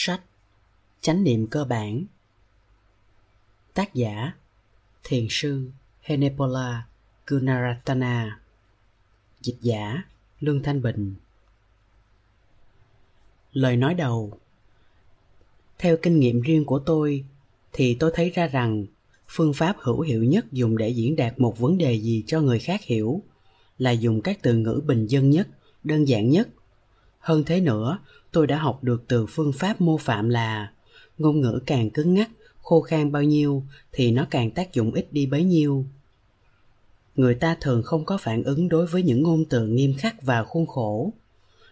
Sách, Chánh niệm cơ bản. Tác giả, Thiền sư Henepola Gunaratana. Dịch giả, Lương Thanh Bình. Lời nói đầu. Theo kinh nghiệm riêng của tôi, thì tôi thấy ra rằng phương pháp hữu hiệu nhất dùng để diễn đạt một vấn đề gì cho người khác hiểu là dùng các từ ngữ bình dân nhất, đơn giản nhất. Hơn thế nữa tôi đã học được từ phương pháp mô phạm là ngôn ngữ càng cứng ngắc, khô khan bao nhiêu thì nó càng tác dụng ít đi bấy nhiêu. Người ta thường không có phản ứng đối với những ngôn từ nghiêm khắc và khuôn khổ,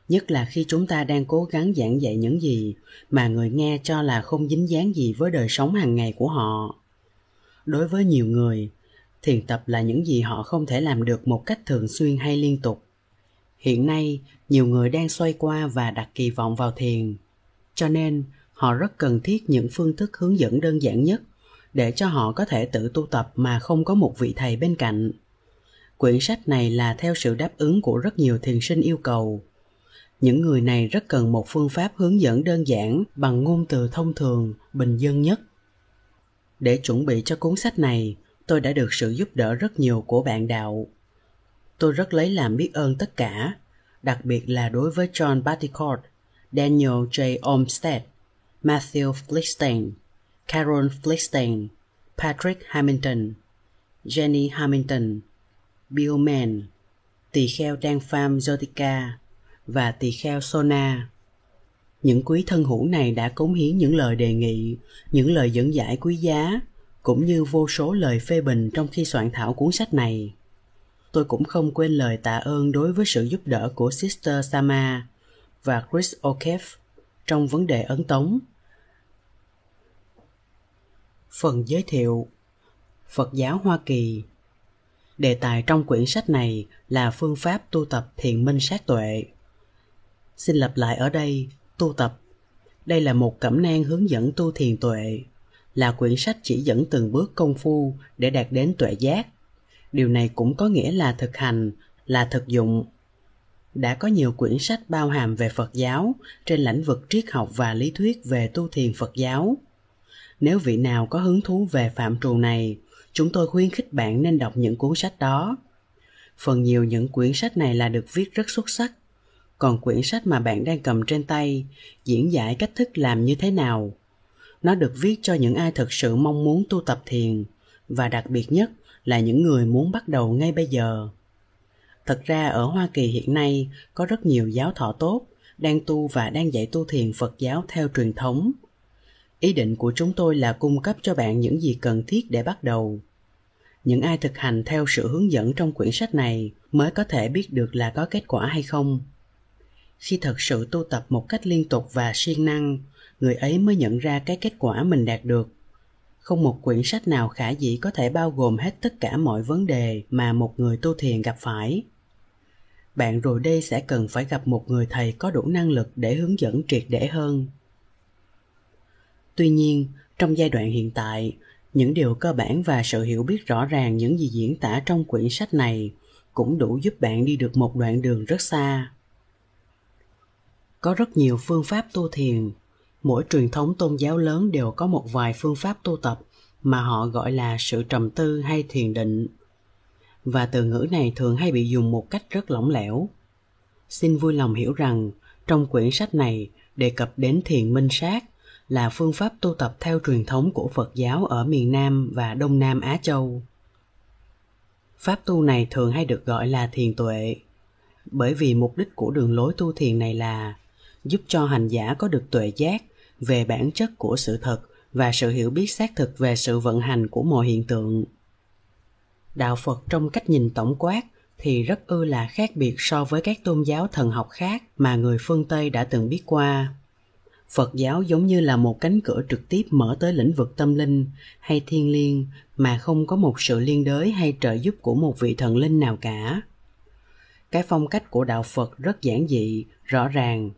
nhất là khi chúng ta đang cố gắng giảng dạy những gì mà người nghe cho là không dính dáng gì với đời sống hàng ngày của họ. Đối với nhiều người, thiền tập là những gì họ không thể làm được một cách thường xuyên hay liên tục hiện nay, nhiều người đang xoay qua và đặt kỳ vọng vào thiền. Cho nên, họ rất cần thiết những phương thức hướng dẫn đơn giản nhất để cho họ có thể tự tu tập mà không có một vị thầy bên cạnh. Quyển sách này là theo sự đáp ứng của rất nhiều thiền sinh yêu cầu. Những người này rất cần một phương pháp hướng dẫn đơn giản bằng ngôn từ thông thường, bình dân nhất. Để chuẩn bị cho cuốn sách này, tôi đã được sự giúp đỡ rất nhiều của bạn đạo tôi rất lấy làm biết ơn tất cả đặc biệt là đối với john Batticourt, daniel j olmsted matthew flickstein carol flickstein patrick hamilton jenny hamilton bill mann tỳ kheo Dan Pham Zotica và tỳ kheo Sona. Những quý thân hữu này đã cống hiến những lời đề nghị, những lời dẫn giải quý giá, cũng như vô số lời phê bình trong khi soạn thảo cuốn sách này. Tôi cũng không quên lời tạ ơn đối với sự giúp đỡ của Sister Sama và Chris O'Keefe trong vấn đề ấn tống. Phần giới thiệu Phật giáo Hoa Kỳ Đề tài trong quyển sách này là phương pháp tu tập thiền minh sát tuệ. Xin lặp lại ở đây, tu tập. Đây là một cẩm nang hướng dẫn tu thiền tuệ, là quyển sách chỉ dẫn từng bước công phu để đạt đến tuệ giác. Điều này cũng có nghĩa là thực hành, là thực dụng. Đã có nhiều quyển sách bao hàm về Phật giáo trên lĩnh vực triết học và lý thuyết về tu thiền Phật giáo. Nếu vị nào có hứng thú về phạm trù này, chúng tôi khuyến khích bạn nên đọc những cuốn sách đó. Phần nhiều những quyển sách này là được viết rất xuất sắc còn quyển sách mà bạn đang cầm trên tay diễn giải cách thức làm như thế nào nó được viết cho những ai thực sự mong muốn tu tập thiền và đặc biệt nhất là những người muốn bắt đầu ngay bây giờ. Thật ra ở hoa kỳ hiện nay, có rất nhiều giáo thọ tốt, đang tu và đang dạy tu thiền phật giáo theo truyền thống. Ý định của chúng tôi là cung cấp cho bạn những gì cần thiết để bắt đầu. Những ai thực hành theo sự hướng dẫn trong quyển sách này mới có thể biết được là có kết quả hay không. Khi thật sự tu tập một cách liên tục và siêng năng, người ấy mới nhận ra cái kết quả mình đạt được không một quyển sách nào khả dĩ có thể bao gồm hết tất cả mọi vấn đề mà một người tu thiền gặp phải. Bạn rồi đây sẽ cần phải gặp một người thầy có đủ năng lực để hướng dẫn triệt để hơn. Tuy nhiên, trong giai đoạn hiện tại, những điều cơ bản và sự hiểu biết rõ ràng những gì diễn tả trong quyển sách này cũng đủ giúp bạn đi được một đoạn đường rất xa. Có rất nhiều phương pháp tu thiền mỗi truyền thống tôn giáo lớn đều có một vài phương pháp tu tập mà họ gọi là sự trầm tư hay thiền định. Và từ ngữ này thường hay bị dùng một cách rất lỏng lẻo. Xin vui lòng hiểu rằng, trong quyển sách này, đề cập đến thiền minh sát là phương pháp tu tập theo truyền thống của phật giáo ở miền nam và đông nam á châu. Pháp tu này thường hay được gọi là thiền tuệ, bởi vì mục đích của đường lối tu thiền này là giúp cho hành giả có được tuệ giác về bản chất của sự thật và sự hiểu biết xác thực về sự vận hành của mọi hiện tượng. Đạo phật trong cách nhìn tổng quát thì rất ư là khác biệt so với các tôn giáo thần học khác mà người phương tây đã từng biết qua. Phật giáo giống như là một cánh cửa trực tiếp mở tới lĩnh vực tâm linh hay thiên liêng mà không có một sự liên đới hay trợ giúp của một vị thần linh nào cả. Cái phong cách của đạo phật rất giản dị, rõ ràng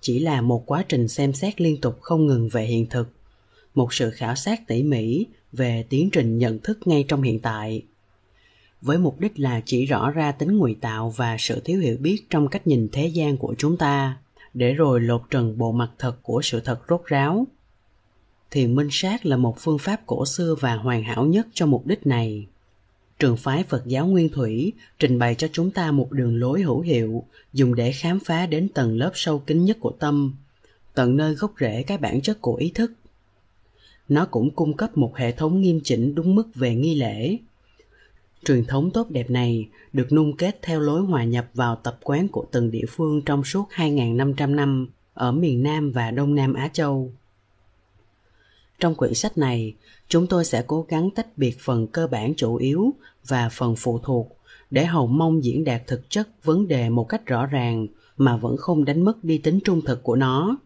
chỉ là một quá trình xem xét liên tục không ngừng về hiện thực, một sự khảo sát tỉ mỉ về tiến trình nhận thức ngay trong hiện tại với mục đích là chỉ rõ ra tính ngụy tạo và sự thiếu hiểu biết trong cách nhìn thế gian của chúng ta, để rồi lột trần bộ mặt thật của sự thật rốt ráo. Thiền minh sát là một phương pháp cổ xưa và hoàn hảo nhất cho mục đích này. Trường phái Phật giáo Nguyên Thủy trình bày cho chúng ta một đường lối hữu hiệu dùng để khám phá đến tầng lớp sâu kín nhất của tâm, tận nơi gốc rễ cái bản chất của ý thức. Nó cũng cung cấp một hệ thống nghiêm chỉnh đúng mức về nghi lễ. Truyền thống tốt đẹp này được nung kết theo lối hòa nhập vào tập quán của từng địa phương trong suốt 2.500 năm ở miền Nam và Đông Nam Á Châu. Trong quyển sách này, chúng tôi sẽ cố gắng tách biệt phần cơ bản chủ yếu và phần phụ thuộc để hầu mong diễn đạt thực chất vấn đề một cách rõ ràng mà vẫn không đánh mất đi tính trung thực của nó.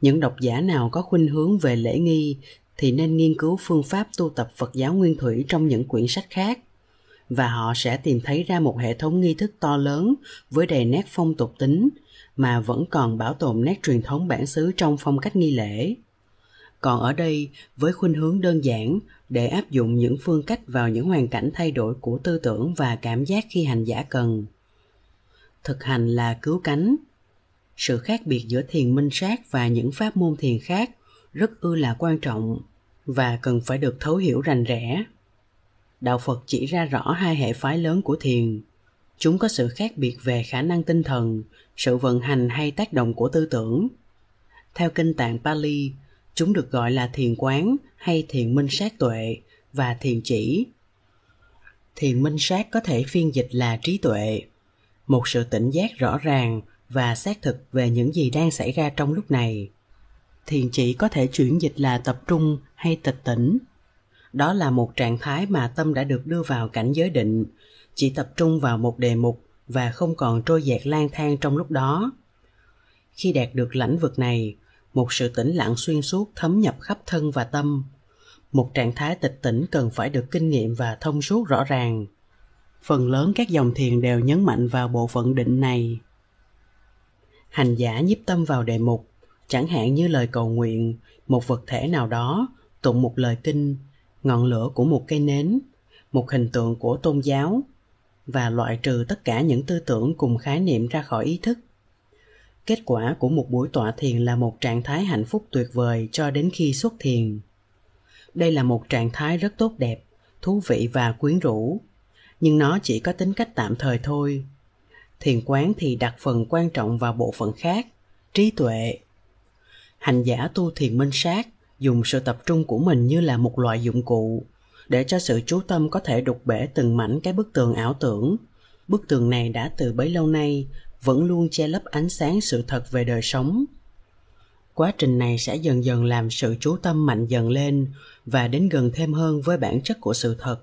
Những độc giả nào có khuynh hướng về lễ nghi thì nên nghiên cứu phương pháp tu tập Phật giáo Nguyên Thủy trong những quyển sách khác và họ sẽ tìm thấy ra một hệ thống nghi thức to lớn với đầy nét phong tục tính mà vẫn còn bảo tồn nét truyền thống bản xứ trong phong cách nghi lễ còn ở đây, với khuynh hướng đơn giản, để áp dụng những phương cách vào những hoàn cảnh thay đổi của tư tưởng và cảm giác khi hành giả cần. Thực hành là cứu cánh. Sự khác biệt giữa thiền minh sát và những pháp môn thiền khác rất ư là quan trọng và cần phải được thấu hiểu rành rẽ. Đạo phật chỉ ra rõ hai hệ phái lớn của thiền. Chúng có sự khác biệt về khả năng tinh thần, sự vận hành hay tác động của tư tưởng. Theo kinh tạng pali Chúng được gọi là thiền quán hay thiền minh sát tuệ và thiền chỉ. Thiền minh sát có thể phiên dịch là trí tuệ, một sự tỉnh giác rõ ràng và xác thực về những gì đang xảy ra trong lúc này. Thiền chỉ có thể chuyển dịch là tập trung hay tịch tỉnh. Đó là một trạng thái mà tâm đã được đưa vào cảnh giới định, chỉ tập trung vào một đề mục và không còn trôi dạt lang thang trong lúc đó. Khi đạt được lãnh vực này, một sự tĩnh lặng xuyên suốt thấm nhập khắp thân và tâm. Một trạng thái tịch tỉnh cần phải được kinh nghiệm và thông suốt rõ ràng. Phần lớn các dòng thiền đều nhấn mạnh vào bộ phận định này. Hành giả nhiếp tâm vào đề mục, chẳng hạn như lời cầu nguyện, một vật thể nào đó, tụng một lời kinh, ngọn lửa của một cây nến, một hình tượng của tôn giáo, và loại trừ tất cả những tư tưởng cùng khái niệm ra khỏi ý thức kết quả của một buổi tọa thiền là một trạng thái hạnh phúc tuyệt vời cho đến khi xuất thiền. Đây là một trạng thái rất tốt đẹp, thú vị và quyến rũ. Nhưng nó chỉ có tính cách tạm thời thôi. Thiền quán thì đặt phần quan trọng vào bộ phận khác, trí tuệ. Hành giả tu thiền minh sát dùng sự tập trung của mình như là một loại dụng cụ để cho sự chú tâm có thể đục bể từng mảnh cái bức tường ảo tưởng. Bức tường này đã từ bấy lâu nay vẫn luôn che lấp ánh sáng sự thật về đời sống. Quá trình này sẽ dần dần làm sự chú tâm mạnh dần lên và đến gần thêm hơn với bản chất của sự thật.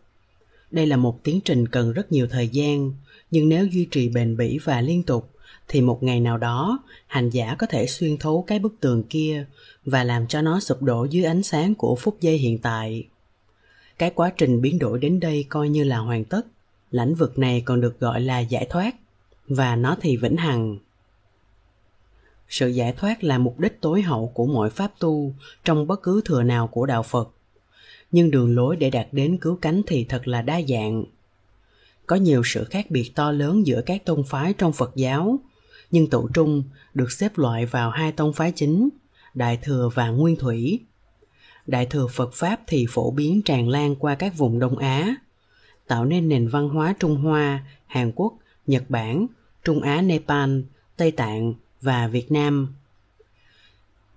Đây là một tiến trình cần rất nhiều thời gian, nhưng nếu duy trì bền bỉ và liên tục, thì một ngày nào đó, hành giả có thể xuyên thấu cái bức tường kia và làm cho nó sụp đổ dưới ánh sáng của phút giây hiện tại. Cái quá trình biến đổi đến đây coi như là hoàn tất. Lãnh vực này còn được gọi là giải thoát và nó thì vĩnh hằng. Sự giải thoát là mục đích tối hậu của mọi pháp tu trong bất cứ thừa nào của đạo phật. Nhưng đường lối để đạt đến cứu cánh thì thật là đa dạng. Có nhiều sự khác biệt to lớn giữa các tôn phái trong phật giáo, nhưng tụ trung được xếp loại vào hai tông phái chính, đại thừa và nguyên thủy. Đại thừa phật pháp thì phổ biến tràn lan qua các vùng đông á, tạo nên nền văn hóa trung hoa, hàn quốc Nhật Bản, Trung Á Nepal, Tây Tạng và Việt Nam.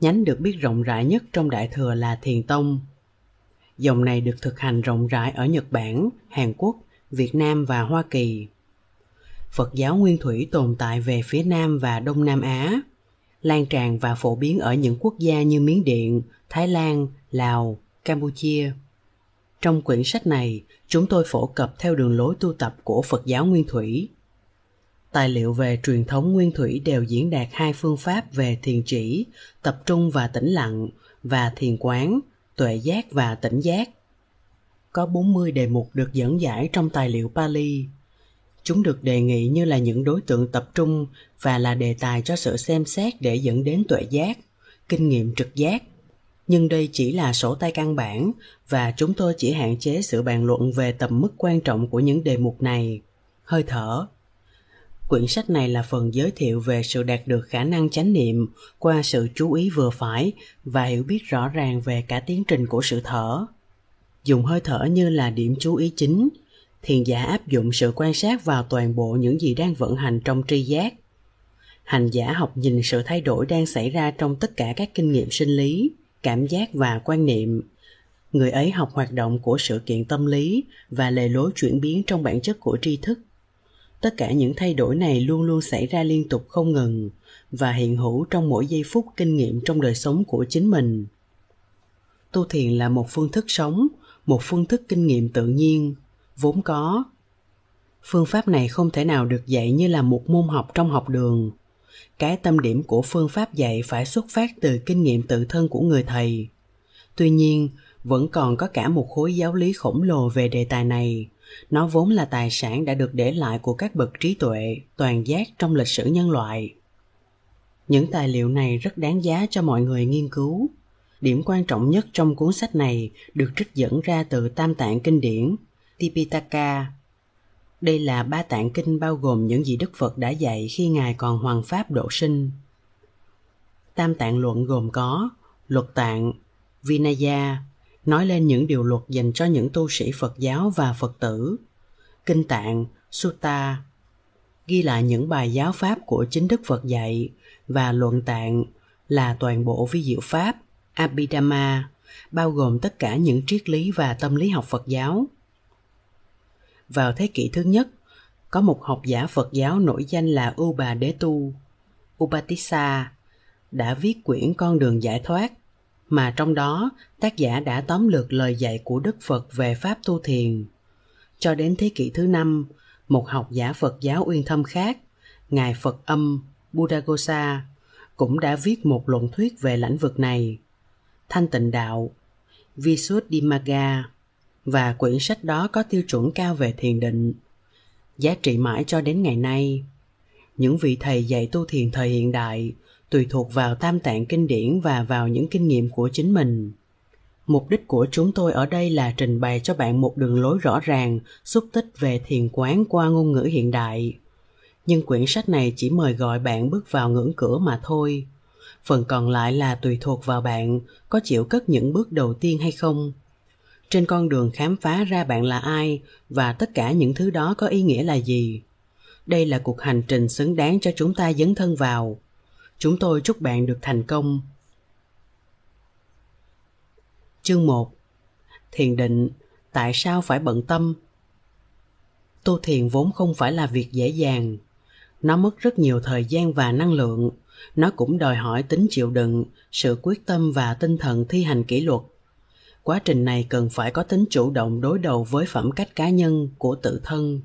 Nhánh được biết rộng rãi nhất trong Đại Thừa là Thiền Tông. Dòng này được thực hành rộng rãi ở Nhật Bản, Hàn Quốc, Việt Nam và Hoa Kỳ. Phật giáo Nguyên Thủy tồn tại về phía Nam và Đông Nam Á, lan tràn và phổ biến ở những quốc gia như Miến Điện, Thái Lan, Lào, Campuchia. Trong quyển sách này, chúng tôi phổ cập theo đường lối tu tập của Phật giáo Nguyên Thủy. Tài liệu về truyền thống nguyên thủy đều diễn đạt hai phương pháp về thiền chỉ, tập trung và tĩnh lặng, và thiền quán, tuệ giác và tỉnh giác. Có 40 đề mục được dẫn giải trong tài liệu Pali. Chúng được đề nghị như là những đối tượng tập trung và là đề tài cho sự xem xét để dẫn đến tuệ giác, kinh nghiệm trực giác. Nhưng đây chỉ là sổ tay căn bản và chúng tôi chỉ hạn chế sự bàn luận về tầm mức quan trọng của những đề mục này. Hơi thở, quyển sách này là phần giới thiệu về sự đạt được khả năng chánh niệm qua sự chú ý vừa phải và hiểu biết rõ ràng về cả tiến trình của sự thở. Dùng hơi thở như là điểm chú ý chính, thiền giả áp dụng sự quan sát vào toàn bộ những gì đang vận hành trong tri giác. Hành giả học nhìn sự thay đổi đang xảy ra trong tất cả các kinh nghiệm sinh lý, cảm giác và quan niệm. Người ấy học hoạt động của sự kiện tâm lý và lề lối chuyển biến trong bản chất của tri thức tất cả những thay đổi này luôn luôn xảy ra liên tục không ngừng và hiện hữu trong mỗi giây phút kinh nghiệm trong đời sống của chính mình. Tu thiền là một phương thức sống, một phương thức kinh nghiệm tự nhiên, vốn có. Phương pháp này không thể nào được dạy như là một môn học trong học đường. Cái tâm điểm của phương pháp dạy phải xuất phát từ kinh nghiệm tự thân của người thầy. Tuy nhiên, vẫn còn có cả một khối giáo lý khổng lồ về đề tài này nó vốn là tài sản đã được để lại của các bậc trí tuệ, toàn giác trong lịch sử nhân loại. Những tài liệu này rất đáng giá cho mọi người nghiên cứu. Điểm quan trọng nhất trong cuốn sách này được trích dẫn ra từ tam tạng kinh điển, tipitaka. Đây là ba tạng kinh bao gồm những gì đức phật đã dạy khi ngài còn hoàng pháp độ sinh. Tam tạng luận gồm có luật tạng, vinaya nói lên những điều luật dành cho những tu sĩ Phật giáo và Phật tử. Kinh tạng, Sutta, ghi lại những bài giáo pháp của chính Đức Phật dạy và luận tạng là toàn bộ vi diệu pháp, Abhidhamma, bao gồm tất cả những triết lý và tâm lý học Phật giáo. Vào thế kỷ thứ nhất, có một học giả Phật giáo nổi danh là U Bà Đế Tu, Upatissa, đã viết quyển Con đường giải thoát mà trong đó tác giả đã tóm lược lời dạy của Đức Phật về pháp tu thiền. Cho đến thế kỷ thứ năm, một học giả Phật giáo uyên thâm khác, Ngài Phật Âm Buddhaghosa, cũng đã viết một luận thuyết về lĩnh vực này. Thanh tịnh đạo, Visuddhimagga, và quyển sách đó có tiêu chuẩn cao về thiền định. Giá trị mãi cho đến ngày nay. Những vị thầy dạy tu thiền thời hiện đại tùy thuộc vào tam tạng kinh điển và vào những kinh nghiệm của chính mình. Mục đích của chúng tôi ở đây là trình bày cho bạn một đường lối rõ ràng, xúc tích về thiền quán qua ngôn ngữ hiện đại. Nhưng quyển sách này chỉ mời gọi bạn bước vào ngưỡng cửa mà thôi. Phần còn lại là tùy thuộc vào bạn, có chịu cất những bước đầu tiên hay không. Trên con đường khám phá ra bạn là ai và tất cả những thứ đó có ý nghĩa là gì? Đây là cuộc hành trình xứng đáng cho chúng ta dấn thân vào. Chúng tôi chúc bạn được thành công. Chương 1 Thiền định, tại sao phải bận tâm? Tu thiền vốn không phải là việc dễ dàng. Nó mất rất nhiều thời gian và năng lượng. Nó cũng đòi hỏi tính chịu đựng, sự quyết tâm và tinh thần thi hành kỷ luật. Quá trình này cần phải có tính chủ động đối đầu với phẩm cách cá nhân của tự thân.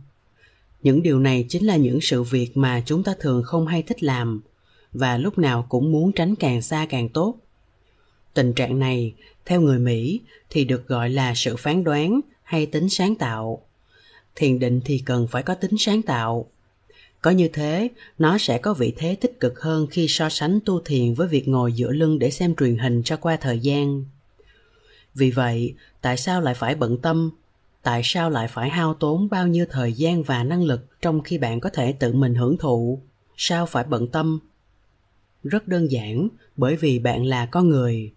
Những điều này chính là những sự việc mà chúng ta thường không hay thích làm – và lúc nào cũng muốn tránh càng xa càng tốt. Tình trạng này, theo người mỹ, thì được gọi là sự phán đoán hay tính sáng tạo. Thiền định thì cần phải có tính sáng tạo. Có như thế, nó sẽ có vị thế tích cực hơn khi so sánh tu thiền với việc ngồi dựa lưng để xem truyền hình cho qua thời gian. Vì vậy, tại sao lại phải bận tâm? Tại sao lại phải hao tốn bao nhiêu thời gian và năng lực trong khi bạn có thể tự mình hưởng thụ? Sao phải bận tâm? Rất đơn giản bởi vì bạn là con người.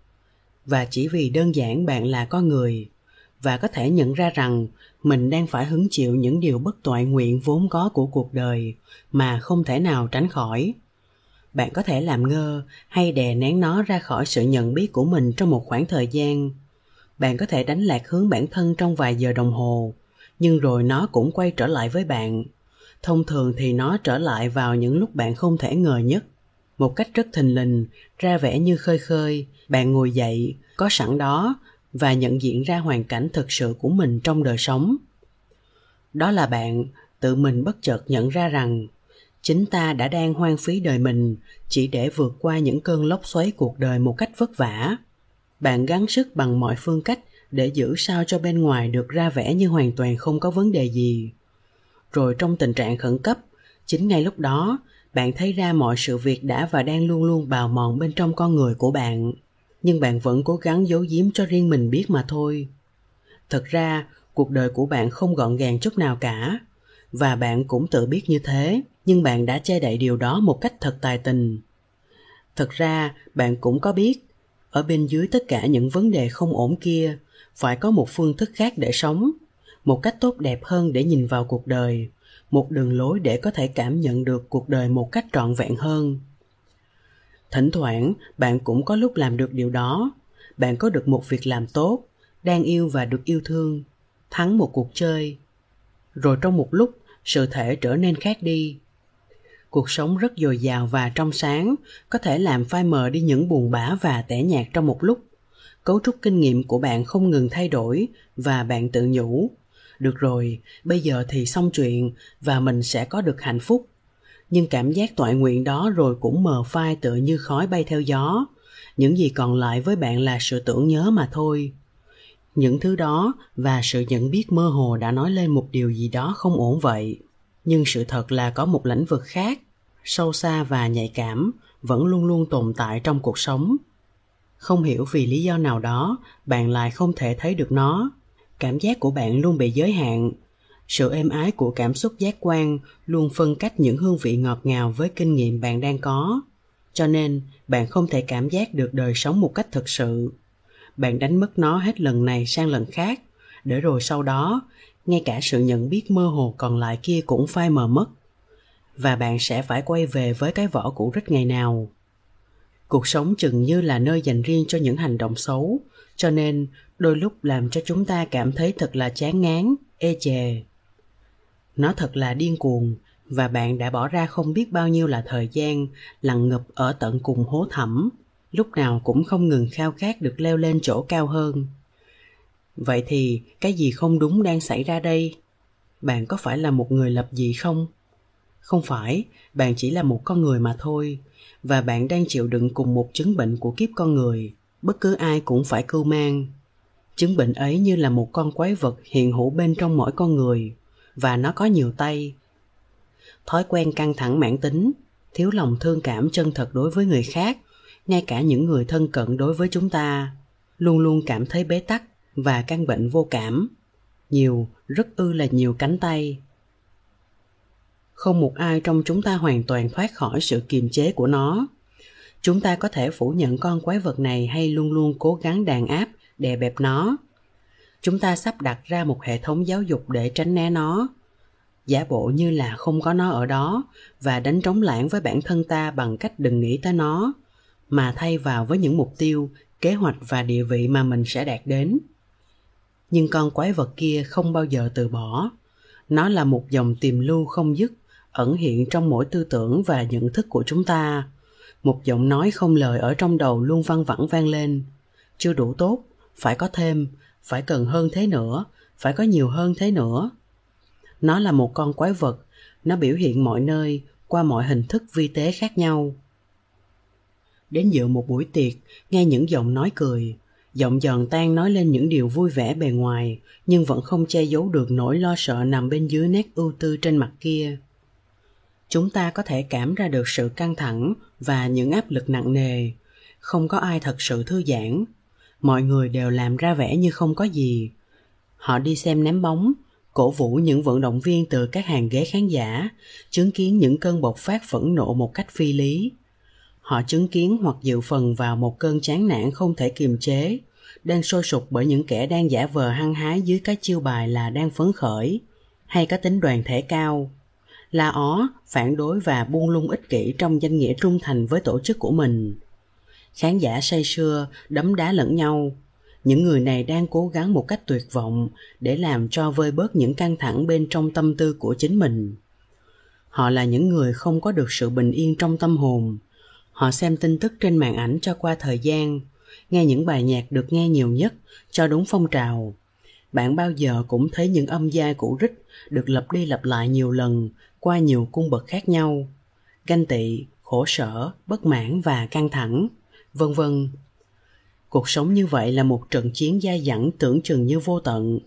Và chỉ vì đơn giản bạn là con người và có thể nhận ra rằng mình đang phải hứng chịu những điều bất toại nguyện vốn có của cuộc đời mà không thể nào tránh khỏi. Bạn có thể làm ngơ hay đè nén nó ra khỏi sự nhận biết của mình trong một khoảng thời gian. Bạn có thể đánh lạc hướng bản thân trong vài giờ đồng hồ, nhưng rồi nó cũng quay trở lại với bạn. Thông thường thì nó trở lại vào những lúc bạn không thể ngờ nhất một cách rất thình lình, ra vẻ như khơi khơi. Bạn ngồi dậy, có sẵn đó, và nhận diện ra hoàn cảnh thực sự của mình trong đời sống. Đó là bạn, tự mình bất chợt nhận ra rằng, chính ta đã đang hoang phí đời mình chỉ để vượt qua những cơn lốc xoáy cuộc đời một cách vất vả. Bạn gắng sức bằng mọi phương cách để giữ sao cho bên ngoài được ra vẻ như hoàn toàn không có vấn đề gì. Rồi trong tình trạng khẩn cấp, chính ngay lúc đó bạn thấy ra mọi sự việc đã và đang luôn luôn bào mòn bên trong con người của bạn. Nhưng bạn vẫn cố gắng giấu giếm cho riêng mình biết mà thôi. Thật ra, cuộc đời của bạn không gọn gàng chút nào cả. Và bạn cũng tự biết như thế, nhưng bạn đã che đậy điều đó một cách thật tài tình. Thật ra, bạn cũng có biết, ở bên dưới tất cả những vấn đề không ổn kia, phải có một phương thức khác để sống, một cách tốt đẹp hơn để nhìn vào cuộc đời một đường lối để có thể cảm nhận được cuộc đời một cách trọn vẹn hơn. Thỉnh thoảng, bạn cũng có lúc làm được điều đó. Bạn có được một việc làm tốt, đang yêu và được yêu thương, thắng một cuộc chơi. Rồi trong một lúc, sự thể trở nên khác đi. Cuộc sống rất dồi dào và trong sáng, có thể làm phai mờ đi những buồn bã và tẻ nhạt trong một lúc. Cấu trúc kinh nghiệm của bạn không ngừng thay đổi và bạn tự nhủ được rồi, bây giờ thì xong chuyện và mình sẽ có được hạnh phúc. Nhưng cảm giác toại nguyện đó rồi cũng mờ phai tựa như khói bay theo gió. Những gì còn lại với bạn là sự tưởng nhớ mà thôi. Những thứ đó và sự nhận biết mơ hồ đã nói lên một điều gì đó không ổn vậy. Nhưng sự thật là có một lĩnh vực khác, sâu xa và nhạy cảm, vẫn luôn luôn tồn tại trong cuộc sống. Không hiểu vì lý do nào đó, bạn lại không thể thấy được nó cảm giác của bạn luôn bị giới hạn. Sự êm ái của cảm xúc giác quan luôn phân cách những hương vị ngọt ngào với kinh nghiệm bạn đang có. Cho nên, bạn không thể cảm giác được đời sống một cách thực sự. Bạn đánh mất nó hết lần này sang lần khác. Để rồi sau đó, ngay cả sự nhận biết mơ hồ còn lại kia cũng phai mờ mất. Và bạn sẽ phải quay về với cái vỏ cũ rích ngày nào. Cuộc sống chừng như là nơi dành riêng cho những hành động xấu. Cho nên đôi lúc làm cho chúng ta cảm thấy thật là chán ngán, ê chề. Nó thật là điên cuồng, và bạn đã bỏ ra không biết bao nhiêu là thời gian lặn ngập ở tận cùng hố thẳm, lúc nào cũng không ngừng khao khát được leo lên chỗ cao hơn. Vậy thì, cái gì không đúng đang xảy ra đây? Bạn có phải là một người lập dị không? Không phải, bạn chỉ là một con người mà thôi, và bạn đang chịu đựng cùng một chứng bệnh của kiếp con người, bất cứ ai cũng phải cưu mang chứng bệnh ấy như là một con quái vật hiện hữu bên trong mỗi con người, và nó có nhiều tay. Thói quen căng thẳng mãn tính, thiếu lòng thương cảm chân thật đối với người khác, ngay cả những người thân cận đối với chúng ta, luôn luôn cảm thấy bế tắc và căn bệnh vô cảm. Nhiều, rất ư là nhiều cánh tay. Không một ai trong chúng ta hoàn toàn thoát khỏi sự kiềm chế của nó. Chúng ta có thể phủ nhận con quái vật này hay luôn luôn cố gắng đàn áp đè bẹp nó. Chúng ta sắp đặt ra một hệ thống giáo dục để tránh né nó. Giả bộ như là không có nó ở đó và đánh trống lãng với bản thân ta bằng cách đừng nghĩ tới nó, mà thay vào với những mục tiêu, kế hoạch và địa vị mà mình sẽ đạt đến. Nhưng con quái vật kia không bao giờ từ bỏ. Nó là một dòng tiềm lưu không dứt, ẩn hiện trong mỗi tư tưởng và nhận thức của chúng ta. Một giọng nói không lời ở trong đầu luôn văng vẳng vang lên. Chưa đủ tốt phải có thêm, phải cần hơn thế nữa, phải có nhiều hơn thế nữa. Nó là một con quái vật, nó biểu hiện mọi nơi qua mọi hình thức vi tế khác nhau. Đến dự một buổi tiệc, nghe những giọng nói cười, giọng giòn tan nói lên những điều vui vẻ bề ngoài, nhưng vẫn không che giấu được nỗi lo sợ nằm bên dưới nét ưu tư trên mặt kia. Chúng ta có thể cảm ra được sự căng thẳng và những áp lực nặng nề. Không có ai thật sự thư giãn mọi người đều làm ra vẻ như không có gì. Họ đi xem ném bóng, cổ vũ những vận động viên từ các hàng ghế khán giả, chứng kiến những cơn bộc phát phẫn nộ một cách phi lý. Họ chứng kiến hoặc dự phần vào một cơn chán nản không thể kiềm chế, đang sôi sục bởi những kẻ đang giả vờ hăng hái dưới cái chiêu bài là đang phấn khởi, hay có tính đoàn thể cao. La ó phản đối và buông lung ích kỷ trong danh nghĩa trung thành với tổ chức của mình khán giả say sưa, đấm đá lẫn nhau. Những người này đang cố gắng một cách tuyệt vọng để làm cho vơi bớt những căng thẳng bên trong tâm tư của chính mình. Họ là những người không có được sự bình yên trong tâm hồn. Họ xem tin tức trên màn ảnh cho qua thời gian, nghe những bài nhạc được nghe nhiều nhất cho đúng phong trào. Bạn bao giờ cũng thấy những âm giai cũ rích được lặp đi lặp lại nhiều lần qua nhiều cung bậc khác nhau. Ganh tị, khổ sở, bất mãn và căng thẳng vân vân. Cuộc sống như vậy là một trận chiến dai dẳng tưởng chừng như vô tận.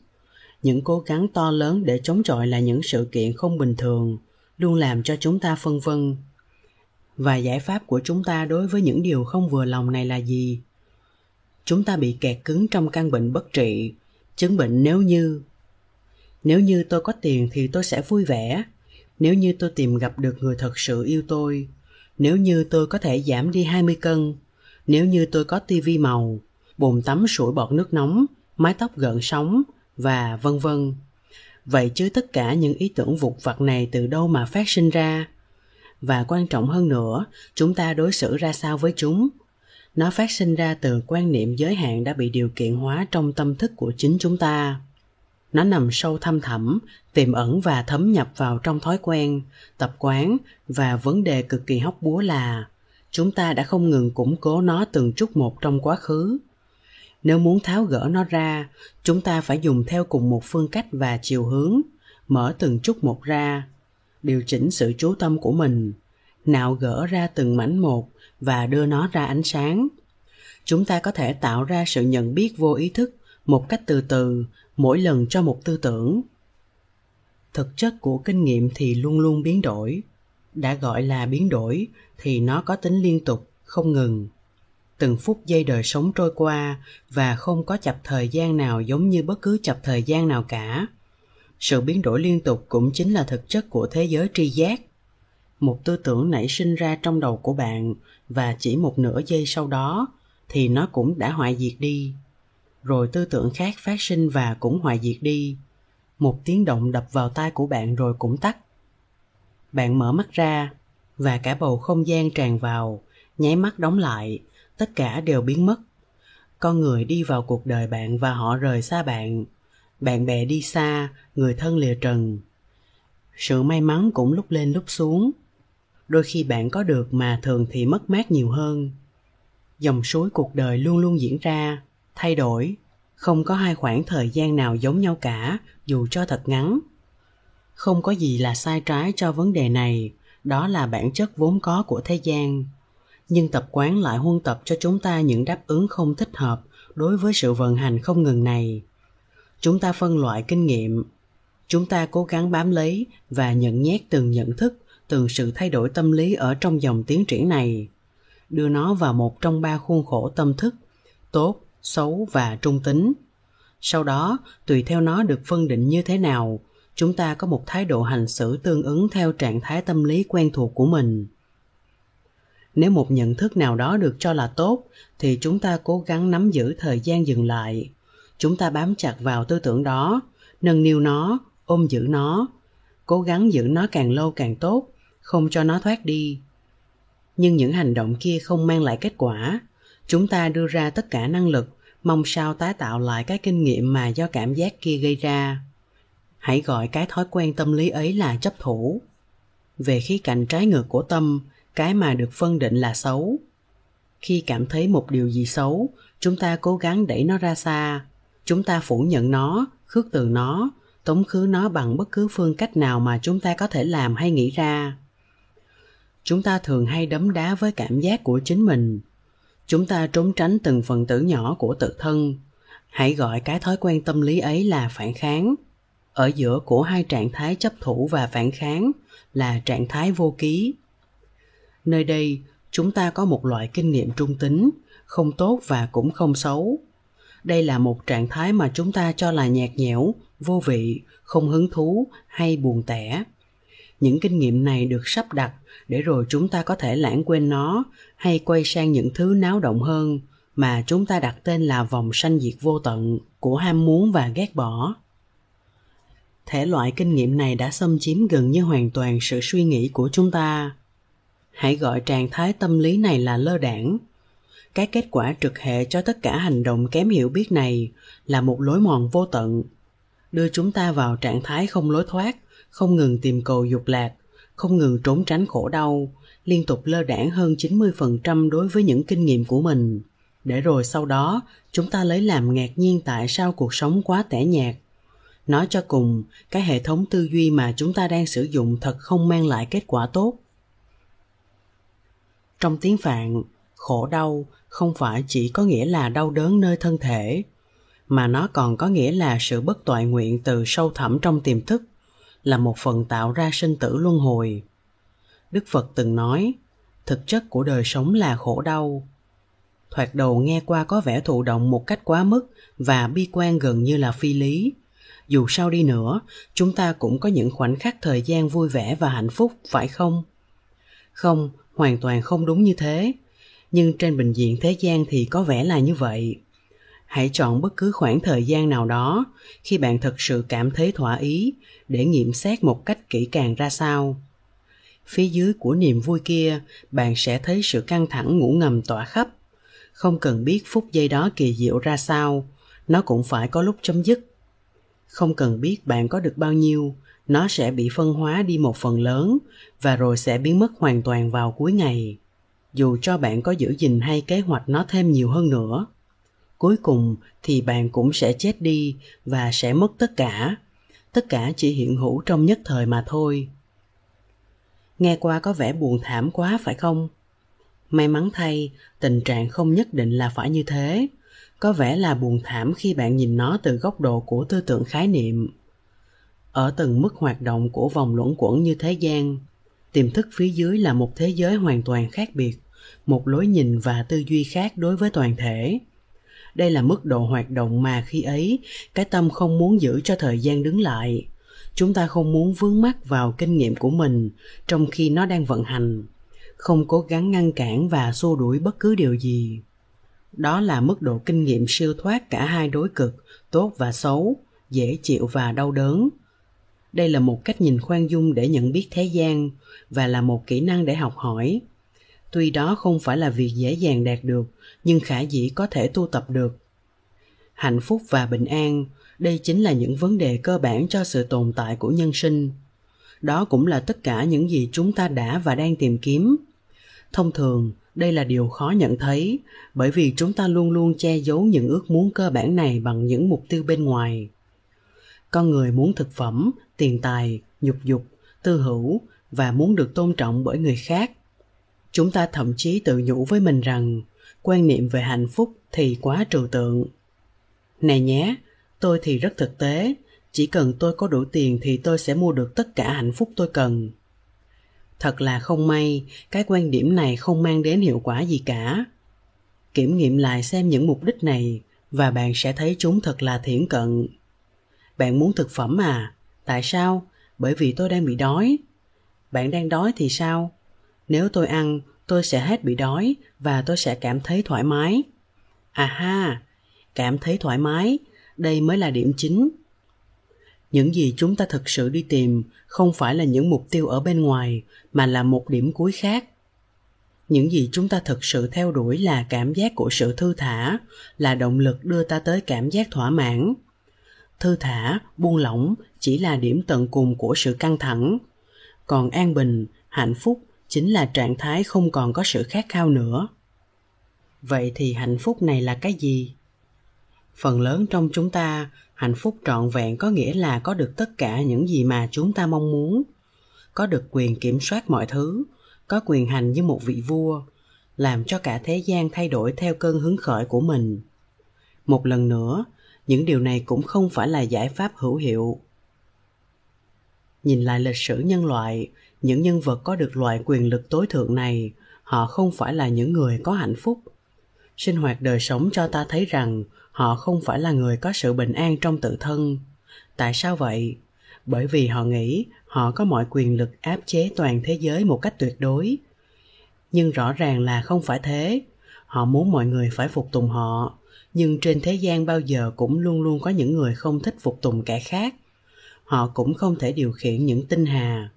Những cố gắng to lớn để chống chọi là những sự kiện không bình thường, luôn làm cho chúng ta phân vân. Và giải pháp của chúng ta đối với những điều không vừa lòng này là gì? Chúng ta bị kẹt cứng trong căn bệnh bất trị. Chứng bệnh nếu như nếu như tôi có tiền thì tôi sẽ vui vẻ. Nếu như tôi tìm gặp được người thật sự yêu tôi, nếu như tôi có thể giảm đi 20 cân nếu như tôi có tivi màu, bồn tắm sủi bọt nước nóng, mái tóc gợn sóng và vân vân. Vậy chứ tất cả những ý tưởng vụt vặt này từ đâu mà phát sinh ra? Và quan trọng hơn nữa, chúng ta đối xử ra sao với chúng? Nó phát sinh ra từ quan niệm giới hạn đã bị điều kiện hóa trong tâm thức của chính chúng ta. Nó nằm sâu thăm thẳm, tiềm ẩn và thấm nhập vào trong thói quen, tập quán và vấn đề cực kỳ hóc búa là chúng ta đã không ngừng củng cố nó từng chút một trong quá khứ. Nếu muốn tháo gỡ nó ra, chúng ta phải dùng theo cùng một phương cách và chiều hướng, mở từng chút một ra, điều chỉnh sự chú tâm của mình, nạo gỡ ra từng mảnh một và đưa nó ra ánh sáng. Chúng ta có thể tạo ra sự nhận biết vô ý thức một cách từ từ, mỗi lần cho một tư tưởng. Thực chất của kinh nghiệm thì luôn luôn biến đổi, đã gọi là biến đổi thì nó có tính liên tục, không ngừng. Từng phút giây đời sống trôi qua và không có chập thời gian nào giống như bất cứ chập thời gian nào cả. Sự biến đổi liên tục cũng chính là thực chất của thế giới tri giác. Một tư tưởng nảy sinh ra trong đầu của bạn và chỉ một nửa giây sau đó thì nó cũng đã hoại diệt đi. Rồi tư tưởng khác phát sinh và cũng hoại diệt đi. Một tiếng động đập vào tai của bạn rồi cũng tắt. Bạn mở mắt ra và cả bầu không gian tràn vào, nháy mắt đóng lại, tất cả đều biến mất. Con người đi vào cuộc đời bạn và họ rời xa bạn. Bạn bè đi xa, người thân lìa trần. Sự may mắn cũng lúc lên lúc xuống. Đôi khi bạn có được mà thường thì mất mát nhiều hơn. Dòng suối cuộc đời luôn luôn diễn ra, thay đổi. Không có hai khoảng thời gian nào giống nhau cả, dù cho thật ngắn. Không có gì là sai trái cho vấn đề này đó là bản chất vốn có của thế gian. Nhưng tập quán lại huân tập cho chúng ta những đáp ứng không thích hợp đối với sự vận hành không ngừng này. Chúng ta phân loại kinh nghiệm. Chúng ta cố gắng bám lấy và nhận nhét từng nhận thức, từng sự thay đổi tâm lý ở trong dòng tiến triển này. Đưa nó vào một trong ba khuôn khổ tâm thức, tốt, xấu và trung tính. Sau đó, tùy theo nó được phân định như thế nào chúng ta có một thái độ hành xử tương ứng theo trạng thái tâm lý quen thuộc của mình. Nếu một nhận thức nào đó được cho là tốt, thì chúng ta cố gắng nắm giữ thời gian dừng lại. Chúng ta bám chặt vào tư tưởng đó, nâng niu nó, ôm giữ nó. Cố gắng giữ nó càng lâu càng tốt, không cho nó thoát đi. Nhưng những hành động kia không mang lại kết quả. Chúng ta đưa ra tất cả năng lực, mong sao tái tạo lại cái kinh nghiệm mà do cảm giác kia gây ra hãy gọi cái thói quen tâm lý ấy là chấp thủ. Về khía cạnh trái ngược của tâm, cái mà được phân định là xấu. Khi cảm thấy một điều gì xấu, chúng ta cố gắng đẩy nó ra xa. Chúng ta phủ nhận nó, khước từ nó, tống khứ nó bằng bất cứ phương cách nào mà chúng ta có thể làm hay nghĩ ra. Chúng ta thường hay đấm đá với cảm giác của chính mình. Chúng ta trốn tránh từng phần tử nhỏ của tự thân. Hãy gọi cái thói quen tâm lý ấy là phản kháng ở giữa của hai trạng thái chấp thủ và phản kháng là trạng thái vô ký. Nơi đây, chúng ta có một loại kinh nghiệm trung tính, không tốt và cũng không xấu. Đây là một trạng thái mà chúng ta cho là nhạt nhẽo, vô vị, không hứng thú hay buồn tẻ. Những kinh nghiệm này được sắp đặt để rồi chúng ta có thể lãng quên nó hay quay sang những thứ náo động hơn mà chúng ta đặt tên là vòng sanh diệt vô tận của ham muốn và ghét bỏ thể loại kinh nghiệm này đã xâm chiếm gần như hoàn toàn sự suy nghĩ của chúng ta. Hãy gọi trạng thái tâm lý này là lơ đảng. Cái kết quả trực hệ cho tất cả hành động kém hiểu biết này là một lối mòn vô tận. Đưa chúng ta vào trạng thái không lối thoát, không ngừng tìm cầu dục lạc, không ngừng trốn tránh khổ đau, liên tục lơ đảng hơn 90% đối với những kinh nghiệm của mình. Để rồi sau đó, chúng ta lấy làm ngạc nhiên tại sao cuộc sống quá tẻ nhạt nói cho cùng, cái hệ thống tư duy mà chúng ta đang sử dụng thật không mang lại kết quả tốt. Trong tiếng phạn, khổ đau không phải chỉ có nghĩa là đau đớn nơi thân thể, mà nó còn có nghĩa là sự bất toại nguyện từ sâu thẳm trong tiềm thức là một phần tạo ra sinh tử luân hồi. Đức phật từng nói, thực chất của đời sống là khổ đau. Thoạt đầu nghe qua có vẻ thụ động một cách quá mức và bi quan gần như là phi lý dù sao đi nữa, chúng ta cũng có những khoảnh khắc thời gian vui vẻ và hạnh phúc, phải không? Không, hoàn toàn không đúng như thế. Nhưng trên bình diện thế gian thì có vẻ là như vậy. Hãy chọn bất cứ khoảng thời gian nào đó khi bạn thật sự cảm thấy thỏa ý để nghiệm xét một cách kỹ càng ra sao. Phía dưới của niềm vui kia, bạn sẽ thấy sự căng thẳng ngủ ngầm tỏa khắp. Không cần biết phút giây đó kỳ diệu ra sao, nó cũng phải có lúc chấm dứt không cần biết bạn có được bao nhiêu, nó sẽ bị phân hóa đi một phần lớn và rồi sẽ biến mất hoàn toàn vào cuối ngày. Dù cho bạn có giữ gìn hay kế hoạch nó thêm nhiều hơn nữa, cuối cùng thì bạn cũng sẽ chết đi và sẽ mất tất cả. Tất cả chỉ hiện hữu trong nhất thời mà thôi. Nghe qua có vẻ buồn thảm quá, phải không? May mắn thay, tình trạng không nhất định là phải như thế có vẻ là buồn thảm khi bạn nhìn nó từ góc độ của tư tưởng khái niệm. Ở từng mức hoạt động của vòng luẩn quẩn như thế gian, tiềm thức phía dưới là một thế giới hoàn toàn khác biệt, một lối nhìn và tư duy khác đối với toàn thể. Đây là mức độ hoạt động mà khi ấy, cái tâm không muốn giữ cho thời gian đứng lại. Chúng ta không muốn vướng mắc vào kinh nghiệm của mình trong khi nó đang vận hành, không cố gắng ngăn cản và xua đuổi bất cứ điều gì đó là mức độ kinh nghiệm siêu thoát cả hai đối cực, tốt và xấu, dễ chịu và đau đớn. Đây là một cách nhìn khoan dung để nhận biết thế gian và là một kỹ năng để học hỏi. Tuy đó không phải là việc dễ dàng đạt được, nhưng khả dĩ có thể tu tập được. Hạnh phúc và bình an, đây chính là những vấn đề cơ bản cho sự tồn tại của nhân sinh. Đó cũng là tất cả những gì chúng ta đã và đang tìm kiếm. Thông thường đây là điều khó nhận thấy, bởi vì chúng ta luôn luôn che giấu những ước muốn cơ bản này bằng những mục tiêu bên ngoài. Con người muốn thực phẩm, tiền tài, nhục dục, tư hữu và muốn được tôn trọng bởi người khác. Chúng ta thậm chí tự nhủ với mình rằng quan niệm về hạnh phúc thì quá trừu tượng. Này nhé, tôi thì rất thực tế, chỉ cần tôi có đủ tiền thì tôi sẽ mua được tất cả hạnh phúc tôi cần thật là không may, cái quan điểm này không mang đến hiệu quả gì cả. Kiểm nghiệm lại xem những mục đích này, và bạn sẽ thấy chúng thật là thiển cận. Bạn muốn thực phẩm à? Tại sao? Bởi vì tôi đang bị đói. Bạn đang đói thì sao? Nếu tôi ăn, tôi sẽ hết bị đói, và tôi sẽ cảm thấy thoải mái. À ha, cảm thấy thoải mái. Đây mới là điểm chính những gì chúng ta thực sự đi tìm không phải là những mục tiêu ở bên ngoài, mà là một điểm cuối khác. Những gì chúng ta thực sự theo đuổi là cảm giác của sự thư thả, là động lực đưa ta tới cảm giác thỏa mãn. Thư thả, buông lỏng chỉ là điểm tận cùng của sự căng thẳng. Còn an bình, hạnh phúc chính là trạng thái không còn có sự khát khao nữa. Vậy thì hạnh phúc này là cái gì? Phần lớn trong chúng ta hạnh phúc trọn vẹn có nghĩa là có được tất cả những gì mà chúng ta mong muốn. Có được quyền kiểm soát mọi thứ, có quyền hành như một vị vua, làm cho cả thế gian thay đổi theo cơn hứng khởi của mình. Một lần nữa, những điều này cũng không phải là giải pháp hữu hiệu. Nhìn lại lịch sử nhân loại, những nhân vật có được loại quyền lực tối thượng này, họ không phải là những người có hạnh phúc. Sinh hoạt đời sống cho ta thấy rằng họ không phải là người có sự bình an trong tự thân. Tại sao vậy? Bởi vì họ nghĩ họ có mọi quyền lực áp chế toàn thế giới một cách tuyệt đối. Nhưng rõ ràng là không phải thế. Họ muốn mọi người phải phục tùng họ. Nhưng trên thế gian bao giờ cũng luôn luôn có những người không thích phục tùng kẻ khác. Họ cũng không thể điều khiển những tinh hà.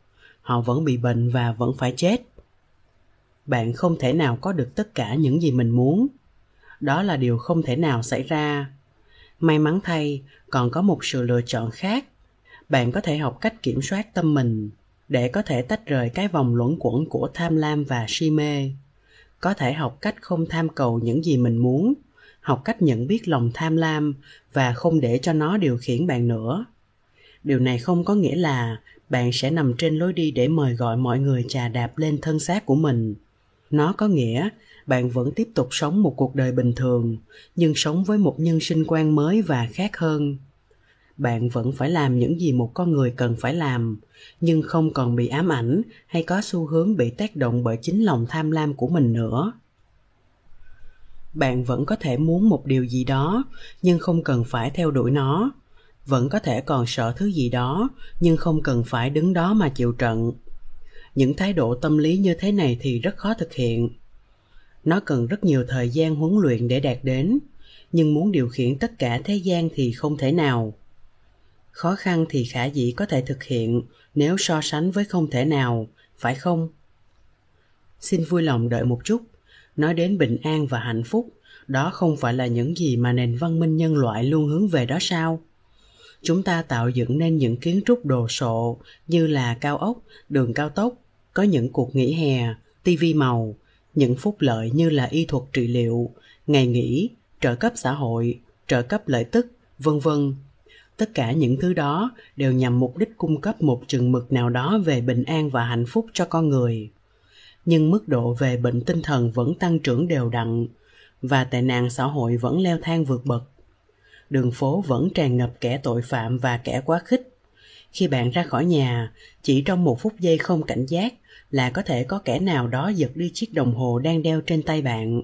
Họ vẫn bị bệnh và vẫn phải chết. Bạn không thể nào có được tất cả những gì mình muốn đó là điều không thể nào xảy ra. May mắn thay, còn có một sự lựa chọn khác. Bạn có thể học cách kiểm soát tâm mình để có thể tách rời cái vòng luẩn quẩn của tham lam và si mê. Có thể học cách không tham cầu những gì mình muốn, học cách nhận biết lòng tham lam và không để cho nó điều khiển bạn nữa. Điều này không có nghĩa là bạn sẽ nằm trên lối đi để mời gọi mọi người chà đạp lên thân xác của mình. Nó có nghĩa bạn vẫn tiếp tục sống một cuộc đời bình thường, nhưng sống với một nhân sinh quan mới và khác hơn. Bạn vẫn phải làm những gì một con người cần phải làm, nhưng không còn bị ám ảnh hay có xu hướng bị tác động bởi chính lòng tham lam của mình nữa. Bạn vẫn có thể muốn một điều gì đó, nhưng không cần phải theo đuổi nó. Vẫn có thể còn sợ thứ gì đó, nhưng không cần phải đứng đó mà chịu trận. Những thái độ tâm lý như thế này thì rất khó thực hiện nó cần rất nhiều thời gian huấn luyện để đạt đến, nhưng muốn điều khiển tất cả thế gian thì không thể nào. Khó khăn thì khả dĩ có thể thực hiện nếu so sánh với không thể nào, phải không? Xin vui lòng đợi một chút. Nói đến bình an và hạnh phúc, đó không phải là những gì mà nền văn minh nhân loại luôn hướng về đó sao? Chúng ta tạo dựng nên những kiến trúc đồ sộ như là cao ốc, đường cao tốc, có những cuộc nghỉ hè, tivi màu những phúc lợi như là y thuật trị liệu, ngày nghỉ, trợ cấp xã hội, trợ cấp lợi tức, vân vân. Tất cả những thứ đó đều nhằm mục đích cung cấp một chừng mực nào đó về bình an và hạnh phúc cho con người. Nhưng mức độ về bệnh tinh thần vẫn tăng trưởng đều đặn, và tệ nạn xã hội vẫn leo thang vượt bậc. Đường phố vẫn tràn ngập kẻ tội phạm và kẻ quá khích. Khi bạn ra khỏi nhà, chỉ trong một phút giây không cảnh giác là có thể có kẻ nào đó giật đi chiếc đồng hồ đang đeo trên tay bạn.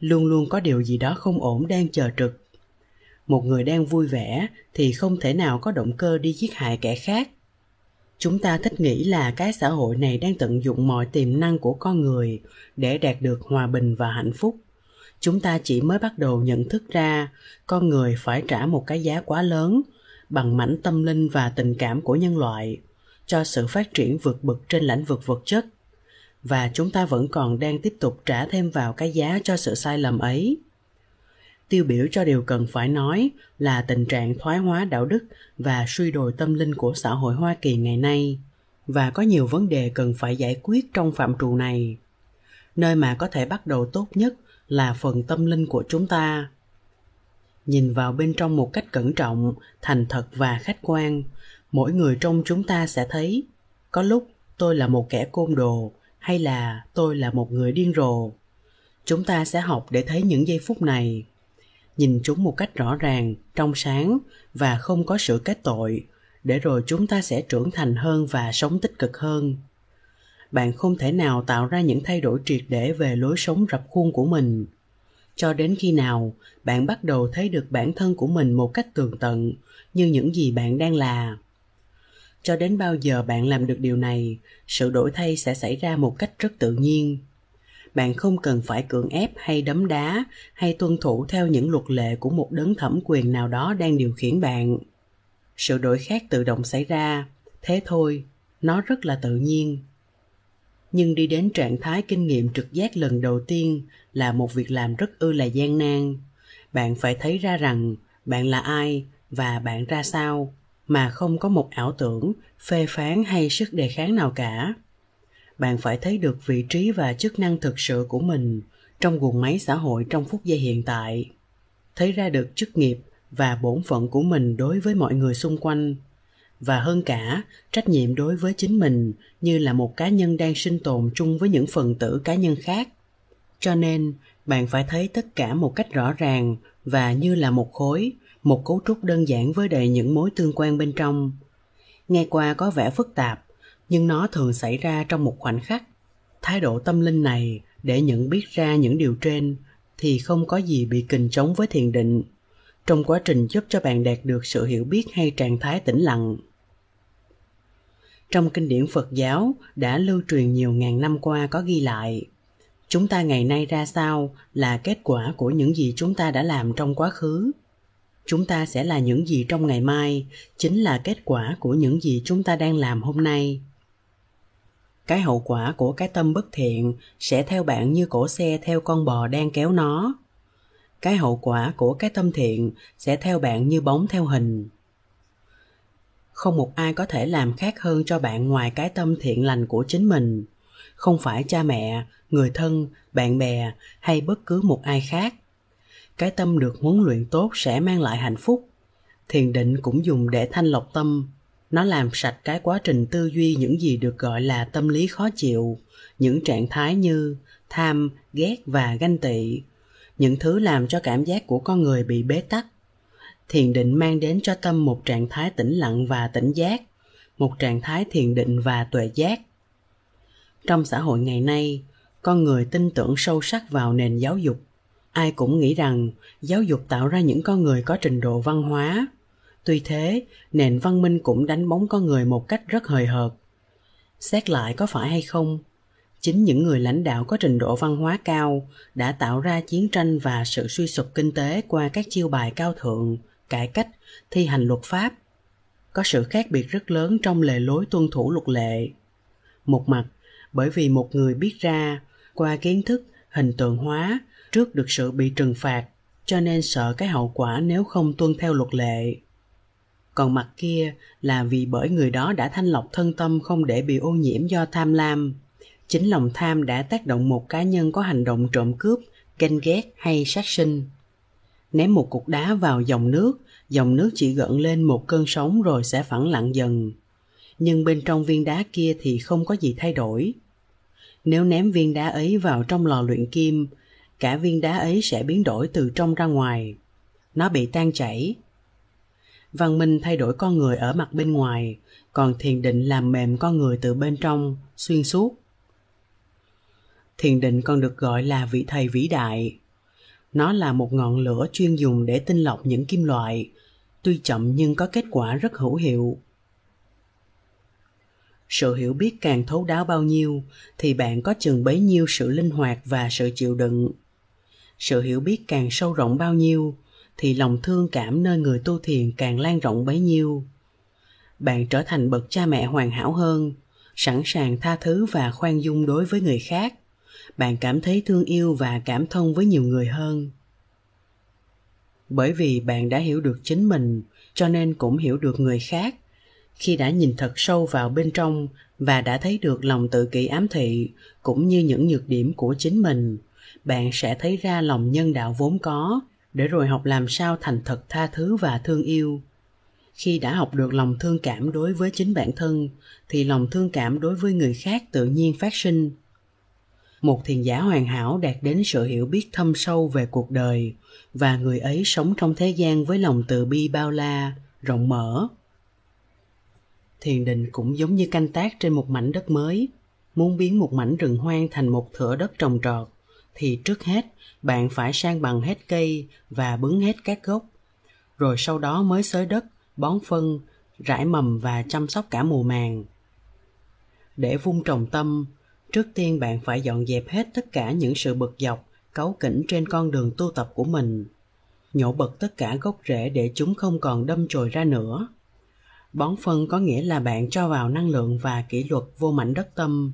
Luôn luôn có điều gì đó không ổn đang chờ trực. Một người đang vui vẻ thì không thể nào có động cơ đi giết hại kẻ khác. Chúng ta thích nghĩ là cái xã hội này đang tận dụng mọi tiềm năng của con người để đạt được hòa bình và hạnh phúc. Chúng ta chỉ mới bắt đầu nhận thức ra con người phải trả một cái giá quá lớn bằng mảnh tâm linh và tình cảm của nhân loại cho sự phát triển vượt bậc trên lĩnh vực vật chất. Và chúng ta vẫn còn đang tiếp tục trả thêm vào cái giá cho sự sai lầm ấy. Tiêu biểu cho điều cần phải nói là tình trạng thoái hóa đạo đức và suy đồi tâm linh của xã hội hoa kỳ ngày nay. Và có nhiều vấn đề cần phải giải quyết trong phạm trù này. Nơi mà có thể bắt đầu tốt nhất là phần tâm linh của chúng ta. Nhìn vào bên trong một cách cẩn trọng, thành thật và khách quan mỗi người trong chúng ta sẽ thấy. Có lúc tôi là một kẻ côn đồ, hay là tôi là một người điên rồ. Chúng ta sẽ học để thấy những giây phút này. Nhìn chúng một cách rõ ràng, trong sáng và không có sự kết tội, để rồi chúng ta sẽ trưởng thành hơn và sống tích cực hơn. Bạn không thể nào tạo ra những thay đổi triệt để về lối sống rập khuôn của mình. Cho đến khi nào bạn bắt đầu thấy được bản thân của mình một cách tường tận như những gì bạn đang là cho đến bao giờ bạn làm được điều này, sự đổi thay sẽ xảy ra một cách rất tự nhiên. Bạn không cần phải cưỡng ép hay đấm đá hay tuân thủ theo những luật lệ của một đấng thẩm quyền nào đó đang điều khiển bạn. Sự đổi khác tự động xảy ra. Thế thôi, nó rất là tự nhiên. Nhưng đi đến trạng thái kinh nghiệm trực giác lần đầu tiên là một việc làm rất ư là gian nan. Bạn phải thấy ra rằng bạn là ai và bạn ra sao mà không có một ảo tưởng, phê phán hay sức đề kháng nào cả. Bạn phải thấy được vị trí và chức năng thực sự của mình trong guồng máy xã hội trong phút giây hiện tại. Thấy ra được chức nghiệp và bổn phận của mình đối với mọi người xung quanh. Và hơn cả, trách nhiệm đối với chính mình như là một cá nhân đang sinh tồn chung với những phần tử cá nhân khác. Cho nên, bạn phải thấy tất cả một cách rõ ràng và như là một khối một cấu trúc đơn giản với đầy những mối tương quan bên trong. Nghe qua có vẻ phức tạp, nhưng nó thường xảy ra trong một khoảnh khắc. Thái độ tâm linh này, để nhận biết ra những điều trên, thì không có gì bị kình chống với thiền định. Trong quá trình giúp cho bạn đạt được sự hiểu biết hay trạng thái tĩnh lặng. Trong kinh điển phật giáo đã lưu truyền nhiều ngàn năm qua có ghi lại, chúng ta ngày nay ra sao là kết quả của những gì chúng ta đã làm trong quá khứ chúng ta sẽ là những gì trong ngày mai, chính là kết quả của những gì chúng ta đang làm hôm nay. Cái hậu quả của cái tâm bất thiện sẽ theo bạn như cổ xe theo con bò đang kéo nó. Cái hậu quả của cái tâm thiện sẽ theo bạn như bóng theo hình. Không một ai có thể làm khác hơn cho bạn ngoài cái tâm thiện lành của chính mình. Không phải cha mẹ, người thân, bạn bè hay bất cứ một ai khác cái tâm được huấn luyện tốt sẽ mang lại hạnh phúc. Thiền định cũng dùng để thanh lọc tâm. Nó làm sạch cái quá trình tư duy những gì được gọi là tâm lý khó chịu, những trạng thái như tham, ghét và ganh tị. Những thứ làm cho cảm giác của con người bị bế tắc. Thiền định mang đến cho tâm một trạng thái tĩnh lặng và tỉnh giác, một trạng thái thiền định và tuệ giác. Trong xã hội ngày nay, con người tin tưởng sâu sắc vào nền giáo dục ai cũng nghĩ rằng giáo dục tạo ra những con người có trình độ văn hóa. Tuy thế, nền văn minh cũng đánh bóng con người một cách rất hời hợt. Xét lại có phải hay không, chính những người lãnh đạo có trình độ văn hóa cao đã tạo ra chiến tranh và sự suy sụp kinh tế qua các chiêu bài cao thượng, cải cách, thi hành luật pháp. Có sự khác biệt rất lớn trong lề lối tuân thủ luật lệ. Một mặt, bởi vì một người biết ra qua kiến thức, hình tượng hóa trước được sự bị trừng phạt, cho nên sợ cái hậu quả nếu không tuân theo luật lệ. Còn mặt kia là vì bởi người đó đã thanh lọc thân tâm không để bị ô nhiễm do tham lam. Chính lòng tham đã tác động một cá nhân có hành động trộm cướp, ganh ghét hay sát sinh. Ném một cục đá vào dòng nước dòng nước chỉ gợn lên một cơn sóng rồi sẽ phẳng lặng dần. Nhưng bên trong viên đá kia thì không có gì thay đổi. Nếu ném viên đá ấy vào trong lò luyện kim cả viên đá ấy sẽ biến đổi từ trong ra ngoài. Nó bị tan chảy. Văn minh thay đổi con người ở mặt bên ngoài, còn thiền định làm mềm con người từ bên trong, xuyên suốt. Thiền định còn được gọi là vị thầy vĩ đại. Nó là một ngọn lửa chuyên dùng để tinh lọc những kim loại, tuy chậm nhưng có kết quả rất hữu hiệu. Sự hiểu biết càng thấu đáo bao nhiêu, thì bạn có chừng bấy nhiêu sự linh hoạt và sự chịu đựng sự hiểu biết càng sâu rộng bao nhiêu, thì lòng thương cảm nơi người tu thiền càng lan rộng bấy nhiêu. Bạn trở thành bậc cha mẹ hoàn hảo hơn, sẵn sàng tha thứ và khoan dung đối với người khác. Bạn cảm thấy thương yêu và cảm thông với nhiều người hơn. Bởi vì bạn đã hiểu được chính mình, cho nên cũng hiểu được người khác. Khi đã nhìn thật sâu vào bên trong và đã thấy được lòng tự kỷ ám thị, cũng như những nhược điểm của chính mình bạn sẽ thấy ra lòng nhân đạo vốn có, để rồi học làm sao thành thật tha thứ và thương yêu. Khi đã học được lòng thương cảm đối với chính bản thân, thì lòng thương cảm đối với người khác tự nhiên phát sinh. Một thiền giả hoàn hảo đạt đến sự hiểu biết thâm sâu về cuộc đời, và người ấy sống trong thế gian với lòng từ bi bao la, rộng mở. Thiền định cũng giống như canh tác trên một mảnh đất mới, muốn biến một mảnh rừng hoang thành một thửa đất trồng trọt thì trước hết, bạn phải sang bằng hết cây và bứng hết các gốc. Rồi sau đó mới xới đất, bón phân, rải mầm và chăm sóc cả mùa màng. Để vung trồng tâm, trước tiên bạn phải dọn dẹp hết tất cả những sự bực dọc cấu kỉnh trên con đường tu tập của mình. Nhổ bật tất cả gốc rễ để chúng không còn đâm chồi ra nữa. Bón phân có nghĩa là bạn cho vào năng lượng và kỷ luật vô mảnh đất tâm.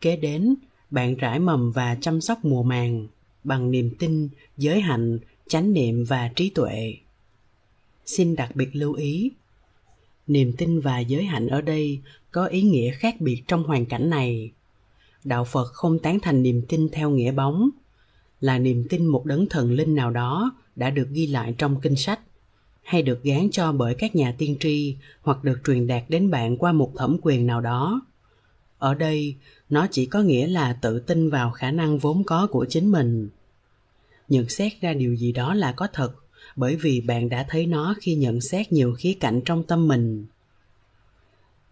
Kế đến bạn rải mầm và chăm sóc mùa màng bằng niềm tin, giới hạnh, chánh niệm và trí tuệ. Xin đặc biệt lưu ý, niềm tin và giới hạnh ở đây có ý nghĩa khác biệt trong hoàn cảnh này. Đạo phật không tán thành niềm tin theo nghĩa bóng, là niềm tin một đấng thần linh nào đó đã được ghi lại trong kinh sách, hay được gán cho bởi các nhà tiên tri, hoặc được truyền đạt đến bạn qua một thẩm quyền nào đó. Ở đây nó chỉ có nghĩa là tự tin vào khả năng vốn có của chính mình. Nhận xét ra điều gì đó là có thật, bởi vì bạn đã thấy nó khi nhận xét nhiều khía cạnh trong tâm mình.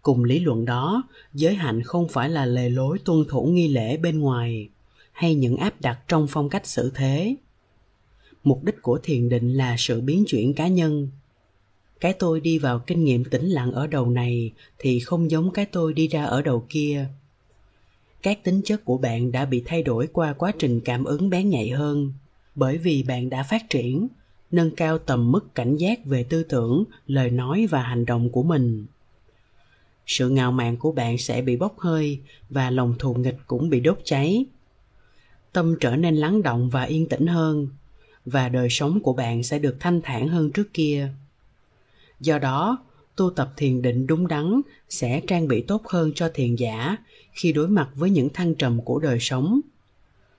Cùng lý luận đó, giới hạnh không phải là lề lối tuân thủ nghi lễ bên ngoài, hay những áp đặt trong phong cách xử thế. Mục đích của thiền định là sự biến chuyển cá nhân. Cái tôi đi vào kinh nghiệm tĩnh lặng ở đầu này thì không giống cái tôi đi ra ở đầu kia các tính chất của bạn đã bị thay đổi qua quá trình cảm ứng bén nhạy hơn. Bởi vì bạn đã phát triển, nâng cao tầm mức cảnh giác về tư tưởng, lời nói và hành động của mình. Sự ngạo mạn của bạn sẽ bị bốc hơi và lòng thù nghịch cũng bị đốt cháy. Tâm trở nên lắng động và yên tĩnh hơn, và đời sống của bạn sẽ được thanh thản hơn trước kia. Do đó tu tập thiền định đúng đắn sẽ trang bị tốt hơn cho thiền giả khi đối mặt với những thăng trầm của đời sống.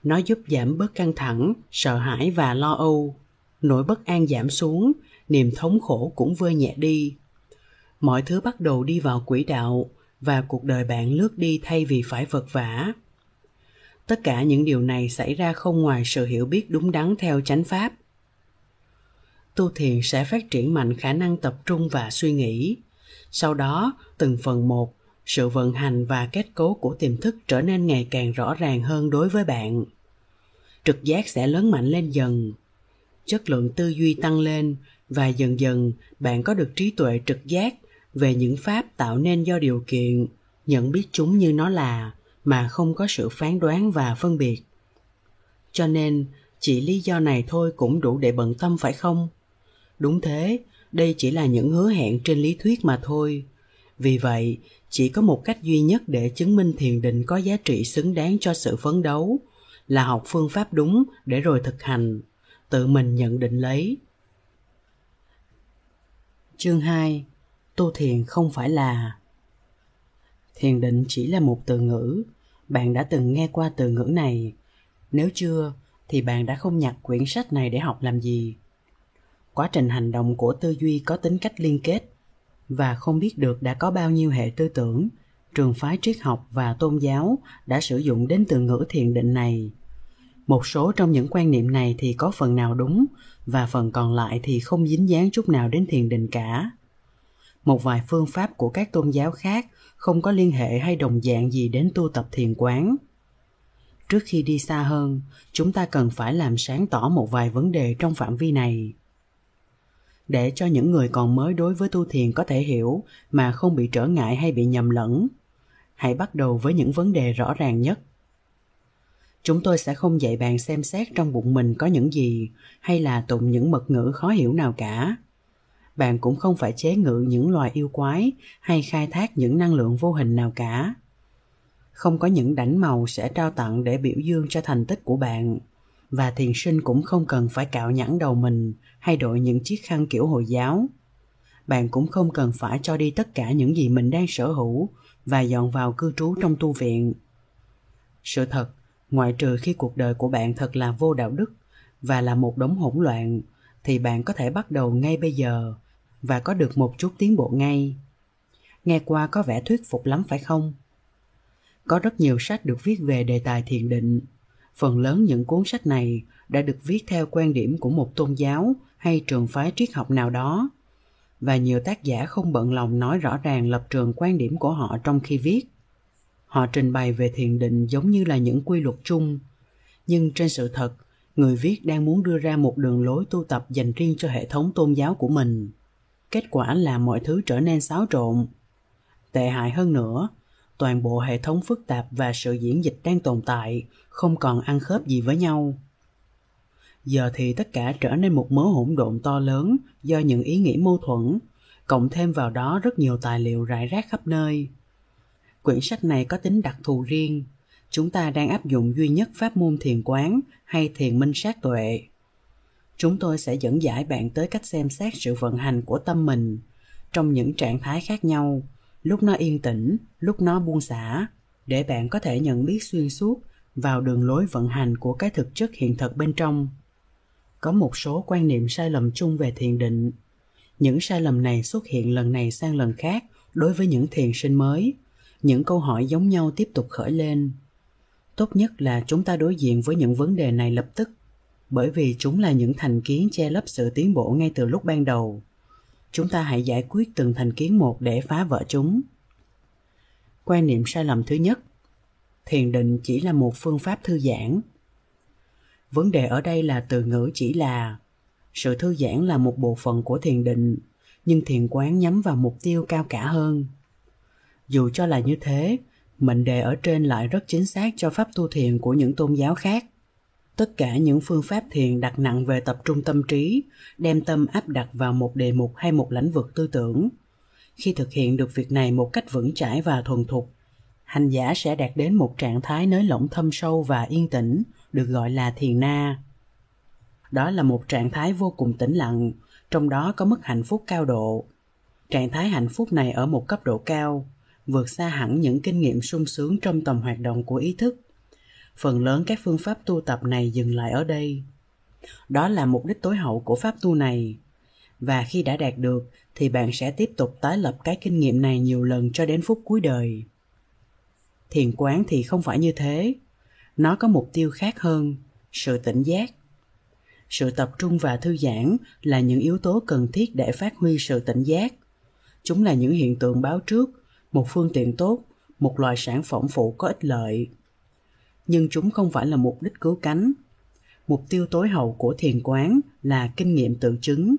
Nó giúp giảm bớt căng thẳng, sợ hãi và lo âu. Nỗi bất an giảm xuống, niềm thống khổ cũng vơi nhẹ đi. Mọi thứ bắt đầu đi vào quỹ đạo và cuộc đời bạn lướt đi thay vì phải vật vả. Tất cả những điều này xảy ra không ngoài sự hiểu biết đúng đắn theo chánh pháp tu thiền sẽ phát triển mạnh khả năng tập trung và suy nghĩ. Sau đó, từng phần một, sự vận hành và kết cấu của tiềm thức trở nên ngày càng rõ ràng hơn đối với bạn. Trực giác sẽ lớn mạnh lên dần. Chất lượng tư duy tăng lên và dần dần, bạn có được trí tuệ trực giác về những pháp tạo nên do điều kiện, nhận biết chúng như nó là, mà không có sự phán đoán và phân biệt. Cho nên, chỉ lý do này thôi cũng đủ để bận tâm phải không? Đúng thế, đây chỉ là những hứa hẹn trên lý thuyết mà thôi. Vì vậy, chỉ có một cách duy nhất để chứng minh thiền định có giá trị xứng đáng cho sự phấn đấu, là học phương pháp đúng để rồi thực hành, tự mình nhận định lấy. Chương 2 tu thiền không phải là. Thiền định chỉ là một từ ngữ. Bạn đã từng nghe qua từ ngữ này. Nếu chưa, thì bạn đã không nhặt quyển sách này để học làm gì quá trình hành động của tư duy có tính cách liên kết và không biết được đã có bao nhiêu hệ tư tưởng, trường phái triết học và tôn giáo đã sử dụng đến từ ngữ thiền định này. Một số trong những quan niệm này thì có phần nào đúng và phần còn lại thì không dính dáng chút nào đến thiền định cả. Một vài phương pháp của các tôn giáo khác không có liên hệ hay đồng dạng gì đến tu tập thiền quán. Trước khi đi xa hơn, chúng ta cần phải làm sáng tỏ một vài vấn đề trong phạm vi này để cho những người còn mới đối với tu thiền có thể hiểu mà không bị trở ngại hay bị nhầm lẫn. Hãy bắt đầu với những vấn đề rõ ràng nhất. Chúng tôi sẽ không dạy bạn xem xét trong bụng mình có những gì hay là tụng những mật ngữ khó hiểu nào cả. Bạn cũng không phải chế ngự những loài yêu quái hay khai thác những năng lượng vô hình nào cả. Không có những đảnh màu sẽ trao tặng để biểu dương cho thành tích của bạn và thiền sinh cũng không cần phải cạo nhẵn đầu mình hay đội những chiếc khăn kiểu hồi giáo. Bạn cũng không cần phải cho đi tất cả những gì mình đang sở hữu và dọn vào cư trú trong tu viện. Sự thật, ngoại trừ khi cuộc đời của bạn thật là vô đạo đức và là một đống hỗn loạn, thì bạn có thể bắt đầu ngay bây giờ và có được một chút tiến bộ ngay. Nghe qua có vẻ thuyết phục lắm phải không? Có rất nhiều sách được viết về đề tài thiền định phần lớn những cuốn sách này đã được viết theo quan điểm của một tôn giáo hay trường phái triết học nào đó. Và nhiều tác giả không bận lòng nói rõ ràng lập trường quan điểm của họ trong khi viết. Họ trình bày về thiền định giống như là những quy luật chung. Nhưng trên sự thật, người viết đang muốn đưa ra một đường lối tu tập dành riêng cho hệ thống tôn giáo của mình. Kết quả là mọi thứ trở nên xáo trộn. Tệ hại hơn nữa toàn bộ hệ thống phức tạp và sự diễn dịch đang tồn tại, không còn ăn khớp gì với nhau. Giờ thì tất cả trở nên một mớ hỗn độn to lớn do những ý nghĩ mâu thuẫn, cộng thêm vào đó rất nhiều tài liệu rải rác khắp nơi. Quyển sách này có tính đặc thù riêng. Chúng ta đang áp dụng duy nhất pháp môn thiền quán hay thiền minh sát tuệ. Chúng tôi sẽ dẫn giải bạn tới cách xem xét sự vận hành của tâm mình trong những trạng thái khác nhau lúc nó yên tĩnh, lúc nó buông xả, để bạn có thể nhận biết xuyên suốt vào đường lối vận hành của cái thực chất hiện thực bên trong. Có một số quan niệm sai lầm chung về thiền định. Những sai lầm này xuất hiện lần này sang lần khác đối với những thiền sinh mới. Những câu hỏi giống nhau tiếp tục khởi lên. Tốt nhất là chúng ta đối diện với những vấn đề này lập tức, bởi vì chúng là những thành kiến che lấp sự tiến bộ ngay từ lúc ban đầu chúng ta hãy giải quyết từng thành kiến một để phá vỡ chúng. Quan niệm sai lầm thứ nhất, thiền định chỉ là một phương pháp thư giãn. Vấn đề ở đây là từ ngữ chỉ là, sự thư giãn là một bộ phận của thiền định, nhưng thiền quán nhắm vào mục tiêu cao cả hơn. Dù cho là như thế, mệnh đề ở trên lại rất chính xác cho pháp tu thiền của những tôn giáo khác tất cả những phương pháp thiền đặt nặng về tập trung tâm trí, đem tâm áp đặt vào một đề mục hay một lĩnh vực tư tưởng. Khi thực hiện được việc này một cách vững chãi và thuần thục, hành giả sẽ đạt đến một trạng thái nới lỏng thâm sâu và yên tĩnh, được gọi là thiền na. Đó là một trạng thái vô cùng tĩnh lặng, trong đó có mức hạnh phúc cao độ. Trạng thái hạnh phúc này ở một cấp độ cao, vượt xa hẳn những kinh nghiệm sung sướng trong tầm hoạt động của ý thức phần lớn các phương pháp tu tập này dừng lại ở đây. Đó là mục đích tối hậu của pháp tu này. Và khi đã đạt được, thì bạn sẽ tiếp tục tái lập cái kinh nghiệm này nhiều lần cho đến phút cuối đời. Thiền quán thì không phải như thế. Nó có mục tiêu khác hơn, sự tỉnh giác. Sự tập trung và thư giãn là những yếu tố cần thiết để phát huy sự tỉnh giác. Chúng là những hiện tượng báo trước, một phương tiện tốt, một loại sản phẩm phụ có ích lợi nhưng chúng không phải là mục đích cứu cánh mục tiêu tối hậu của thiền quán là kinh nghiệm tự chứng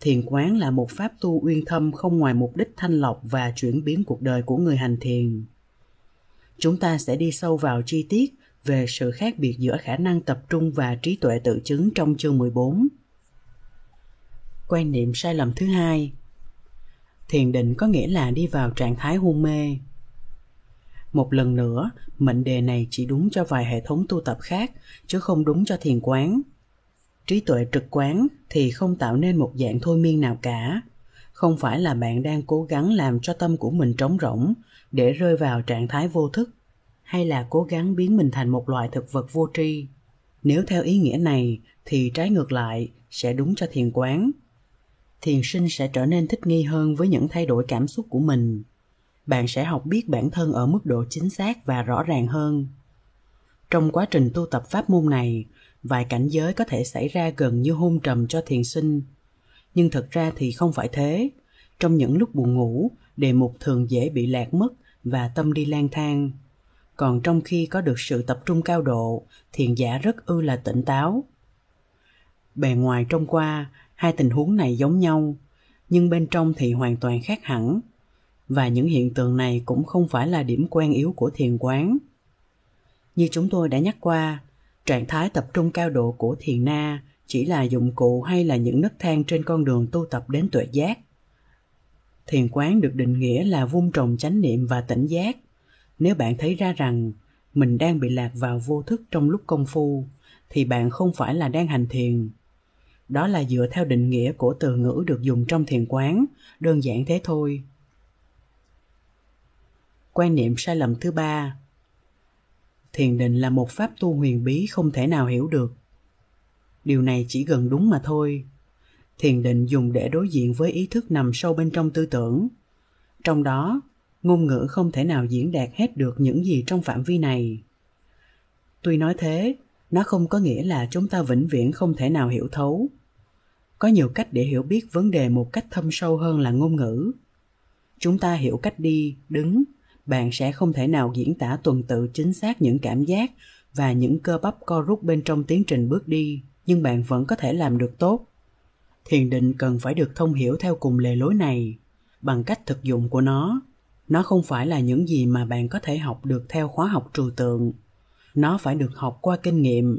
thiền quán là một pháp tu uyên thâm không ngoài mục đích thanh lọc và chuyển biến cuộc đời của người hành thiền chúng ta sẽ đi sâu vào chi tiết về sự khác biệt giữa khả năng tập trung và trí tuệ tự chứng trong chương 14. Quan niệm sai lầm thứ hai Thiền định có nghĩa là đi vào trạng thái hôn mê. Một lần nữa, mệnh đề này chỉ đúng cho vài hệ thống tu tập khác, chứ không đúng cho thiền quán. Trí tuệ trực quán thì không tạo nên một dạng thôi miên nào cả. Không phải là bạn đang cố gắng làm cho tâm của mình trống rỗng để rơi vào trạng thái vô thức hay là cố gắng biến mình thành một loại thực vật vô tri nếu theo ý nghĩa này thì trái ngược lại sẽ đúng cho thiền quán thiền sinh sẽ trở nên thích nghi hơn với những thay đổi cảm xúc của mình bạn sẽ học biết bản thân ở mức độ chính xác và rõ ràng hơn. Trong quá trình tu tập pháp môn này, vài cảnh giới có thể xảy ra gần như hôn trầm cho thiền sinh. Nhưng thật ra thì không phải thế. Trong những lúc buồn ngủ, đề mục thường dễ bị lạc mất và tâm đi lang thang. Còn trong khi có được sự tập trung cao độ, thiền giả rất ư là tỉnh táo. Bề ngoài trông qua, hai tình huống này giống nhau, nhưng bên trong thì hoàn toàn khác hẳn và những hiện tượng này cũng không phải là điểm quen yếu của thiền quán. Như chúng tôi đã nhắc qua, trạng thái tập trung cao độ của thiền na chỉ là dụng cụ hay là những nấc thang trên con đường tu tập đến tuệ giác. Thiền quán được định nghĩa là vun trồng chánh niệm và tỉnh giác. Nếu bạn thấy ra rằng mình đang bị lạc vào vô thức trong lúc công phu, thì bạn không phải là đang hành thiền. Đó là dựa theo định nghĩa của từ ngữ được dùng trong thiền quán, đơn giản thế thôi quan niệm sai lầm thứ ba. Thiền định là một pháp tu huyền bí không thể nào hiểu được. Điều này chỉ gần đúng mà thôi. Thiền định dùng để đối diện với ý thức nằm sâu bên trong tư tưởng. Trong đó, ngôn ngữ không thể nào diễn đạt hết được những gì trong phạm vi này. Tuy nói thế, nó không có nghĩa là chúng ta vĩnh viễn không thể nào hiểu thấu. Có nhiều cách để hiểu biết vấn đề một cách thâm sâu hơn là ngôn ngữ. Chúng ta hiểu cách đi, đứng bạn sẽ không thể nào diễn tả tuần tự chính xác những cảm giác và những cơ bắp co rút bên trong tiến trình bước đi, nhưng bạn vẫn có thể làm được tốt. Thiền định cần phải được thông hiểu theo cùng lề lối này, bằng cách thực dụng của nó. Nó không phải là những gì mà bạn có thể học được theo khóa học trừu tượng. Nó phải được học qua kinh nghiệm.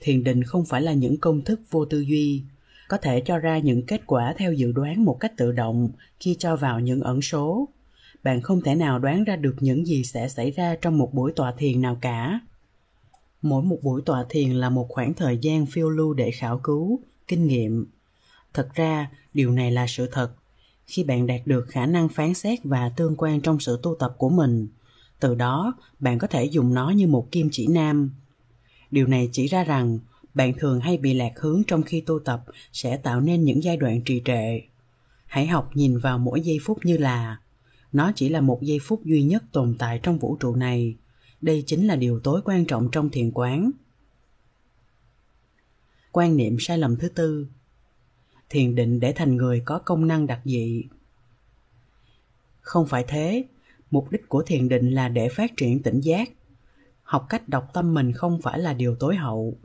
Thiền định không phải là những công thức vô tư duy, có thể cho ra những kết quả theo dự đoán một cách tự động khi cho vào những ẩn số bạn không thể nào đoán ra được những gì sẽ xảy ra trong một buổi tọa thiền nào cả. Mỗi một buổi tọa thiền là một khoảng thời gian phiêu lưu để khảo cứu, kinh nghiệm. Thật ra, điều này là sự thật. Khi bạn đạt được khả năng phán xét và tương quan trong sự tu tập của mình, từ đó bạn có thể dùng nó như một kim chỉ nam. Điều này chỉ ra rằng, bạn thường hay bị lạc hướng trong khi tu tập sẽ tạo nên những giai đoạn trì trệ. Hãy học nhìn vào mỗi giây phút như là nó chỉ là một giây phút duy nhất tồn tại trong vũ trụ này. Đây chính là điều tối quan trọng trong thiền quán. Quan niệm sai lầm thứ tư. Thiền định để thành người có công năng đặc dị. Không phải thế. Mục đích của thiền định là để phát triển tỉnh giác. Học cách đọc tâm mình không phải là điều tối hậu.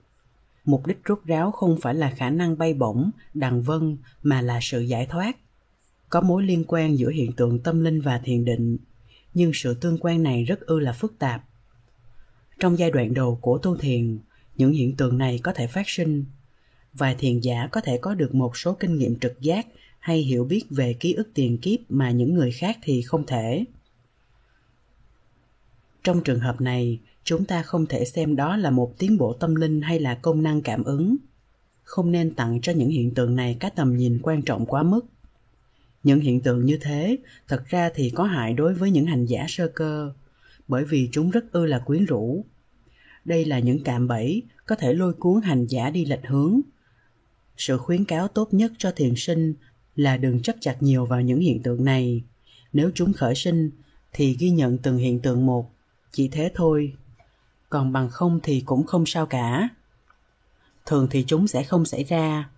Mục đích rút ráo không phải là khả năng bay bổng đằng vân, mà là sự giải thoát có mối liên quan giữa hiện tượng tâm linh và thiền định, nhưng sự tương quan này rất ư là phức tạp. Trong giai đoạn đầu của tu thiền, những hiện tượng này có thể phát sinh vài thiền giả có thể có được một số kinh nghiệm trực giác hay hiểu biết về ký ức tiền kiếp mà những người khác thì không thể. Trong trường hợp này, chúng ta không thể xem đó là một tiến bộ tâm linh hay là công năng cảm ứng. Không nên tặng cho những hiện tượng này cái tầm nhìn quan trọng quá mức những hiện tượng như thế, thật ra thì có hại đối với những hành giả sơ cơ, bởi vì chúng rất ư là quyến rũ. Đây là những cạm bẫy có thể lôi cuốn hành giả đi lệch hướng. Sự khuyến cáo tốt nhất cho thiền sinh là đừng chấp chặt nhiều vào những hiện tượng này. Nếu chúng khởi sinh thì ghi nhận từng hiện tượng một, chỉ thế thôi. Còn bằng không thì cũng không sao cả. Thường thì chúng sẽ không xảy ra.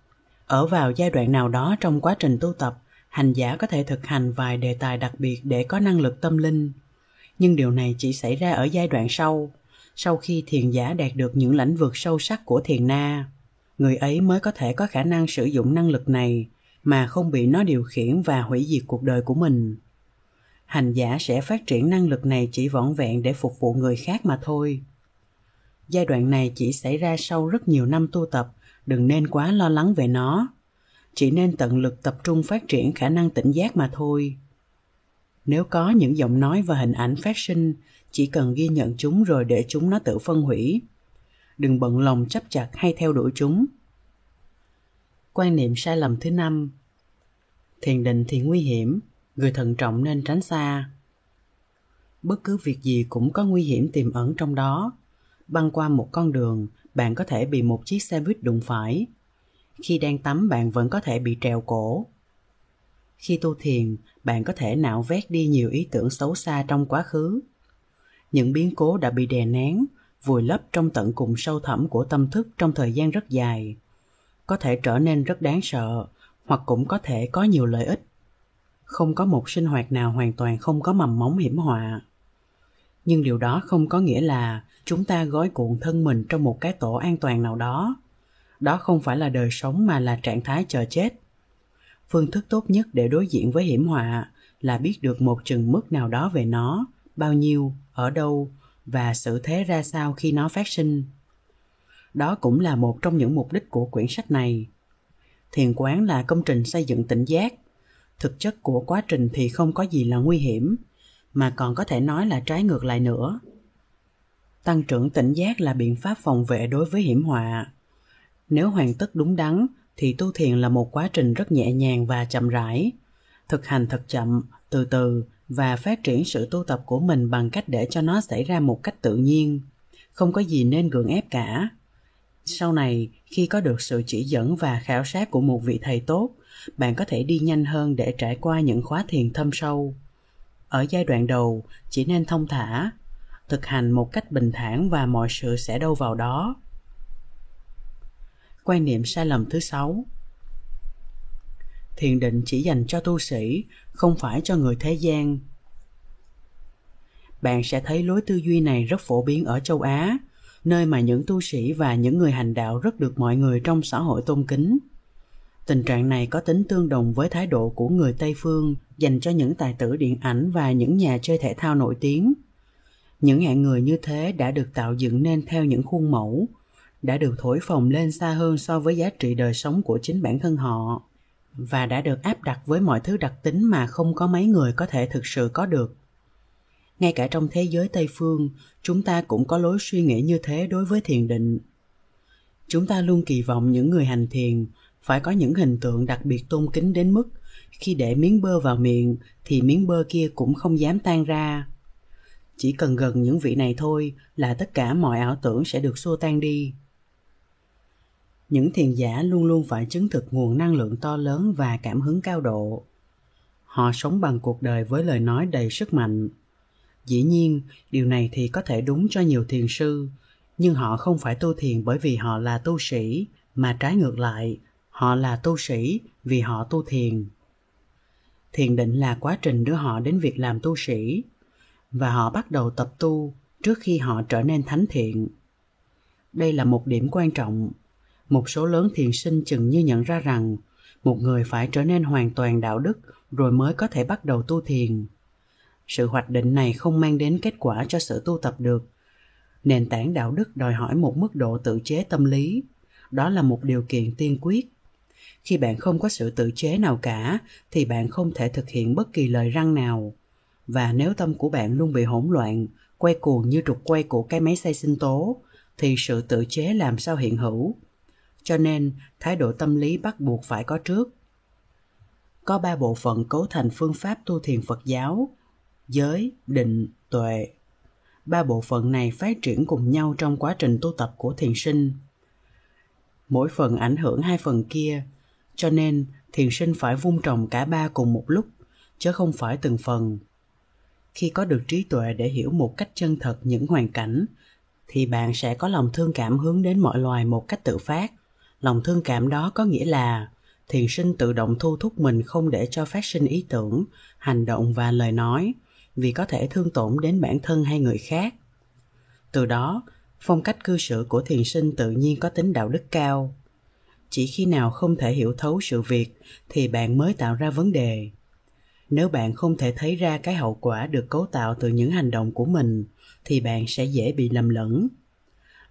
Ở vào giai đoạn nào đó trong quá trình tu tập hành giả có thể thực hành vài đề tài đặc biệt để có năng lực tâm linh. Nhưng điều này chỉ xảy ra ở giai đoạn sau sau khi thiền giả đạt được những lãnh vực sâu sắc của thiền na. Người ấy mới có thể có khả năng sử dụng năng lực này mà không bị nó điều khiển và hủy diệt cuộc đời của mình. Hành giả sẽ phát triển năng lực này chỉ vỏn vẹn để phục vụ người khác mà thôi. Giai đoạn này chỉ xảy ra sau rất nhiều năm tu tập, đừng nên quá lo lắng về nó chỉ nên tận lực tập trung phát triển khả năng tỉnh giác mà thôi. Nếu có những giọng nói và hình ảnh phát sinh chỉ cần ghi nhận chúng rồi để chúng nó tự phân hủy. Đừng bận lòng chấp chặt hay theo đuổi chúng. Quan niệm sai lầm thứ năm. Thiền định thì nguy hiểm, người thận trọng nên tránh xa. Bất cứ việc gì cũng có nguy hiểm tiềm ẩn trong đó. Băng qua một con đường, bạn có thể bị một chiếc xe buýt đụng phải khi đang tắm, bạn vẫn có thể bị trèo cổ. Khi tu thiền, bạn có thể nạo vét đi nhiều ý tưởng xấu xa trong quá khứ. Những biến cố đã bị đè nén, vùi lấp trong tận cùng sâu thẳm của tâm thức trong thời gian rất dài. Có thể trở nên rất đáng sợ, hoặc cũng có thể có nhiều lợi ích. Không có một sinh hoạt nào hoàn toàn không có mầm móng hiểm họa. Nhưng điều đó không có nghĩa là chúng ta gói cuộn thân mình trong một cái tổ an toàn nào đó đó không phải là đời sống mà là trạng thái chờ chết. Phương thức tốt nhất để đối diện với hiểm họa là biết được một chừng mức nào đó về nó, bao nhiêu, ở đâu và xử thế ra sao khi nó phát sinh. Đó cũng là một trong những mục đích của quyển sách này. Thiền quán là công trình xây dựng tỉnh giác. Thực chất của quá trình thì không có gì là nguy hiểm, mà còn có thể nói là trái ngược lại nữa. Tăng trưởng tỉnh giác là biện pháp phòng vệ đối với hiểm họa nếu hoàn tất đúng đắn, thì tu thiền là một quá trình rất nhẹ nhàng và chậm rãi. Thực hành thật chậm, từ từ, và phát triển sự tu tập của mình bằng cách để cho nó xảy ra một cách tự nhiên. Không có gì nên gượng ép cả. Sau này, khi có được sự chỉ dẫn và khảo sát của một vị thầy tốt, bạn có thể đi nhanh hơn để trải qua những khóa thiền thâm sâu. Ở giai đoạn đầu, chỉ nên thông thả, thực hành một cách bình thản và mọi sự sẽ đâu vào đó quan niệm sai lầm thứ sáu. Thiền định chỉ dành cho tu sĩ, không phải cho người thế gian. Bạn sẽ thấy lối tư duy này rất phổ biến ở châu á, nơi mà những tu sĩ và những người hành đạo rất được mọi người trong xã hội tôn kính. Tình trạng này có tính tương đồng với thái độ của người tây phương dành cho những tài tử điện ảnh và những nhà chơi thể thao nổi tiếng. Những hạng người như thế đã được tạo dựng nên theo những khuôn mẫu đã được thổi phồng lên xa hơn so với giá trị đời sống của chính bản thân họ, và đã được áp đặt với mọi thứ đặc tính mà không có mấy người có thể thực sự có được. Ngay cả trong thế giới tây phương, chúng ta cũng có lối suy nghĩ như thế đối với thiền định. Chúng ta luôn kỳ vọng những người hành thiền phải có những hình tượng đặc biệt tôn kính đến mức khi để miếng bơ vào miệng thì miếng bơ kia cũng không dám tan ra. Chỉ cần gần những vị này thôi là tất cả mọi ảo tưởng sẽ được xua tan đi những thiền giả luôn luôn phải chứng thực nguồn năng lượng to lớn và cảm hứng cao độ. Họ sống bằng cuộc đời với lời nói đầy sức mạnh. Dĩ nhiên, điều này thì có thể đúng cho nhiều thiền sư, nhưng họ không phải tu thiền bởi vì họ là tu sĩ, mà trái ngược lại, họ là tu sĩ vì họ tu thiền. Thiền định là quá trình đưa họ đến việc làm tu sĩ, và họ bắt đầu tập tu trước khi họ trở nên thánh thiện. Đây là một điểm quan trọng một số lớn thiền sinh chừng như nhận ra rằng một người phải trở nên hoàn toàn đạo đức rồi mới có thể bắt đầu tu thiền. Sự hoạch định này không mang đến kết quả cho sự tu tập được. Nền tảng đạo đức đòi hỏi một mức độ tự chế tâm lý. Đó là một điều kiện tiên quyết. Khi bạn không có sự tự chế nào cả, thì bạn không thể thực hiện bất kỳ lời răng nào. Và nếu tâm của bạn luôn bị hỗn loạn, quay cuồng như trục quay của cái máy xay sinh tố, thì sự tự chế làm sao hiện hữu? Cho nên, thái độ tâm lý bắt buộc phải có trước. Có ba bộ phận cấu thành phương pháp tu thiền phật giáo. Giới, định, tuệ. Ba bộ phận này phát triển cùng nhau trong quá trình tu tập của thiền sinh. Mỗi phần ảnh hưởng hai phần kia, cho nên thiền sinh phải vun trồng cả ba cùng một lúc, chứ không phải từng phần. Khi có được trí tuệ để hiểu một cách chân thật những hoàn cảnh, thì bạn sẽ có lòng thương cảm hướng đến mọi loài một cách tự phát lòng thương cảm đó có nghĩa là thiền sinh tự động thu thúc mình không để cho phát sinh ý tưởng, hành động và lời nói, vì có thể thương tổn đến bản thân hay người khác. Từ đó, phong cách cư xử của thiền sinh tự nhiên có tính đạo đức cao. Chỉ khi nào không thể hiểu thấu sự việc thì bạn mới tạo ra vấn đề. Nếu bạn không thể thấy ra cái hậu quả được cấu tạo từ những hành động của mình, thì bạn sẽ dễ bị lầm lẫn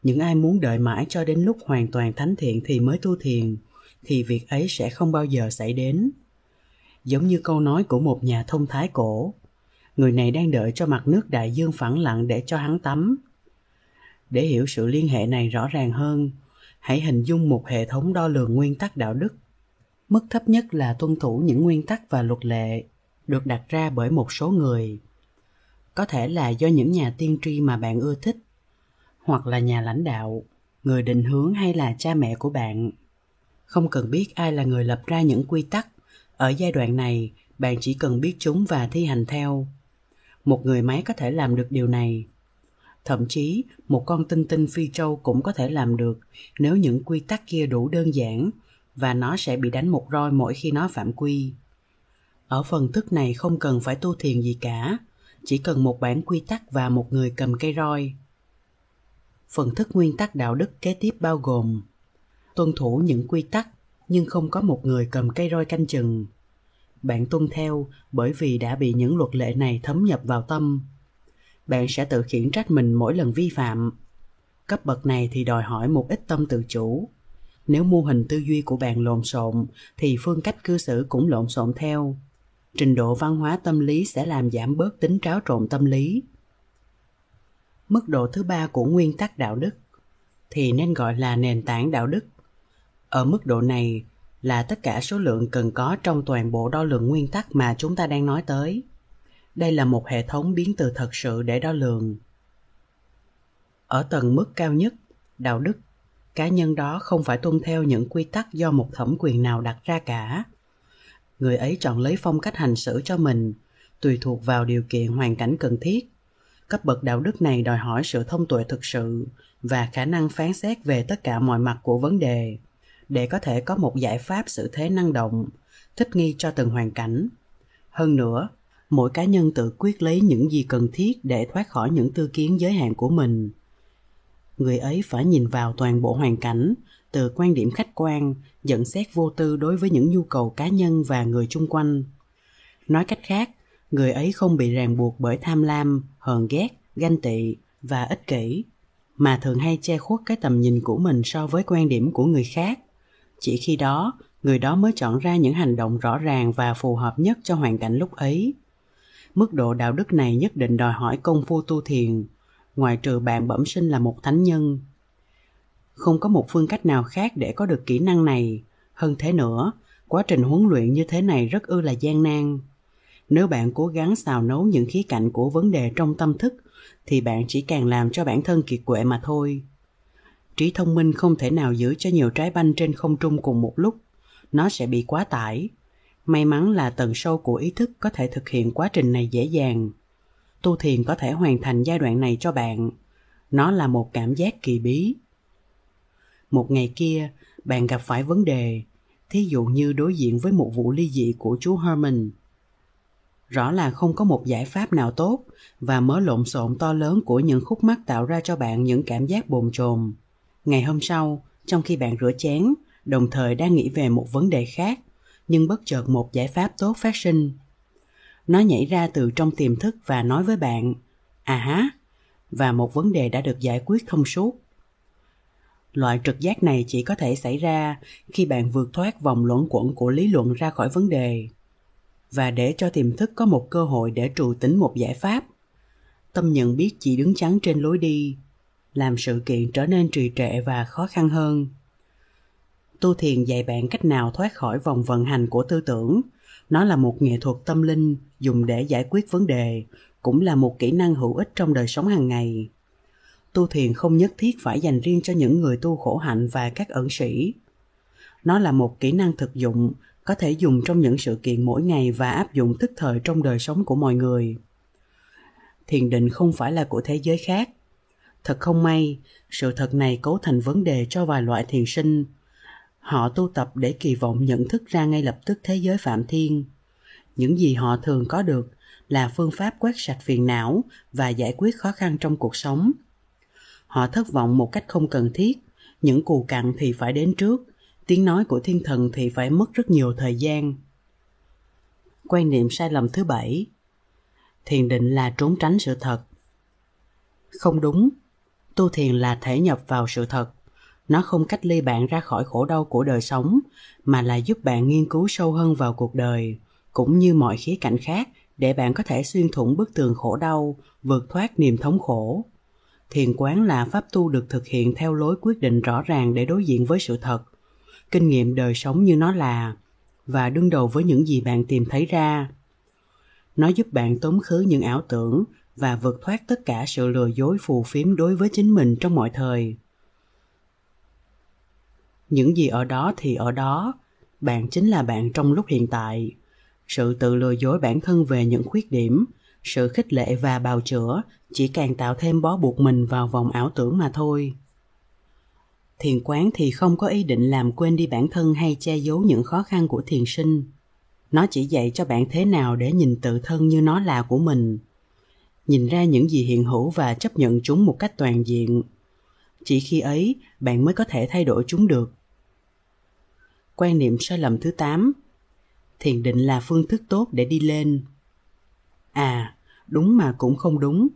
những ai muốn đợi mãi cho đến lúc hoàn toàn thánh thiện thì mới tu thiền, thì việc ấy sẽ không bao giờ xảy đến. Giống như câu nói của một nhà thông thái cổ, người này đang đợi cho mặt nước đại dương phẳng lặng để cho hắn tắm. Để hiểu sự liên hệ này rõ ràng hơn, hãy hình dung một hệ thống đo lường nguyên tắc đạo đức. Mức thấp nhất là tuân thủ những nguyên tắc và luật lệ, được đặt ra bởi một số người. Có thể là do những nhà tiên tri mà bạn ưa thích hoặc là nhà lãnh đạo, người định hướng hay là cha mẹ của bạn. Không cần biết ai là người lập ra những quy tắc. Ở giai đoạn này, bạn chỉ cần biết chúng và thi hành theo. Một người máy có thể làm được điều này. Thậm chí, một con tinh tinh phi châu cũng có thể làm được nếu những quy tắc kia đủ đơn giản và nó sẽ bị đánh một roi mỗi khi nó phạm quy. Ở phần thức này không cần phải tu thiền gì cả, chỉ cần một bản quy tắc và một người cầm cây roi phần thức nguyên tắc đạo đức kế tiếp bao gồm tuân thủ những quy tắc nhưng không có một người cầm cây roi canh chừng. Bạn tuân theo bởi vì đã bị những luật lệ này thấm nhập vào tâm. Bạn sẽ tự khiển trách mình mỗi lần vi phạm. Cấp bậc này thì đòi hỏi một ít tâm tự chủ. Nếu mô hình tư duy của bạn lộn xộn, thì phương cách cư xử cũng lộn xộn theo. Trình độ văn hóa tâm lý sẽ làm giảm bớt tính tráo trộn tâm lý mức độ thứ ba của nguyên tắc đạo đức, thì nên gọi là nền tảng đạo đức. Ở mức độ này là tất cả số lượng cần có trong toàn bộ đo lường nguyên tắc mà chúng ta đang nói tới. Đây là một hệ thống biến từ thật sự để đo lường. Ở tầng mức cao nhất, đạo đức, cá nhân đó không phải tuân theo những quy tắc do một thẩm quyền nào đặt ra cả. Người ấy chọn lấy phong cách hành xử cho mình, tùy thuộc vào điều kiện hoàn cảnh cần thiết cấp bậc đạo đức này đòi hỏi sự thông tuệ thực sự và khả năng phán xét về tất cả mọi mặt của vấn đề. Để có thể có một giải pháp xử thế năng động, thích nghi cho từng hoàn cảnh. Hơn nữa, mỗi cá nhân tự quyết lấy những gì cần thiết để thoát khỏi những tư kiến giới hạn của mình. Người ấy phải nhìn vào toàn bộ hoàn cảnh, từ quan điểm khách quan, nhận xét vô tư đối với những nhu cầu cá nhân và người chung quanh. Nói cách khác người ấy không bị ràng buộc bởi tham lam, hờn ghét, ganh tị và ích kỷ, mà thường hay che khuất cái tầm nhìn của mình so với quan điểm của người khác. Chỉ khi đó, người đó mới chọn ra những hành động rõ ràng và phù hợp nhất cho hoàn cảnh lúc ấy. Mức độ đạo đức này nhất định đòi hỏi công phu tu thiền, ngoài trừ bạn bẩm sinh là một thánh nhân. Không có một phương cách nào khác để có được kỹ năng này. Hơn thế nữa, quá trình huấn luyện như thế này rất ư là gian nan nếu bạn cố gắng xào nấu những khía cạnh của vấn đề trong tâm thức, thì bạn chỉ càng làm cho bản thân kiệt quệ mà thôi. Trí thông minh không thể nào giữ cho nhiều trái banh trên không trung cùng một lúc. Nó sẽ bị quá tải. May mắn là tầng sâu của ý thức có thể thực hiện quá trình này dễ dàng. Tu thiền có thể hoàn thành giai đoạn này cho bạn. Nó là một cảm giác kỳ bí. Một ngày kia, bạn gặp phải vấn đề. Thí dụ như đối diện với một vụ ly dị của chú herman rõ là không có một giải pháp nào tốt và mớ lộn xộn to lớn của những khúc mắc tạo ra cho bạn những cảm giác bồn chồn. Ngày hôm sau, trong khi bạn rửa chén, đồng thời đang nghĩ về một vấn đề khác, nhưng bất chợt một giải pháp tốt phát sinh. Nó nhảy ra từ trong tiềm thức và nói với bạn à há, và một vấn đề đã được giải quyết thông suốt. Loại trực giác này chỉ có thể xảy ra khi bạn vượt thoát vòng luẩn quẩn của lý luận ra khỏi vấn đề và để cho tiềm thức có một cơ hội để trụ tính một giải pháp. Tâm nhận biết chỉ đứng chắn trên lối đi, làm sự kiện trở nên trì trệ và khó khăn hơn. Tu thiền dạy bạn cách nào thoát khỏi vòng vận hành của tư tưởng. Nó là một nghệ thuật tâm linh, dùng để giải quyết vấn đề, cũng là một kỹ năng hữu ích trong đời sống hàng ngày. Tu thiền không nhất thiết phải dành riêng cho những người tu khổ hạnh và các ẩn sĩ. Nó là một kỹ năng thực dụng có thể dùng trong những sự kiện mỗi ngày và áp dụng tức thời trong đời sống của mọi người. Thiền định không phải là của thế giới khác. Thật không may, sự thật này cấu thành vấn đề cho vài loại thiền sinh. Họ tu tập để kỳ vọng nhận thức ra ngay lập tức thế giới phạm thiên. Những gì họ thường có được là phương pháp quét sạch phiền não và giải quyết khó khăn trong cuộc sống. Họ thất vọng một cách không cần thiết, những cù cặn thì phải đến trước tiếng nói của thiên thần thì phải mất rất nhiều thời gian. Quan niệm sai lầm thứ bảy. Thiền định là trốn tránh sự thật. Không đúng. Tu thiền là thể nhập vào sự thật. Nó không cách ly bạn ra khỏi khổ đau của đời sống, mà là giúp bạn nghiên cứu sâu hơn vào cuộc đời, cũng như mọi khía cạnh khác để bạn có thể xuyên thủng bức tường khổ đau, vượt thoát niềm thống khổ. Thiền quán là pháp tu được thực hiện theo lối quyết định rõ ràng để đối diện với sự thật kinh nghiệm đời sống như nó là và đương đầu với những gì bạn tìm thấy ra. Nó giúp bạn tống khứ những ảo tưởng và vượt thoát tất cả sự lừa dối phù phiếm đối với chính mình trong mọi thời. Những gì ở đó thì ở đó, bạn chính là bạn trong lúc hiện tại. Sự tự lừa dối bản thân về những khuyết điểm, sự khích lệ và bào chữa chỉ càng tạo thêm bó buộc mình vào vòng ảo tưởng mà thôi thiền quán thì không có ý định làm quên đi bản thân hay che giấu những khó khăn của thiền sinh. Nó chỉ dạy cho bạn thế nào để nhìn tự thân như nó là của mình. Nhìn ra những gì hiện hữu và chấp nhận chúng một cách toàn diện. Chỉ khi ấy, bạn mới có thể thay đổi chúng được. Quan niệm sai lầm thứ 8 thiền định là phương thức tốt để đi lên. À đúng mà cũng không đúng.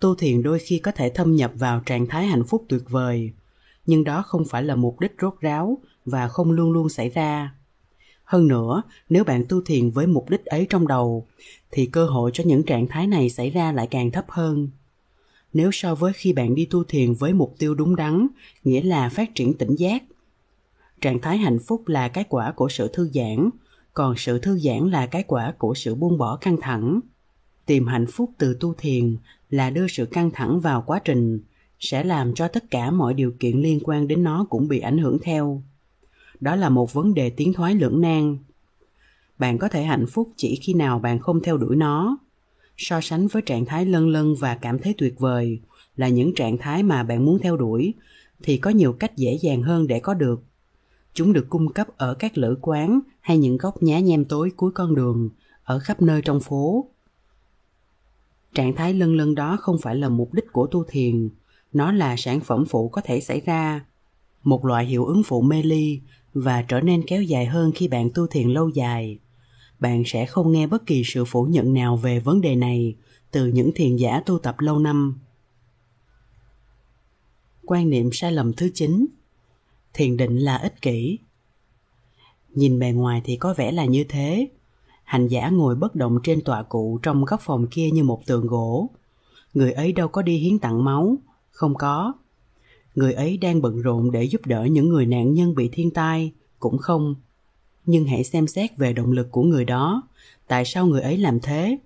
Tu thiền đôi khi có thể thâm nhập vào trạng thái hạnh phúc tuyệt vời nhưng đó không phải là mục đích rốt ráo và không luôn luôn xảy ra. Hơn nữa, nếu bạn tu thiền với mục đích ấy trong đầu, thì cơ hội cho những trạng thái này xảy ra lại càng thấp hơn. Nếu so với khi bạn đi tu thiền với mục tiêu đúng đắn, nghĩa là phát triển tỉnh giác, trạng thái hạnh phúc là cái quả của sự thư giãn, còn sự thư giãn là cái quả của sự buông bỏ căng thẳng. Tìm hạnh phúc từ tu thiền là đưa sự căng thẳng vào quá trình sẽ làm cho tất cả mọi điều kiện liên quan đến nó cũng bị ảnh hưởng theo. Đó là một vấn đề tiến thoái lưỡng nan. Bạn có thể hạnh phúc chỉ khi nào bạn không theo đuổi nó. So sánh với trạng thái lân lân và cảm thấy tuyệt vời là những trạng thái mà bạn muốn theo đuổi, thì có nhiều cách dễ dàng hơn để có được. Chúng được cung cấp ở các lữ quán hay những góc nhá nhem tối cuối con đường, ở khắp nơi trong phố. Trạng thái lân lân đó không phải là mục đích của tu thiền nó là sản phẩm phụ có thể xảy ra. Một loại hiệu ứng phụ mê ly và trở nên kéo dài hơn khi bạn tu thiền lâu dài. Bạn sẽ không nghe bất kỳ sự phủ nhận nào về vấn đề này từ những thiền giả tu tập lâu năm. Quan niệm sai lầm thứ chín. Thiền định là ích kỷ. Nhìn bề ngoài thì có vẻ là như thế. Hành giả ngồi bất động trên tọa cụ trong góc phòng kia như một tường gỗ. Người ấy đâu có đi hiến tặng máu không có. Người ấy đang bận rộn để giúp đỡ những người nạn nhân bị thiên tai, cũng không. Nhưng hãy xem xét về động lực của người đó. Tại sao người ấy làm thế?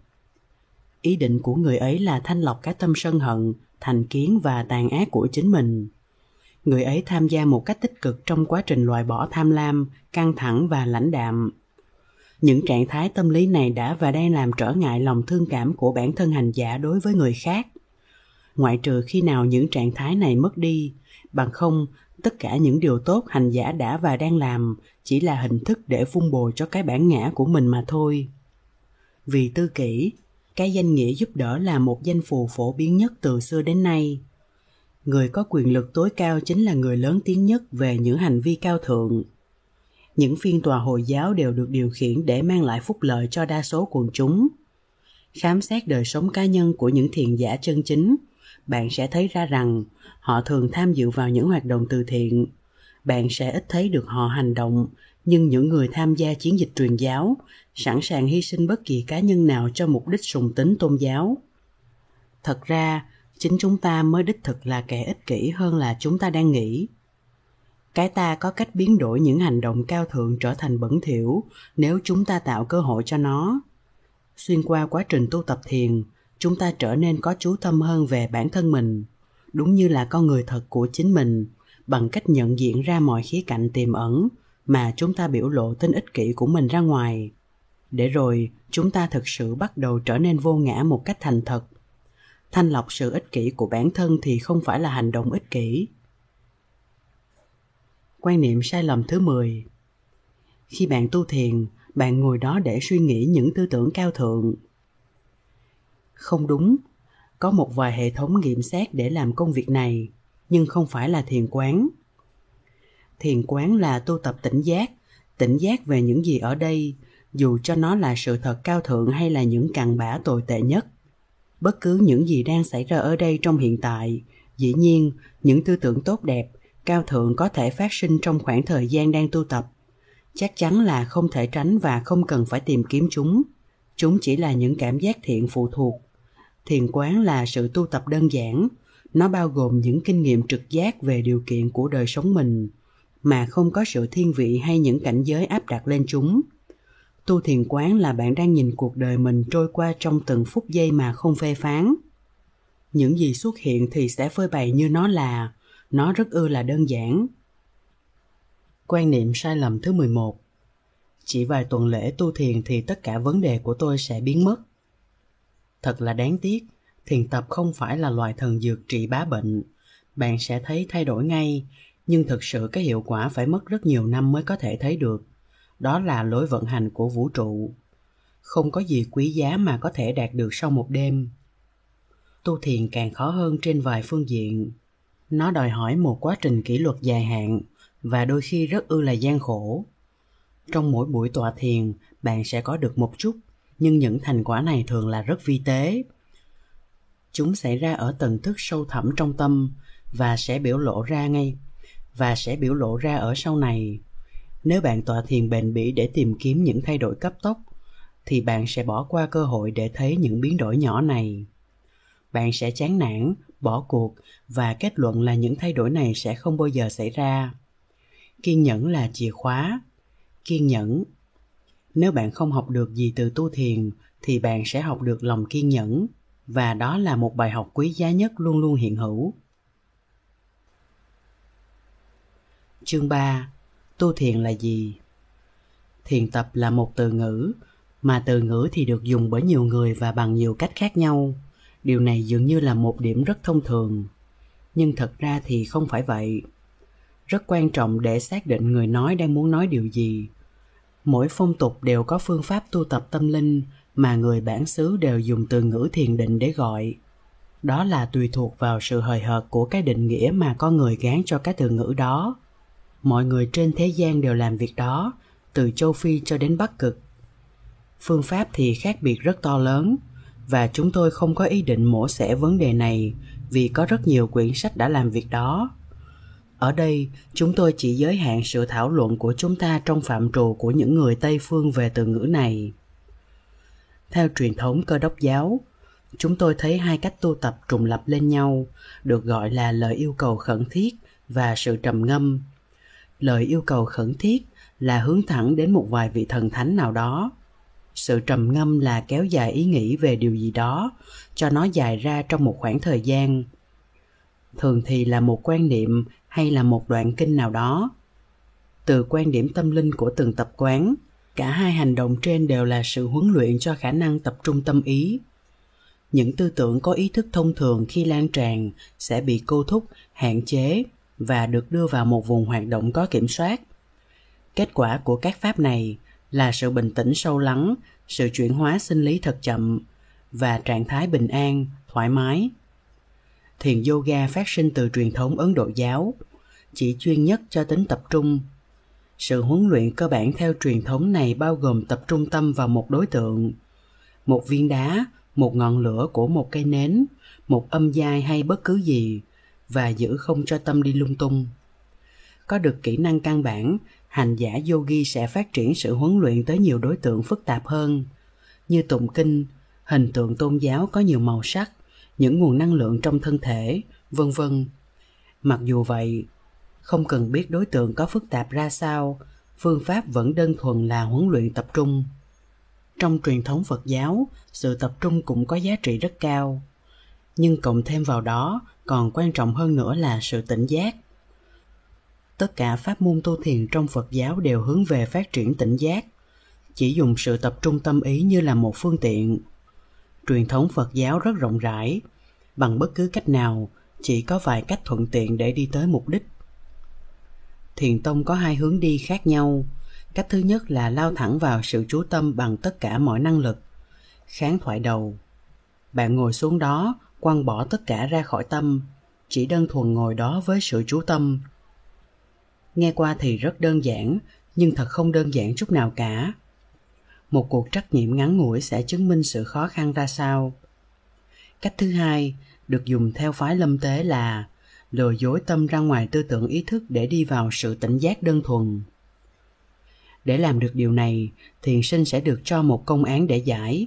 Ý định của người ấy là thanh lọc cái tâm sân hận, thành kiến và tàn ác của chính mình. Người ấy tham gia một cách tích cực trong quá trình loại bỏ tham lam, căng thẳng và lãnh đạm. Những trạng thái tâm lý này đã và đang làm trở ngại lòng thương cảm của bản thân hành giả đối với người khác ngoại trừ khi nào những trạng thái này mất đi, bằng không, tất cả những điều tốt hành giả đã và đang làm chỉ là hình thức để vun bồi cho cái bản ngã của mình mà thôi. Vì tư kỷ, cái danh nghĩa giúp đỡ là một danh phù phổ biến nhất từ xưa đến nay. Người có quyền lực tối cao chính là người lớn tiếng nhất về những hành vi cao thượng. Những phiên tòa hồi giáo đều được điều khiển để mang lại phúc lợi cho đa số quần chúng. Khám xét đời sống cá nhân của những thiền giả chân chính bạn sẽ thấy ra rằng họ thường tham dự vào những hoạt động từ thiện. Bạn sẽ ít thấy được họ hành động, nhưng những người tham gia chiến dịch truyền giáo sẵn sàng hy sinh bất kỳ cá nhân nào cho mục đích sùng tính tôn giáo. Thật ra, chính chúng ta mới đích thực là kẻ ích kỷ hơn là chúng ta đang nghĩ. Cái ta có cách biến đổi những hành động cao thượng trở thành bẩn thỉu nếu chúng ta tạo cơ hội cho nó. Xuyên qua quá trình tu tập thiền chúng ta trở nên có chú tâm hơn về bản thân mình, đúng như là con người thật của chính mình, bằng cách nhận diện ra mọi khía cạnh tiềm ẩn mà chúng ta biểu lộ tính ích kỷ của mình ra ngoài. Để rồi, chúng ta thực sự bắt đầu trở nên vô ngã một cách thành thật. Thanh lọc sự ích kỷ của bản thân thì không phải là hành động ích kỷ. Quan niệm sai lầm thứ 10 khi bạn tu thiền, bạn ngồi đó để suy nghĩ những tư tưởng cao thượng không đúng. Có một vài hệ thống nghiệm xét để làm công việc này, nhưng không phải là thiền quán. Thiền quán là tu tập tỉnh giác tỉnh giác về những gì ở đây, dù cho nó là sự thật cao thượng hay là những cặn bã tồi tệ nhất. Bất cứ những gì đang xảy ra ở đây trong hiện tại, dĩ nhiên, những tư tưởng tốt đẹp, cao thượng có thể phát sinh trong khoảng thời gian đang tu tập. Chắc chắn là không thể tránh và không cần phải tìm kiếm chúng. Chúng chỉ là những cảm giác thiện phụ thuộc thiền quán là sự tu tập đơn giản. Nó bao gồm những kinh nghiệm trực giác về điều kiện của đời sống mình, mà không có sự thiên vị hay những cảnh giới áp đặt lên chúng. Tu thiền quán là bạn đang nhìn cuộc đời mình trôi qua trong từng phút giây mà không phê phán. Những gì xuất hiện thì sẽ phơi bày như nó là. Nó rất ư là đơn giản. Quan niệm sai lầm thứ 11 chỉ vài tuần lễ tu thiền thì tất cả vấn đề của tôi sẽ biến mất thật là đáng tiếc. Thiền tập không phải là loại thần dược trị bá bệnh. Bạn sẽ thấy thay đổi ngay, nhưng thực sự cái hiệu quả phải mất rất nhiều năm mới có thể thấy được. Đó là lối vận hành của vũ trụ. Không có gì quý giá mà có thể đạt được sau một đêm. Tu thiền càng khó hơn trên vài phương diện. Nó đòi hỏi một quá trình kỷ luật dài hạn, và đôi khi rất ư là gian khổ. Trong mỗi buổi tọa thiền, bạn sẽ có được một chút nhưng những thành quả này thường là rất vi tế. Chúng xảy ra ở tầng thức sâu thẳm trong tâm và sẽ biểu lộ ra ngay, và sẽ biểu lộ ra ở sau này. Nếu bạn tọa thiền bền bỉ để tìm kiếm những thay đổi cấp tốc, thì bạn sẽ bỏ qua cơ hội để thấy những biến đổi nhỏ này. Bạn sẽ chán nản, bỏ cuộc, và kết luận là những thay đổi này sẽ không bao giờ xảy ra. Kiên nhẫn là chìa khóa. Kiên nhẫn nếu bạn không học được gì từ tu thiền, thì bạn sẽ học được lòng kiên nhẫn. Và đó là một bài học quý giá nhất luôn luôn hiện hữu. Chương 3 tu thiền là gì? Thiền tập là một từ ngữ, mà từ ngữ thì được dùng bởi nhiều người và bằng nhiều cách khác nhau. Điều này dường như là một điểm rất thông thường. Nhưng thật ra thì không phải vậy. Rất quan trọng để xác định người nói đang muốn nói điều gì mỗi phong tục đều có phương pháp tu tập tâm linh mà người bản xứ đều dùng từ ngữ thiền định để gọi. Đó là tùy thuộc vào sự hời hợt của cái định nghĩa mà con người gán cho cái từ ngữ đó. Mọi người trên thế gian đều làm việc đó, từ châu phi cho đến bắc cực. Phương pháp thì khác biệt rất to lớn, và chúng tôi không có ý định mổ xẻ vấn đề này vì có rất nhiều quyển sách đã làm việc đó ở đây, chúng tôi chỉ giới hạn sự thảo luận của chúng ta trong phạm trù của những người tây phương về từ ngữ này. Theo truyền thống cơ đốc giáo, chúng tôi thấy hai cách tu tập trùng lập lên nhau, được gọi là lời yêu cầu khẩn thiết và sự trầm ngâm. Lời yêu cầu khẩn thiết là hướng thẳng đến một vài vị thần thánh nào đó. Sự trầm ngâm là kéo dài ý nghĩ về điều gì đó, cho nó dài ra trong một khoảng thời gian. Thường thì là một quan niệm hay là một đoạn kinh nào đó. Từ quan điểm tâm linh của từng tập quán, cả hai hành động trên đều là sự huấn luyện cho khả năng tập trung tâm ý. Những tư tưởng có ý thức thông thường khi lan tràn sẽ bị cô thúc, hạn chế và được đưa vào một vùng hoạt động có kiểm soát. Kết quả của các pháp này là sự bình tĩnh sâu lắng, sự chuyển hóa sinh lý thật chậm và trạng thái bình an, thoải mái thiền yoga phát sinh từ truyền thống ấn độ giáo, chỉ chuyên nhất cho tính tập trung. Sự huấn luyện cơ bản theo truyền thống này bao gồm tập trung tâm vào một đối tượng, một viên đá, một ngọn lửa của một cây nến, một âm giai hay bất cứ gì, và giữ không cho tâm đi lung tung. Có được kỹ năng căn bản, hành giả yogi sẽ phát triển sự huấn luyện tới nhiều đối tượng phức tạp hơn. Như tụng kinh, hình tượng tôn giáo có nhiều màu sắc những nguồn năng lượng trong thân thể, vân vân. Mặc dù vậy, không cần biết đối tượng có phức tạp ra sao, phương pháp vẫn đơn thuần là huấn luyện tập trung. Trong truyền thống phật giáo, sự tập trung cũng có giá trị rất cao. Nhưng cộng thêm vào đó, còn quan trọng hơn nữa là sự tỉnh giác. Tất cả pháp môn tu thiền trong phật giáo đều hướng về phát triển tỉnh giác. Chỉ dùng sự tập trung tâm ý như là một phương tiện truyền thống phật giáo rất rộng rãi. Bằng bất cứ cách nào, chỉ có vài cách thuận tiện để đi tới mục đích. Thiền tông có hai hướng đi khác nhau. Cách thứ nhất là lao thẳng vào sự chú tâm bằng tất cả mọi năng lực, kháng thoại đầu. Bạn ngồi xuống đó, quăng bỏ tất cả ra khỏi tâm, chỉ đơn thuần ngồi đó với sự chú tâm. Nghe qua thì rất đơn giản, nhưng thật không đơn giản chút nào cả một cuộc trắc nghiệm ngắn ngủi sẽ chứng minh sự khó khăn ra sao. Cách thứ hai được dùng theo phái lâm tế là lừa dối tâm ra ngoài tư tưởng ý thức để đi vào sự tỉnh giác đơn thuần. Để làm được điều này, thiền sinh sẽ được cho một công án để giải.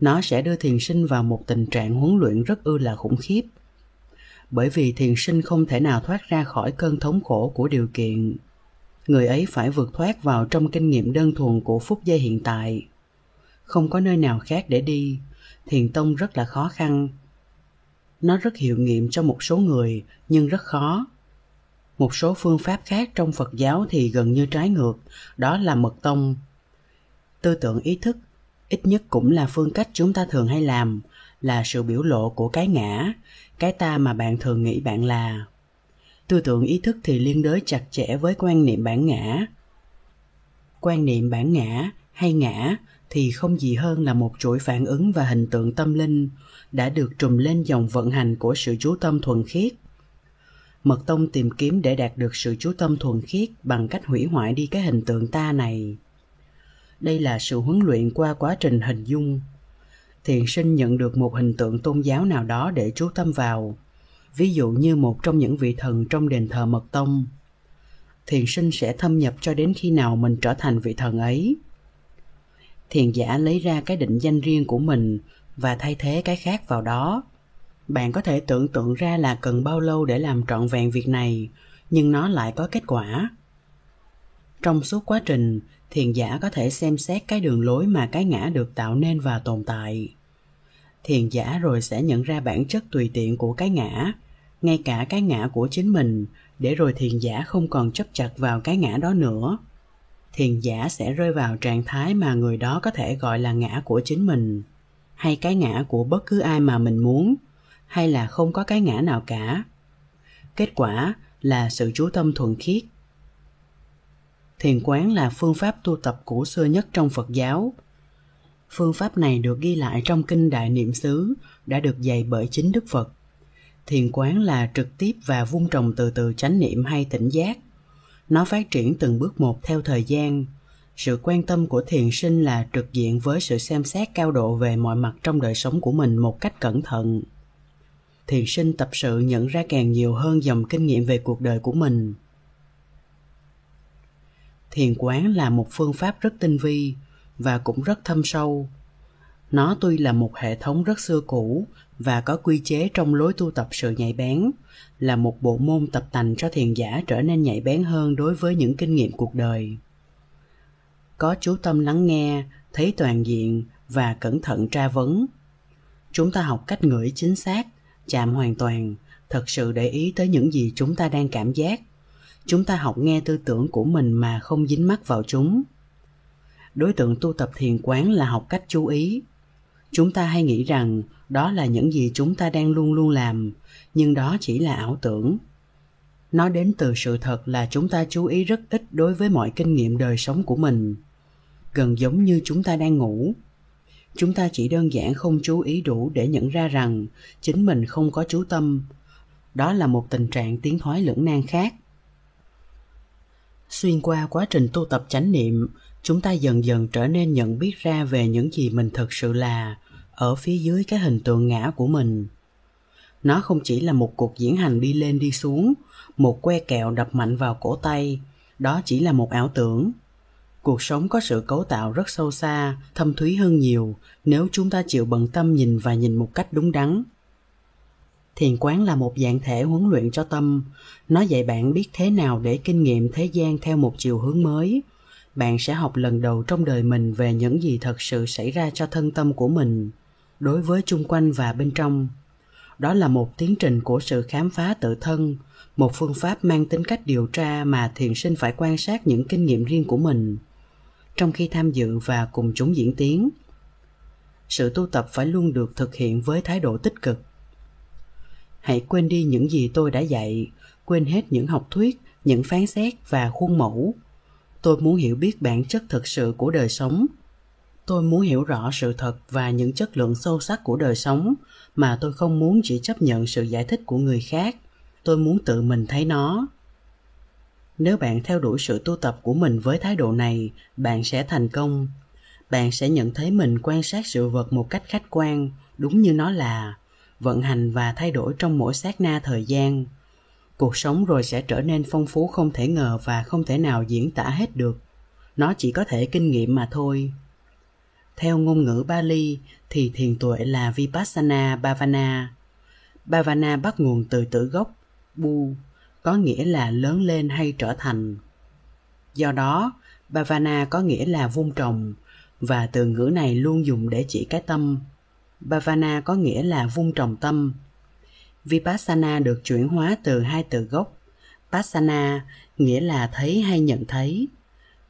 Nó sẽ đưa thiền sinh vào một tình trạng huấn luyện rất ư là khủng khiếp. Bởi vì thiền sinh không thể nào thoát ra khỏi cơn thống khổ của điều kiện người ấy phải vượt thoát vào trong kinh nghiệm đơn thuần của phút giây hiện tại. Không có nơi nào khác để đi. Thiền tông rất là khó khăn. Nó rất hiệu nghiệm cho một số người, nhưng rất khó. Một số phương pháp khác trong phật giáo thì gần như trái ngược, đó là mật tông. Tư tưởng ý thức, ít nhất cũng là phương cách chúng ta thường hay làm, là sự biểu lộ của cái ngã, cái ta mà bạn thường nghĩ bạn là tư tưởng ý thức thì liên đới chặt chẽ với quan niệm bản ngã. Quan niệm bản ngã hay ngã thì không gì hơn là một chuỗi phản ứng và hình tượng tâm linh đã được trùm lên dòng vận hành của sự chú tâm thuần khiết. Mật tông tìm kiếm để đạt được sự chú tâm thuần khiết bằng cách hủy hoại đi cái hình tượng ta này. Đây là sự huấn luyện qua quá trình hình dung. Thiền sinh nhận được một hình tượng tôn giáo nào đó để chú tâm vào ví dụ như một trong những vị thần trong đền thờ mật tông. Thiền sinh sẽ thâm nhập cho đến khi nào mình trở thành vị thần ấy. Thiền giả lấy ra cái định danh riêng của mình và thay thế cái khác vào đó. Bạn có thể tưởng tượng ra là cần bao lâu để làm trọn vẹn việc này, nhưng nó lại có kết quả. Trong suốt quá trình, thiền giả có thể xem xét cái đường lối mà cái ngã được tạo nên và tồn tại thiền giả rồi sẽ nhận ra bản chất tùy tiện của cái ngã, ngay cả cái ngã của chính mình, để rồi thiền giả không còn chấp chặt vào cái ngã đó nữa. Thiền giả sẽ rơi vào trạng thái mà người đó có thể gọi là ngã của chính mình, hay cái ngã của bất cứ ai mà mình muốn, hay là không có cái ngã nào cả. Kết quả là sự chú tâm thuần khiết. Thiền quán là phương pháp tu tập cổ xưa nhất trong phật giáo phương pháp này được ghi lại trong kinh đại niệm xứ, đã được dạy bởi chính đức phật. Thiền quán là trực tiếp và vun trồng từ từ chánh niệm hay tỉnh giác. Nó phát triển từng bước một theo thời gian. Sự quan tâm của thiền sinh là trực diện với sự xem xét cao độ về mọi mặt trong đời sống của mình một cách cẩn thận. Thiền sinh tập sự nhận ra càng nhiều hơn dòng kinh nghiệm về cuộc đời của mình. Thiền quán là một phương pháp rất tinh vi và cũng rất thâm sâu. Nó tuy là một hệ thống rất xưa cũ và có quy chế trong lối tu tập sự nhạy bén, là một bộ môn tập tành cho thiền giả trở nên nhạy bén hơn đối với những kinh nghiệm cuộc đời. Có chú tâm lắng nghe, thấy toàn diện và cẩn thận tra vấn. Chúng ta học cách ngửi chính xác, chạm hoàn toàn, thật sự để ý tới những gì chúng ta đang cảm giác. Chúng ta học nghe tư tưởng của mình mà không dính mắc vào chúng đối tượng tu tập thiền quán là học cách chú ý. Chúng ta hay nghĩ rằng đó là những gì chúng ta đang luôn luôn làm, nhưng đó chỉ là ảo tưởng. Nó đến từ sự thật là chúng ta chú ý rất ít đối với mọi kinh nghiệm đời sống của mình, gần giống như chúng ta đang ngủ. Chúng ta chỉ đơn giản không chú ý đủ để nhận ra rằng chính mình không có chú tâm. Đó là một tình trạng tiến thoái lưỡng nan khác. Xuyên qua quá trình tu tập chánh niệm chúng ta dần dần trở nên nhận biết ra về những gì mình thực sự là, ở phía dưới cái hình tượng ngã của mình. Nó không chỉ là một cuộc diễn hành đi lên đi xuống, một que kẹo đập mạnh vào cổ tay, đó chỉ là một ảo tưởng. Cuộc sống có sự cấu tạo rất sâu xa, thâm thúy hơn nhiều nếu chúng ta chịu bận tâm nhìn và nhìn một cách đúng đắn. Thiền quán là một dạng thể huấn luyện cho tâm. Nó dạy bạn biết thế nào để kinh nghiệm thế gian theo một chiều hướng mới bạn sẽ học lần đầu trong đời mình về những gì thật sự xảy ra cho thân tâm của mình, đối với chung quanh và bên trong. Đó là một tiến trình của sự khám phá tự thân, một phương pháp mang tính cách điều tra mà thiền sinh phải quan sát những kinh nghiệm riêng của mình, trong khi tham dự và cùng chúng diễn tiến. Sự tu tập phải luôn được thực hiện với thái độ tích cực. Hãy quên đi những gì tôi đã dạy, quên hết những học thuyết, những phán xét và khuôn mẫu tôi muốn hiểu biết bản chất thực sự của đời sống. Tôi muốn hiểu rõ sự thật và những chất lượng sâu sắc của đời sống mà tôi không muốn chỉ chấp nhận sự giải thích của người khác. Tôi muốn tự mình thấy nó. Nếu bạn theo đuổi sự tu tập của mình với thái độ này, bạn sẽ thành công. Bạn sẽ nhận thấy mình quan sát sự vật một cách khách quan, đúng như nó là, vận hành và thay đổi trong mỗi sát na thời gian cuộc sống rồi sẽ trở nên phong phú không thể ngờ và không thể nào diễn tả hết được nó chỉ có thể kinh nghiệm mà thôi theo ngôn ngữ Bali thì thiền tuệ là Vipassana Bhavana. Bhavana bắt nguồn từ tử gốc Bu, có nghĩa là lớn lên hay trở thành. Do đó, Bhavana có nghĩa là vun trồng và từ ngữ này luôn dùng để chỉ cái tâm. Bhavana có nghĩa là vun trồng tâm. Vipassana được chuyển hóa từ hai từ gốc. Passana nghĩa là thấy hay nhận thấy.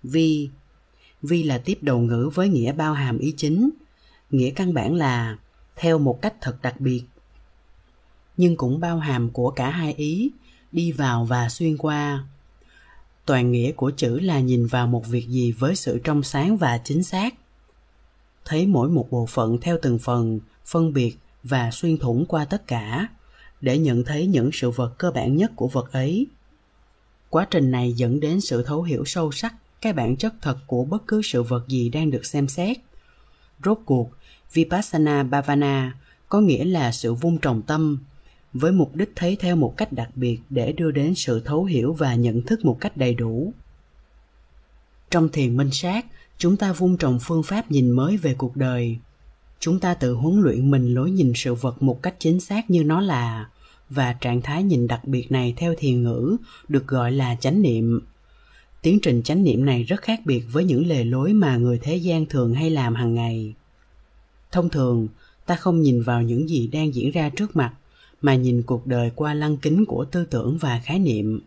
Vi Vi là tiếp đầu ngữ với nghĩa bao hàm ý chính. Nghĩa căn bản là theo một cách thật đặc biệt. Nhưng cũng bao hàm của cả hai ý, đi vào và xuyên qua. Toàn nghĩa của chữ là nhìn vào một việc gì với sự trong sáng và chính xác. Thấy mỗi một bộ phận theo từng phần, phân biệt và xuyên thủng qua tất cả để nhận thấy những sự vật cơ bản nhất của vật ấy. Quá trình này dẫn đến sự thấu hiểu sâu sắc cái bản chất thật của bất cứ sự vật gì đang được xem xét. Rốt cuộc, Vipassana Bhavana có nghĩa là sự vun trồng tâm, với mục đích thấy theo một cách đặc biệt để đưa đến sự thấu hiểu và nhận thức một cách đầy đủ. Trong thiền minh sát, chúng ta vun trồng phương pháp nhìn mới về cuộc đời. Chúng ta tự huấn luyện mình lối nhìn sự vật một cách chính xác như nó là, và trạng thái nhìn đặc biệt này theo thiền ngữ được gọi là chánh niệm. Tiến trình chánh niệm này rất khác biệt với những lề lối mà người thế gian thường hay làm hàng ngày. Thông thường ta không nhìn vào những gì đang diễn ra trước mặt mà nhìn cuộc đời qua lăng kính của tư tưởng và khái niệm.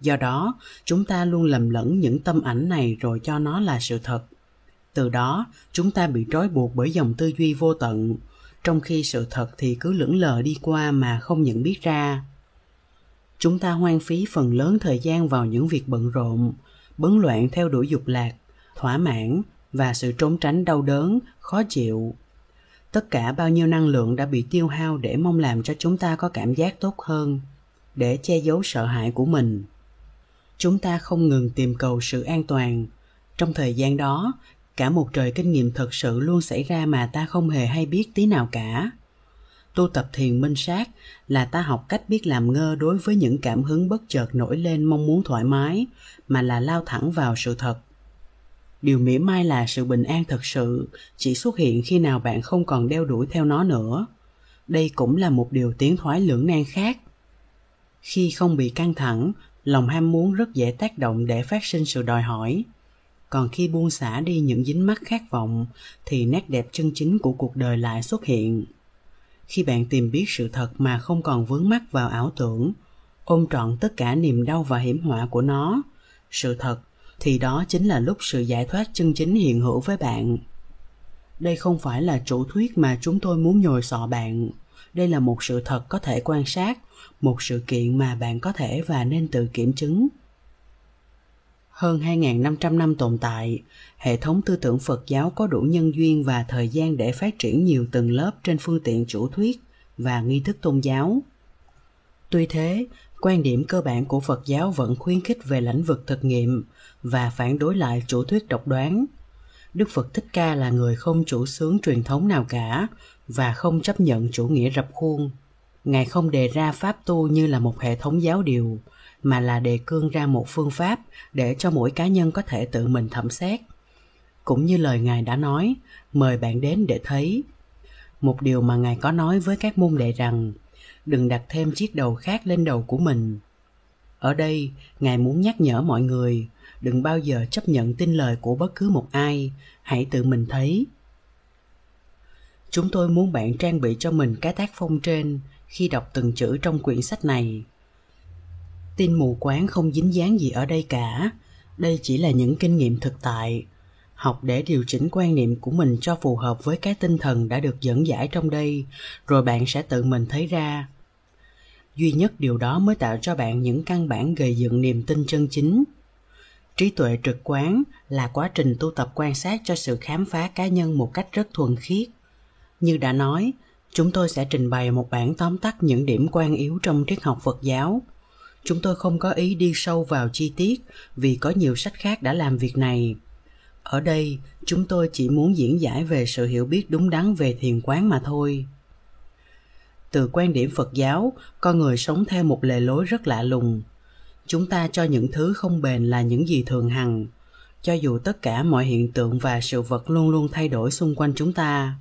Do đó chúng ta luôn lầm lẫn những tâm ảnh này rồi cho nó là sự thật từ đó, chúng ta bị trói buộc bởi dòng tư duy vô tận. Trong khi sự thật thì cứ lững lờ đi qua mà không nhận biết ra. Chúng ta hoang phí phần lớn thời gian vào những việc bận rộn, bấn loạn theo đuổi dục lạc, thỏa mãn và sự trốn tránh đau đớn, khó chịu. Tất cả bao nhiêu năng lượng đã bị tiêu hao để mong làm cho chúng ta có cảm giác tốt hơn, để che giấu sợ hãi của mình. Chúng ta không ngừng tìm cầu sự an toàn. Trong thời gian đó cả một trời kinh nghiệm thật sự luôn xảy ra mà ta không hề hay biết tí nào cả. Tu tập thiền minh sát là ta học cách biết làm ngơ đối với những cảm hứng bất chợt nổi lên mong muốn thoải mái, mà là lao thẳng vào sự thật. Điều mỉa mai là sự bình an thật sự chỉ xuất hiện khi nào bạn không còn đeo đuổi theo nó nữa. Đây cũng là một điều tiến thoái lưỡng nan khác. Khi không bị căng thẳng, lòng ham muốn rất dễ tác động để phát sinh sự đòi hỏi còn khi buông xả đi những dính mắc khát vọng, thì nét đẹp chân chính của cuộc đời lại xuất hiện. Khi bạn tìm biết sự thật mà không còn vướng mắc vào ảo tưởng, ôm trọn tất cả niềm đau và hiểm họa của nó, sự thật, thì đó chính là lúc sự giải thoát chân chính hiện hữu với bạn. Đây không phải là chủ thuyết mà chúng tôi muốn nhồi sọ bạn. Đây là một sự thật có thể quan sát, một sự kiện mà bạn có thể và nên tự kiểm chứng hơn 2.500 năm tồn tại, hệ thống tư tưởng Phật giáo có đủ nhân duyên và thời gian để phát triển nhiều tầng lớp trên phương tiện chủ thuyết và nghi thức tôn giáo. Tuy thế, quan điểm cơ bản của Phật giáo vẫn khuyến khích về lĩnh vực thực nghiệm và phản đối lại chủ thuyết độc đoán. Đức Phật Thích Ca là người không chủ xướng truyền thống nào cả và không chấp nhận chủ nghĩa rập khuôn. Ngài không đề ra pháp tu như là một hệ thống giáo điều, mà là đề cương ra một phương pháp để cho mỗi cá nhân có thể tự mình thẩm xét. Cũng như lời ngài đã nói, mời bạn đến để thấy. Một điều mà ngài có nói với các môn đệ rằng, đừng đặt thêm chiếc đầu khác lên đầu của mình. Ở đây, ngài muốn nhắc nhở mọi người, đừng bao giờ chấp nhận tin lời của bất cứ một ai, hãy tự mình thấy. Chúng tôi muốn bạn trang bị cho mình cái tác phong trên khi đọc từng chữ trong quyển sách này tin mù quáng không dính dáng gì ở đây cả. Đây chỉ là những kinh nghiệm thực tại. Học để điều chỉnh quan niệm của mình cho phù hợp với cái tinh thần đã được dẫn giải trong đây, rồi bạn sẽ tự mình thấy ra. Duy nhất điều đó mới tạo cho bạn những căn bản gây dựng niềm tin chân chính. Trí tuệ trực quán là quá trình tu tập quan sát cho sự khám phá cá nhân một cách rất thuần khiết. Như đã nói, chúng tôi sẽ trình bày một bản tóm tắt những điểm quan yếu trong triết học phật giáo chúng tôi không có ý đi sâu vào chi tiết vì có nhiều sách khác đã làm việc này. Ở đây, chúng tôi chỉ muốn diễn giải về sự hiểu biết đúng đắn về thiền quán mà thôi. Từ quan điểm phật giáo, con người sống theo một lề lối rất lạ lùng. Chúng ta cho những thứ không bền là những gì thường hằng. Cho dù tất cả mọi hiện tượng và sự vật luôn luôn thay đổi xung quanh chúng ta,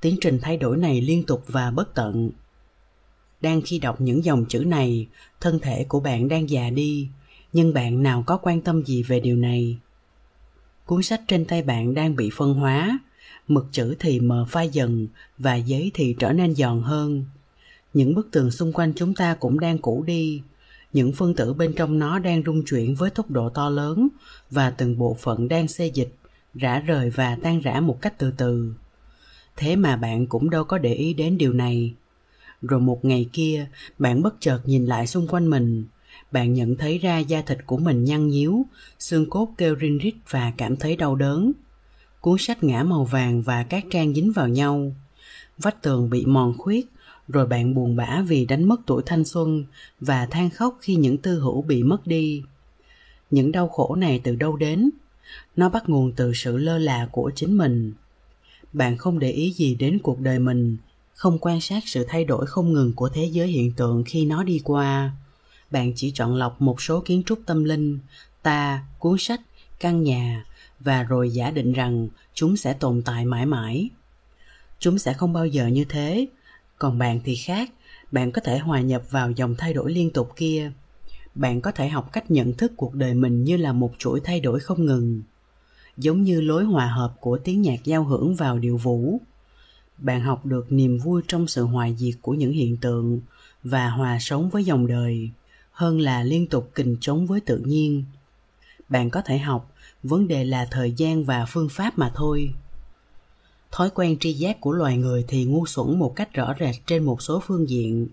tiến trình thay đổi này liên tục và bất tận đang khi đọc những dòng chữ này, thân thể của bạn đang già đi, nhưng bạn nào có quan tâm gì về điều này? Cuốn sách trên tay bạn đang bị phân hóa, mực chữ thì mờ phai dần và giấy thì trở nên giòn hơn. Những bức tường xung quanh chúng ta cũng đang cũ đi, những phân tử bên trong nó đang rung chuyển với tốc độ to lớn và từng bộ phận đang xê dịch, rã rời và tan rã một cách từ từ. Thế mà bạn cũng đâu có để ý đến điều này rồi một ngày kia, bạn bất chợt nhìn lại xung quanh mình. Bạn nhận thấy ra da thịt của mình nhăn nhíu, xương cốt kêu rin rít và cảm thấy đau đớn. Cuốn sách ngã màu vàng và các trang dính vào nhau. Vách tường bị mòn khuyết, rồi bạn buồn bã vì đánh mất tuổi thanh xuân và than khóc khi những tư hữu bị mất đi. Những đau khổ này từ đâu đến? Nó bắt nguồn từ sự lơ là của chính mình. Bạn không để ý gì đến cuộc đời mình không quan sát sự thay đổi không ngừng của thế giới hiện tượng khi nó đi qua. Bạn chỉ chọn lọc một số kiến trúc tâm linh, ta, cuốn sách, căn nhà và rồi giả định rằng chúng sẽ tồn tại mãi mãi. Chúng sẽ không bao giờ như thế. Còn bạn thì khác. Bạn có thể hòa nhập vào dòng thay đổi liên tục kia. Bạn có thể học cách nhận thức cuộc đời mình như là một chuỗi thay đổi không ngừng. Giống như lối hòa hợp của tiếng nhạc giao hưởng vào điệu vũ bạn học được niềm vui trong sự hoài diệt của những hiện tượng và hòa sống với dòng đời, hơn là liên tục kình chống với tự nhiên. Bạn có thể học, vấn đề là thời gian và phương pháp mà thôi. Thói quen tri giác của loài người thì ngu xuẩn một cách rõ rệt trên một số phương diện.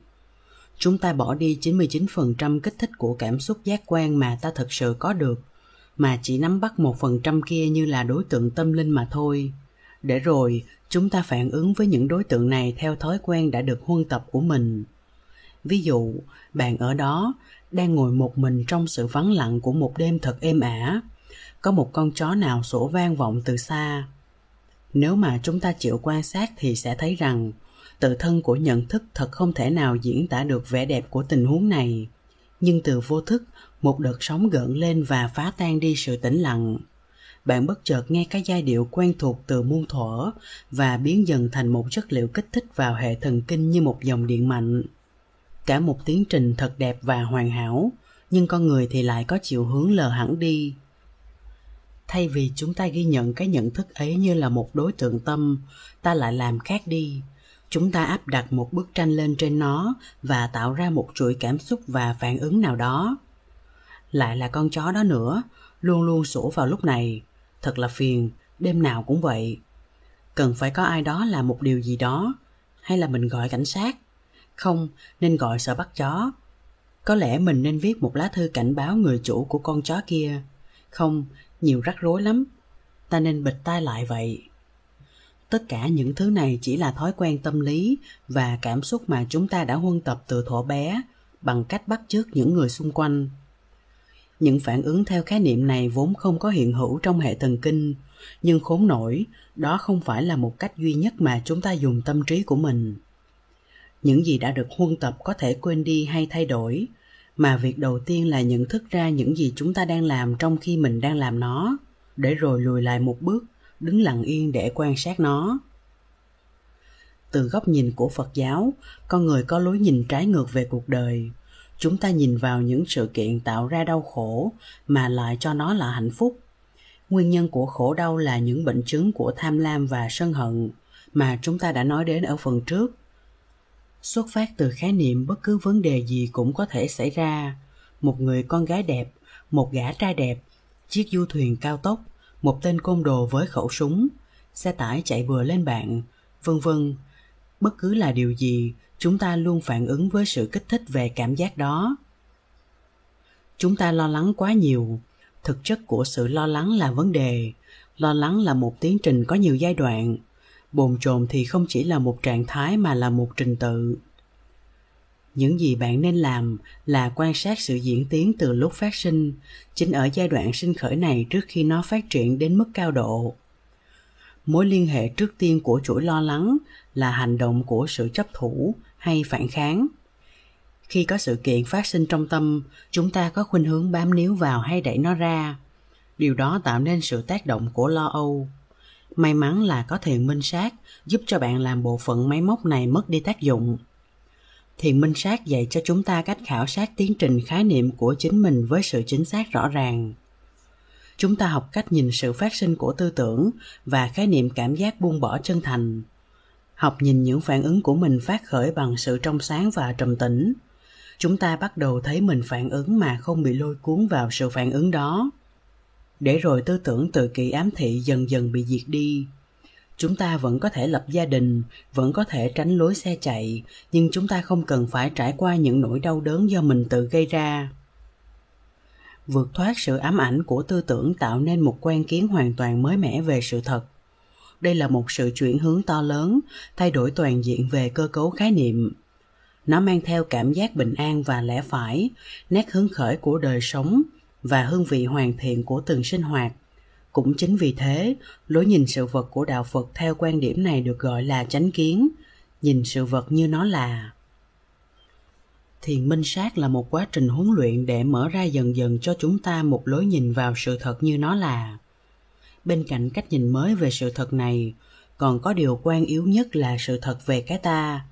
Chúng ta bỏ đi 99% kích thích của cảm xúc giác quan mà ta thực sự có được, mà chỉ nắm bắt một phần trăm kia như là đối tượng tâm linh mà thôi để rồi, chúng ta phản ứng với những đối tượng này theo thói quen đã được huân tập của mình. Ví dụ, bạn ở đó đang ngồi một mình trong sự vắng lặng của một đêm thật êm ả. Có một con chó nào sổ vang vọng từ xa. Nếu mà chúng ta chịu quan sát thì sẽ thấy rằng, tự thân của nhận thức thật không thể nào diễn tả được vẻ đẹp của tình huống này. Nhưng từ vô thức, một đợt sóng gợn lên và phá tan đi sự tĩnh lặng bạn bất chợt nghe cái giai điệu quen thuộc từ muôn thuở và biến dần thành một chất liệu kích thích vào hệ thần kinh như một dòng điện mạnh. Cả một tiến trình thật đẹp và hoàn hảo, nhưng con người thì lại có chiều hướng lờ hẳn đi. Thay vì chúng ta ghi nhận cái nhận thức ấy như là một đối tượng tâm, ta lại làm khác đi. Chúng ta áp đặt một bức tranh lên trên nó và tạo ra một chuỗi cảm xúc và phản ứng nào đó. Lại là con chó đó nữa, luôn luôn sủa vào lúc này thật là phiền, đêm nào cũng vậy. Cần phải có ai đó làm một điều gì đó, hay là mình gọi cảnh sát? Không, nên gọi sợ bắt chó. Có lẽ mình nên viết một lá thư cảnh báo người chủ của con chó kia. Không, nhiều rắc rối lắm. Ta nên bịt tai lại vậy. Tất cả những thứ này chỉ là thói quen tâm lý và cảm xúc mà chúng ta đã huân tập từ thuở bé, bằng cách bắt chước những người xung quanh những phản ứng theo khái niệm này vốn không có hiện hữu trong hệ thần kinh. Nhưng khốn nổi, đó không phải là một cách duy nhất mà chúng ta dùng tâm trí của mình. Những gì đã được huân tập có thể quên đi hay thay đổi, mà việc đầu tiên là nhận thức ra những gì chúng ta đang làm trong khi mình đang làm nó, để rồi lùi lại một bước, đứng lặng yên để quan sát nó. Từ góc nhìn của phật giáo, con người có lối nhìn trái ngược về cuộc đời chúng ta nhìn vào những sự kiện tạo ra đau khổ mà lại cho nó là hạnh phúc. Nguyên nhân của khổ đau là những bệnh chứng của tham lam và sân hận mà chúng ta đã nói đến ở phần trước. Xuất phát từ khái niệm bất cứ vấn đề gì cũng có thể xảy ra. Một người con gái đẹp, một gã trai đẹp, chiếc du thuyền cao tốc, một tên côn đồ với khẩu súng, xe tải chạy bừa lên bạn, vân vân. Bất cứ là điều gì chúng ta luôn phản ứng với sự kích thích về cảm giác đó. Chúng ta lo lắng quá nhiều. Thực chất của sự lo lắng là vấn đề. Lo lắng là một tiến trình có nhiều giai đoạn. Bồn chồn thì không chỉ là một trạng thái mà là một trình tự. Những gì bạn nên làm là quan sát sự diễn tiến từ lúc phát sinh, chính ở giai đoạn sinh khởi này trước khi nó phát triển đến mức cao độ. Mối liên hệ trước tiên của chuỗi lo lắng là hành động của sự chấp thủ hay phản kháng. Khi có sự kiện phát sinh trong tâm, chúng ta có khuynh hướng bám níu vào hay đẩy nó ra. Điều đó tạo nên sự tác động của lo âu. May mắn là có thiền minh sát giúp cho bạn làm bộ phận máy móc này mất đi tác dụng. Thiền minh sát dạy cho chúng ta cách khảo sát tiến trình khái niệm của chính mình với sự chính xác rõ ràng. Chúng ta học cách nhìn sự phát sinh của tư tưởng và khái niệm cảm giác buông bỏ chân thành học nhìn những phản ứng của mình phát khởi bằng sự trong sáng và trầm tĩnh. Chúng ta bắt đầu thấy mình phản ứng mà không bị lôi cuốn vào sự phản ứng đó. Để rồi tư tưởng tự kỷ ám thị dần dần bị diệt đi. Chúng ta vẫn có thể lập gia đình, vẫn có thể tránh lối xe chạy, nhưng chúng ta không cần phải trải qua những nỗi đau đớn do mình tự gây ra. Vượt thoát sự ám ảnh của tư tưởng tạo nên một quan kiến hoàn toàn mới mẻ về sự thật đây là một sự chuyển hướng to lớn, thay đổi toàn diện về cơ cấu khái niệm. Nó mang theo cảm giác bình an và lẽ phải, nét hứng khởi của đời sống và hương vị hoàn thiện của từng sinh hoạt. Cũng chính vì thế, lối nhìn sự vật của đạo phật theo quan điểm này được gọi là chánh kiến, nhìn sự vật như nó là. Thiền minh sát là một quá trình huấn luyện để mở ra dần dần cho chúng ta một lối nhìn vào sự thật như nó là bên cạnh cách nhìn mới về sự thật này, còn có điều quan yếu nhất là sự thật về cái ta.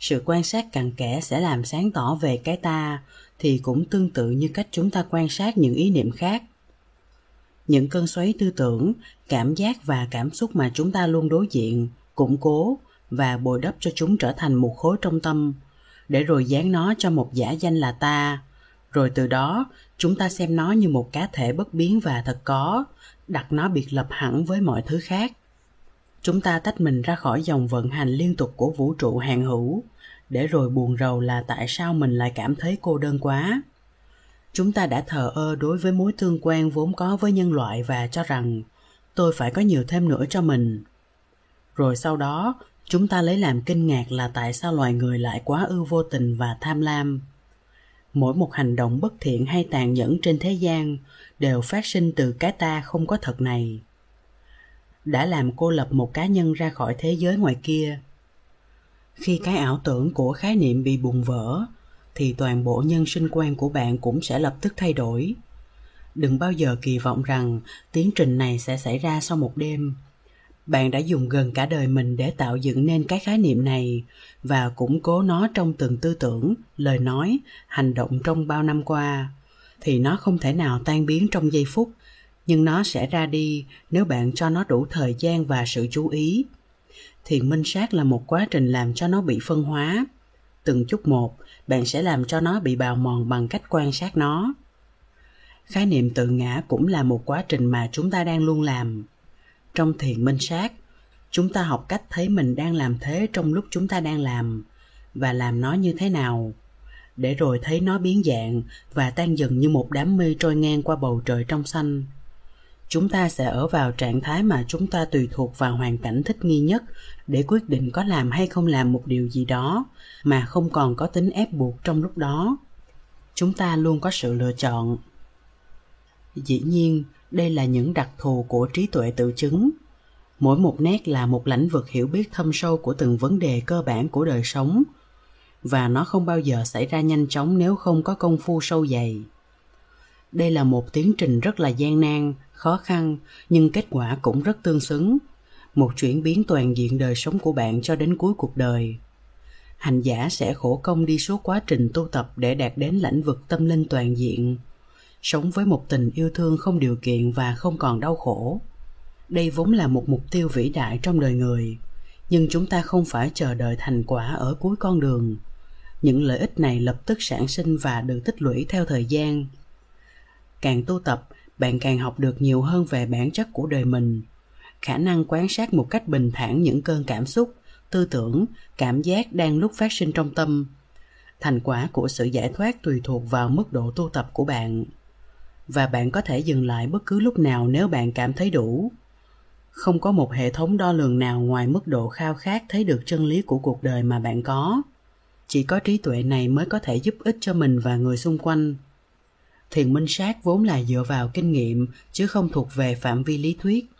Sự quan sát cặn kẽ sẽ làm sáng tỏ về cái ta, thì cũng tương tự như cách chúng ta quan sát những ý niệm khác. Những cơn xoáy tư tưởng, cảm giác và cảm xúc mà chúng ta luôn đối diện, củng cố và bồi đắp cho chúng trở thành một khối trong tâm, để rồi dán nó cho một giả danh là ta. Rồi từ đó, chúng ta xem nó như một cá thể bất biến và thật có đặt nó biệt lập hẳn với mọi thứ khác. Chúng ta tách mình ra khỏi dòng vận hành liên tục của vũ trụ hàng hữu, để rồi buồn rầu là tại sao mình lại cảm thấy cô đơn quá. Chúng ta đã thờ ơ đối với mối tương quan vốn có với nhân loại và cho rằng, tôi phải có nhiều thêm nữa cho mình. Rồi sau đó, chúng ta lấy làm kinh ngạc là tại sao loài người lại quá ư vô tình và tham lam mỗi một hành động bất thiện hay tàn nhẫn trên thế gian đều phát sinh từ cái ta không có thật này. Đã làm cô lập một cá nhân ra khỏi thế giới ngoài kia. Khi cái ảo tưởng của khái niệm bị bùng vỡ, thì toàn bộ nhân sinh quan của bạn cũng sẽ lập tức thay đổi. Đừng bao giờ kỳ vọng rằng tiến trình này sẽ xảy ra sau một đêm bạn đã dùng gần cả đời mình để tạo dựng nên cái khái niệm này và củng cố nó trong từng tư tưởng, lời nói, hành động trong bao năm qua. Thì nó không thể nào tan biến trong giây phút, nhưng nó sẽ ra đi nếu bạn cho nó đủ thời gian và sự chú ý. Thiền minh sát là một quá trình làm cho nó bị phân hóa. Từng chút một, bạn sẽ làm cho nó bị bào mòn bằng cách quan sát nó. Khái niệm tự ngã cũng là một quá trình mà chúng ta đang luôn làm trong thiền minh sát. Chúng ta học cách thấy mình đang làm thế trong lúc chúng ta đang làm và làm nó như thế nào. Để rồi thấy nó biến dạng và tan dần như một đám mây trôi ngang qua bầu trời trong xanh. Chúng ta sẽ ở vào trạng thái mà chúng ta tùy thuộc vào hoàn cảnh thích nghi nhất để quyết định có làm hay không làm một điều gì đó mà không còn có tính ép buộc trong lúc đó. Chúng ta luôn có sự lựa chọn. Dĩ nhiên đây là những đặc thù của trí tuệ tự chứng. Mỗi một nét là một lĩnh vực hiểu biết thâm sâu của từng vấn đề cơ bản của đời sống. Và nó không bao giờ xảy ra nhanh chóng nếu không có công phu sâu dày. Đây là một tiến trình rất là gian nan, khó khăn, nhưng kết quả cũng rất tương xứng. Một chuyển biến toàn diện đời sống của bạn cho đến cuối cuộc đời. Hành giả sẽ khổ công đi suốt quá trình tu tập để đạt đến lãnh vực tâm linh toàn diện sống với một tình yêu thương không điều kiện và không còn đau khổ. Đây vốn là một mục tiêu vĩ đại trong đời người, nhưng chúng ta không phải chờ đợi thành quả ở cuối con đường. Những lợi ích này lập tức sản sinh và được tích lũy theo thời gian. Càng tu tập, bạn càng học được nhiều hơn về bản chất của đời mình. Khả năng quan sát một cách bình thản những cơn cảm xúc, tư tưởng, cảm giác đang lúc phát sinh trong tâm. Thành quả của sự giải thoát tùy thuộc vào mức độ tu tập của bạn và bạn có thể dừng lại bất cứ lúc nào nếu bạn cảm thấy đủ. Không có một hệ thống đo lường nào ngoài mức độ khao khát thấy được chân lý của cuộc đời mà bạn có. Chỉ có trí tuệ này mới có thể giúp ích cho mình và người xung quanh. Thiền minh sát vốn là dựa vào kinh nghiệm, chứ không thuộc về phạm vi lý thuyết.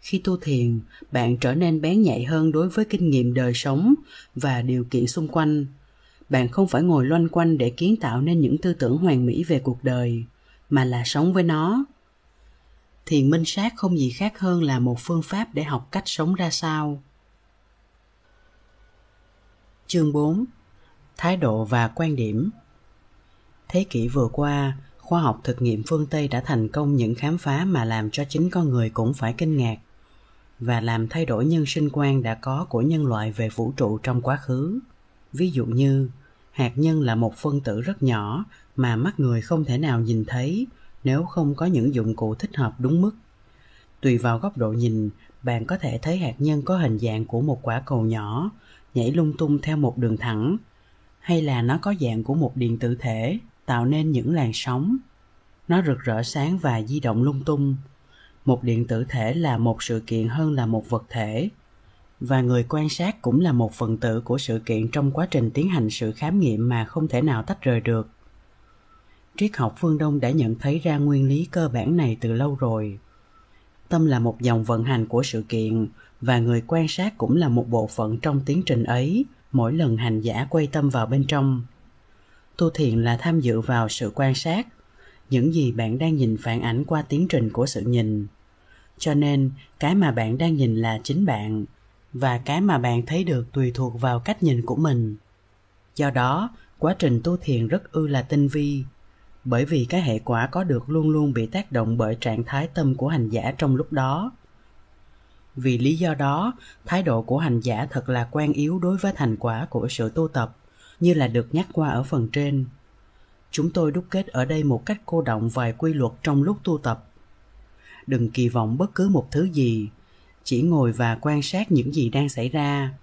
Khi tu thiền, bạn trở nên bén nhạy hơn đối với kinh nghiệm đời sống và điều kiện xung quanh. Bạn không phải ngồi loanh quanh để kiến tạo nên những tư tưởng hoàn mỹ về cuộc đời mà là sống với nó. Thiền minh sát không gì khác hơn là một phương pháp để học cách sống ra sao. Chương 4 thái độ và quan điểm. Thế kỷ vừa qua, khoa học thực nghiệm phương tây đã thành công những khám phá mà làm cho chính con người cũng phải kinh ngạc và làm thay đổi nhân sinh quan đã có của nhân loại về vũ trụ trong quá khứ. Ví dụ như, hạt nhân là một phân tử rất nhỏ mà mắt người không thể nào nhìn thấy nếu không có những dụng cụ thích hợp đúng mức. Tùy vào góc độ nhìn, bạn có thể thấy hạt nhân có hình dạng của một quả cầu nhỏ, nhảy lung tung theo một đường thẳng, hay là nó có dạng của một điện tử thể, tạo nên những làn sóng. Nó rực rỡ sáng và di động lung tung. Một điện tử thể là một sự kiện hơn là một vật thể, và người quan sát cũng là một phần tử của sự kiện trong quá trình tiến hành sự khám nghiệm mà không thể nào tách rời được triết học phương đông đã nhận thấy ra nguyên lý cơ bản này từ lâu rồi. Tâm là một dòng vận hành của sự kiện, và người quan sát cũng là một bộ phận trong tiến trình ấy, mỗi lần hành giả quay tâm vào bên trong. Tu thiền là tham dự vào sự quan sát, những gì bạn đang nhìn phản ảnh qua tiến trình của sự nhìn. Cho nên, cái mà bạn đang nhìn là chính bạn, và cái mà bạn thấy được tùy thuộc vào cách nhìn của mình. Do đó, quá trình tu thiền rất ư là tinh vi bởi vì cái hệ quả có được luôn luôn bị tác động bởi trạng thái tâm của hành giả trong lúc đó. Vì lý do đó, thái độ của hành giả thật là quan yếu đối với thành quả của sự tu tập, như là được nhắc qua ở phần trên. Chúng tôi đúc kết ở đây một cách cô động vài quy luật trong lúc tu tập. Đừng kỳ vọng bất cứ một thứ gì, chỉ ngồi và quan sát những gì đang xảy ra.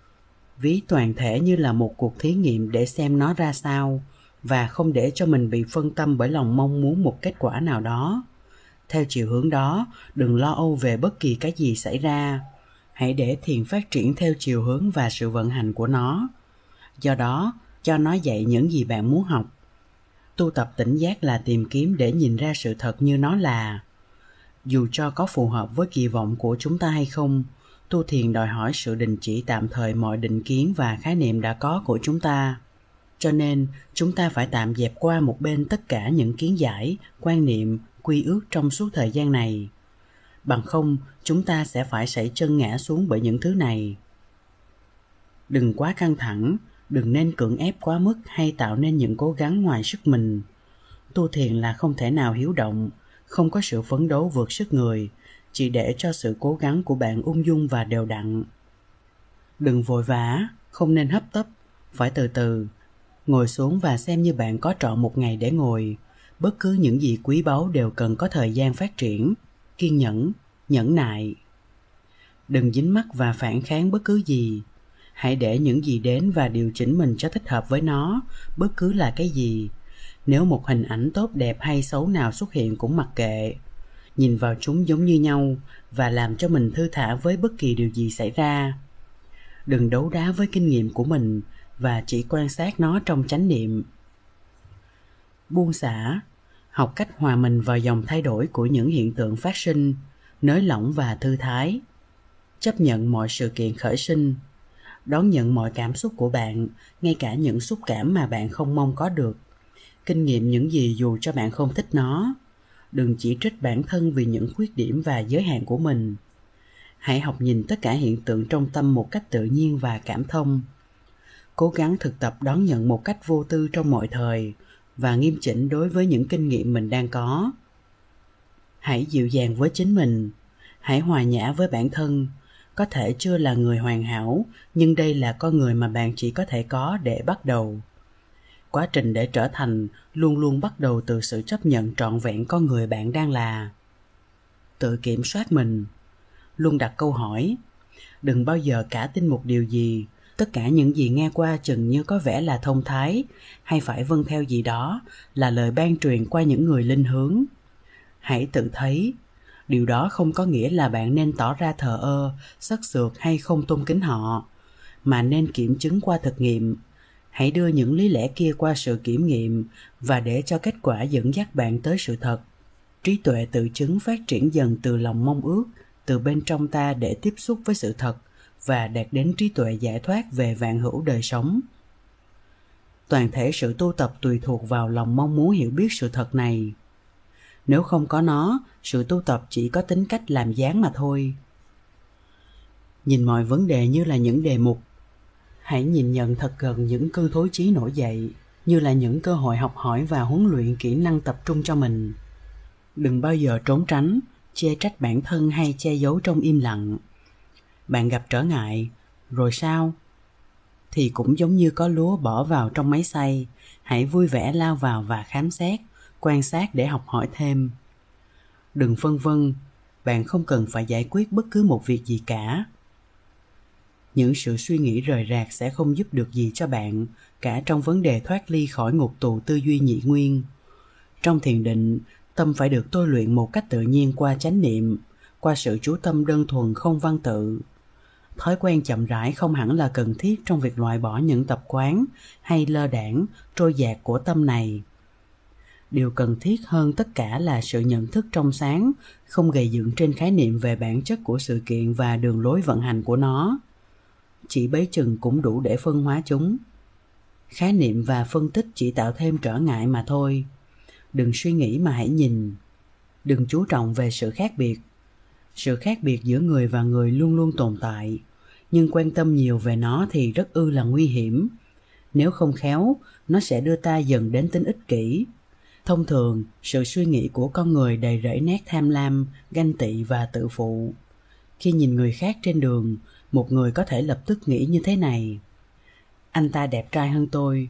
Ví toàn thể như là một cuộc thí nghiệm để xem nó ra sao và không để cho mình bị phân tâm bởi lòng mong muốn một kết quả nào đó. Theo chiều hướng đó, đừng lo âu về bất kỳ cái gì xảy ra. Hãy để thiền phát triển theo chiều hướng và sự vận hành của nó. Do đó, cho nó dạy những gì bạn muốn học. Tu tập tỉnh giác là tìm kiếm để nhìn ra sự thật như nó là. Dù cho có phù hợp với kỳ vọng của chúng ta hay không, tu thiền đòi hỏi sự đình chỉ tạm thời mọi định kiến và khái niệm đã có của chúng ta cho nên, chúng ta phải tạm dẹp qua một bên tất cả những kiến giải, quan niệm, quy ước trong suốt thời gian này. Bằng không, chúng ta sẽ phải sảy chân ngã xuống bởi những thứ này. Đừng quá căng thẳng, đừng nên cưỡng ép quá mức hay tạo nên những cố gắng ngoài sức mình. Tu thiền là không thể nào hiếu động, không có sự phấn đấu vượt sức người, chỉ để cho sự cố gắng của bạn ung dung và đều đặn. Đừng vội vã, không nên hấp tấp, phải từ từ ngồi xuống và xem như bạn có trọn một ngày để ngồi. Bất cứ những gì quý báu đều cần có thời gian phát triển. Kiên nhẫn nhẫn nại. Đừng dính mắc và phản kháng bất cứ gì. Hãy để những gì đến và điều chỉnh mình cho thích hợp với nó, bất cứ là cái gì. Nếu một hình ảnh tốt, đẹp hay xấu nào xuất hiện cũng mặc kệ. Nhìn vào chúng giống như nhau và làm cho mình thư thả với bất kỳ điều gì xảy ra. Đừng đấu đá với kinh nghiệm của mình và chỉ quan sát nó trong chánh niệm. Buông xả, học cách hòa mình vào dòng thay đổi của những hiện tượng phát sinh, nới lỏng và thư thái. Chấp nhận mọi sự kiện khởi sinh, đón nhận mọi cảm xúc của bạn, ngay cả những xúc cảm mà bạn không mong có được. Kinh nghiệm những gì dù cho bạn không thích nó, đừng chỉ trích bản thân vì những khuyết điểm và giới hạn của mình. Hãy học nhìn tất cả hiện tượng trong tâm một cách tự nhiên và cảm thông cố gắng thực tập đón nhận một cách vô tư trong mọi thời và nghiêm chỉnh đối với những kinh nghiệm mình đang có. Hãy dịu dàng với chính mình. Hãy hòa nhã với bản thân. Có thể chưa là người hoàn hảo, nhưng đây là con người mà bạn chỉ có thể có để bắt đầu. Quá trình để trở thành luôn luôn bắt đầu từ sự chấp nhận trọn vẹn con người bạn đang là. Tự kiểm soát mình. Luôn đặt câu hỏi, đừng bao giờ cả tin một điều gì tất cả những gì nghe qua chừng như có vẻ là thông thái, hay phải vâng theo gì đó là lời ban truyền qua những người linh hướng. Hãy tự thấy, điều đó không có nghĩa là bạn nên tỏ ra thờ ơ, sắc sược hay không tôn kính họ, mà nên kiểm chứng qua thực nghiệm. Hãy đưa những lý lẽ kia qua sự kiểm nghiệm và để cho kết quả dẫn dắt bạn tới sự thật. Trí tuệ tự chứng phát triển dần từ lòng mong ước, từ bên trong ta để tiếp xúc với sự thật và đạt đến trí tuệ giải thoát về vạn hữu đời sống. Toàn thể sự tu tập tùy thuộc vào lòng mong muốn hiểu biết sự thật này. Nếu không có nó, sự tu tập chỉ có tính cách làm dáng mà thôi. Nhìn mọi vấn đề như là những đề mục. Hãy nhìn nhận thật gần những cơn thối chí nổi dậy, như là những cơ hội học hỏi và huấn luyện kỹ năng tập trung cho mình. Đừng bao giờ trốn tránh, che trách bản thân hay che giấu trong im lặng bạn gặp trở ngại. Rồi sao? Thì cũng giống như có lúa bỏ vào trong máy xay, hãy vui vẻ lao vào và khám xét, quan sát để học hỏi thêm. Đừng phân vân, bạn không cần phải giải quyết bất cứ một việc gì cả. Những sự suy nghĩ rời rạc sẽ không giúp được gì cho bạn, cả trong vấn đề thoát ly khỏi ngục tù tư duy nhị nguyên. Trong thiền định, tâm phải được tôi luyện một cách tự nhiên qua chánh niệm, qua sự chú tâm đơn thuần không văn tự thói quen chậm rãi không hẳn là cần thiết trong việc loại bỏ những tập quán hay lơ đảng, trôi dạt của tâm này. Điều cần thiết hơn tất cả là sự nhận thức trong sáng, không gầy dựng trên khái niệm về bản chất của sự kiện và đường lối vận hành của nó. Chỉ bấy chừng cũng đủ để phân hóa chúng. Khái niệm và phân tích chỉ tạo thêm trở ngại mà thôi. Đừng suy nghĩ mà hãy nhìn. Đừng chú trọng về sự khác biệt sự khác biệt giữa người và người luôn luôn tồn tại. Nhưng quan tâm nhiều về nó thì rất ư là nguy hiểm. Nếu không khéo, nó sẽ đưa ta dần đến tính ích kỷ. Thông thường, sự suy nghĩ của con người đầy rẫy nét tham lam, ganh tị và tự phụ. Khi nhìn người khác trên đường, một người có thể lập tức nghĩ như thế này. Anh ta đẹp trai hơn tôi.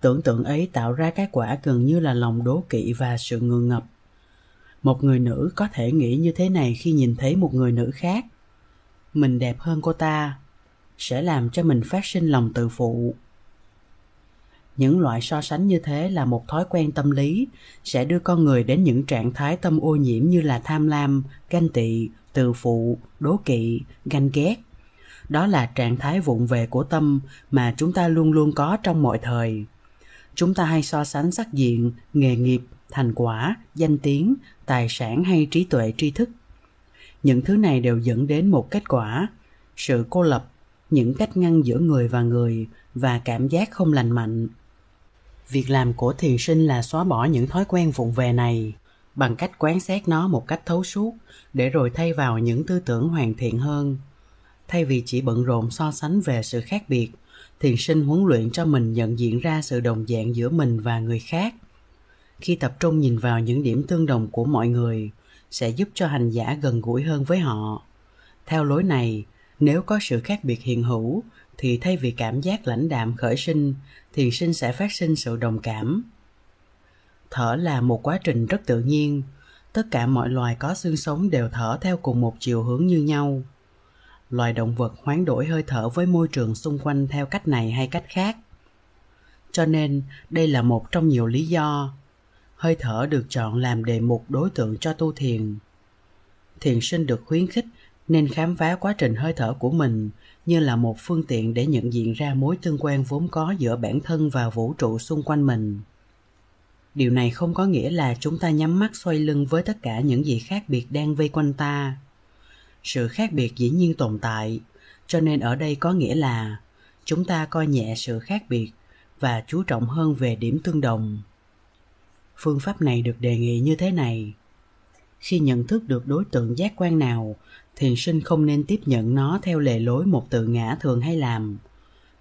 Tưởng tượng ấy tạo ra cái quả gần như là lòng đố kỵ và sự ngượng ngập một người nữ có thể nghĩ như thế này khi nhìn thấy một người nữ khác. Mình đẹp hơn cô ta, sẽ làm cho mình phát sinh lòng tự phụ. Những loại so sánh như thế là một thói quen tâm lý, sẽ đưa con người đến những trạng thái tâm ô nhiễm như là tham lam, ganh tị, tự phụ, đố kỵ, ganh ghét. Đó là trạng thái vụng về của tâm mà chúng ta luôn luôn có trong mọi thời. Chúng ta hay so sánh sắc diện, nghề nghiệp thành quả, danh tiếng, tài sản hay trí tuệ, tri thức. Những thứ này đều dẫn đến một kết quả, sự cô lập, những cách ngăn giữa người và người và cảm giác không lành mạnh. Việc làm của thiền sinh là xóa bỏ những thói quen vụng về này bằng cách quán xét nó một cách thấu suốt để rồi thay vào những tư tưởng hoàn thiện hơn. Thay vì chỉ bận rộn so sánh về sự khác biệt thiền sinh huấn luyện cho mình nhận diện ra sự đồng dạng giữa mình và người khác khi tập trung nhìn vào những điểm tương đồng của mọi người, sẽ giúp cho hành giả gần gũi hơn với họ. Theo lối này, nếu có sự khác biệt hiện hữu, thì thay vì cảm giác lãnh đạm khởi sinh, thiền sinh sẽ phát sinh sự đồng cảm. Thở là một quá trình rất tự nhiên. Tất cả mọi loài có xương sống đều thở theo cùng một chiều hướng như nhau. Loài động vật hoán đổi hơi thở với môi trường xung quanh theo cách này hay cách khác. Cho nên, đây là một trong nhiều lý do hơi thở được chọn làm đề mục đối tượng cho tu thiền. Thiền sinh được khuyến khích nên khám phá quá trình hơi thở của mình như là một phương tiện để nhận diện ra mối tương quan vốn có giữa bản thân và vũ trụ xung quanh mình. Điều này không có nghĩa là chúng ta nhắm mắt xoay lưng với tất cả những gì khác biệt đang vây quanh ta. Sự khác biệt dĩ nhiên tồn tại, cho nên ở đây có nghĩa là chúng ta coi nhẹ sự khác biệt và chú trọng hơn về điểm tương đồng phương pháp này được đề nghị như thế này. Khi nhận thức được đối tượng giác quan nào, thiền sinh không nên tiếp nhận nó theo lề lối một tự ngã thường hay làm,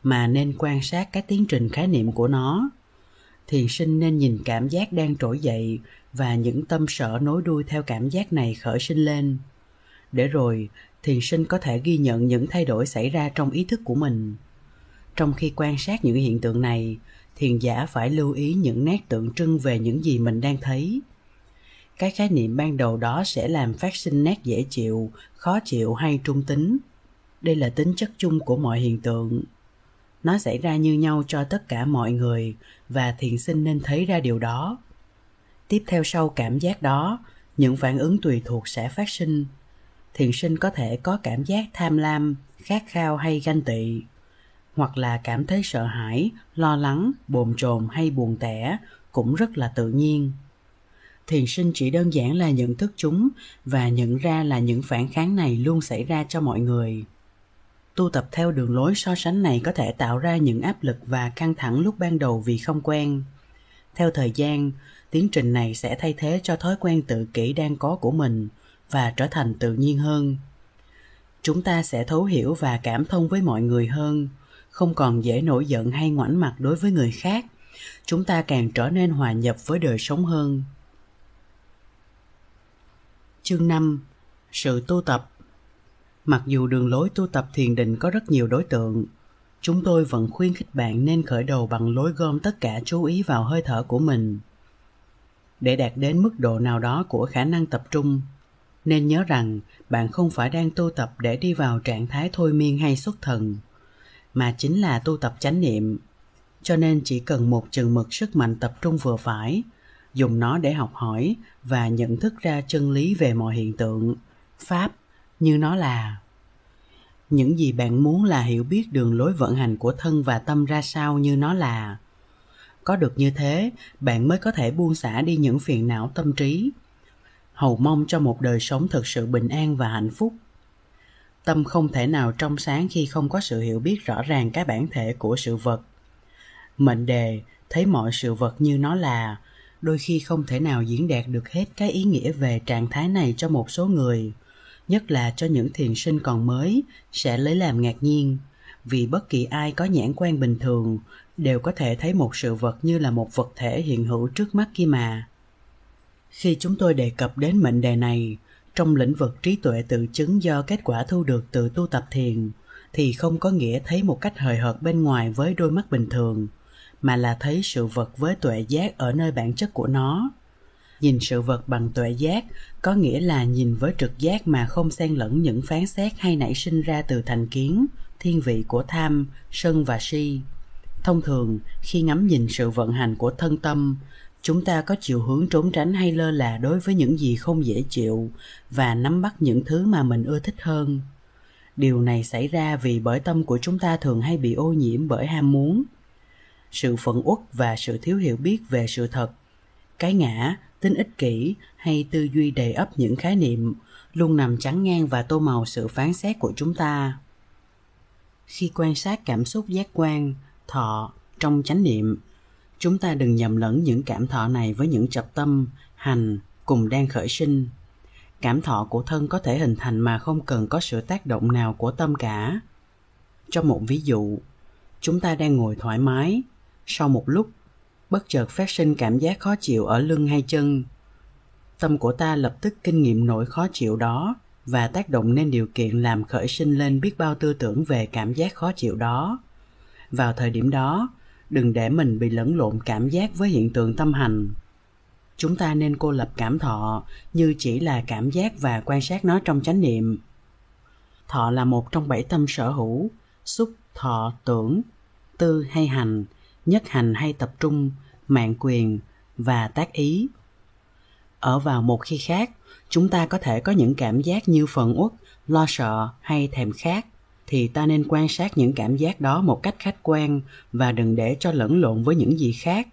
mà nên quan sát các tiến trình khái niệm của nó. Thiền sinh nên nhìn cảm giác đang trỗi dậy và những tâm sở nối đuôi theo cảm giác này khởi sinh lên. Để rồi, thiền sinh có thể ghi nhận những thay đổi xảy ra trong ý thức của mình. Trong khi quan sát những hiện tượng này thiền giả phải lưu ý những nét tượng trưng về những gì mình đang thấy. Cái khái niệm ban đầu đó sẽ làm phát sinh nét dễ chịu, khó chịu hay trung tính. Đây là tính chất chung của mọi hiện tượng. Nó xảy ra như nhau cho tất cả mọi người, và thiền sinh nên thấy ra điều đó. Tiếp theo sau cảm giác đó, những phản ứng tùy thuộc sẽ phát sinh. Thiền sinh có thể có cảm giác tham lam, khát khao hay ganh tị hoặc là cảm thấy sợ hãi, lo lắng, bồn chồn hay buồn tẻ cũng rất là tự nhiên. Thiền sinh chỉ đơn giản là nhận thức chúng và nhận ra là những phản kháng này luôn xảy ra cho mọi người. Tu tập theo đường lối so sánh này có thể tạo ra những áp lực và căng thẳng lúc ban đầu vì không quen. Theo thời gian, tiến trình này sẽ thay thế cho thói quen tự kỷ đang có của mình và trở thành tự nhiên hơn. Chúng ta sẽ thấu hiểu và cảm thông với mọi người hơn không còn dễ nổi giận hay ngoảnh mặt đối với người khác. Chúng ta càng trở nên hòa nhập với đời sống hơn. Chương 5 sự tu tập. Mặc dù đường lối tu tập thiền định có rất nhiều đối tượng, chúng tôi vẫn khuyến khích bạn nên khởi đầu bằng lối gom tất cả chú ý vào hơi thở của mình. Để đạt đến mức độ nào đó của khả năng tập trung, nên nhớ rằng bạn không phải đang tu tập để đi vào trạng thái thôi miên hay xuất thần mà chính là tu tập chánh niệm. Cho nên chỉ cần một chừng mực sức mạnh tập trung vừa phải, dùng nó để học hỏi và nhận thức ra chân lý về mọi hiện tượng, pháp như nó là. Những gì bạn muốn là hiểu biết đường lối vận hành của thân và tâm ra sao như nó là. Có được như thế, bạn mới có thể buông xả đi những phiền não tâm trí. Hầu mong cho một đời sống thực sự bình an và hạnh phúc tâm không thể nào trong sáng khi không có sự hiểu biết rõ ràng cái bản thể của sự vật. Mệnh đề, thấy mọi sự vật như nó là, đôi khi không thể nào diễn đạt được hết cái ý nghĩa về trạng thái này cho một số người, nhất là cho những thiền sinh còn mới, sẽ lấy làm ngạc nhiên. Vì bất kỳ ai có nhãn quan bình thường đều có thể thấy một sự vật như là một vật thể hiện hữu trước mắt kia mà. Khi chúng tôi đề cập đến mệnh đề này trong lĩnh vực trí tuệ tự chứng do kết quả thu được từ tu tập thiền, thì không có nghĩa thấy một cách hời hợt bên ngoài với đôi mắt bình thường, mà là thấy sự vật với tuệ giác ở nơi bản chất của nó. Nhìn sự vật bằng tuệ giác có nghĩa là nhìn với trực giác mà không xen lẫn những phán xét hay nảy sinh ra từ thành kiến, thiên vị của tham, sân và si. Thông thường, khi ngắm nhìn sự vận hành của thân tâm chúng ta có chiều hướng trốn tránh hay lơ là đối với những gì không dễ chịu và nắm bắt những thứ mà mình ưa thích hơn. Điều này xảy ra vì bởi tâm của chúng ta thường hay bị ô nhiễm bởi ham muốn. Sự phẫn uất và sự thiếu hiểu biết về sự thật, cái ngã, tính ích kỷ hay tư duy đầy ấp những khái niệm luôn nằm chắn ngang và tô màu sự phán xét của chúng ta. Khi quan sát cảm xúc giác quan, thọ trong chánh niệm chúng ta đừng nhầm lẫn những cảm thọ này với những chập tâm, hành cùng đang khởi sinh. Cảm thọ của thân có thể hình thành mà không cần có sự tác động nào của tâm cả. Trong một ví dụ, chúng ta đang ngồi thoải mái, sau một lúc, bất chợt phát sinh cảm giác khó chịu ở lưng hay chân. Tâm của ta lập tức kinh nghiệm nỗi khó chịu đó và tác động nên điều kiện làm khởi sinh lên biết bao tư tưởng về cảm giác khó chịu đó. Vào thời điểm đó đừng để mình bị lẫn lộn cảm giác với hiện tượng tâm hành. Chúng ta nên cô lập cảm thọ như chỉ là cảm giác và quan sát nó trong chánh niệm. Thọ là một trong bảy tâm sở hữu, xúc, thọ, tưởng, tư hay hành, nhất hành hay tập trung, mạng quyền và tác ý. Ở vào một khi khác, chúng ta có thể có những cảm giác như phận uất, lo sợ hay thèm khát thì ta nên quan sát những cảm giác đó một cách khách quan và đừng để cho lẫn lộn với những gì khác.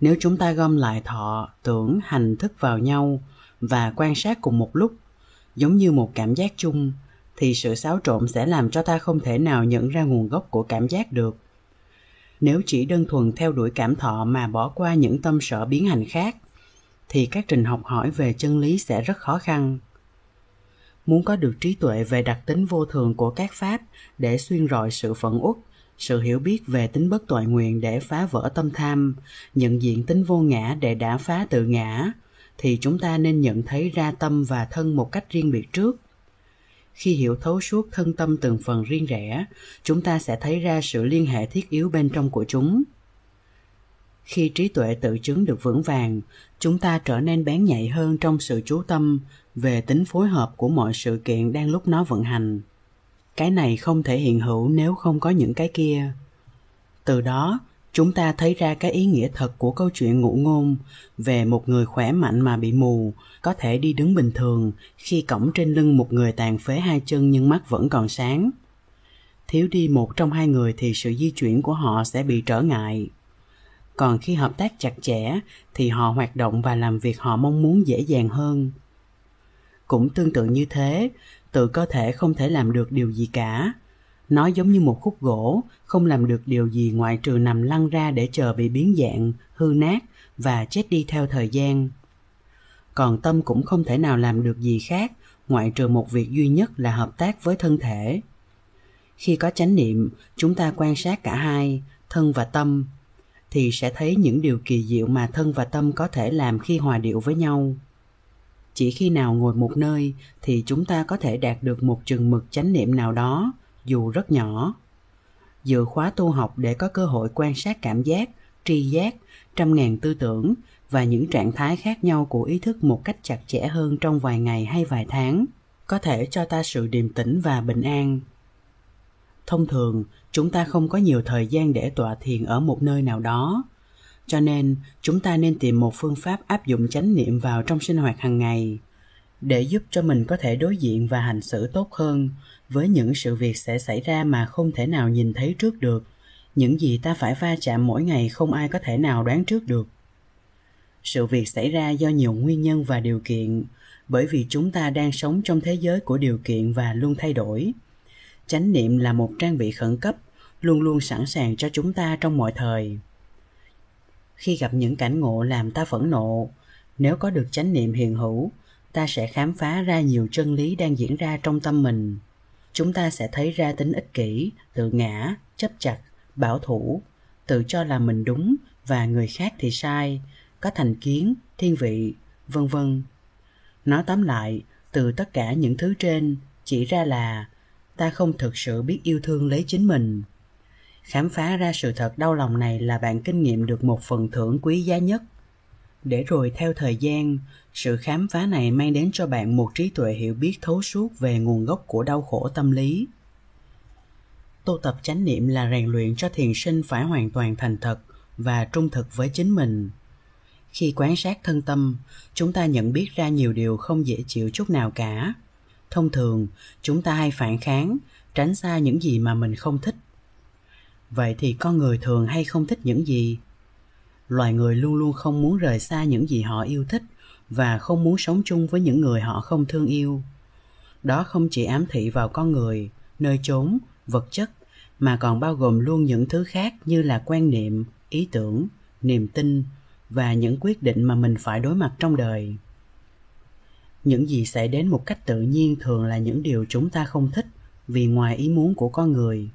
Nếu chúng ta gom lại thọ, tưởng, hành, thức vào nhau và quan sát cùng một lúc, giống như một cảm giác chung, thì sự xáo trộn sẽ làm cho ta không thể nào nhận ra nguồn gốc của cảm giác được. Nếu chỉ đơn thuần theo đuổi cảm thọ mà bỏ qua những tâm sở biến hành khác, thì các trình học hỏi về chân lý sẽ rất khó khăn muốn có được trí tuệ về đặc tính vô thường của các pháp để xuyên rọi sự phận uất, sự hiểu biết về tính bất tội nguyện để phá vỡ tâm tham, nhận diện tính vô ngã để đả phá tự ngã, thì chúng ta nên nhận thấy ra tâm và thân một cách riêng biệt trước. Khi hiểu thấu suốt thân tâm từng phần riêng rẽ, chúng ta sẽ thấy ra sự liên hệ thiết yếu bên trong của chúng khi trí tuệ tự chứng được vững vàng, chúng ta trở nên bén nhạy hơn trong sự chú tâm về tính phối hợp của mọi sự kiện đang lúc nó vận hành. Cái này không thể hiện hữu nếu không có những cái kia. Từ đó, chúng ta thấy ra cái ý nghĩa thật của câu chuyện ngụ ngôn về một người khỏe mạnh mà bị mù, có thể đi đứng bình thường khi cõng trên lưng một người tàn phế hai chân nhưng mắt vẫn còn sáng. Thiếu đi một trong hai người thì sự di chuyển của họ sẽ bị trở ngại còn khi hợp tác chặt chẽ, thì họ hoạt động và làm việc họ mong muốn dễ dàng hơn. Cũng tương tự như thế, tự cơ thể không thể làm được điều gì cả. Nó giống như một khúc gỗ, không làm được điều gì ngoại trừ nằm lăn ra để chờ bị biến dạng, hư nát và chết đi theo thời gian. Còn tâm cũng không thể nào làm được gì khác, ngoại trừ một việc duy nhất là hợp tác với thân thể. Khi có chánh niệm, chúng ta quan sát cả hai, thân và tâm thì sẽ thấy những điều kỳ diệu mà thân và tâm có thể làm khi hòa điệu với nhau. Chỉ khi nào ngồi một nơi thì chúng ta có thể đạt được một chừng mực chánh niệm nào đó, dù rất nhỏ. Dự khóa tu học để có cơ hội quan sát cảm giác, tri giác, trăm ngàn tư tưởng và những trạng thái khác nhau của ý thức một cách chặt chẽ hơn trong vài ngày hay vài tháng, có thể cho ta sự điềm tĩnh và bình an. Thông thường chúng ta không có nhiều thời gian để tọa thiền ở một nơi nào đó. Cho nên, chúng ta nên tìm một phương pháp áp dụng chánh niệm vào trong sinh hoạt hàng ngày, để giúp cho mình có thể đối diện và hành xử tốt hơn với những sự việc sẽ xảy ra mà không thể nào nhìn thấy trước được. Những gì ta phải va chạm mỗi ngày không ai có thể nào đoán trước được. Sự việc xảy ra do nhiều nguyên nhân và điều kiện, bởi vì chúng ta đang sống trong thế giới của điều kiện và luôn thay đổi. Chánh niệm là một trang bị khẩn cấp luôn luôn sẵn sàng cho chúng ta trong mọi thời. Khi gặp những cảnh ngộ làm ta phẫn nộ, nếu có được chánh niệm hiện hữu, ta sẽ khám phá ra nhiều chân lý đang diễn ra trong tâm mình. Chúng ta sẽ thấy ra tính ích kỷ, tự ngã, chấp chặt, bảo thủ, tự cho là mình đúng và người khác thì sai, có thành kiến, thiên vị, vân vân. Nói tóm lại, từ tất cả những thứ trên, chỉ ra là ta không thực sự biết yêu thương lấy chính mình khám phá ra sự thật đau lòng này là bạn kinh nghiệm được một phần thưởng quý giá nhất. Để rồi theo thời gian, sự khám phá này mang đến cho bạn một trí tuệ hiểu biết thấu suốt về nguồn gốc của đau khổ tâm lý. Tu tập chánh niệm là rèn luyện cho thiền sinh phải hoàn toàn thành thật và trung thực với chính mình. Khi quan sát thân tâm, chúng ta nhận biết ra nhiều điều không dễ chịu chút nào cả. Thông thường, chúng ta hay phản kháng, tránh xa những gì mà mình không thích vậy thì con người thường hay không thích những gì? Loài người luôn luôn không muốn rời xa những gì họ yêu thích và không muốn sống chung với những người họ không thương yêu. Đó không chỉ ám thị vào con người, nơi chốn, vật chất, mà còn bao gồm luôn những thứ khác như là quan niệm, ý tưởng, niềm tin và những quyết định mà mình phải đối mặt trong đời. Những gì xảy đến một cách tự nhiên thường là những điều chúng ta không thích vì ngoài ý muốn của con người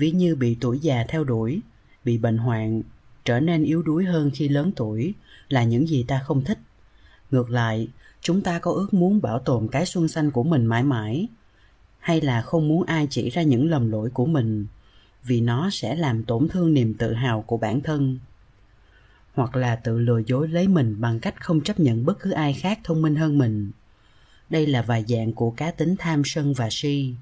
ví như bị tuổi già theo đuổi, bị bệnh hoạn, trở nên yếu đuối hơn khi lớn tuổi là những gì ta không thích. Ngược lại, chúng ta có ước muốn bảo tồn cái xuân xanh của mình mãi mãi, hay là không muốn ai chỉ ra những lầm lỗi của mình, vì nó sẽ làm tổn thương niềm tự hào của bản thân. Hoặc là tự lừa dối lấy mình bằng cách không chấp nhận bất cứ ai khác thông minh hơn mình. Đây là vài dạng của cá tính tham sân và si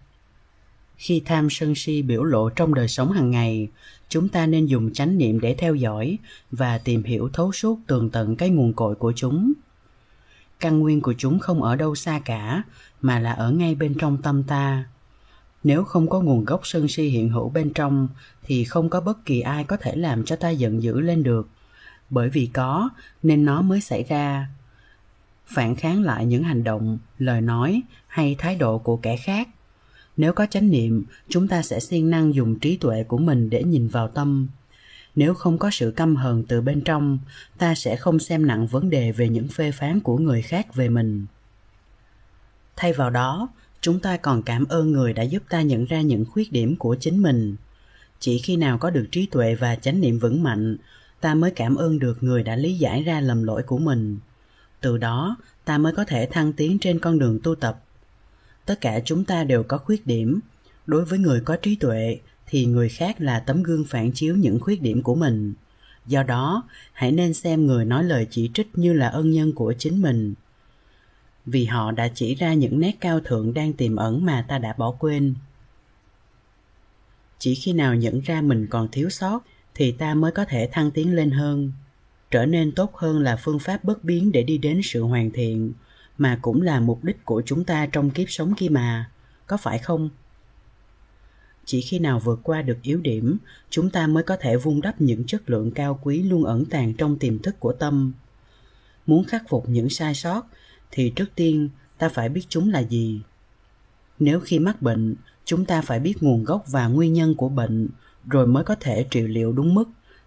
khi tham sân si biểu lộ trong đời sống hàng ngày, chúng ta nên dùng chánh niệm để theo dõi và tìm hiểu thấu suốt tường tận cái nguồn cội của chúng. Căn nguyên của chúng không ở đâu xa cả, mà là ở ngay bên trong tâm ta. Nếu không có nguồn gốc sân si hiện hữu bên trong, thì không có bất kỳ ai có thể làm cho ta giận dữ lên được. Bởi vì có, nên nó mới xảy ra. Phản kháng lại những hành động, lời nói hay thái độ của kẻ khác nếu có chánh niệm, chúng ta sẽ siêng năng dùng trí tuệ của mình để nhìn vào tâm. Nếu không có sự căm hờn từ bên trong, ta sẽ không xem nặng vấn đề về những phê phán của người khác về mình. Thay vào đó, chúng ta còn cảm ơn người đã giúp ta nhận ra những khuyết điểm của chính mình. Chỉ khi nào có được trí tuệ và chánh niệm vững mạnh, ta mới cảm ơn được người đã lý giải ra lầm lỗi của mình. Từ đó, ta mới có thể thăng tiến trên con đường tu tập tất cả chúng ta đều có khuyết điểm. Đối với người có trí tuệ, thì người khác là tấm gương phản chiếu những khuyết điểm của mình. Do đó, hãy nên xem người nói lời chỉ trích như là ân nhân của chính mình. Vì họ đã chỉ ra những nét cao thượng đang tiềm ẩn mà ta đã bỏ quên. Chỉ khi nào nhận ra mình còn thiếu sót, thì ta mới có thể thăng tiến lên hơn. Trở nên tốt hơn là phương pháp bất biến để đi đến sự hoàn thiện mà cũng là mục đích của chúng ta trong kiếp sống kia mà, có phải không? Chỉ khi nào vượt qua được yếu điểm, chúng ta mới có thể vun đắp những chất lượng cao quý luôn ẩn tàng trong tiềm thức của tâm. Muốn khắc phục những sai sót, thì trước tiên ta phải biết chúng là gì. Nếu khi mắc bệnh, chúng ta phải biết nguồn gốc và nguyên nhân của bệnh, rồi mới có thể trị liệu đúng mức.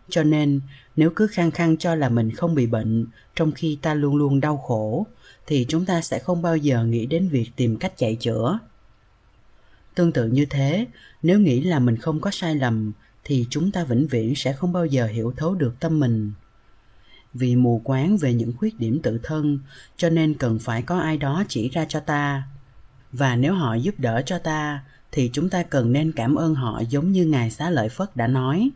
Cho nên, nếu cứ khăng khăng cho là mình không bị bệnh, trong khi ta luôn luôn đau khổ thì chúng ta sẽ không bao giờ nghĩ đến việc tìm cách chạy chữa. Tương tự như thế, nếu nghĩ là mình không có sai lầm, thì chúng ta vĩnh viễn sẽ không bao giờ hiểu thấu được tâm mình. Vì mù quáng về những khuyết điểm tự thân, cho nên cần phải có ai đó chỉ ra cho ta. Và nếu họ giúp đỡ cho ta, thì chúng ta cần nên cảm ơn họ giống như ngài xá lợi phất đã nói.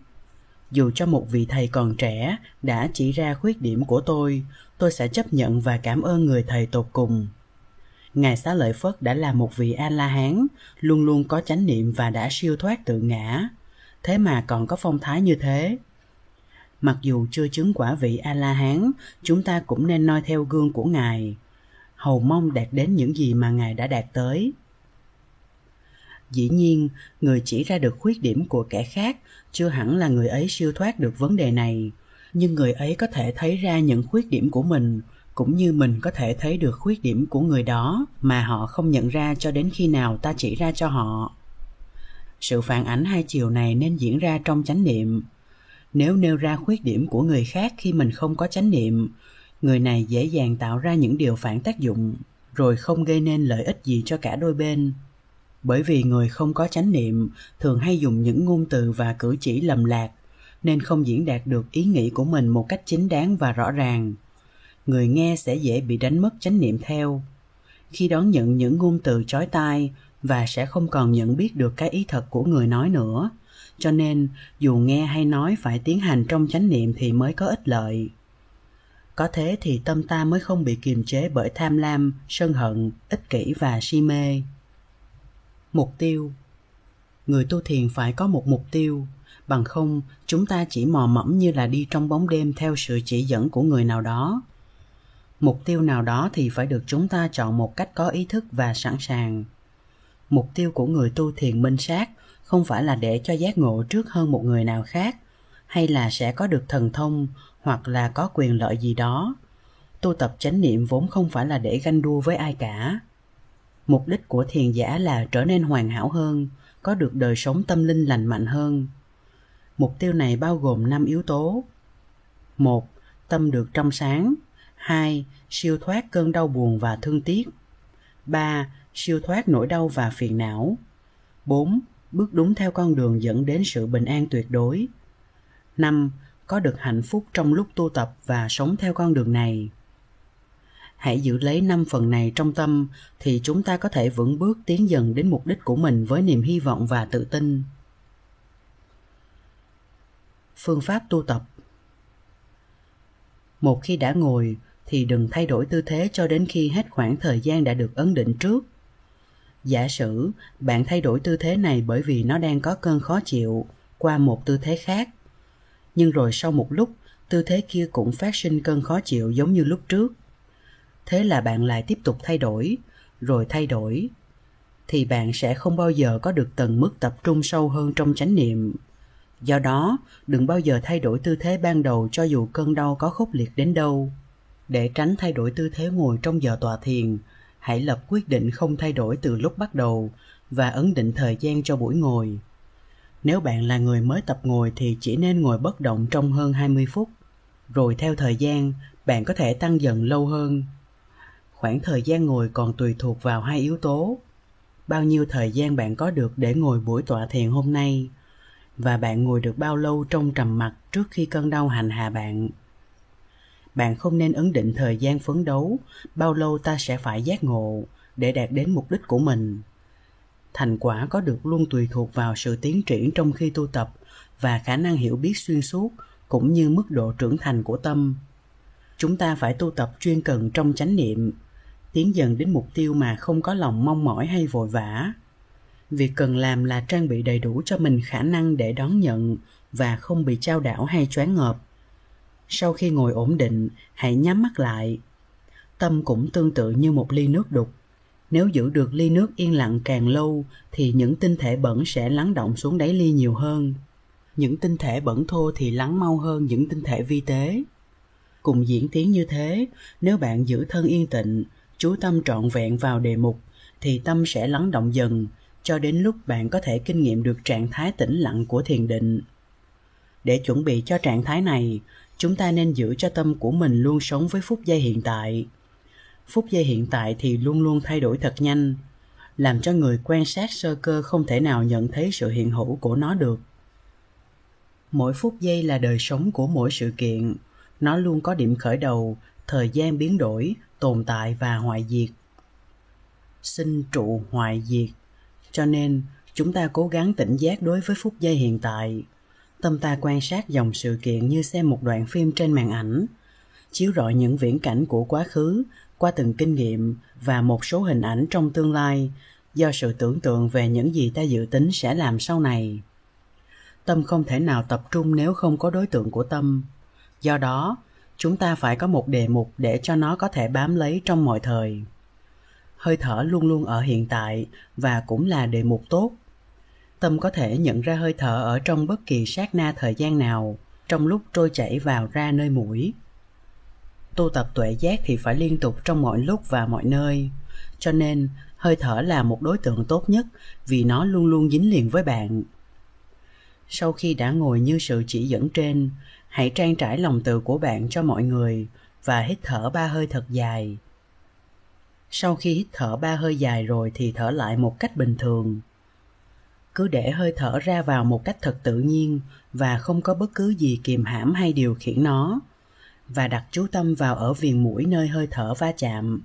Dù cho một vị thầy còn trẻ đã chỉ ra khuyết điểm của tôi tôi sẽ chấp nhận và cảm ơn người thầy tột cùng. Ngài xá lợi phất đã là một vị a la hán luôn luôn có chánh niệm và đã siêu thoát tự ngã. Thế mà còn có phong thái như thế. Mặc dù chưa chứng quả vị a la hán chúng ta cũng nên noi theo gương của ngài. Hầu mong đạt đến những gì mà ngài đã đạt tới. Dĩ nhiên, người chỉ ra được khuyết điểm của kẻ khác chưa hẳn là người ấy siêu thoát được vấn đề này nhưng người ấy có thể thấy ra những khuyết điểm của mình, cũng như mình có thể thấy được khuyết điểm của người đó mà họ không nhận ra cho đến khi nào ta chỉ ra cho họ. Sự phản ảnh hai chiều này nên diễn ra trong chánh niệm. Nếu nêu ra khuyết điểm của người khác khi mình không có chánh niệm, người này dễ dàng tạo ra những điều phản tác dụng, rồi không gây nên lợi ích gì cho cả đôi bên. Bởi vì người không có chánh niệm thường hay dùng những ngôn từ và cử chỉ lầm lạc nên không diễn đạt được ý nghĩ của mình một cách chính đáng và rõ ràng. Người nghe sẽ dễ bị đánh mất chánh niệm theo. Khi đón nhận những ngôn từ chói tai và sẽ không còn nhận biết được cái ý thật của người nói nữa. Cho nên, dù nghe hay nói phải tiến hành trong chánh niệm thì mới có ích lợi. Có thế thì tâm ta mới không bị kiềm chế bởi tham lam, sân hận, ích kỷ và si mê. Mục tiêu. Người tu thiền phải có một mục tiêu bằng không, chúng ta chỉ mò mẫm như là đi trong bóng đêm theo sự chỉ dẫn của người nào đó. Mục tiêu nào đó thì phải được chúng ta chọn một cách có ý thức và sẵn sàng. Mục tiêu của người tu thiền minh sát không phải là để cho giác ngộ trước hơn một người nào khác, hay là sẽ có được thần thông hoặc là có quyền lợi gì đó. Tu tập chánh niệm vốn không phải là để ganh đua với ai cả. Mục đích của thiền giả là trở nên hoàn hảo hơn, có được đời sống tâm linh lành mạnh hơn mục tiêu này bao gồm năm yếu tố. Một, tâm được trong sáng. Hai, siêu thoát cơn đau buồn và thương tiếc. Ba, siêu thoát nỗi đau và phiền não. Bốn, bước đúng theo con đường dẫn đến sự bình an tuyệt đối. Năm, có được hạnh phúc trong lúc tu tập và sống theo con đường này. Hãy giữ lấy năm phần này trong tâm thì chúng ta có thể vững bước tiến dần đến mục đích của mình với niềm hy vọng và tự tin phương pháp tu tập. Một khi đã ngồi, thì đừng thay đổi tư thế cho đến khi hết khoảng thời gian đã được ấn định trước. Giả sử, bạn thay đổi tư thế này bởi vì nó đang có cơn khó chịu qua một tư thế khác. Nhưng rồi sau một lúc, tư thế kia cũng phát sinh cơn khó chịu giống như lúc trước. Thế là bạn lại tiếp tục thay đổi, rồi thay đổi, thì bạn sẽ không bao giờ có được tầng mức tập trung sâu hơn trong chánh niệm do đó đừng bao giờ thay đổi tư thế ban đầu cho dù cơn đau có khốc liệt đến đâu để tránh thay đổi tư thế ngồi trong giờ tọa thiền hãy lập quyết định không thay đổi từ lúc bắt đầu và ấn định thời gian cho buổi ngồi nếu bạn là người mới tập ngồi thì chỉ nên ngồi bất động trong hơn 20 phút. Rồi theo thời gian, bạn có thể tăng dần lâu hơn. Khoảng thời gian ngồi còn tùy thuộc vào hai yếu tố. Bao nhiêu thời gian bạn có được để ngồi buổi tọa thiền hôm nay và bạn ngồi được bao lâu trong trầm mặc trước khi cơn đau hành hạ bạn. Bạn không nên ấn định thời gian phấn đấu. Bao lâu ta sẽ phải giác ngộ để đạt đến mục đích của mình? Thành quả có được luôn tùy thuộc vào sự tiến triển trong khi tu tập và khả năng hiểu biết xuyên suốt cũng như mức độ trưởng thành của tâm. Chúng ta phải tu tập chuyên cần trong chánh niệm, tiến dần đến mục tiêu mà không có lòng mong mỏi hay vội vã việc cần làm là trang bị đầy đủ cho mình khả năng để đón nhận và không bị trao đảo hay choáng ngợp sau khi ngồi ổn định hãy nhắm mắt lại tâm cũng tương tự như một ly nước đục Nếu giữ được ly nước yên lặng càng lâu thì những tinh thể bẩn sẽ lắng động xuống đáy ly nhiều hơn. Những tinh thể bẩn thô thì lắng mau hơn những tinh thể vi tế. Cùng diễn tiến như thế, nếu bạn giữ thân yên tịnh, chú tâm trọn vẹn vào đề mục thì tâm sẽ lắng động dần cho đến lúc bạn có thể kinh nghiệm được trạng thái tĩnh lặng của thiền định. Để chuẩn bị cho trạng thái này, chúng ta nên giữ cho tâm của mình luôn sống với phút giây hiện tại. Phút giây hiện tại thì luôn luôn thay đổi thật nhanh làm cho người quan sát sơ cơ không thể nào nhận thấy sự hiện hữu của nó được. Mỗi phút giây là đời sống của mỗi sự kiện. Nó luôn có điểm khởi đầu thời gian biến đổi tồn tại và hoại diệt. Sinh trụ hoại diệt cho nên, chúng ta cố gắng tỉnh giác đối với phút giây hiện tại. Tâm ta quan sát dòng sự kiện như xem một đoạn phim trên màn ảnh, chiếu rọi những viễn cảnh của quá khứ, qua từng kinh nghiệm và một số hình ảnh trong tương lai do sự tưởng tượng về những gì ta dự tính sẽ làm sau này. Tâm không thể nào tập trung nếu không có đối tượng của tâm. Do đó, chúng ta phải có một đề mục để cho nó có thể bám lấy trong mọi thời hơi thở luôn luôn ở hiện tại và cũng là đề mục tốt. Tâm có thể nhận ra hơi thở ở trong bất kỳ sát na thời gian nào, trong lúc trôi chảy vào ra nơi mũi. Tu tập tuệ giác thì phải liên tục trong mọi lúc và mọi nơi, cho nên hơi thở là một đối tượng tốt nhất vì nó luôn luôn dính liền với bạn. Sau khi đã ngồi như sự chỉ dẫn trên, hãy trang trải lòng từ của bạn cho mọi người và hít thở ba hơi thật dài sau khi hít thở ba hơi dài rồi thì thở lại một cách bình thường. Cứ để hơi thở ra vào một cách thật tự nhiên và không có bất cứ gì kìm hãm hay điều khiển nó. Và đặt chú tâm vào ở viền mũi nơi hơi thở va chạm.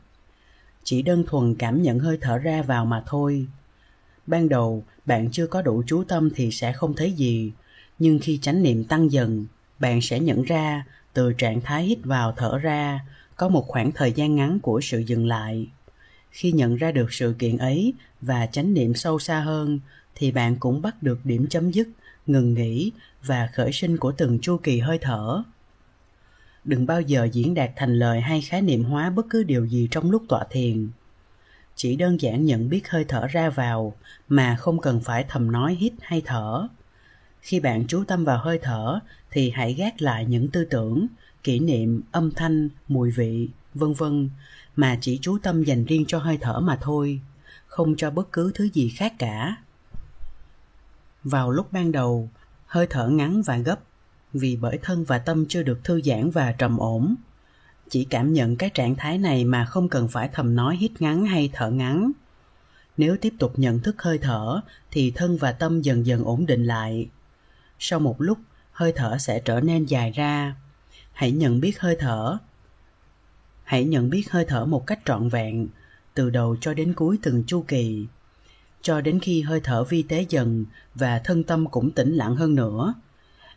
Chỉ đơn thuần cảm nhận hơi thở ra vào mà thôi. Ban đầu, bạn chưa có đủ chú tâm thì sẽ không thấy gì. Nhưng khi chánh niệm tăng dần, bạn sẽ nhận ra từ trạng thái hít vào thở ra có một khoảng thời gian ngắn của sự dừng lại khi nhận ra được sự kiện ấy và chánh niệm sâu xa hơn, thì bạn cũng bắt được điểm chấm dứt, ngừng nghỉ và khởi sinh của từng chu kỳ hơi thở. Đừng bao giờ diễn đạt thành lời hay khái niệm hóa bất cứ điều gì trong lúc tọa thiền. Chỉ đơn giản nhận biết hơi thở ra vào mà không cần phải thầm nói hít hay thở. Khi bạn chú tâm vào hơi thở, thì hãy gác lại những tư tưởng, kỷ niệm, âm thanh, mùi vị, vân vân mà chỉ chú tâm dành riêng cho hơi thở mà thôi, không cho bất cứ thứ gì khác cả. Vào lúc ban đầu, hơi thở ngắn và gấp, vì bởi thân và tâm chưa được thư giãn và trầm ổn. Chỉ cảm nhận cái trạng thái này mà không cần phải thầm nói hít ngắn hay thở ngắn. Nếu tiếp tục nhận thức hơi thở, thì thân và tâm dần dần ổn định lại. Sau một lúc, hơi thở sẽ trở nên dài ra. Hãy nhận biết hơi thở hãy nhận biết hơi thở một cách trọn vẹn, từ đầu cho đến cuối từng chu kỳ. Cho đến khi hơi thở vi tế dần và thân tâm cũng tĩnh lặng hơn nữa,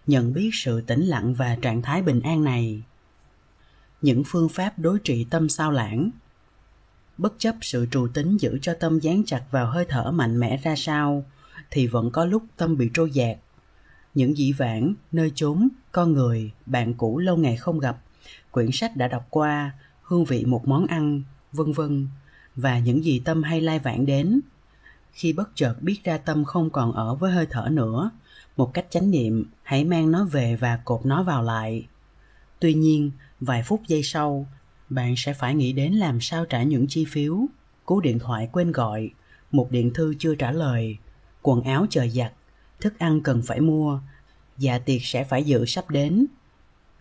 nhận biết sự tĩnh lặng và trạng thái bình an này. Những phương pháp đối trị tâm sao lãng. Bất chấp sự trù tính giữ cho tâm dán chặt vào hơi thở mạnh mẽ ra sao, thì vẫn có lúc tâm bị trôi dạt. Những dĩ vãng, nơi chốn, con người, bạn cũ lâu ngày không gặp, quyển sách đã đọc qua hương vị một món ăn, vân vân, và những gì tâm hay lai vãng đến. Khi bất chợt biết ra tâm không còn ở với hơi thở nữa, một cách chánh niệm, hãy mang nó về và cột nó vào lại. Tuy nhiên, vài phút giây sau, bạn sẽ phải nghĩ đến làm sao trả những chi phiếu. Cú điện thoại quên gọi, một điện thư chưa trả lời, quần áo chờ giặt, thức ăn cần phải mua dạ tiệc sẽ phải dự sắp đến.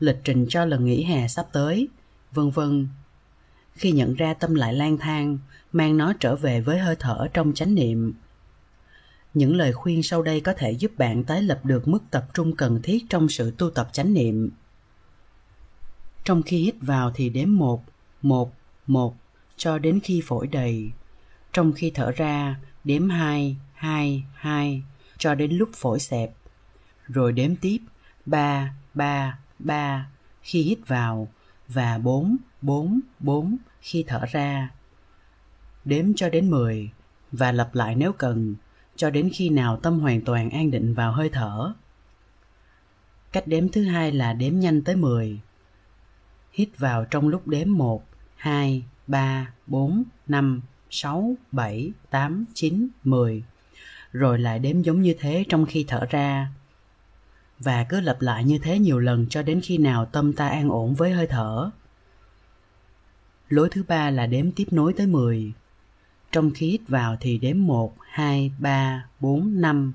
Lịch trình cho lần nghỉ hè sắp tới, vân vân khi nhận ra tâm lại lang thang, mang nó trở về với hơi thở trong chánh niệm. Những lời khuyên sau đây có thể giúp bạn tái lập được mức tập trung cần thiết trong sự tu tập chánh niệm. Trong khi hít vào thì đếm một một một, cho đến khi phổi đầy. Trong khi thở ra, đếm hai hai hai, cho đến lúc phổi xẹp. Rồi đếm tiếp, ba ba ba, khi hít vào, và bốn bốn bốn khi thở ra đếm cho đến mười và lặp lại nếu cần cho đến khi nào tâm hoàn toàn an định vào hơi thở. Cách đếm thứ hai là đếm nhanh tới 10. Hít vào trong lúc đếm 1, 2, 3, 4, 5, 6, 7, 8, 9, 10. Rồi lại đếm giống như thế trong khi thở ra. Và cứ lặp lại như thế nhiều lần cho đến khi nào tâm ta an ổn với hơi thở. Lối thứ ba là đếm tiếp nối tới 10. Trong khi hít vào thì đếm 1, 2, 3, 4, 5.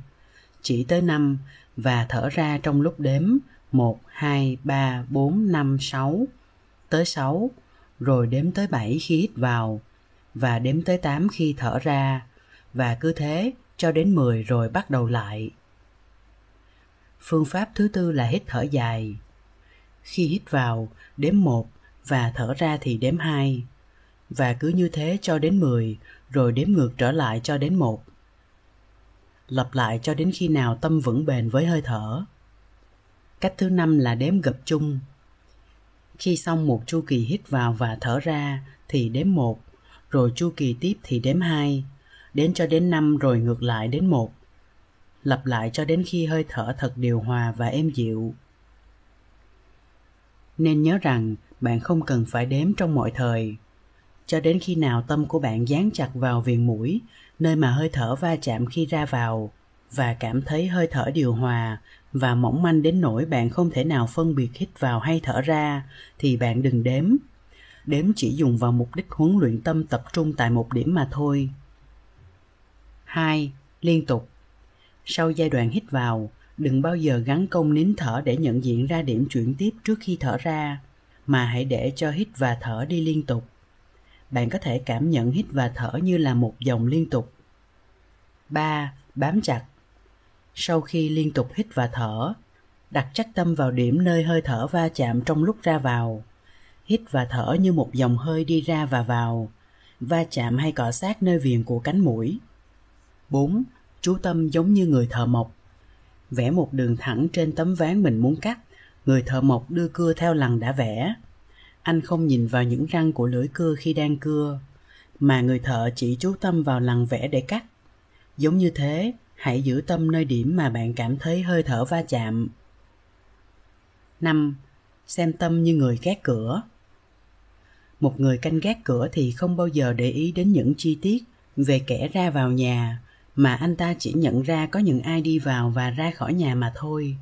Chỉ tới 5 và thở ra trong lúc đếm 1, 2, 3, 4, 5, 6. Tới 6, rồi đếm tới 7 khi hít vào và đếm tới 8 khi thở ra và cứ thế cho đến 10 rồi bắt đầu lại. Phương pháp thứ tư là hít thở dài. Khi hít vào, đếm 1 và thở ra thì đếm hai Và cứ như thế cho đến 10, rồi đếm ngược trở lại cho đến một Lặp lại cho đến khi nào tâm vững bền với hơi thở. Cách thứ năm là đếm gập chung. Khi xong một chu kỳ hít vào và thở ra thì đếm một rồi chu kỳ tiếp thì đếm hai đến cho đến năm rồi ngược lại đến một Lặp lại cho đến khi hơi thở thật điều hòa và êm dịu. Nên nhớ rằng bạn không cần phải đếm trong mọi thời. Cho đến khi nào tâm của bạn dán chặt vào viền mũi, nơi mà hơi thở va chạm khi ra vào, và cảm thấy hơi thở điều hòa và mỏng manh đến nỗi bạn không thể nào phân biệt hít vào hay thở ra, thì bạn đừng đếm. Đếm chỉ dùng vào mục đích huấn luyện tâm tập trung tại một điểm mà thôi. 2. Liên tục Sau giai đoạn hít vào, đừng bao giờ gắn công nín thở để nhận diện ra điểm chuyển tiếp trước khi thở ra mà hãy để cho hít và thở đi liên tục bạn có thể cảm nhận hít và thở như là một dòng liên tục 3. Bám chặt Sau khi liên tục hít và thở, đặt chắc tâm vào điểm nơi hơi thở va chạm trong lúc ra vào. Hít và thở như một dòng hơi đi ra và vào, va chạm hay cọ sát nơi viền của cánh mũi. 4. Chú tâm giống như người thợ mộc. Vẽ một đường thẳng trên tấm ván mình muốn cắt người thợ mộc đưa cưa theo lằn đã vẽ. Anh không nhìn vào những răng của lưỡi cưa khi đang cưa, mà người thợ chỉ chú tâm vào lằn vẽ để cắt. Giống như thế, hãy giữ tâm nơi điểm mà bạn cảm thấy hơi thở va chạm. 5. Xem tâm như người gác cửa. Một người canh gác cửa thì không bao giờ để ý đến những chi tiết về kẻ ra vào nhà, mà anh ta chỉ nhận ra có những ai đi vào và ra khỏi nhà mà thôi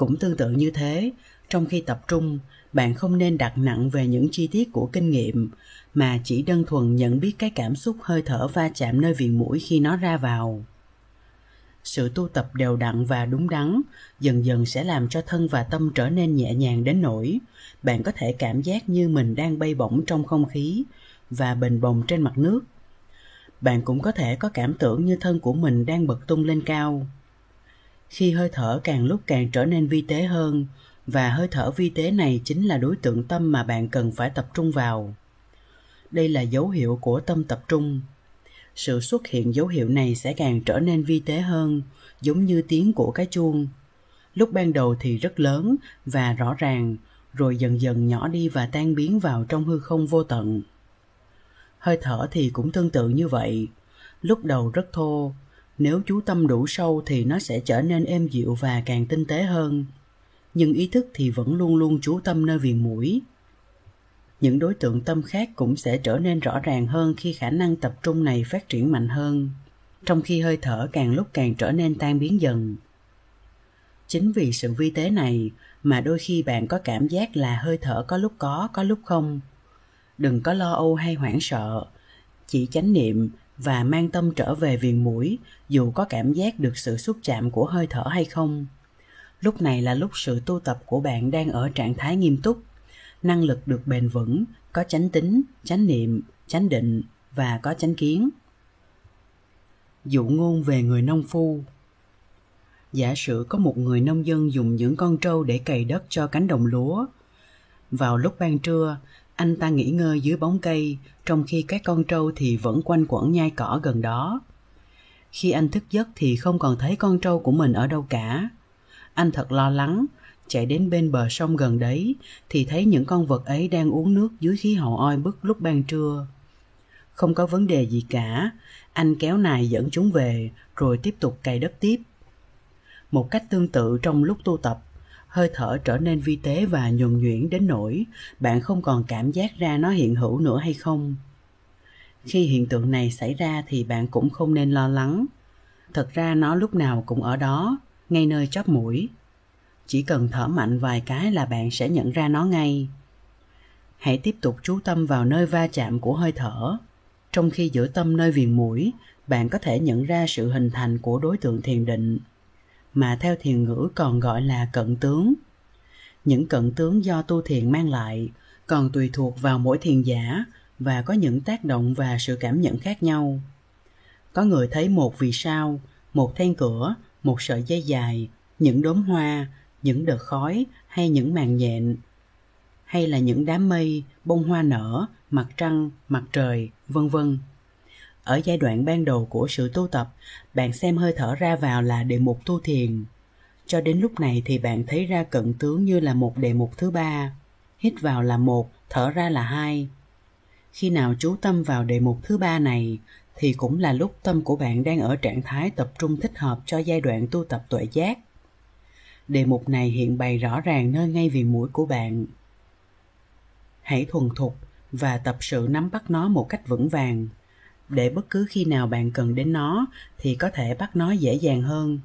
cũng tương tự như thế. Trong khi tập trung, bạn không nên đặt nặng về những chi tiết của kinh nghiệm, mà chỉ đơn thuần nhận biết cái cảm xúc hơi thở va chạm nơi viền mũi khi nó ra vào. Sự tu tập đều đặn và đúng đắn dần dần sẽ làm cho thân và tâm trở nên nhẹ nhàng đến nỗi bạn có thể cảm giác như mình đang bay bổng trong không khí và bình bồng trên mặt nước. Bạn cũng có thể có cảm tưởng như thân của mình đang bật tung lên cao khi hơi thở càng lúc càng trở nên vi tế hơn, và hơi thở vi tế này chính là đối tượng tâm mà bạn cần phải tập trung vào. Đây là dấu hiệu của tâm tập trung. Sự xuất hiện dấu hiệu này sẽ càng trở nên vi tế hơn, giống như tiếng của cái chuông. Lúc ban đầu thì rất lớn và rõ ràng, rồi dần dần nhỏ đi và tan biến vào trong hư không vô tận. Hơi thở thì cũng tương tự như vậy. Lúc đầu rất thô nếu chú tâm đủ sâu thì nó sẽ trở nên êm dịu và càng tinh tế hơn. Nhưng ý thức thì vẫn luôn luôn chú tâm nơi viền mũi. Những đối tượng tâm khác cũng sẽ trở nên rõ ràng hơn khi khả năng tập trung này phát triển mạnh hơn, trong khi hơi thở càng lúc càng trở nên tan biến dần. Chính vì sự vi tế này mà đôi khi bạn có cảm giác là hơi thở có lúc có có lúc không. Đừng có lo âu hay hoảng sợ, chỉ chánh niệm và mang tâm trở về viền mũi, dù có cảm giác được sự xúc chạm của hơi thở hay không. Lúc này là lúc sự tu tập của bạn đang ở trạng thái nghiêm túc. Năng lực được bền vững, có chánh tính, chánh niệm, chánh định và có chánh kiến. Dụ ngôn về người nông phu. Giả sử có một người nông dân dùng những con trâu để cày đất cho cánh đồng lúa. Vào lúc ban trưa, anh ta nghỉ ngơi dưới bóng cây trong khi các con trâu thì vẫn quanh quẩn nhai cỏ gần đó. Khi anh thức giấc thì không còn thấy con trâu của mình ở đâu cả. Anh thật lo lắng, chạy đến bên bờ sông gần đấy thì thấy những con vật ấy đang uống nước dưới khí hậu oi bức lúc ban trưa. Không có vấn đề gì cả, anh kéo nài dẫn chúng về, rồi tiếp tục cày đất tiếp. Một cách tương tự trong lúc tu tập hơi thở trở nên vi tế và nhuần nhuyễn đến nỗi bạn không còn cảm giác ra nó hiện hữu nữa hay không. Khi hiện tượng này xảy ra thì bạn cũng không nên lo lắng. Thật ra nó lúc nào cũng ở đó, ngay nơi chóp mũi. Chỉ cần thở mạnh vài cái là bạn sẽ nhận ra nó ngay. Hãy tiếp tục chú tâm vào nơi va chạm của hơi thở. Trong khi giữ tâm nơi viền mũi, bạn có thể nhận ra sự hình thành của đối tượng thiền định mà theo thiền ngữ còn gọi là cận tướng. Những cận tướng do tu thiền mang lại còn tùy thuộc vào mỗi thiền giả và có những tác động và sự cảm nhận khác nhau. Có người thấy một vì sao, một then cửa, một sợi dây dài, những đốm hoa, những đợt khói hay những màn nhện. Hay là những đám mây, bông hoa nở, mặt trăng, mặt trời, vân vân ở giai đoạn ban đầu của sự tu tập, bạn xem hơi thở ra vào là đề mục tu thiền. Cho đến lúc này thì bạn thấy ra cận tướng như là một đề mục thứ ba, hít vào là một, thở ra là hai. Khi nào chú tâm vào đề mục thứ ba này, thì cũng là lúc tâm của bạn đang ở trạng thái tập trung thích hợp cho giai đoạn tu tập tuệ giác. Đề mục này hiện bày rõ ràng nơi ngay viền mũi của bạn. Hãy thuần thục và tập sự nắm bắt nó một cách vững vàng để bất cứ khi nào bạn cần đến nó thì có thể bắt nó dễ dàng hơn.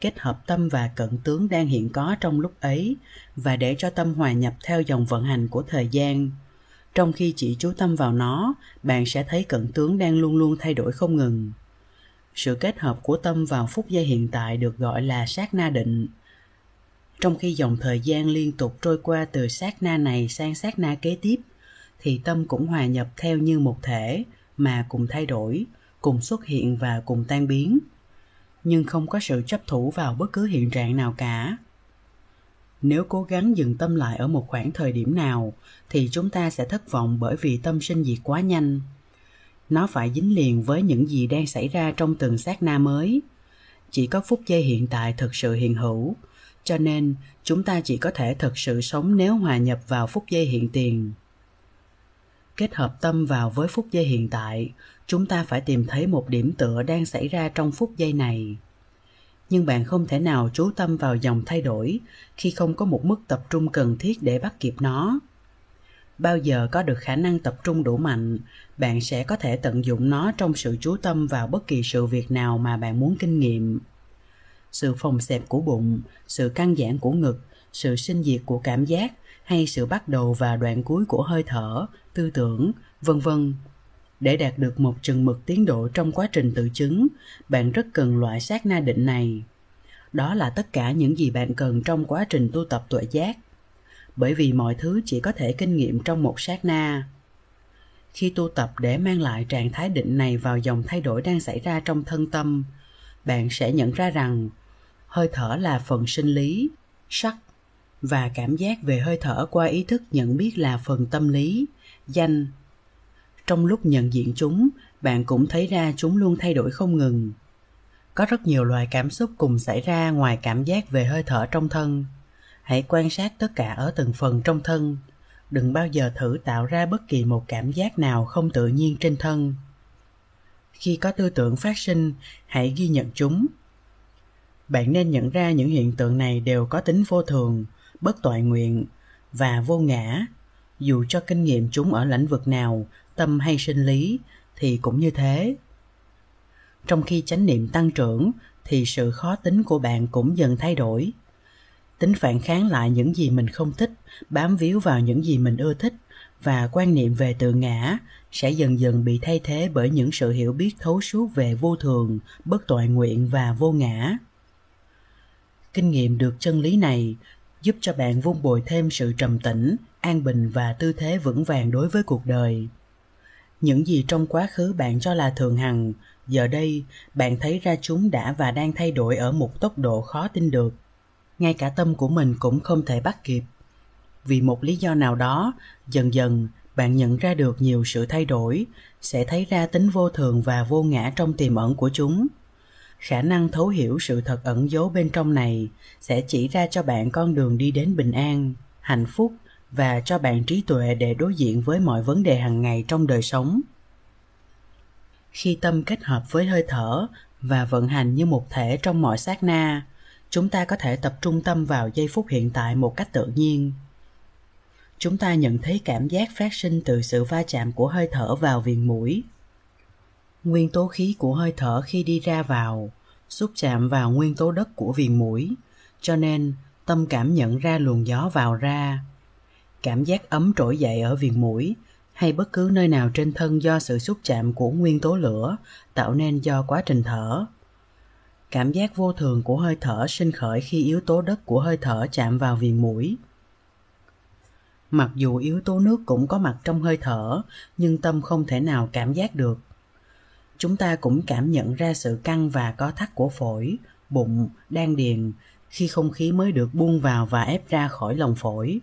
Kết hợp tâm và cận tướng đang hiện có trong lúc ấy và để cho tâm hòa nhập theo dòng vận hành của thời gian. Trong khi chỉ chú tâm vào nó, bạn sẽ thấy cận tướng đang luôn luôn thay đổi không ngừng. Sự kết hợp của tâm vào phút giây hiện tại được gọi là sát na định. Trong khi dòng thời gian liên tục trôi qua từ sát na này sang sát na kế tiếp, thì tâm cũng hòa nhập theo như một thể mà cùng thay đổi, cùng xuất hiện và cùng tan biến. Nhưng không có sự chấp thủ vào bất cứ hiện trạng nào cả. Nếu cố gắng dừng tâm lại ở một khoảng thời điểm nào, thì chúng ta sẽ thất vọng bởi vì tâm sinh diệt quá nhanh. Nó phải dính liền với những gì đang xảy ra trong từng sát na mới. Chỉ có phút giây hiện tại thực sự hiện hữu, cho nên chúng ta chỉ có thể thực sự sống nếu hòa nhập vào phút giây hiện tiền kết hợp tâm vào với phút giây hiện tại, chúng ta phải tìm thấy một điểm tựa đang xảy ra trong phút giây này. Nhưng bạn không thể nào chú tâm vào dòng thay đổi khi không có một mức tập trung cần thiết để bắt kịp nó. Bao giờ có được khả năng tập trung đủ mạnh, bạn sẽ có thể tận dụng nó trong sự chú tâm vào bất kỳ sự việc nào mà bạn muốn kinh nghiệm. Sự phồng xẹp của bụng, sự căng giãn của ngực, sự sinh diệt của cảm giác hay sự bắt đầu và đoạn cuối của hơi thở, tư tưởng, vân vân. Để đạt được một chừng mực tiến độ trong quá trình tự chứng, bạn rất cần loại sát na định này. Đó là tất cả những gì bạn cần trong quá trình tu tập tuệ giác. Bởi vì mọi thứ chỉ có thể kinh nghiệm trong một sát na. Khi tu tập để mang lại trạng thái định này vào dòng thay đổi đang xảy ra trong thân tâm, bạn sẽ nhận ra rằng hơi thở là phần sinh lý, sắc và cảm giác về hơi thở qua ý thức nhận biết là phần tâm lý. Danh. Trong lúc nhận diện chúng, bạn cũng thấy ra chúng luôn thay đổi không ngừng. Có rất nhiều loài cảm xúc cùng xảy ra ngoài cảm giác về hơi thở trong thân. Hãy quan sát tất cả ở từng phần trong thân. Đừng bao giờ thử tạo ra bất kỳ một cảm giác nào không tự nhiên trên thân. Khi có tư tưởng phát sinh, hãy ghi nhận chúng. Bạn nên nhận ra những hiện tượng này đều có tính vô thường bất toại nguyện và vô ngã. Dù cho kinh nghiệm chúng ở lĩnh vực nào, tâm hay sinh lý, thì cũng như thế. Trong khi chánh niệm tăng trưởng, thì sự khó tính của bạn cũng dần thay đổi. Tính phản kháng lại những gì mình không thích, bám víu vào những gì mình ưa thích, và quan niệm về tự ngã sẽ dần dần bị thay thế bởi những sự hiểu biết thấu suốt về vô thường bất toại nguyện và vô ngã. Kinh nghiệm được chân lý này giúp cho bạn vun bồi thêm sự trầm tĩnh, an bình và tư thế vững vàng đối với cuộc đời. Những gì trong quá khứ bạn cho là thường hằng, giờ đây bạn thấy ra chúng đã và đang thay đổi ở một tốc độ khó tin được. Ngay cả tâm của mình cũng không thể bắt kịp. Vì một lý do nào đó, dần dần bạn nhận ra được nhiều sự thay đổi, sẽ thấy ra tính vô thường và vô ngã trong tiềm ẩn của chúng khả năng thấu hiểu sự thật ẩn giấu bên trong này sẽ chỉ ra cho bạn con đường đi đến bình an, hạnh phúc và cho bạn trí tuệ để đối diện với mọi vấn đề hàng ngày trong đời sống. Khi tâm kết hợp với hơi thở và vận hành như một thể trong mọi sát na, chúng ta có thể tập trung tâm vào giây phút hiện tại một cách tự nhiên. Chúng ta nhận thấy cảm giác phát sinh từ sự va chạm của hơi thở vào viền mũi nguyên tố khí của hơi thở khi đi ra vào, xúc chạm vào nguyên tố đất của viền mũi, cho nên tâm cảm nhận ra luồng gió vào ra. Cảm giác ấm trỗi dậy ở viền mũi hay bất cứ nơi nào trên thân do sự xúc chạm của nguyên tố lửa tạo nên do quá trình thở. Cảm giác vô thường của hơi thở sinh khởi khi yếu tố đất của hơi thở chạm vào viền mũi. Mặc dù yếu tố nước cũng có mặt trong hơi thở, nhưng tâm không thể nào cảm giác được chúng ta cũng cảm nhận ra sự căng và co thắt của phổi, bụng, đan điền khi không khí mới được buông vào và ép ra khỏi lồng phổi.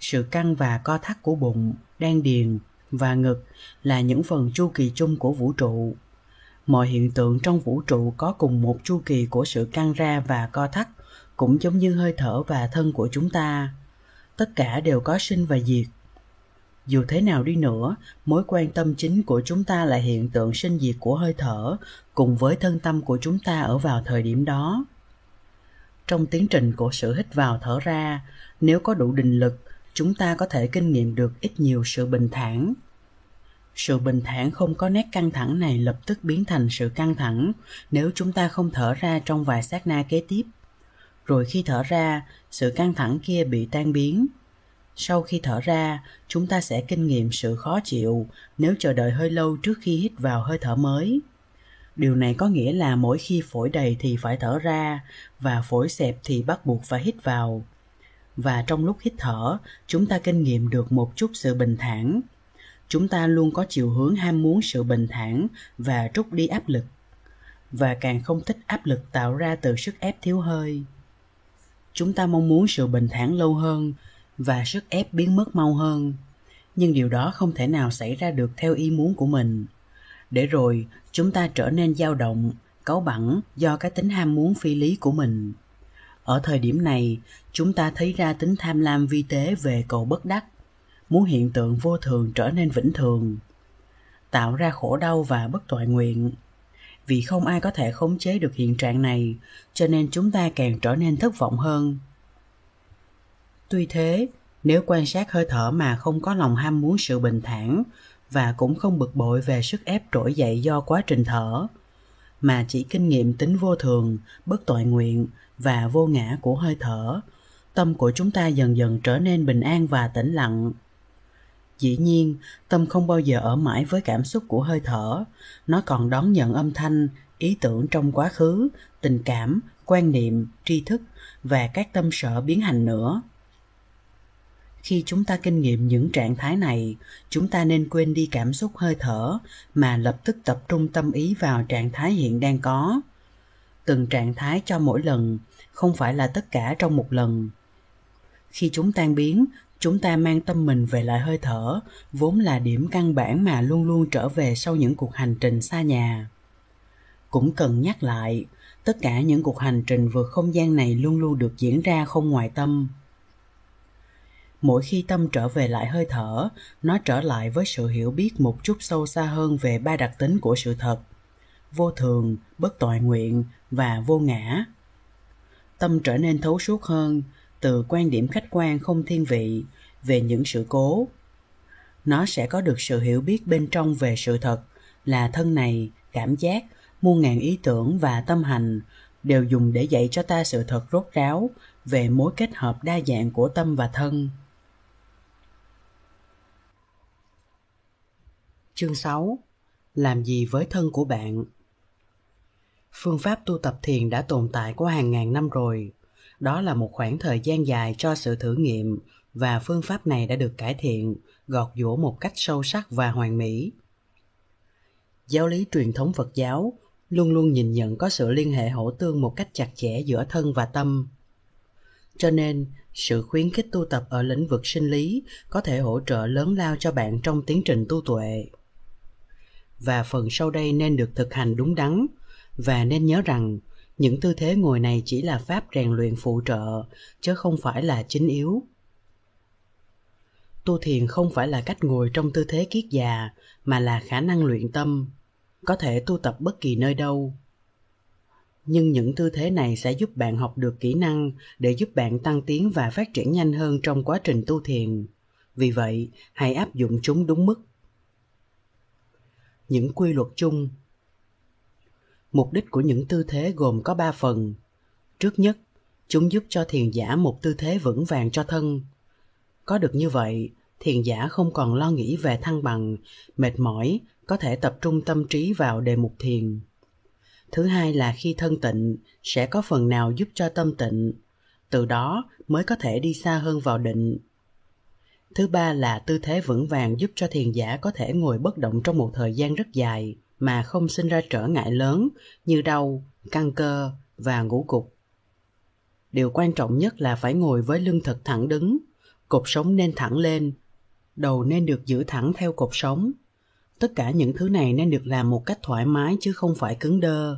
Sự căng và co thắt của bụng, đan điền và ngực là những phần chu kỳ chung của vũ trụ. Mọi hiện tượng trong vũ trụ có cùng một chu kỳ của sự căng ra và co thắt, cũng giống như hơi thở và thân của chúng ta. Tất cả đều có sinh và diệt dù thế nào đi nữa, mối quan tâm chính của chúng ta là hiện tượng sinh diệt của hơi thở, cùng với thân tâm của chúng ta ở vào thời điểm đó. Trong tiến trình của sự hít vào thở ra, nếu có đủ định lực, chúng ta có thể kinh nghiệm được ít nhiều sự bình thản. Sự bình thản không có nét căng thẳng này lập tức biến thành sự căng thẳng nếu chúng ta không thở ra trong vài sát na kế tiếp. Rồi khi thở ra, sự căng thẳng kia bị tan biến sau khi thở ra, chúng ta sẽ kinh nghiệm sự khó chịu nếu chờ đợi hơi lâu trước khi hít vào hơi thở mới. Điều này có nghĩa là mỗi khi phổi đầy thì phải thở ra và phổi xẹp thì bắt buộc phải hít vào. Và trong lúc hít thở, chúng ta kinh nghiệm được một chút sự bình thản. Chúng ta luôn có chiều hướng ham muốn sự bình thản và trút đi áp lực. Và càng không thích áp lực tạo ra từ sức ép thiếu hơi, chúng ta mong muốn sự bình thản lâu hơn và sức ép biến mất mau hơn. Nhưng điều đó không thể nào xảy ra được theo ý muốn của mình. Để rồi, chúng ta trở nên dao động, cáu bẳn do cái tính ham muốn phi lý của mình. Ở thời điểm này, chúng ta thấy ra tính tham lam vi tế về cầu bất đắc, muốn hiện tượng vô thường trở nên vĩnh thường, tạo ra khổ đau và bất toại nguyện. Vì không ai có thể khống chế được hiện trạng này, cho nên chúng ta càng trở nên thất vọng hơn tuy thế, nếu quan sát hơi thở mà không có lòng ham muốn sự bình thản và cũng không bực bội về sức ép trỗi dậy do quá trình thở, mà chỉ kinh nghiệm tính vô thường, bất tội nguyện và vô ngã của hơi thở, tâm của chúng ta dần dần trở nên bình an và tĩnh lặng. Dĩ nhiên, tâm không bao giờ ở mãi với cảm xúc của hơi thở, nó còn đón nhận âm thanh, ý tưởng trong quá khứ, tình cảm, quan niệm, tri thức và các tâm sở biến hành nữa khi chúng ta kinh nghiệm những trạng thái này, chúng ta nên quên đi cảm xúc hơi thở mà lập tức tập trung tâm ý vào trạng thái hiện đang có. Từng trạng thái cho mỗi lần, không phải là tất cả trong một lần. Khi chúng tan biến, chúng ta mang tâm mình về lại hơi thở, vốn là điểm căn bản mà luôn luôn trở về sau những cuộc hành trình xa nhà. Cũng cần nhắc lại, tất cả những cuộc hành trình vượt không gian này luôn luôn được diễn ra không ngoài tâm mỗi khi tâm trở về lại hơi thở, nó trở lại với sự hiểu biết một chút sâu xa hơn về ba đặc tính của sự thật. Vô thường, bất toại nguyện và vô ngã. Tâm trở nên thấu suốt hơn từ quan điểm khách quan không thiên vị về những sự cố. Nó sẽ có được sự hiểu biết bên trong về sự thật là thân này, cảm giác, muôn ngàn ý tưởng và tâm hành đều dùng để dạy cho ta sự thật rốt ráo về mối kết hợp đa dạng của tâm và thân. Chương 6 Làm gì với thân của bạn? Phương pháp tu tập thiền đã tồn tại có hàng ngàn năm rồi. Đó là một khoảng thời gian dài cho sự thử nghiệm và phương pháp này đã được cải thiện, gọt giũa một cách sâu sắc và hoàn mỹ. Giáo lý truyền thống Phật giáo luôn luôn nhìn nhận có sự liên hệ hỗ tương một cách chặt chẽ giữa thân và tâm. Cho nên, sự khuyến khích tu tập ở lĩnh vực sinh lý có thể hỗ trợ lớn lao cho bạn trong tiến trình tu tuệ và phần sau đây nên được thực hành đúng đắn. Và nên nhớ rằng, những tư thế ngồi này chỉ là pháp rèn luyện phụ trợ, chứ không phải là chính yếu. Tu thiền không phải là cách ngồi trong tư thế kiết già, mà là khả năng luyện tâm, có thể tu tập bất kỳ nơi đâu. Nhưng những tư thế này sẽ giúp bạn học được kỹ năng để giúp bạn tăng tiến và phát triển nhanh hơn trong quá trình tu thiền. Vì vậy, hãy áp dụng chúng đúng mức những quy luật chung. Mục đích của những tư thế gồm có ba phần. Trước nhất, chúng giúp cho thiền giả một tư thế vững vàng cho thân. Có được như vậy, thiền giả không còn lo nghĩ về thăng bằng, mệt mỏi, có thể tập trung tâm trí vào đề mục thiền. Thứ hai là khi thân tịnh, sẽ có phần nào giúp cho tâm tịnh. Từ đó mới có thể đi xa hơn vào định thứ ba là tư thế vững vàng giúp cho thiền giả có thể ngồi bất động trong một thời gian rất dài mà không sinh ra trở ngại lớn như đau, căng cơ và ngủ cục điều quan trọng nhất là phải ngồi với lưng thật thẳng đứng, cột sống nên thẳng lên, đầu nên được giữ thẳng theo cột sống. Tất cả những thứ này nên được làm một cách thoải mái chứ không phải cứng đơ.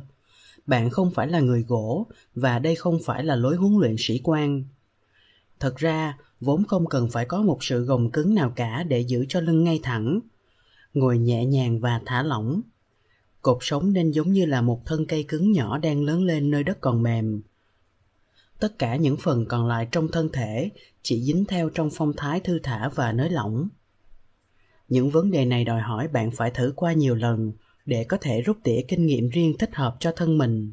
Bạn không phải là người gỗ và đây không phải là lối huấn luyện sĩ quan. Thật ra vốn không cần phải có một sự gồng cứng nào cả để giữ cho lưng ngay thẳng. Ngồi nhẹ nhàng và thả lỏng. Cột sống nên giống như là một thân cây cứng nhỏ đang lớn lên nơi đất còn mềm. Tất cả những phần còn lại trong thân thể chỉ dính theo trong phong thái thư thả và nới lỏng. Những vấn đề này đòi hỏi bạn phải thử qua nhiều lần để có thể rút tỉa kinh nghiệm riêng thích hợp cho thân mình.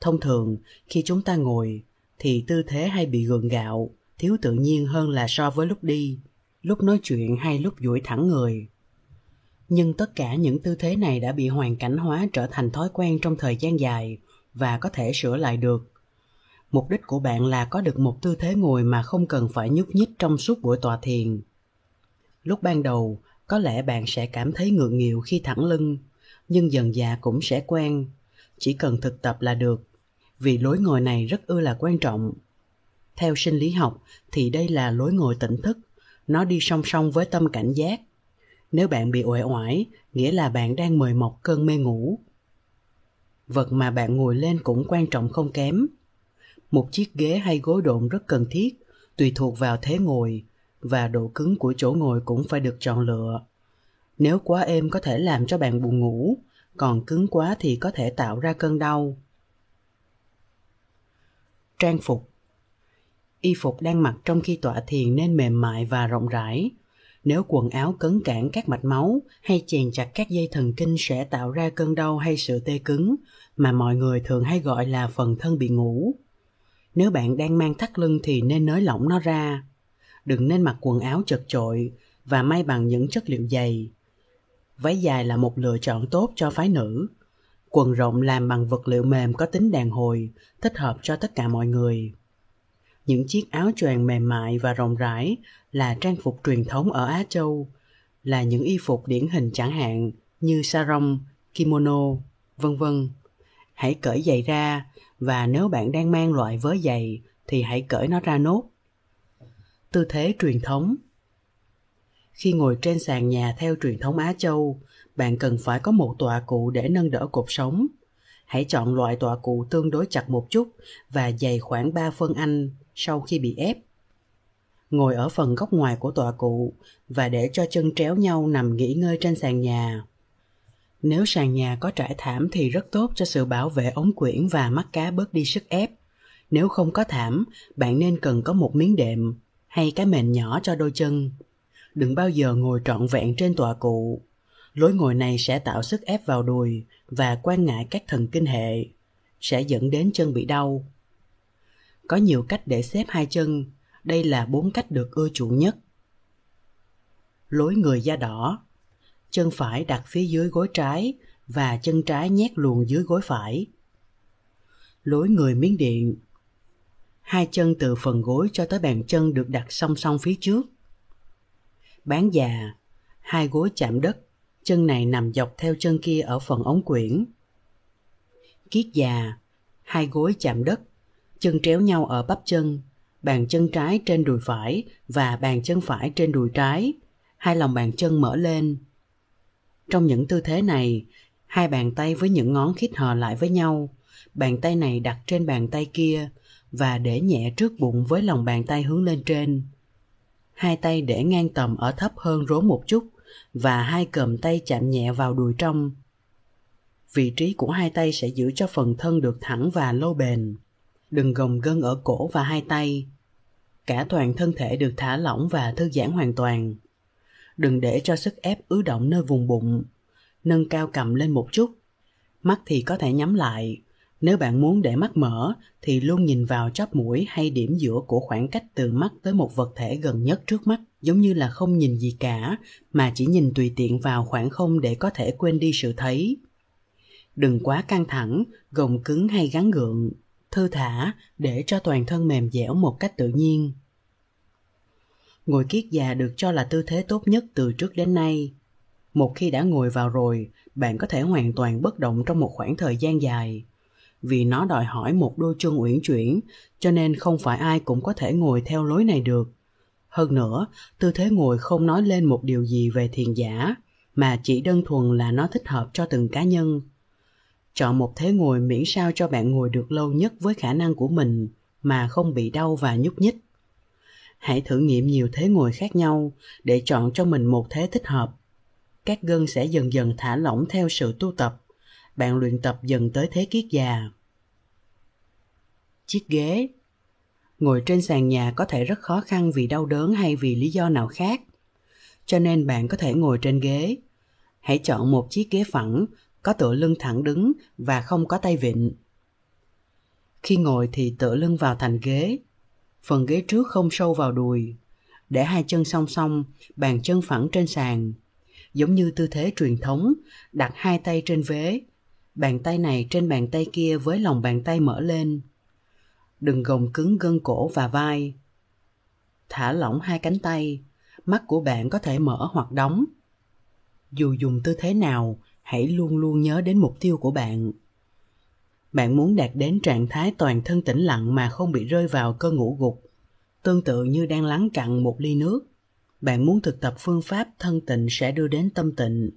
Thông thường, khi chúng ta ngồi, thì tư thế hay bị gượng gạo thiếu tự nhiên hơn là so với lúc đi, lúc nói chuyện hay lúc duỗi thẳng người. Nhưng tất cả những tư thế này đã bị hoàn cảnh hóa trở thành thói quen trong thời gian dài và có thể sửa lại được. Mục đích của bạn là có được một tư thế ngồi mà không cần phải nhúc nhích trong suốt buổi tọa thiền. Lúc ban đầu, có lẽ bạn sẽ cảm thấy ngượng nghịu khi thẳng lưng, nhưng dần dà cũng sẽ quen. Chỉ cần thực tập là được, vì lối ngồi này rất ư là quan trọng theo sinh lý học, thì đây là lối ngồi tỉnh thức. Nó đi song song với tâm cảnh giác. Nếu bạn bị uể oải, nghĩa là bạn đang mời mọc cơn mê ngủ. Vật mà bạn ngồi lên cũng quan trọng không kém. Một chiếc ghế hay gối độn rất cần thiết, tùy thuộc vào thế ngồi, và độ cứng của chỗ ngồi cũng phải được chọn lựa. Nếu quá êm có thể làm cho bạn buồn ngủ, còn cứng quá thì có thể tạo ra cơn đau. Trang phục y phục đang mặc trong khi tọa thiền nên mềm mại và rộng rãi. Nếu quần áo cấn cản các mạch máu hay chèn chặt các dây thần kinh sẽ tạo ra cơn đau hay sự tê cứng, mà mọi người thường hay gọi là phần thân bị ngủ. Nếu bạn đang mang thắt lưng thì nên nới lỏng nó ra. Đừng nên mặc quần áo chật chội và may bằng những chất liệu dày. Váy dài là một lựa chọn tốt cho phái nữ. Quần rộng làm bằng vật liệu mềm có tính đàn hồi, thích hợp cho tất cả mọi người những chiếc áo choàng mềm mại và rộng rãi là trang phục truyền thống ở Á Châu, là những y phục điển hình chẳng hạn như sarong, kimono, vân vân. Hãy cởi giày ra và nếu bạn đang mang loại vớ giày thì hãy cởi nó ra nốt. Tư thế truyền thống Khi ngồi trên sàn nhà theo truyền thống Á Châu, bạn cần phải có một tọa cụ để nâng đỡ cột sống. Hãy chọn loại tọa cụ tương đối chặt một chút và dày khoảng 3 phân Anh sau khi bị ép. Ngồi ở phần góc ngoài của tòa cụ và để cho chân tréo nhau nằm nghỉ ngơi trên sàn nhà. Nếu sàn nhà có trải thảm thì rất tốt cho sự bảo vệ ống quyển và mắt cá bớt đi sức ép. Nếu không có thảm, bạn nên cần có một miếng đệm hay cái mền nhỏ cho đôi chân. Đừng bao giờ ngồi trọn vẹn trên tòa cụ. Lối ngồi này sẽ tạo sức ép vào đùi và quan ngại các thần kinh hệ, sẽ dẫn đến chân bị đau. Có nhiều cách để xếp hai chân, đây là bốn cách được ưa chuộng nhất. Lối người da đỏ Chân phải đặt phía dưới gối trái và chân trái nhét luồn dưới gối phải. Lối người miếng điện Hai chân từ phần gối cho tới bàn chân được đặt song song phía trước. Bán già Hai gối chạm đất, chân này nằm dọc theo chân kia ở phần ống quyển. Kiết già Hai gối chạm đất, chân tréo nhau ở bắp chân, bàn chân trái trên đùi phải và bàn chân phải trên đùi trái, hai lòng bàn chân mở lên. Trong những tư thế này, hai bàn tay với những ngón khít hờ lại với nhau, bàn tay này đặt trên bàn tay kia và để nhẹ trước bụng với lòng bàn tay hướng lên trên. Hai tay để ngang tầm ở thấp hơn rốn một chút và hai cầm tay chạm nhẹ vào đùi trong. vị trí của hai tay sẽ giữ cho phần thân được thẳng và lâu bền đừng gồng gân ở cổ và hai tay. Cả toàn thân thể được thả lỏng và thư giãn hoàn toàn. Đừng để cho sức ép ứ động nơi vùng bụng. Nâng cao cầm lên một chút. Mắt thì có thể nhắm lại. Nếu bạn muốn để mắt mở, thì luôn nhìn vào chóp mũi hay điểm giữa của khoảng cách từ mắt tới một vật thể gần nhất trước mắt, giống như là không nhìn gì cả, mà chỉ nhìn tùy tiện vào khoảng không để có thể quên đi sự thấy. Đừng quá căng thẳng, gồng cứng hay gắn gượng thư thả để cho toàn thân mềm dẻo một cách tự nhiên. Ngồi kiết già được cho là tư thế tốt nhất từ trước đến nay. Một khi đã ngồi vào rồi, bạn có thể hoàn toàn bất động trong một khoảng thời gian dài. Vì nó đòi hỏi một đôi chân uyển chuyển, cho nên không phải ai cũng có thể ngồi theo lối này được. Hơn nữa, tư thế ngồi không nói lên một điều gì về thiền giả, mà chỉ đơn thuần là nó thích hợp cho từng cá nhân chọn một thế ngồi miễn sao cho bạn ngồi được lâu nhất với khả năng của mình mà không bị đau và nhúc nhích. Hãy thử nghiệm nhiều thế ngồi khác nhau để chọn cho mình một thế thích hợp. Các gân sẽ dần dần thả lỏng theo sự tu tập. Bạn luyện tập dần tới thế kiết già. Chiếc ghế. Ngồi trên sàn nhà có thể rất khó khăn vì đau đớn hay vì lý do nào khác. Cho nên bạn có thể ngồi trên ghế. Hãy chọn một chiếc ghế phẳng có tựa lưng thẳng đứng và không có tay vịn. Khi ngồi thì tựa lưng vào thành ghế. Phần ghế trước không sâu vào đùi. Để hai chân song song, bàn chân phẳng trên sàn. Giống như tư thế truyền thống, đặt hai tay trên vế. Bàn tay này trên bàn tay kia với lòng bàn tay mở lên. Đừng gồng cứng gân cổ và vai. Thả lỏng hai cánh tay. Mắt của bạn có thể mở hoặc đóng. Dù dùng tư thế nào hãy luôn luôn nhớ đến mục tiêu của bạn. Bạn muốn đạt đến trạng thái toàn thân tĩnh lặng mà không bị rơi vào cơn ngủ gục, tương tự như đang lắng cặn một ly nước. Bạn muốn thực tập phương pháp thân tịnh sẽ đưa đến tâm tịnh.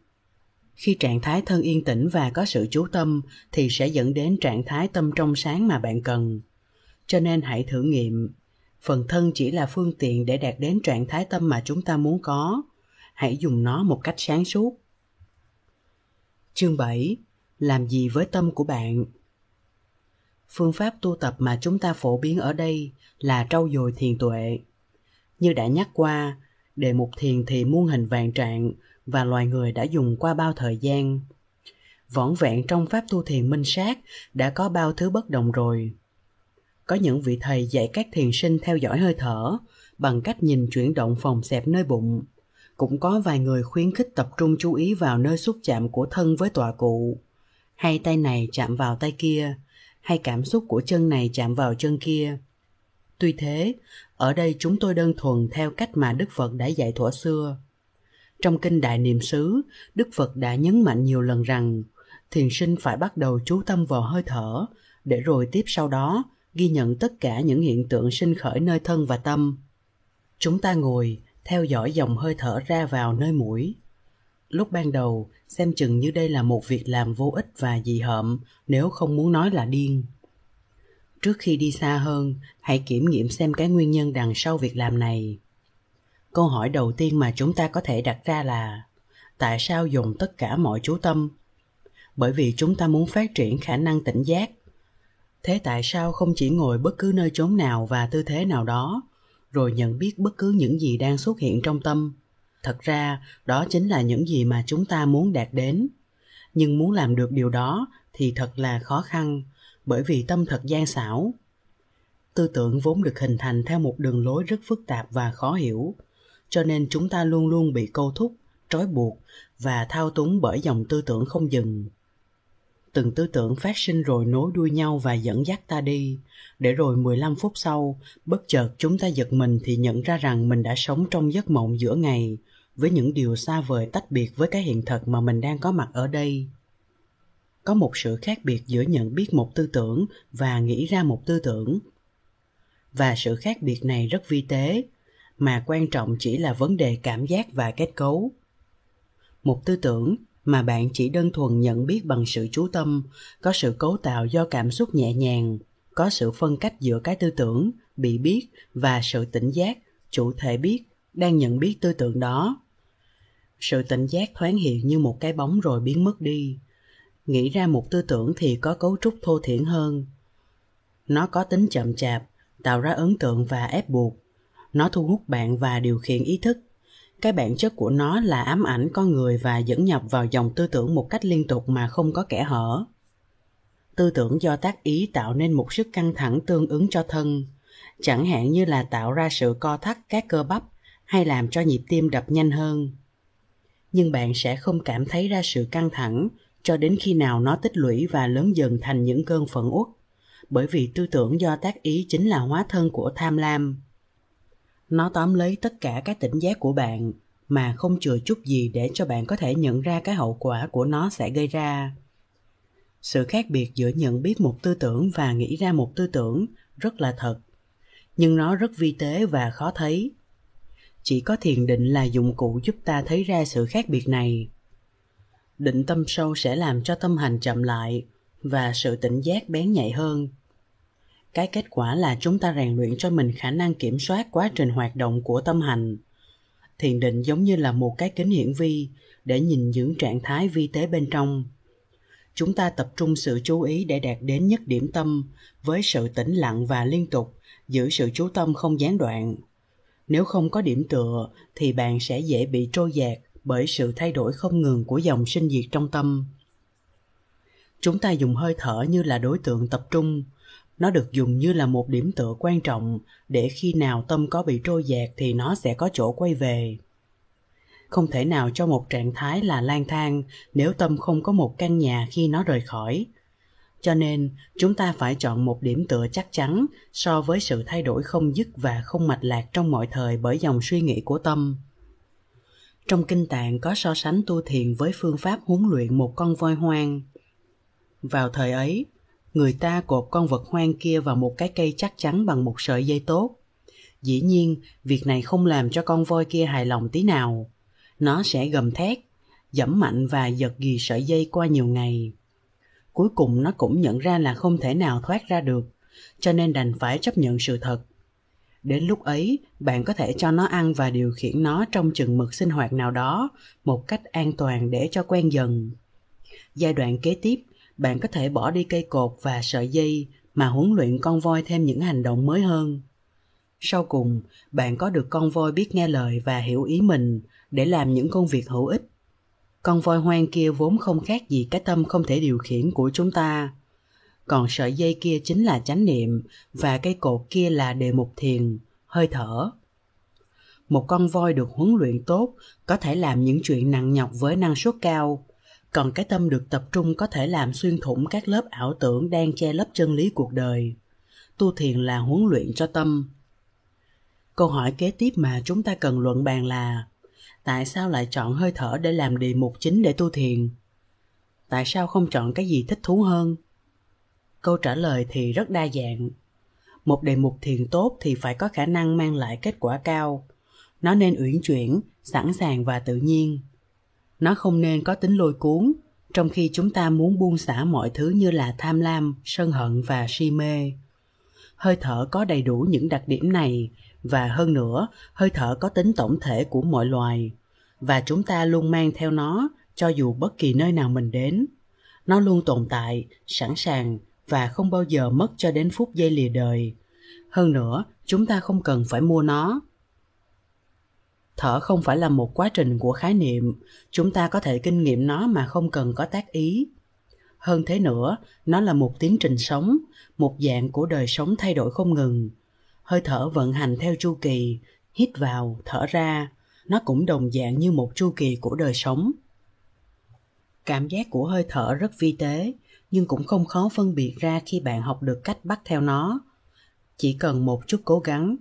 Khi trạng thái thân yên tĩnh và có sự chú tâm thì sẽ dẫn đến trạng thái tâm trong sáng mà bạn cần. Cho nên hãy thử nghiệm. Phần thân chỉ là phương tiện để đạt đến trạng thái tâm mà chúng ta muốn có. Hãy dùng nó một cách sáng suốt chương 7 làm gì với tâm của bạn? Phương pháp tu tập mà chúng ta phổ biến ở đây là trau dồi thiền tuệ. Như đã nhắc qua, đề mục thiền thì muôn hình vạn trạng và loài người đã dùng qua bao thời gian. Võn vẹn trong pháp tu thiền minh sát đã có bao thứ bất đồng rồi. Có những vị thầy dạy các thiền sinh theo dõi hơi thở bằng cách nhìn chuyển động phòng xẹp nơi bụng cũng có vài người khuyến khích tập trung chú ý vào nơi xúc chạm của thân với tọa cụ. Hay tay này chạm vào tay kia hay cảm xúc của chân này chạm vào chân kia. Tuy thế, ở đây chúng tôi đơn thuần theo cách mà đức phật đã dạy thuở xưa. Trong kinh đại niệm xứ, đức phật đã nhấn mạnh nhiều lần rằng, thiền sinh phải bắt đầu chú tâm vào hơi thở, để rồi tiếp sau đó ghi nhận tất cả những hiện tượng sinh khởi nơi thân và tâm. Chúng ta ngồi theo dõi dòng hơi thở ra vào nơi mũi. Lúc ban đầu, xem chừng như đây là một việc làm vô ích và dị hợm, nếu không muốn nói là điên. Trước khi đi xa hơn, hãy kiểm nghiệm xem cái nguyên nhân đằng sau việc làm này. Câu hỏi đầu tiên mà chúng ta có thể đặt ra là, tại sao dùng tất cả mọi chú tâm? Bởi vì chúng ta muốn phát triển khả năng tỉnh giác. Thế tại sao không chỉ ngồi bất cứ nơi chốn nào và tư thế nào đó rồi nhận biết bất cứ những gì đang xuất hiện trong tâm. Thật ra, đó chính là những gì mà chúng ta muốn đạt đến. Nhưng muốn làm được điều đó thì thật là khó khăn, bởi vì tâm thật gian xảo. Tư tưởng vốn được hình thành theo một đường lối rất phức tạp và khó hiểu, cho nên chúng ta luôn luôn bị câu thúc, trói buộc và thao túng bởi dòng tư tưởng không dừng từng tư tưởng phát sinh rồi nối đuôi nhau và dẫn dắt ta đi. Để rồi 15 phút sau, bất chợt chúng ta giật mình thì nhận ra rằng mình đã sống trong giấc mộng giữa ngày, với những điều xa vời tách biệt với cái hiện thực mà mình đang có mặt ở đây. Có một sự khác biệt giữa nhận biết một tư tưởng và nghĩ ra một tư tưởng. Và sự khác biệt này rất vi tế, mà quan trọng chỉ là vấn đề cảm giác và kết cấu. Một tư tưởng mà bạn chỉ đơn thuần nhận biết bằng sự chú tâm, có sự cấu tạo do cảm xúc nhẹ nhàng, có sự phân cách giữa cái tư tưởng, bị biết và sự tỉnh giác, chủ thể biết, đang nhận biết tư tưởng đó. Sự tỉnh giác thoáng hiện như một cái bóng rồi biến mất đi. Nghĩ ra một tư tưởng thì có cấu trúc thô thiển hơn. Nó có tính chậm chạp, tạo ra ấn tượng và ép buộc. Nó thu hút bạn và điều khiển ý thức cái bản chất của nó là ám ảnh con người và dẫn nhập vào dòng tư tưởng một cách liên tục mà không có kẻ hở. Tư tưởng do tác ý tạo nên một sức căng thẳng tương ứng cho thân. Chẳng hạn như là tạo ra sự co thắt các cơ bắp hay làm cho nhịp tim đập nhanh hơn. Nhưng bạn sẽ không cảm thấy ra sự căng thẳng cho đến khi nào nó tích lũy và lớn dần thành những cơn phẫn uất. Bởi vì tư tưởng do tác ý chính là hóa thân của tham lam nó tóm lấy tất cả các tỉnh giác của bạn, mà không chừa chút gì để cho bạn có thể nhận ra cái hậu quả của nó sẽ gây ra. Sự khác biệt giữa nhận biết một tư tưởng và nghĩ ra một tư tưởng rất là thật, nhưng nó rất vi tế và khó thấy. Chỉ có thiền định là dụng cụ giúp ta thấy ra sự khác biệt này. Định tâm sâu sẽ làm cho tâm hành chậm lại và sự tỉnh giác bén nhạy hơn cái kết quả là chúng ta rèn luyện cho mình khả năng kiểm soát quá trình hoạt động của tâm hành. Thiền định giống như là một cái kính hiển vi để nhìn những trạng thái vi tế bên trong. Chúng ta tập trung sự chú ý để đạt đến nhất điểm tâm với sự tĩnh lặng và liên tục, giữ sự chú tâm không gián đoạn. Nếu không có điểm tựa thì bạn sẽ dễ bị trôi dạt bởi sự thay đổi không ngừng của dòng sinh diệt trong tâm. Chúng ta dùng hơi thở như là đối tượng tập trung nó được dùng như là một điểm tựa quan trọng để khi nào tâm có bị trôi dạt thì nó sẽ có chỗ quay về. Không thể nào cho một trạng thái là lang thang nếu tâm không có một căn nhà khi nó rời khỏi. Cho nên, chúng ta phải chọn một điểm tựa chắc chắn so với sự thay đổi không dứt và không mạch lạc trong mọi thời bởi dòng suy nghĩ của tâm. Trong kinh tạng có so sánh tu thiền với phương pháp huấn luyện một con voi hoang. Vào thời ấy người ta cột con vật hoang kia vào một cái cây chắc chắn bằng một sợi dây tốt. Dĩ nhiên, việc này không làm cho con voi kia hài lòng tí nào. Nó sẽ gầm thét, dẫm mạnh và giật ghi sợi dây qua nhiều ngày. Cuối cùng nó cũng nhận ra là không thể nào thoát ra được, cho nên đành phải chấp nhận sự thật. Đến lúc ấy, bạn có thể cho nó ăn và điều khiển nó trong chừng mực sinh hoạt nào đó một cách an toàn để cho quen dần. Giai đoạn kế tiếp bạn có thể bỏ đi cây cột và sợi dây mà huấn luyện con voi thêm những hành động mới hơn. Sau cùng, bạn có được con voi biết nghe lời và hiểu ý mình để làm những công việc hữu ích. Con voi hoang kia vốn không khác gì cái tâm không thể điều khiển của chúng ta. Còn sợi dây kia chính là chánh niệm và cây cột kia là đề mục thiền, hơi thở. Một con voi được huấn luyện tốt có thể làm những chuyện nặng nhọc với năng suất cao còn cái tâm được tập trung có thể làm xuyên thủng các lớp ảo tưởng đang che lấp chân lý cuộc đời. Tu thiền là huấn luyện cho tâm. Câu hỏi kế tiếp mà chúng ta cần luận bàn là, tại sao lại chọn hơi thở để làm đề mục chính để tu thiền? Tại sao không chọn cái gì thích thú hơn? Câu trả lời thì rất đa dạng. Một đề mục thiền tốt thì phải có khả năng mang lại kết quả cao. Nó nên uyển chuyển, sẵn sàng và tự nhiên nó không nên có tính lôi cuốn, trong khi chúng ta muốn buông xả mọi thứ như là tham lam, sân hận và si mê. Hơi thở có đầy đủ những đặc điểm này, và hơn nữa, hơi thở có tính tổng thể của mọi loài, và chúng ta luôn mang theo nó cho dù bất kỳ nơi nào mình đến. Nó luôn tồn tại, sẵn sàng và không bao giờ mất cho đến phút giây lìa đời. Hơn nữa, chúng ta không cần phải mua nó thở không phải là một quá trình của khái niệm. Chúng ta có thể kinh nghiệm nó mà không cần có tác ý. Hơn thế nữa, nó là một tiến trình sống, một dạng của đời sống thay đổi không ngừng. Hơi thở vận hành theo chu kỳ, hít vào, thở ra, nó cũng đồng dạng như một chu kỳ của đời sống. Cảm giác của hơi thở rất vi tế, nhưng cũng không khó phân biệt ra khi bạn học được cách bắt theo nó. Chỉ cần một chút cố gắng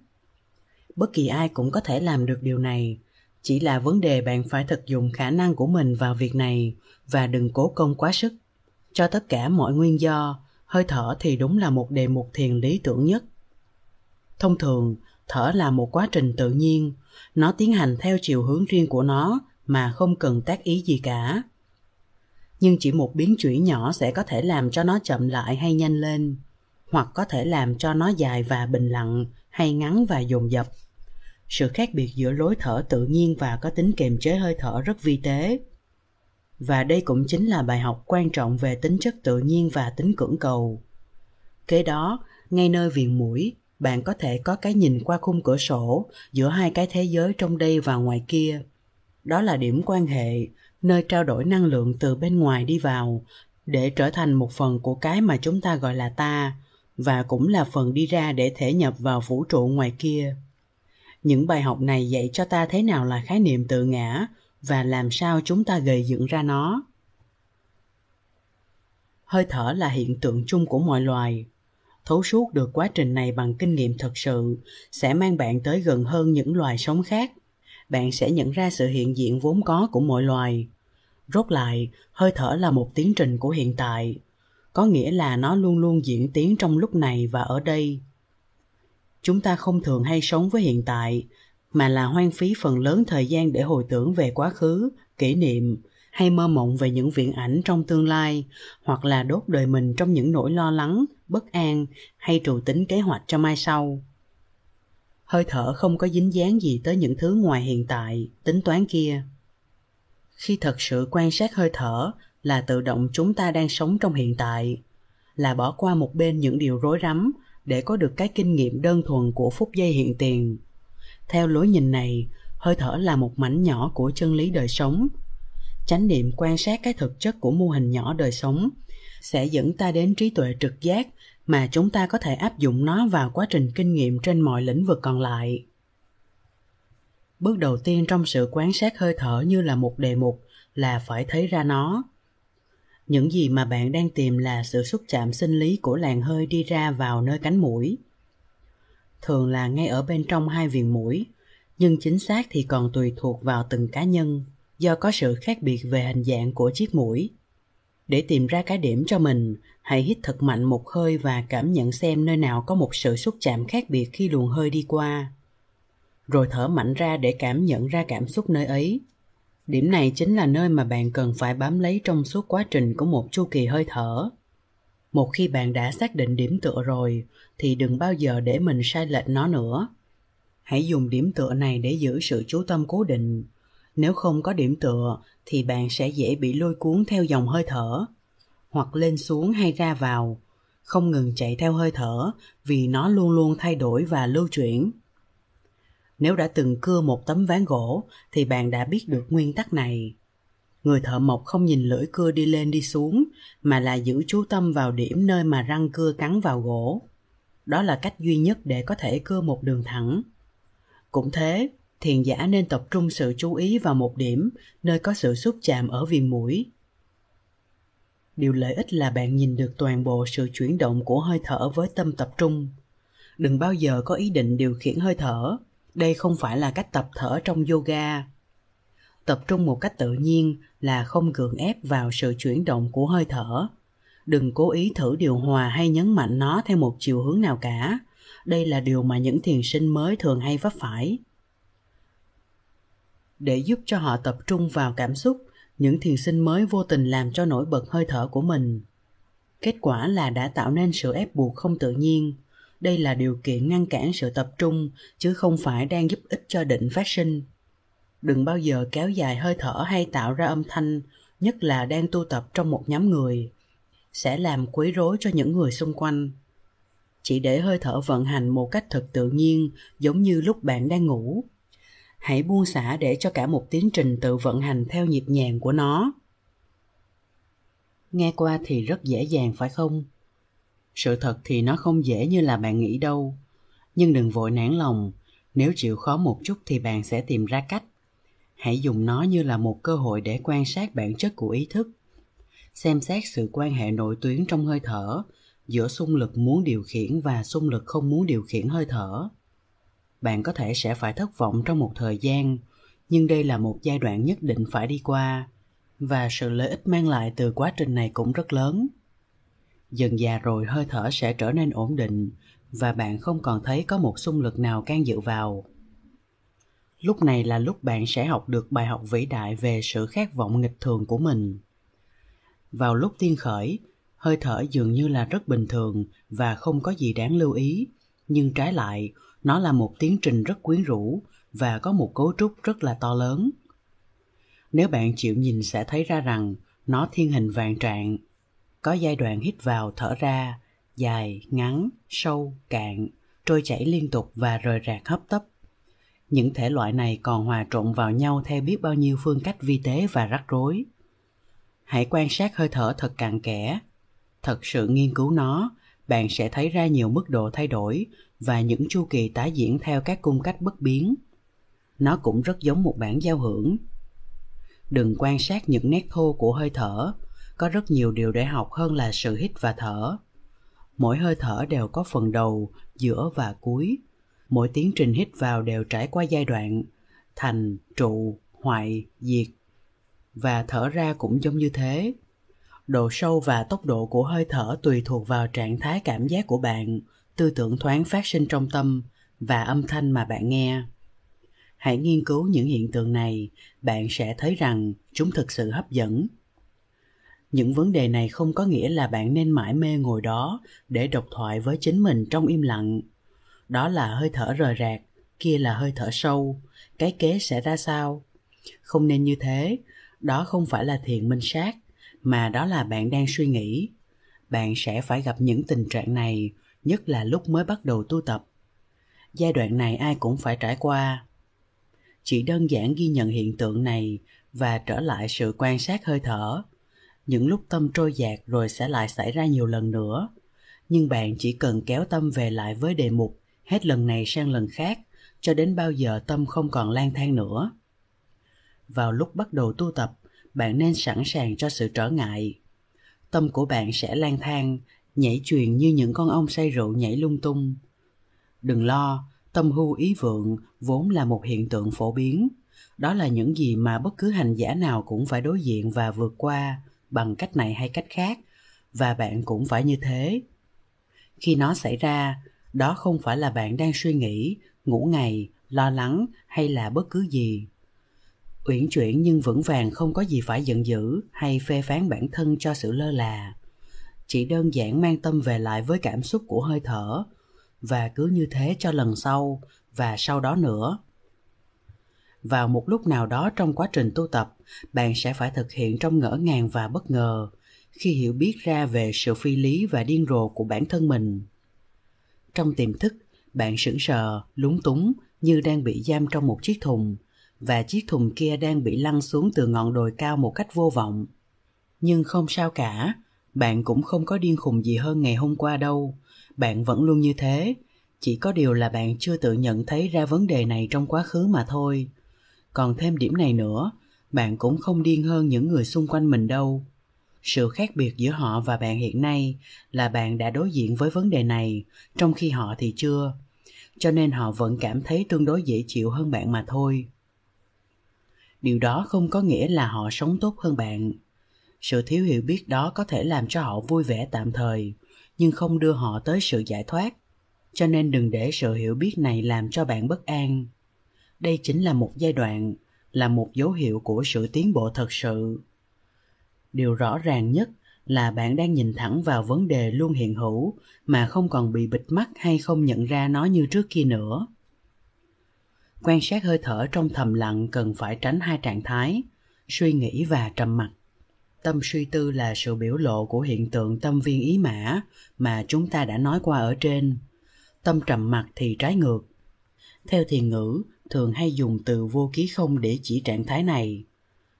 bất kỳ ai cũng có thể làm được điều này. Chỉ là vấn đề bạn phải thực dụng khả năng của mình vào việc này, và đừng cố công quá sức. Cho tất cả mọi nguyên do, hơi thở thì đúng là một đề mục thiền lý tưởng nhất. Thông thường, thở là một quá trình tự nhiên. Nó tiến hành theo chiều hướng riêng của nó, mà không cần tác ý gì cả. Nhưng chỉ một biến chuyển nhỏ sẽ có thể làm cho nó chậm lại hay nhanh lên, hoặc có thể làm cho nó dài và bình lặng, hay ngắn và dồn dập sự khác biệt giữa lối thở tự nhiên và có tính kiềm chế hơi thở rất vi tế. Và đây cũng chính là bài học quan trọng về tính chất tự nhiên và tính cưỡng cầu. Kế đó, ngay nơi viền mũi, bạn có thể có cái nhìn qua khung cửa sổ giữa hai cái thế giới trong đây và ngoài kia. Đó là điểm quan hệ, nơi trao đổi năng lượng từ bên ngoài đi vào, để trở thành một phần của cái mà chúng ta gọi là ta, và cũng là phần đi ra để thể nhập vào vũ trụ ngoài kia những bài học này dạy cho ta thế nào là khái niệm tự ngã và làm sao chúng ta gầy dựng ra nó. Hơi thở là hiện tượng chung của mọi loài. Thấu suốt được quá trình này bằng kinh nghiệm thật sự sẽ mang bạn tới gần hơn những loài sống khác. Bạn sẽ nhận ra sự hiện diện vốn có của mọi loài. Rốt lại, hơi thở là một tiến trình của hiện tại. Có nghĩa là nó luôn luôn diễn tiến trong lúc này và ở đây chúng ta không thường hay sống với hiện tại, mà là hoang phí phần lớn thời gian để hồi tưởng về quá khứ, kỷ niệm, hay mơ mộng về những viễn ảnh trong tương lai, hoặc là đốt đời mình trong những nỗi lo lắng, bất an, hay trù tính kế hoạch cho mai sau. Hơi thở không có dính dáng gì tới những thứ ngoài hiện tại, tính toán kia. Khi thật sự quan sát hơi thở là tự động chúng ta đang sống trong hiện tại, là bỏ qua một bên những điều rối rắm để có được cái kinh nghiệm đơn thuần của phút giây hiện tiền. Theo lối nhìn này, hơi thở là một mảnh nhỏ của chân lý đời sống. Chánh niệm quan sát cái thực chất của mô hình nhỏ đời sống sẽ dẫn ta đến trí tuệ trực giác mà chúng ta có thể áp dụng nó vào quá trình kinh nghiệm trên mọi lĩnh vực còn lại. Bước đầu tiên trong sự quan sát hơi thở như là một đề mục là phải thấy ra nó những gì mà bạn đang tìm là sự xúc chạm sinh lý của làn hơi đi ra vào nơi cánh mũi. Thường là ngay ở bên trong hai viền mũi, nhưng chính xác thì còn tùy thuộc vào từng cá nhân, do có sự khác biệt về hình dạng của chiếc mũi. Để tìm ra cái điểm cho mình, hãy hít thật mạnh một hơi và cảm nhận xem nơi nào có một sự xúc chạm khác biệt khi luồng hơi đi qua. Rồi thở mạnh ra để cảm nhận ra cảm xúc nơi ấy điểm này chính là nơi mà bạn cần phải bám lấy trong suốt quá trình của một chu kỳ hơi thở. Một khi bạn đã xác định điểm tựa rồi, thì đừng bao giờ để mình sai lệch nó nữa. Hãy dùng điểm tựa này để giữ sự chú tâm cố định. Nếu không có điểm tựa, thì bạn sẽ dễ bị lôi cuốn theo dòng hơi thở, hoặc lên xuống hay ra vào. Không ngừng chạy theo hơi thở, vì nó luôn luôn thay đổi và lưu chuyển nếu đã từng cưa một tấm ván gỗ, thì bạn đã biết được nguyên tắc này. Người thợ mộc không nhìn lưỡi cưa đi lên đi xuống, mà là giữ chú tâm vào điểm nơi mà răng cưa cắn vào gỗ. Đó là cách duy nhất để có thể cưa một đường thẳng. Cũng thế, thiền giả nên tập trung sự chú ý vào một điểm nơi có sự xúc chạm ở viền mũi. Điều lợi ích là bạn nhìn được toàn bộ sự chuyển động của hơi thở với tâm tập trung. Đừng bao giờ có ý định điều khiển hơi thở đây không phải là cách tập thở trong yoga. Tập trung một cách tự nhiên là không gượng ép vào sự chuyển động của hơi thở. Đừng cố ý thử điều hòa hay nhấn mạnh nó theo một chiều hướng nào cả. Đây là điều mà những thiền sinh mới thường hay vấp phải. Để giúp cho họ tập trung vào cảm xúc, những thiền sinh mới vô tình làm cho nổi bật hơi thở của mình. Kết quả là đã tạo nên sự ép buộc không tự nhiên đây là điều kiện ngăn cản sự tập trung, chứ không phải đang giúp ích cho định phát sinh. Đừng bao giờ kéo dài hơi thở hay tạo ra âm thanh, nhất là đang tu tập trong một nhóm người, sẽ làm quấy rối cho những người xung quanh. Chỉ để hơi thở vận hành một cách thật tự nhiên, giống như lúc bạn đang ngủ. Hãy buông xả để cho cả một tiến trình tự vận hành theo nhịp nhàng của nó. Nghe qua thì rất dễ dàng, phải không? Sự thật thì nó không dễ như là bạn nghĩ đâu. Nhưng đừng vội nản lòng. Nếu chịu khó một chút thì bạn sẽ tìm ra cách. Hãy dùng nó như là một cơ hội để quan sát bản chất của ý thức. Xem xét sự quan hệ nội tuyến trong hơi thở, giữa xung lực muốn điều khiển và xung lực không muốn điều khiển hơi thở. Bạn có thể sẽ phải thất vọng trong một thời gian, nhưng đây là một giai đoạn nhất định phải đi qua, và sự lợi ích mang lại từ quá trình này cũng rất lớn dần già rồi hơi thở sẽ trở nên ổn định, và bạn không còn thấy có một xung lực nào can dự vào. Lúc này là lúc bạn sẽ học được bài học vĩ đại về sự khát vọng nghịch thường của mình. Vào lúc tiên khởi, hơi thở dường như là rất bình thường và không có gì đáng lưu ý, nhưng trái lại, nó là một tiến trình rất quyến rũ và có một cấu trúc rất là to lớn. Nếu bạn chịu nhìn sẽ thấy ra rằng nó thiên hình vạn trạng có giai đoạn hít vào thở ra, dài, ngắn, sâu, cạn, trôi chảy liên tục và rời rạc hấp tấp. Những thể loại này còn hòa trộn vào nhau theo biết bao nhiêu phương cách vi tế và rắc rối. Hãy quan sát hơi thở thật cặn kẽ. Thật sự nghiên cứu nó, bạn sẽ thấy ra nhiều mức độ thay đổi và những chu kỳ tái diễn theo các cung cách bất biến. Nó cũng rất giống một bản giao hưởng. Đừng quan sát những nét thô của hơi thở có rất nhiều điều để học hơn là sự hít và thở. Mỗi hơi thở đều có phần đầu, giữa và cuối. Mỗi tiến trình hít vào đều trải qua giai đoạn, thành, trụ, hoại, diệt. Và thở ra cũng giống như thế. Độ sâu và tốc độ của hơi thở tùy thuộc vào trạng thái cảm giác của bạn, tư tưởng thoáng phát sinh trong tâm và âm thanh mà bạn nghe. Hãy nghiên cứu những hiện tượng này, bạn sẽ thấy rằng chúng thực sự hấp dẫn những vấn đề này không có nghĩa là bạn nên mãi mê ngồi đó để độc thoại với chính mình trong im lặng. Đó là hơi thở rời rạc, kia là hơi thở sâu. Cái kế sẽ ra sao? Không nên như thế. Đó không phải là thiền minh sát, mà đó là bạn đang suy nghĩ. Bạn sẽ phải gặp những tình trạng này, nhất là lúc mới bắt đầu tu tập. Giai đoạn này ai cũng phải trải qua. Chỉ đơn giản ghi nhận hiện tượng này và trở lại sự quan sát hơi thở những lúc tâm trôi dạt rồi sẽ lại xảy ra nhiều lần nữa. Nhưng bạn chỉ cần kéo tâm về lại với đề mục, hết lần này sang lần khác, cho đến bao giờ tâm không còn lang thang nữa. Vào lúc bắt đầu tu tập, bạn nên sẵn sàng cho sự trở ngại. Tâm của bạn sẽ lang thang, nhảy truyền như những con ong say rượu nhảy lung tung. Đừng lo, tâm hưu ý vượng vốn là một hiện tượng phổ biến. Đó là những gì mà bất cứ hành giả nào cũng phải đối diện và vượt qua bằng cách này hay cách khác, và bạn cũng phải như thế. Khi nó xảy ra, đó không phải là bạn đang suy nghĩ, ngủ ngày, lo lắng hay là bất cứ gì. Uyển chuyển nhưng vững vàng không có gì phải giận dữ hay phê phán bản thân cho sự lơ là. Chỉ đơn giản mang tâm về lại với cảm xúc của hơi thở, và cứ như thế cho lần sau và sau đó nữa vào một lúc nào đó trong quá trình tu tập, bạn sẽ phải thực hiện trong ngỡ ngàng và bất ngờ khi hiểu biết ra về sự phi lý và điên rồ của bản thân mình. Trong tiềm thức, bạn sững sờ, lúng túng như đang bị giam trong một chiếc thùng và chiếc thùng kia đang bị lăn xuống từ ngọn đồi cao một cách vô vọng. Nhưng không sao cả, bạn cũng không có điên khùng gì hơn ngày hôm qua đâu. Bạn vẫn luôn như thế, chỉ có điều là bạn chưa tự nhận thấy ra vấn đề này trong quá khứ mà thôi còn thêm điểm này nữa, bạn cũng không điên hơn những người xung quanh mình đâu. Sự khác biệt giữa họ và bạn hiện nay là bạn đã đối diện với vấn đề này, trong khi họ thì chưa. Cho nên họ vẫn cảm thấy tương đối dễ chịu hơn bạn mà thôi. Điều đó không có nghĩa là họ sống tốt hơn bạn. Sự thiếu hiểu biết đó có thể làm cho họ vui vẻ tạm thời, nhưng không đưa họ tới sự giải thoát. Cho nên đừng để sự hiểu biết này làm cho bạn bất an đây chính là một giai đoạn, là một dấu hiệu của sự tiến bộ thật sự. Điều rõ ràng nhất là bạn đang nhìn thẳng vào vấn đề luôn hiện hữu mà không còn bị bịt mắt hay không nhận ra nó như trước kia nữa. Quan sát hơi thở trong thầm lặng cần phải tránh hai trạng thái, suy nghĩ và trầm mặc. Tâm suy tư là sự biểu lộ của hiện tượng tâm viên ý mã mà chúng ta đã nói qua ở trên. Tâm trầm mặc thì trái ngược. Theo thiền ngữ thường hay dùng từ vô ký không để chỉ trạng thái này.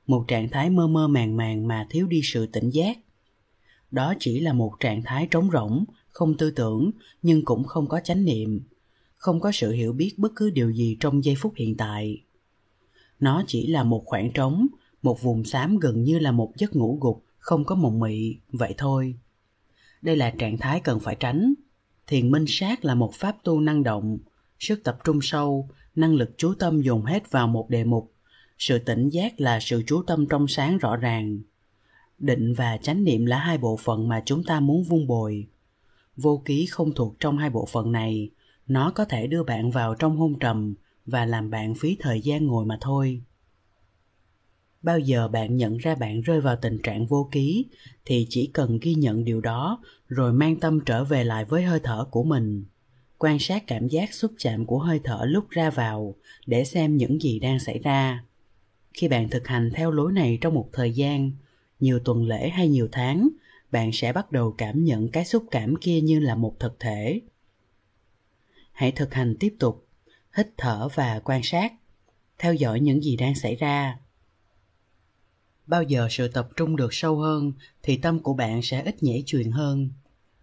Một trạng thái mơ mơ màng màng mà thiếu đi sự tỉnh giác. Đó chỉ là một trạng thái trống rỗng, không tư tưởng, nhưng cũng không có chánh niệm, không có sự hiểu biết bất cứ điều gì trong giây phút hiện tại. Nó chỉ là một khoảng trống, một vùng xám gần như là một giấc ngủ gục, không có mộng mị, vậy thôi. Đây là trạng thái cần phải tránh. Thiền minh sát là một pháp tu năng động, sức tập trung sâu năng lực chú tâm dùng hết vào một đề mục. Sự tỉnh giác là sự chú tâm trong sáng rõ ràng. Định và chánh niệm là hai bộ phận mà chúng ta muốn vun bồi. Vô ký không thuộc trong hai bộ phận này. Nó có thể đưa bạn vào trong hôn trầm và làm bạn phí thời gian ngồi mà thôi. Bao giờ bạn nhận ra bạn rơi vào tình trạng vô ký, thì chỉ cần ghi nhận điều đó, rồi mang tâm trở về lại với hơi thở của mình quan sát cảm giác xúc chạm của hơi thở lúc ra vào để xem những gì đang xảy ra. Khi bạn thực hành theo lối này trong một thời gian, nhiều tuần lễ hay nhiều tháng, bạn sẽ bắt đầu cảm nhận cái xúc cảm kia như là một thực thể. Hãy thực hành tiếp tục, hít thở và quan sát, theo dõi những gì đang xảy ra. Bao giờ sự tập trung được sâu hơn, thì tâm của bạn sẽ ít nhảy chuyền hơn.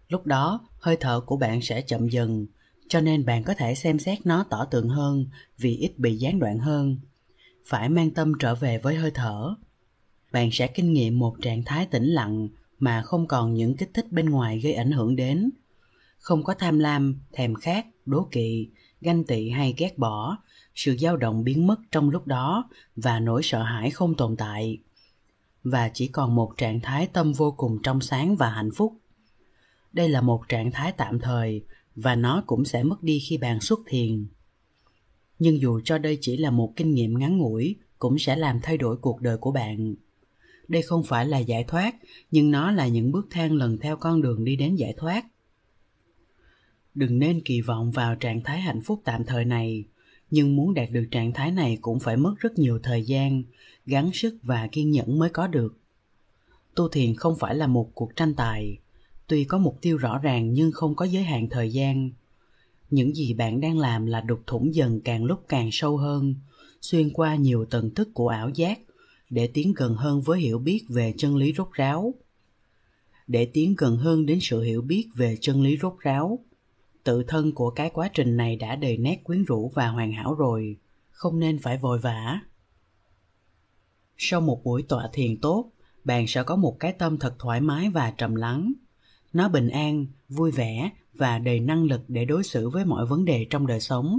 Lúc đó, hơi thở của bạn sẽ chậm dần cho nên bạn có thể xem xét nó tỏ tường hơn vì ít bị gián đoạn hơn. Phải mang tâm trở về với hơi thở. Bạn sẽ kinh nghiệm một trạng thái tĩnh lặng mà không còn những kích thích bên ngoài gây ảnh hưởng đến. Không có tham lam, thèm khát, đố kỵ, ganh tị hay ghét bỏ, sự dao động biến mất trong lúc đó và nỗi sợ hãi không tồn tại. Và chỉ còn một trạng thái tâm vô cùng trong sáng và hạnh phúc. Đây là một trạng thái tạm thời và nó cũng sẽ mất đi khi bạn xuất thiền. Nhưng dù cho đây chỉ là một kinh nghiệm ngắn ngủi, cũng sẽ làm thay đổi cuộc đời của bạn. Đây không phải là giải thoát, nhưng nó là những bước thang lần theo con đường đi đến giải thoát. Đừng nên kỳ vọng vào trạng thái hạnh phúc tạm thời này, nhưng muốn đạt được trạng thái này cũng phải mất rất nhiều thời gian, gắng sức và kiên nhẫn mới có được. Tu thiền không phải là một cuộc tranh tài tuy có mục tiêu rõ ràng nhưng không có giới hạn thời gian. Những gì bạn đang làm là đục thủng dần càng lúc càng sâu hơn, xuyên qua nhiều tầng thức của ảo giác để tiến gần hơn với hiểu biết về chân lý rốt ráo. Để tiến gần hơn đến sự hiểu biết về chân lý rốt ráo, tự thân của cái quá trình này đã đầy nét quyến rũ và hoàn hảo rồi, không nên phải vội vã. Sau một buổi tọa thiền tốt, bạn sẽ có một cái tâm thật thoải mái và trầm lắng nó bình an, vui vẻ và đầy năng lực để đối xử với mọi vấn đề trong đời sống.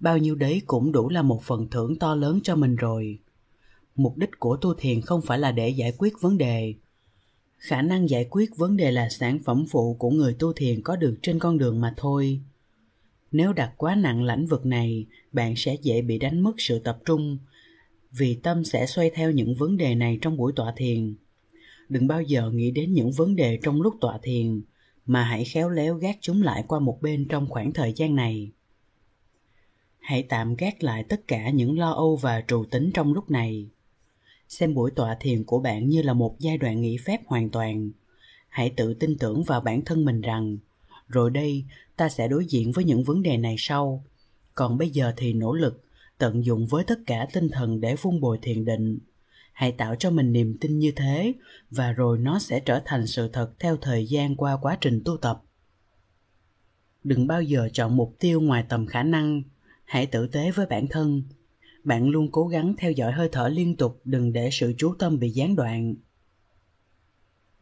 Bao nhiêu đấy cũng đủ là một phần thưởng to lớn cho mình rồi. Mục đích của tu thiền không phải là để giải quyết vấn đề. Khả năng giải quyết vấn đề là sản phẩm phụ của người tu thiền có được trên con đường mà thôi. Nếu đặt quá nặng lãnh vực này, bạn sẽ dễ bị đánh mất sự tập trung, vì tâm sẽ xoay theo những vấn đề này trong buổi tọa thiền đừng bao giờ nghĩ đến những vấn đề trong lúc tọa thiền, mà hãy khéo léo gác chúng lại qua một bên trong khoảng thời gian này. Hãy tạm gác lại tất cả những lo âu và trù tính trong lúc này. Xem buổi tọa thiền của bạn như là một giai đoạn nghỉ phép hoàn toàn. Hãy tự tin tưởng vào bản thân mình rằng, rồi đây, ta sẽ đối diện với những vấn đề này sau. Còn bây giờ thì nỗ lực, tận dụng với tất cả tinh thần để vun bồi thiền định hãy tạo cho mình niềm tin như thế, và rồi nó sẽ trở thành sự thật theo thời gian qua quá trình tu tập. Đừng bao giờ chọn mục tiêu ngoài tầm khả năng. Hãy tử tế với bản thân. Bạn luôn cố gắng theo dõi hơi thở liên tục, đừng để sự chú tâm bị gián đoạn.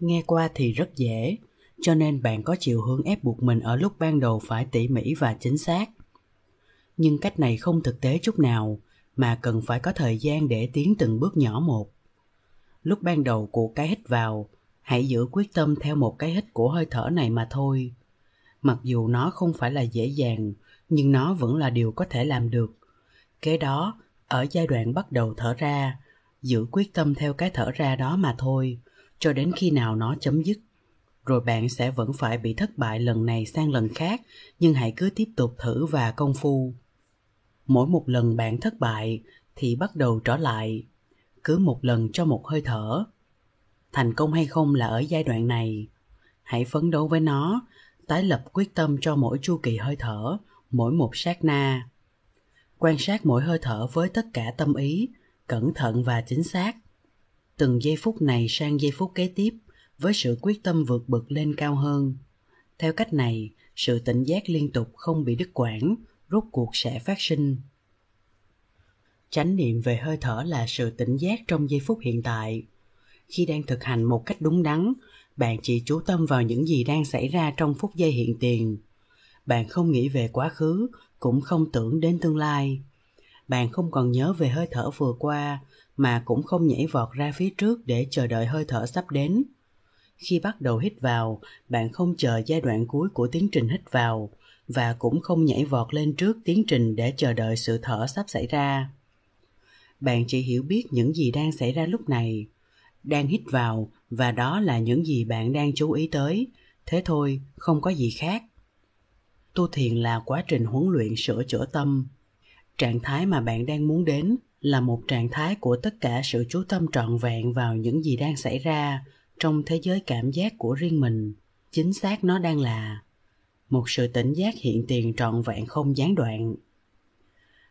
Nghe qua thì rất dễ, cho nên bạn có chiều hướng ép buộc mình ở lúc ban đầu phải tỉ mỉ và chính xác. Nhưng cách này không thực tế chút nào mà cần phải có thời gian để tiến từng bước nhỏ một. Lúc ban đầu của cái hít vào, hãy giữ quyết tâm theo một cái hít của hơi thở này mà thôi. Mặc dù nó không phải là dễ dàng, nhưng nó vẫn là điều có thể làm được. Kế đó, ở giai đoạn bắt đầu thở ra, giữ quyết tâm theo cái thở ra đó mà thôi, cho đến khi nào nó chấm dứt. Rồi bạn sẽ vẫn phải bị thất bại lần này sang lần khác, nhưng hãy cứ tiếp tục thử và công phu mỗi một lần bạn thất bại thì bắt đầu trở lại. Cứ một lần cho một hơi thở. Thành công hay không là ở giai đoạn này. Hãy phấn đấu với nó, tái lập quyết tâm cho mỗi chu kỳ hơi thở, mỗi một sát na. Quan sát mỗi hơi thở với tất cả tâm ý, cẩn thận và chính xác. Từng giây phút này sang giây phút kế tiếp, với sự quyết tâm vượt bực lên cao hơn. Theo cách này, sự tỉnh giác liên tục không bị đứt quãng rốt cuộc sẽ phát sinh. Chánh niệm về hơi thở là sự tỉnh giác trong giây phút hiện tại. Khi đang thực hành một cách đúng đắn, bạn chỉ chú tâm vào những gì đang xảy ra trong phút giây hiện tiền. Bạn không nghĩ về quá khứ, cũng không tưởng đến tương lai. Bạn không còn nhớ về hơi thở vừa qua, mà cũng không nhảy vọt ra phía trước để chờ đợi hơi thở sắp đến. Khi bắt đầu hít vào, bạn không chờ giai đoạn cuối của tiến trình hít vào và cũng không nhảy vọt lên trước tiến trình để chờ đợi sự thở sắp xảy ra. Bạn chỉ hiểu biết những gì đang xảy ra lúc này, đang hít vào và đó là những gì bạn đang chú ý tới. Thế thôi, không có gì khác. Tu thiền là quá trình huấn luyện sửa chữa tâm. Trạng thái mà bạn đang muốn đến là một trạng thái của tất cả sự chú tâm trọn vẹn vào những gì đang xảy ra trong thế giới cảm giác của riêng mình. Chính xác nó đang là một sự tỉnh giác hiện tiền trọn vẹn không gián đoạn.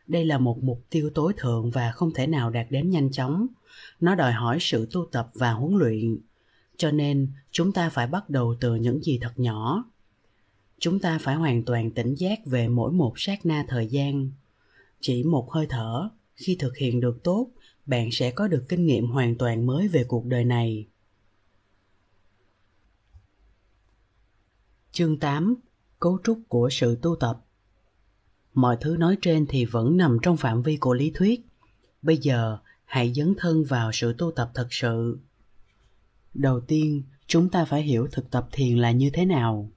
Đây là một mục tiêu tối thượng và không thể nào đạt đến nhanh chóng. Nó đòi hỏi sự tu tập và huấn luyện. Cho nên, chúng ta phải bắt đầu từ những gì thật nhỏ. Chúng ta phải hoàn toàn tỉnh giác về mỗi một sát na thời gian. Chỉ một hơi thở, khi thực hiện được tốt, bạn sẽ có được kinh nghiệm hoàn toàn mới về cuộc đời này. Chương 8 cấu trúc của sự tu tập. Mọi thứ nói trên thì vẫn nằm trong phạm vi của lý thuyết. Bây giờ, hãy dấn thân vào sự tu tập thật sự. Đầu tiên, chúng ta phải hiểu thực tập thiền là như thế nào.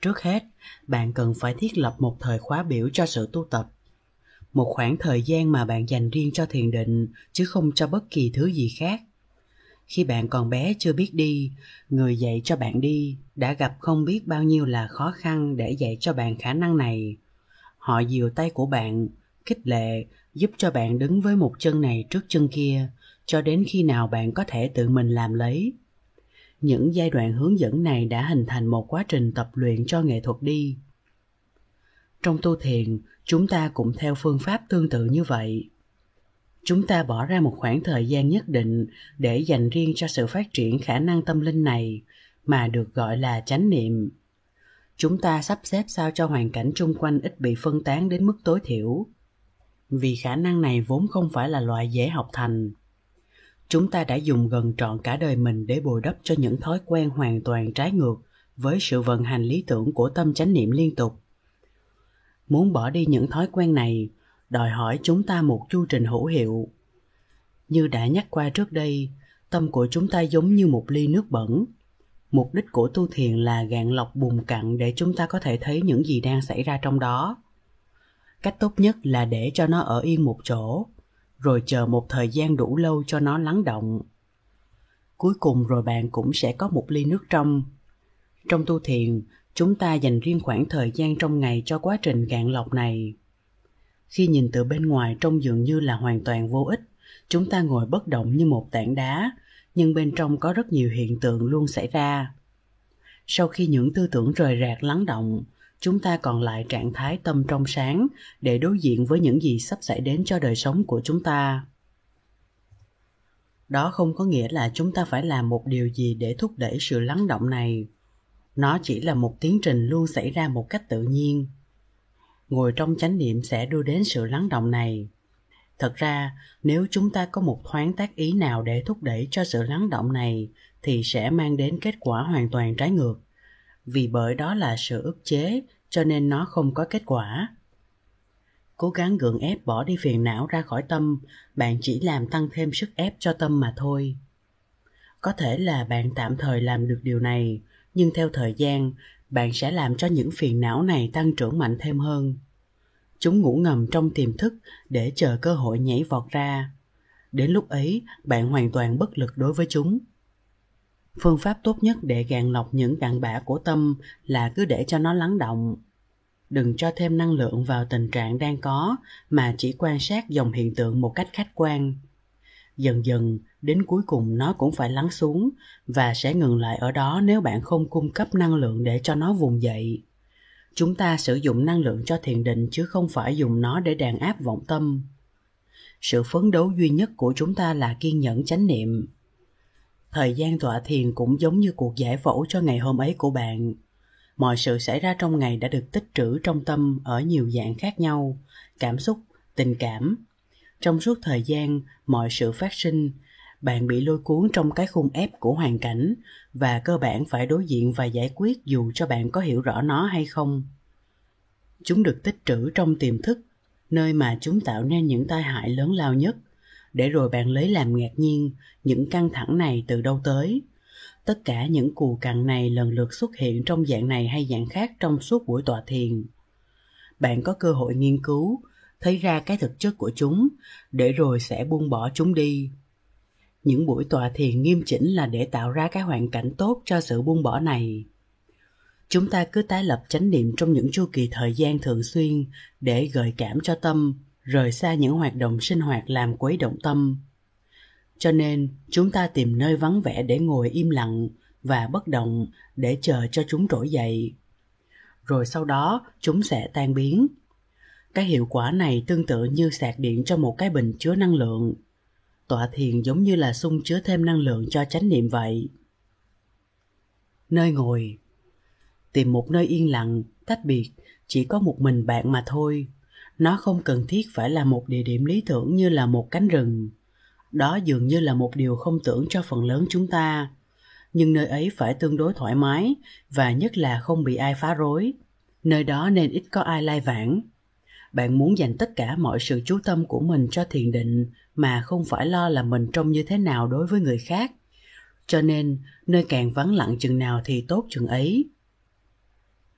Trước hết, bạn cần phải thiết lập một thời khóa biểu cho sự tu tập. Một khoảng thời gian mà bạn dành riêng cho thiền định, chứ không cho bất kỳ thứ gì khác khi bạn còn bé chưa biết đi, người dạy cho bạn đi đã gặp không biết bao nhiêu là khó khăn để dạy cho bạn khả năng này. Họ dìu tay của bạn, khích lệ, giúp cho bạn đứng với một chân này trước chân kia, cho đến khi nào bạn có thể tự mình làm lấy. Những giai đoạn hướng dẫn này đã hình thành một quá trình tập luyện cho nghệ thuật đi. Trong tu thiền, chúng ta cũng theo phương pháp tương tự như vậy chúng ta bỏ ra một khoảng thời gian nhất định để dành riêng cho sự phát triển khả năng tâm linh này, mà được gọi là chánh niệm. Chúng ta sắp xếp sao cho hoàn cảnh chung quanh ít bị phân tán đến mức tối thiểu. Vì khả năng này vốn không phải là loại dễ học thành. Chúng ta đã dùng gần trọn cả đời mình để bồi đắp cho những thói quen hoàn toàn trái ngược với sự vận hành lý tưởng của tâm chánh niệm liên tục. Muốn bỏ đi những thói quen này đòi hỏi chúng ta một chu trình hữu hiệu. Như đã nhắc qua trước đây, tâm của chúng ta giống như một ly nước bẩn. Mục đích của tu thiền là gạn lọc bùn cặn để chúng ta có thể thấy những gì đang xảy ra trong đó. Cách tốt nhất là để cho nó ở yên một chỗ, rồi chờ một thời gian đủ lâu cho nó lắng động. Cuối cùng rồi bạn cũng sẽ có một ly nước trong. Trong tu thiền, chúng ta dành riêng khoảng thời gian trong ngày cho quá trình gạn lọc này khi nhìn từ bên ngoài trông dường như là hoàn toàn vô ích, chúng ta ngồi bất động như một tảng đá, nhưng bên trong có rất nhiều hiện tượng luôn xảy ra. Sau khi những tư tưởng rời rạc lắng động, chúng ta còn lại trạng thái tâm trong sáng để đối diện với những gì sắp xảy đến cho đời sống của chúng ta. Đó không có nghĩa là chúng ta phải làm một điều gì để thúc đẩy sự lắng động này. Nó chỉ là một tiến trình luôn xảy ra một cách tự nhiên ngồi trong chánh niệm sẽ đưa đến sự lắng động này. Thật ra, nếu chúng ta có một thoáng tác ý nào để thúc đẩy cho sự lắng động này, thì sẽ mang đến kết quả hoàn toàn trái ngược. Vì bởi đó là sự ức chế, cho nên nó không có kết quả. Cố gắng gượng ép bỏ đi phiền não ra khỏi tâm, bạn chỉ làm tăng thêm sức ép cho tâm mà thôi. Có thể là bạn tạm thời làm được điều này, nhưng theo thời gian bạn sẽ làm cho những phiền não này tăng trưởng mạnh thêm hơn. Chúng ngủ ngầm trong tiềm thức để chờ cơ hội nhảy vọt ra. Đến lúc ấy, bạn hoàn toàn bất lực đối với chúng. Phương pháp tốt nhất để gạn lọc những cặn bã của tâm là cứ để cho nó lắng động. Đừng cho thêm năng lượng vào tình trạng đang có mà chỉ quan sát dòng hiện tượng một cách khách quan. Dần dần đến cuối cùng nó cũng phải lắng xuống và sẽ ngừng lại ở đó nếu bạn không cung cấp năng lượng để cho nó vùng dậy. Chúng ta sử dụng năng lượng cho thiền định chứ không phải dùng nó để đàn áp vọng tâm. Sự phấn đấu duy nhất của chúng ta là kiên nhẫn chánh niệm. Thời gian tọa thiền cũng giống như cuộc giải phẫu cho ngày hôm ấy của bạn. Mọi sự xảy ra trong ngày đã được tích trữ trong tâm ở nhiều dạng khác nhau, cảm xúc, tình cảm. Trong suốt thời gian, mọi sự phát sinh bạn bị lôi cuốn trong cái khung ép của hoàn cảnh và cơ bản phải đối diện và giải quyết dù cho bạn có hiểu rõ nó hay không. Chúng được tích trữ trong tiềm thức, nơi mà chúng tạo nên những tai hại lớn lao nhất, để rồi bạn lấy làm ngạc nhiên những căng thẳng này từ đâu tới. Tất cả những cù cằn này lần lượt xuất hiện trong dạng này hay dạng khác trong suốt buổi tọa thiền. Bạn có cơ hội nghiên cứu, thấy ra cái thực chất của chúng, để rồi sẽ buông bỏ chúng đi những buổi tọa thiền nghiêm chỉnh là để tạo ra cái hoàn cảnh tốt cho sự buông bỏ này. Chúng ta cứ tái lập chánh niệm trong những chu kỳ thời gian thường xuyên để gợi cảm cho tâm, rời xa những hoạt động sinh hoạt làm quấy động tâm. Cho nên, chúng ta tìm nơi vắng vẻ để ngồi im lặng và bất động để chờ cho chúng trỗi dậy. Rồi sau đó, chúng sẽ tan biến. Cái hiệu quả này tương tự như sạc điện cho một cái bình chứa năng lượng tọa thiền giống như là sung chứa thêm năng lượng cho chánh niệm vậy. Nơi ngồi. Tìm một nơi yên lặng, tách biệt, chỉ có một mình bạn mà thôi. Nó không cần thiết phải là một địa điểm lý tưởng như là một cánh rừng. Đó dường như là một điều không tưởng cho phần lớn chúng ta. Nhưng nơi ấy phải tương đối thoải mái, và nhất là không bị ai phá rối. Nơi đó nên ít có ai lai vãng. Bạn muốn dành tất cả mọi sự chú tâm của mình cho thiền định mà không phải lo là mình trông như thế nào đối với người khác. Cho nên, nơi càng vắng lặng chừng nào thì tốt chừng ấy.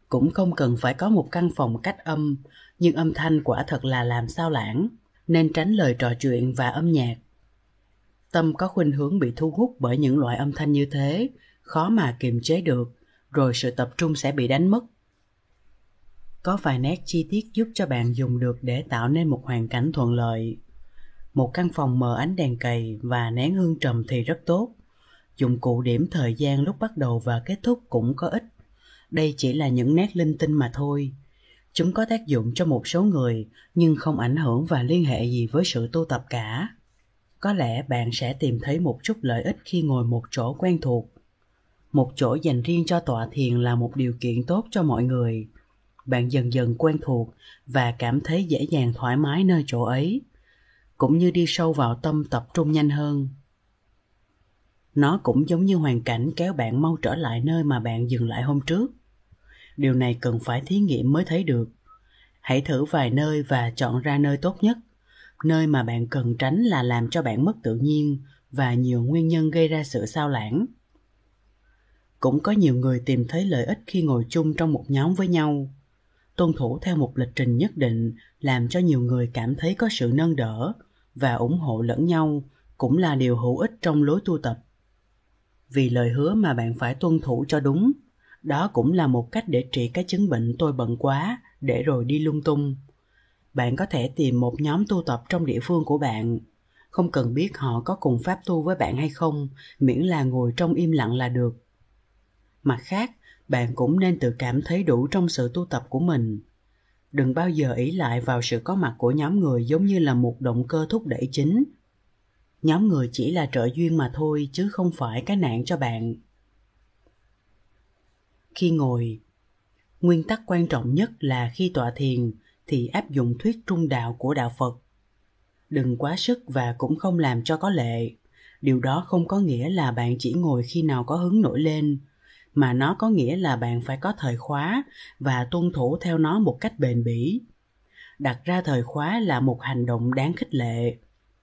Cũng không cần phải có một căn phòng cách âm, nhưng âm thanh quả thật là làm sao lãng, nên tránh lời trò chuyện và âm nhạc. Tâm có khuynh hướng bị thu hút bởi những loại âm thanh như thế, khó mà kiềm chế được, rồi sự tập trung sẽ bị đánh mất. Có vài nét chi tiết giúp cho bạn dùng được để tạo nên một hoàn cảnh thuận lợi một căn phòng mờ ánh đèn cầy và nén hương trầm thì rất tốt. Dụng cụ điểm thời gian lúc bắt đầu và kết thúc cũng có ích. Đây chỉ là những nét linh tinh mà thôi. Chúng có tác dụng cho một số người, nhưng không ảnh hưởng và liên hệ gì với sự tu tập cả. Có lẽ bạn sẽ tìm thấy một chút lợi ích khi ngồi một chỗ quen thuộc. Một chỗ dành riêng cho tọa thiền là một điều kiện tốt cho mọi người. Bạn dần dần quen thuộc và cảm thấy dễ dàng thoải mái nơi chỗ ấy cũng như đi sâu vào tâm tập trung nhanh hơn. Nó cũng giống như hoàn cảnh kéo bạn mau trở lại nơi mà bạn dừng lại hôm trước. Điều này cần phải thí nghiệm mới thấy được. Hãy thử vài nơi và chọn ra nơi tốt nhất. Nơi mà bạn cần tránh là làm cho bạn mất tự nhiên và nhiều nguyên nhân gây ra sự sao lãng. Cũng có nhiều người tìm thấy lợi ích khi ngồi chung trong một nhóm với nhau. Tuân thủ theo một lịch trình nhất định làm cho nhiều người cảm thấy có sự nâng đỡ và ủng hộ lẫn nhau cũng là điều hữu ích trong lối tu tập. Vì lời hứa mà bạn phải tuân thủ cho đúng, đó cũng là một cách để trị cái chứng bệnh tôi bận quá để rồi đi lung tung. Bạn có thể tìm một nhóm tu tập trong địa phương của bạn. Không cần biết họ có cùng pháp tu với bạn hay không, miễn là ngồi trong im lặng là được. Mặt khác, bạn cũng nên tự cảm thấy đủ trong sự tu tập của mình đừng bao giờ ý lại vào sự có mặt của nhóm người giống như là một động cơ thúc đẩy chính. Nhóm người chỉ là trợ duyên mà thôi, chứ không phải cái nạn cho bạn. Khi ngồi, nguyên tắc quan trọng nhất là khi tọa thiền thì áp dụng thuyết trung đạo của đạo phật. Đừng quá sức và cũng không làm cho có lệ. Điều đó không có nghĩa là bạn chỉ ngồi khi nào có hứng nổi lên mà nó có nghĩa là bạn phải có thời khóa và tuân thủ theo nó một cách bền bỉ. Đặt ra thời khóa là một hành động đáng khích lệ.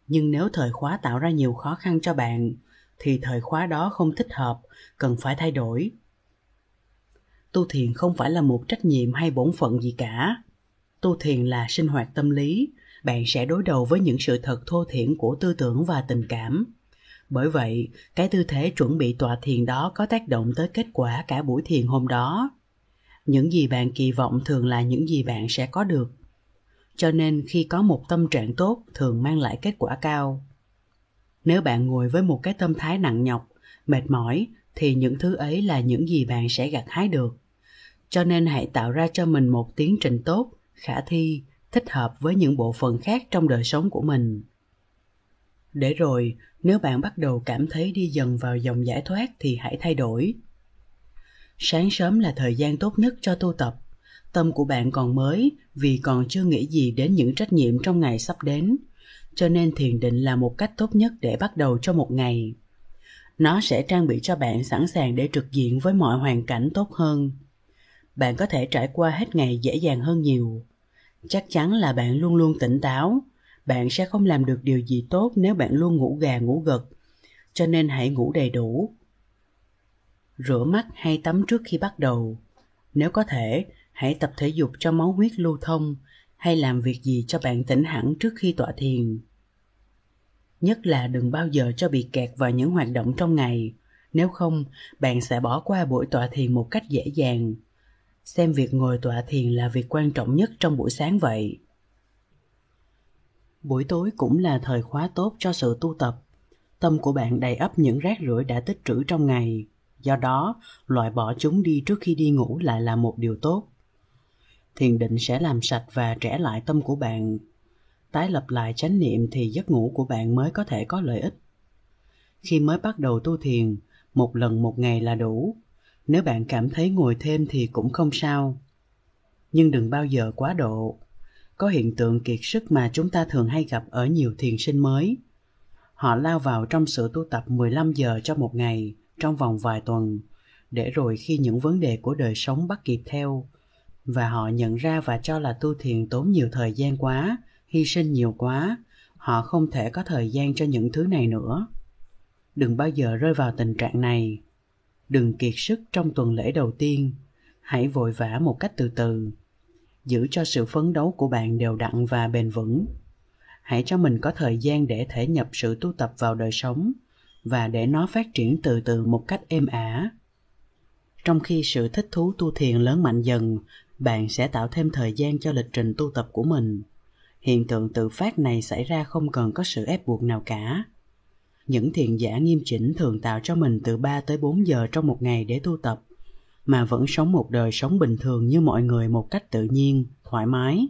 Nhưng nếu thời khóa tạo ra nhiều khó khăn cho bạn, thì thời khóa đó không thích hợp, cần phải thay đổi. Tu thiền không phải là một trách nhiệm hay bổn phận gì cả. Tu thiền là sinh hoạt tâm lý. Bạn sẽ đối đầu với những sự thật thô thiển của tư tưởng và tình cảm bởi vậy, cái tư thế chuẩn bị tọa thiền đó có tác động tới kết quả cả buổi thiền hôm đó. Những gì bạn kỳ vọng thường là những gì bạn sẽ có được. Cho nên khi có một tâm trạng tốt, thường mang lại kết quả cao. Nếu bạn ngồi với một cái tâm thái nặng nhọc, mệt mỏi, thì những thứ ấy là những gì bạn sẽ gặt hái được. Cho nên hãy tạo ra cho mình một tiến trình tốt, khả thi, thích hợp với những bộ phận khác trong đời sống của mình để rồi, nếu bạn bắt đầu cảm thấy đi dần vào dòng giải thoát thì hãy thay đổi. Sáng sớm là thời gian tốt nhất cho tu tập. Tâm của bạn còn mới vì còn chưa nghĩ gì đến những trách nhiệm trong ngày sắp đến. Cho nên thiền định là một cách tốt nhất để bắt đầu cho một ngày. Nó sẽ trang bị cho bạn sẵn sàng để trực diện với mọi hoàn cảnh tốt hơn. Bạn có thể trải qua hết ngày dễ dàng hơn nhiều. Chắc chắn là bạn luôn luôn tỉnh táo bạn sẽ không làm được điều gì tốt nếu bạn luôn ngủ gà ngủ gật. Cho nên hãy ngủ đầy đủ. Rửa mắt hay tắm trước khi bắt đầu. Nếu có thể, hãy tập thể dục cho máu huyết lưu thông hay làm việc gì cho bạn tỉnh hẳn trước khi tọa thiền. Nhất là đừng bao giờ cho bị kẹt vào những hoạt động trong ngày. Nếu không, bạn sẽ bỏ qua buổi tọa thiền một cách dễ dàng. Xem việc ngồi tọa thiền là việc quan trọng nhất trong buổi sáng vậy buổi tối cũng là thời khóa tốt cho sự tu tập. Tâm của bạn đầy ắp những rác rưởi đã tích trữ trong ngày. Do đó, loại bỏ chúng đi trước khi đi ngủ lại là một điều tốt. Thiền định sẽ làm sạch và trẻ lại tâm của bạn. Tái lập lại chánh niệm thì giấc ngủ của bạn mới có thể có lợi ích. Khi mới bắt đầu tu thiền, một lần một ngày là đủ. Nếu bạn cảm thấy ngồi thêm thì cũng không sao. Nhưng đừng bao giờ quá độ có hiện tượng kiệt sức mà chúng ta thường hay gặp ở nhiều thiền sinh mới. Họ lao vào trong sự tu tập 15 giờ cho một ngày, trong vòng vài tuần, để rồi khi những vấn đề của đời sống bắt kịp theo. Và họ nhận ra và cho là tu thiền tốn nhiều thời gian quá, hy sinh nhiều quá, họ không thể có thời gian cho những thứ này nữa. Đừng bao giờ rơi vào tình trạng này. Đừng kiệt sức trong tuần lễ đầu tiên. Hãy vội vã một cách từ từ giữ cho sự phấn đấu của bạn đều đặn và bền vững. Hãy cho mình có thời gian để thể nhập sự tu tập vào đời sống và để nó phát triển từ từ một cách êm ả. Trong khi sự thích thú tu thiền lớn mạnh dần bạn sẽ tạo thêm thời gian cho lịch trình tu tập của mình. Hiện tượng tự phát này xảy ra không cần có sự ép buộc nào cả. Những thiền giả nghiêm chỉnh thường tạo cho mình từ 3 tới 4 giờ trong một ngày để tu tập, mà vẫn sống một đời sống bình thường như mọi người một cách tự nhiên, thoải mái.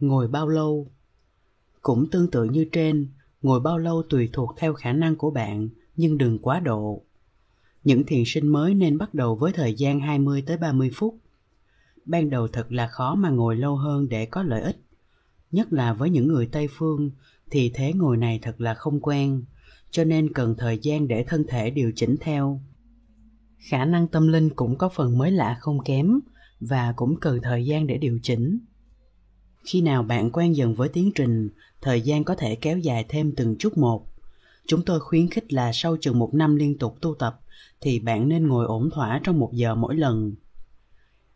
Ngồi bao lâu? Cũng tương tự như trên, ngồi bao lâu tùy thuộc theo khả năng của bạn, nhưng đừng quá độ. Những thiền sinh mới nên bắt đầu với thời gian 20 tới 30 phút. Ban đầu thật là khó mà ngồi lâu hơn để có lợi ích, nhất là với những người Tây phương thì thế ngồi này thật là không quen, cho nên cần thời gian để thân thể điều chỉnh theo. Khả năng tâm linh cũng có phần mới lạ không kém và cũng cần thời gian để điều chỉnh. Khi nào bạn quen dần với tiến trình, thời gian có thể kéo dài thêm từng chút một. Chúng tôi khuyến khích là sau chừng một năm liên tục tu tập thì bạn nên ngồi ổn thỏa trong một giờ mỗi lần.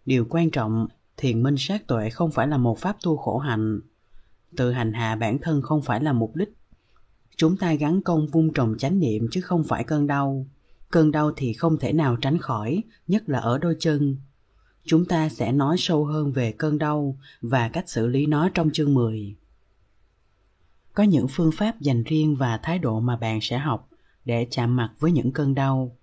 Điều quan trọng, thiền minh sát tuệ không phải là một pháp tu khổ hạnh, tự hành hạ bản thân không phải là mục đích chúng ta gắn công vung trồng chánh niệm chứ không phải cơn đau cơn đau thì không thể nào tránh khỏi, nhất là ở đôi chân chúng ta sẽ nói sâu hơn về cơn đau và cách xử lý nó trong chương 10. Có những phương pháp dành riêng và thái độ mà bạn sẽ học để chạm mặt với những cơn đau.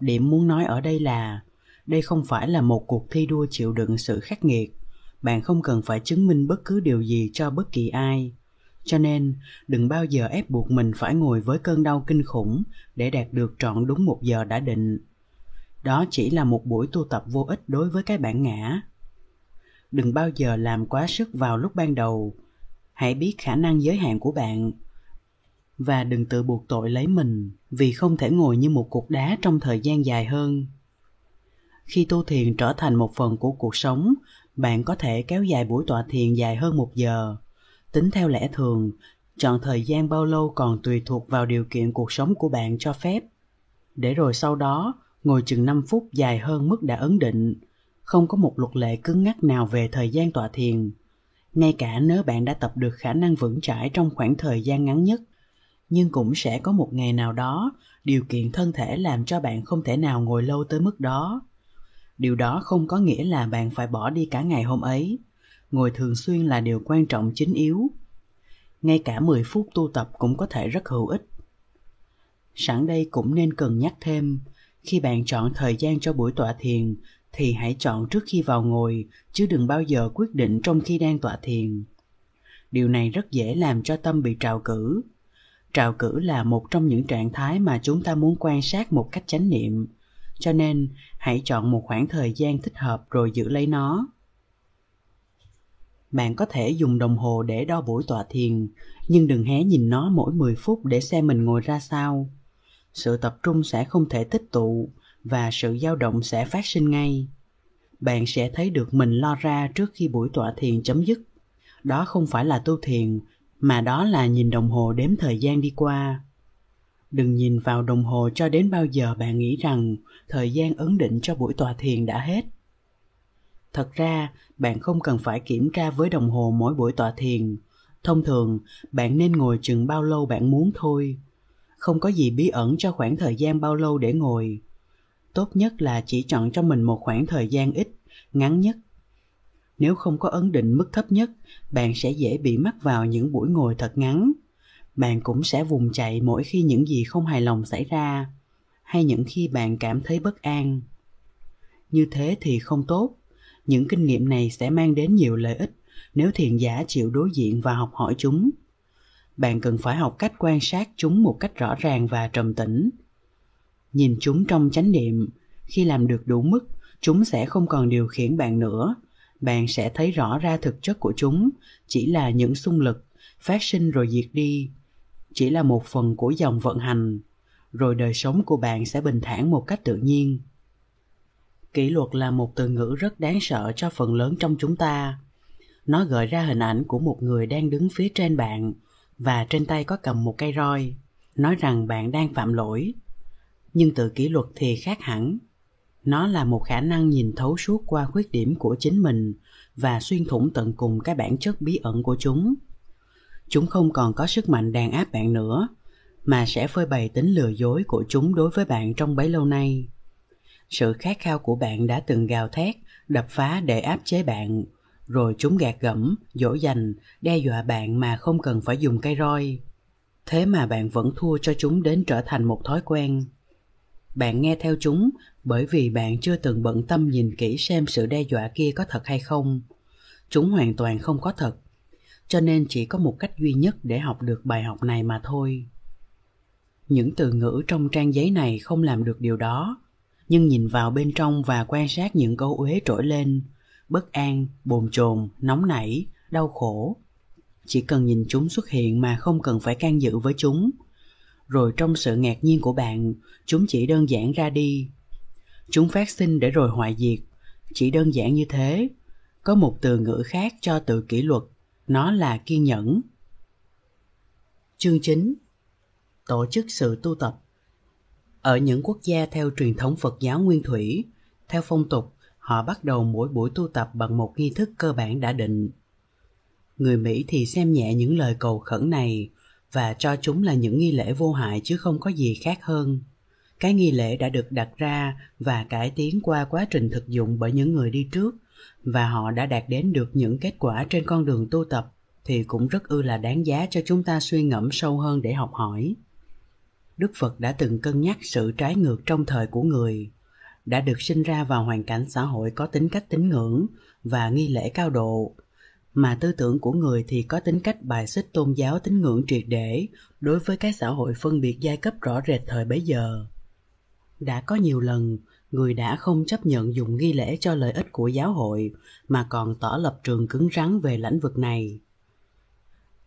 Điểm muốn nói ở đây là, đây không phải là một cuộc thi đua chịu đựng sự khắc nghiệt bạn không cần phải chứng minh bất cứ điều gì cho bất kỳ ai cho nên, đừng bao giờ ép buộc mình phải ngồi với cơn đau kinh khủng để đạt được trọn đúng một giờ đã định. Đó chỉ là một buổi tu tập vô ích đối với cái bản ngã. Đừng bao giờ làm quá sức vào lúc ban đầu. Hãy biết khả năng giới hạn của bạn. Và đừng tự buộc tội lấy mình vì không thể ngồi như một cục đá trong thời gian dài hơn. Khi tu thiền trở thành một phần của cuộc sống, bạn có thể kéo dài buổi tọa thiền dài hơn một giờ. Tính theo lẽ thường, chọn thời gian bao lâu còn tùy thuộc vào điều kiện cuộc sống của bạn cho phép. Để rồi sau đó, ngồi chừng 5 phút dài hơn mức đã ấn định. Không có một luật lệ cứng ngắc nào về thời gian tọa thiền. Ngay cả nếu bạn đã tập được khả năng vững chãi trong khoảng thời gian ngắn nhất, nhưng cũng sẽ có một ngày nào đó, điều kiện thân thể làm cho bạn không thể nào ngồi lâu tới mức đó điều đó không có nghĩa là bạn phải bỏ đi cả ngày hôm ấy ngồi thường xuyên là điều quan trọng chính yếu. Ngay cả 10 phút tu tập cũng có thể rất hữu ích. Sẵn đây cũng nên cần nhắc thêm, khi bạn chọn thời gian cho buổi tọa thiền, thì hãy chọn trước khi vào ngồi, chứ đừng bao giờ quyết định trong khi đang tọa thiền. Điều này rất dễ làm cho tâm bị trào cử. Trào cử là một trong những trạng thái mà chúng ta muốn quan sát một cách chánh niệm. Cho nên, hãy chọn một khoảng thời gian thích hợp rồi giữ lấy nó bạn có thể dùng đồng hồ để đo buổi tọa thiền, nhưng đừng hé nhìn nó mỗi 10 phút để xem mình ngồi ra sao. Sự tập trung sẽ không thể tích tụ và sự dao động sẽ phát sinh ngay. Bạn sẽ thấy được mình lo ra trước khi buổi tọa thiền chấm dứt. Đó không phải là tu thiền, mà đó là nhìn đồng hồ đếm thời gian đi qua. Đừng nhìn vào đồng hồ cho đến bao giờ bạn nghĩ rằng thời gian ấn định cho buổi tọa thiền đã hết thật ra, bạn không cần phải kiểm tra với đồng hồ mỗi buổi tọa thiền. Thông thường, bạn nên ngồi chừng bao lâu bạn muốn thôi. Không có gì bí ẩn cho khoảng thời gian bao lâu để ngồi. Tốt nhất là chỉ chọn cho mình một khoảng thời gian ít, ngắn nhất. Nếu không có ấn định mức thấp nhất, bạn sẽ dễ bị mắc vào những buổi ngồi thật ngắn. Bạn cũng sẽ vùng chạy mỗi khi những gì không hài lòng xảy ra, hay những khi bạn cảm thấy bất an. Như thế thì không tốt những kinh nghiệm này sẽ mang đến nhiều lợi ích nếu thiền giả chịu đối diện và học hỏi chúng. Bạn cần phải học cách quan sát chúng một cách rõ ràng và trầm tĩnh. Nhìn chúng trong chánh niệm, khi làm được đủ mức, chúng sẽ không còn điều khiển bạn nữa. Bạn sẽ thấy rõ ra thực chất của chúng, chỉ là những xung lực, phát sinh rồi diệt đi, chỉ là một phần của dòng vận hành. Rồi đời sống của bạn sẽ bình thản một cách tự nhiên kỷ luật là một từ ngữ rất đáng sợ cho phần lớn trong chúng ta. Nó gợi ra hình ảnh của một người đang đứng phía trên bạn và trên tay có cầm một cây roi, nói rằng bạn đang phạm lỗi. Nhưng tự kỷ luật thì khác hẳn. Nó là một khả năng nhìn thấu suốt qua khuyết điểm của chính mình và xuyên thủng tận cùng cái bản chất bí ẩn của chúng. Chúng không còn có sức mạnh đàn áp bạn nữa, mà sẽ phơi bày tính lừa dối của chúng đối với bạn trong bấy lâu nay sự khát khao của bạn đã từng gào thét, đập phá để áp chế bạn. Rồi chúng gạt gẫm, dỗ dành, đe dọa bạn mà không cần phải dùng cây roi. Thế mà bạn vẫn thua cho chúng đến trở thành một thói quen. Bạn nghe theo chúng, bởi vì bạn chưa từng bận tâm nhìn kỹ xem sự đe dọa kia có thật hay không. Chúng hoàn toàn không có thật, cho nên chỉ có một cách duy nhất để học được bài học này mà thôi. Những từ ngữ trong trang giấy này không làm được điều đó nhưng nhìn vào bên trong và quan sát những câu uế trỗi lên, bất an, bồn chồn, nóng nảy, đau khổ. Chỉ cần nhìn chúng xuất hiện mà không cần phải can dự với chúng. Rồi trong sự ngạc nhiên của bạn, chúng chỉ đơn giản ra đi. Chúng phát sinh để rồi hoại diệt, chỉ đơn giản như thế. Có một từ ngữ khác cho tự kỷ luật, nó là kiên nhẫn. Chương 9 tổ chức sự tu tập ở những quốc gia theo truyền thống phật giáo nguyên thủy, theo phong tục, họ bắt đầu mỗi buổi tu tập bằng một nghi thức cơ bản đã định. Người mỹ thì xem nhẹ những lời cầu khẩn này và cho chúng là những nghi lễ vô hại chứ không có gì khác hơn. Cái nghi lễ đã được đặt ra và cải tiến qua quá trình thực dụng bởi những người đi trước và họ đã đạt đến được những kết quả trên con đường tu tập thì cũng rất ư là đáng giá cho chúng ta suy ngẫm sâu hơn để học hỏi đức phật đã từng cân nhắc sự trái ngược trong thời của người, đã được sinh ra vào hoàn cảnh xã hội có tính cách tín ngưỡng và nghi lễ cao độ. Mà tư tưởng của người thì có tính cách bài xích tôn giáo tín ngưỡng triệt để đối với cái xã hội phân biệt giai cấp rõ rệt thời bấy giờ. Đã có nhiều lần, người đã không chấp nhận dùng nghi lễ cho lợi ích của giáo hội mà còn tỏ lập trường cứng rắn về lĩnh vực này.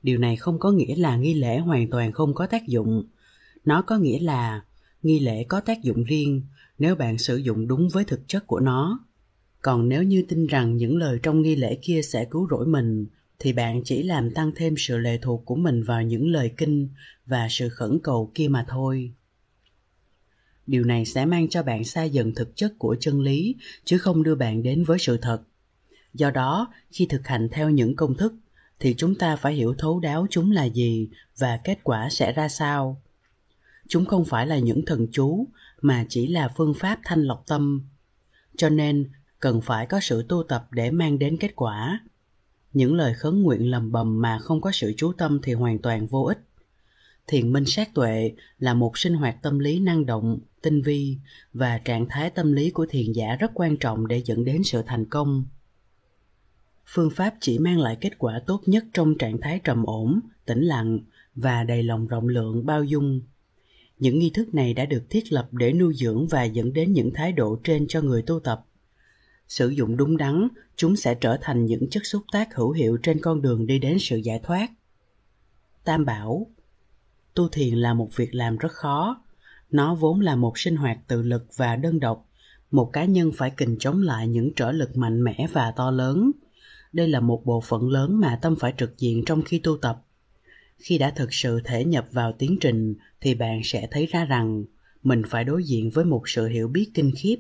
Điều này không có nghĩa là nghi lễ hoàn toàn không có tác dụng nó có nghĩa là nghi lễ có tác dụng riêng nếu bạn sử dụng đúng với thực chất của nó. Còn nếu như tin rằng những lời trong nghi lễ kia sẽ cứu rỗi mình, thì bạn chỉ làm tăng thêm sự lệ thuộc của mình vào những lời kinh và sự khẩn cầu kia mà thôi. Điều này sẽ mang cho bạn xa dần thực chất của chân lý, chứ không đưa bạn đến với sự thật. Do đó, khi thực hành theo những công thức, thì chúng ta phải hiểu thấu đáo chúng là gì và kết quả sẽ ra sao chúng không phải là những thần chú, mà chỉ là phương pháp thanh lọc tâm. Cho nên, cần phải có sự tu tập để mang đến kết quả. Những lời khấn nguyện lầm bầm mà không có sự chú tâm thì hoàn toàn vô ích. Thiền minh sát tuệ là một sinh hoạt tâm lý năng động, tinh vi, và trạng thái tâm lý của thiền giả rất quan trọng để dẫn đến sự thành công. Phương pháp chỉ mang lại kết quả tốt nhất trong trạng thái trầm ổn, tĩnh lặng và đầy lòng rộng lượng bao dung những nghi thức này đã được thiết lập để nuôi dưỡng và dẫn đến những thái độ trên cho người tu tập. Sử dụng đúng đắn, chúng sẽ trở thành những chất xúc tác hữu hiệu trên con đường đi đến sự giải thoát. Tam bảo, tu thiền là một việc làm rất khó. Nó vốn là một sinh hoạt tự lực và đơn độc. Một cá nhân phải kình chống lại những trở lực mạnh mẽ và to lớn. Đây là một bộ phận lớn mà tâm phải trực diện trong khi tu tập khi đã thực sự thể nhập vào tiến trình, thì bạn sẽ thấy ra rằng mình phải đối diện với một sự hiểu biết kinh khiếp.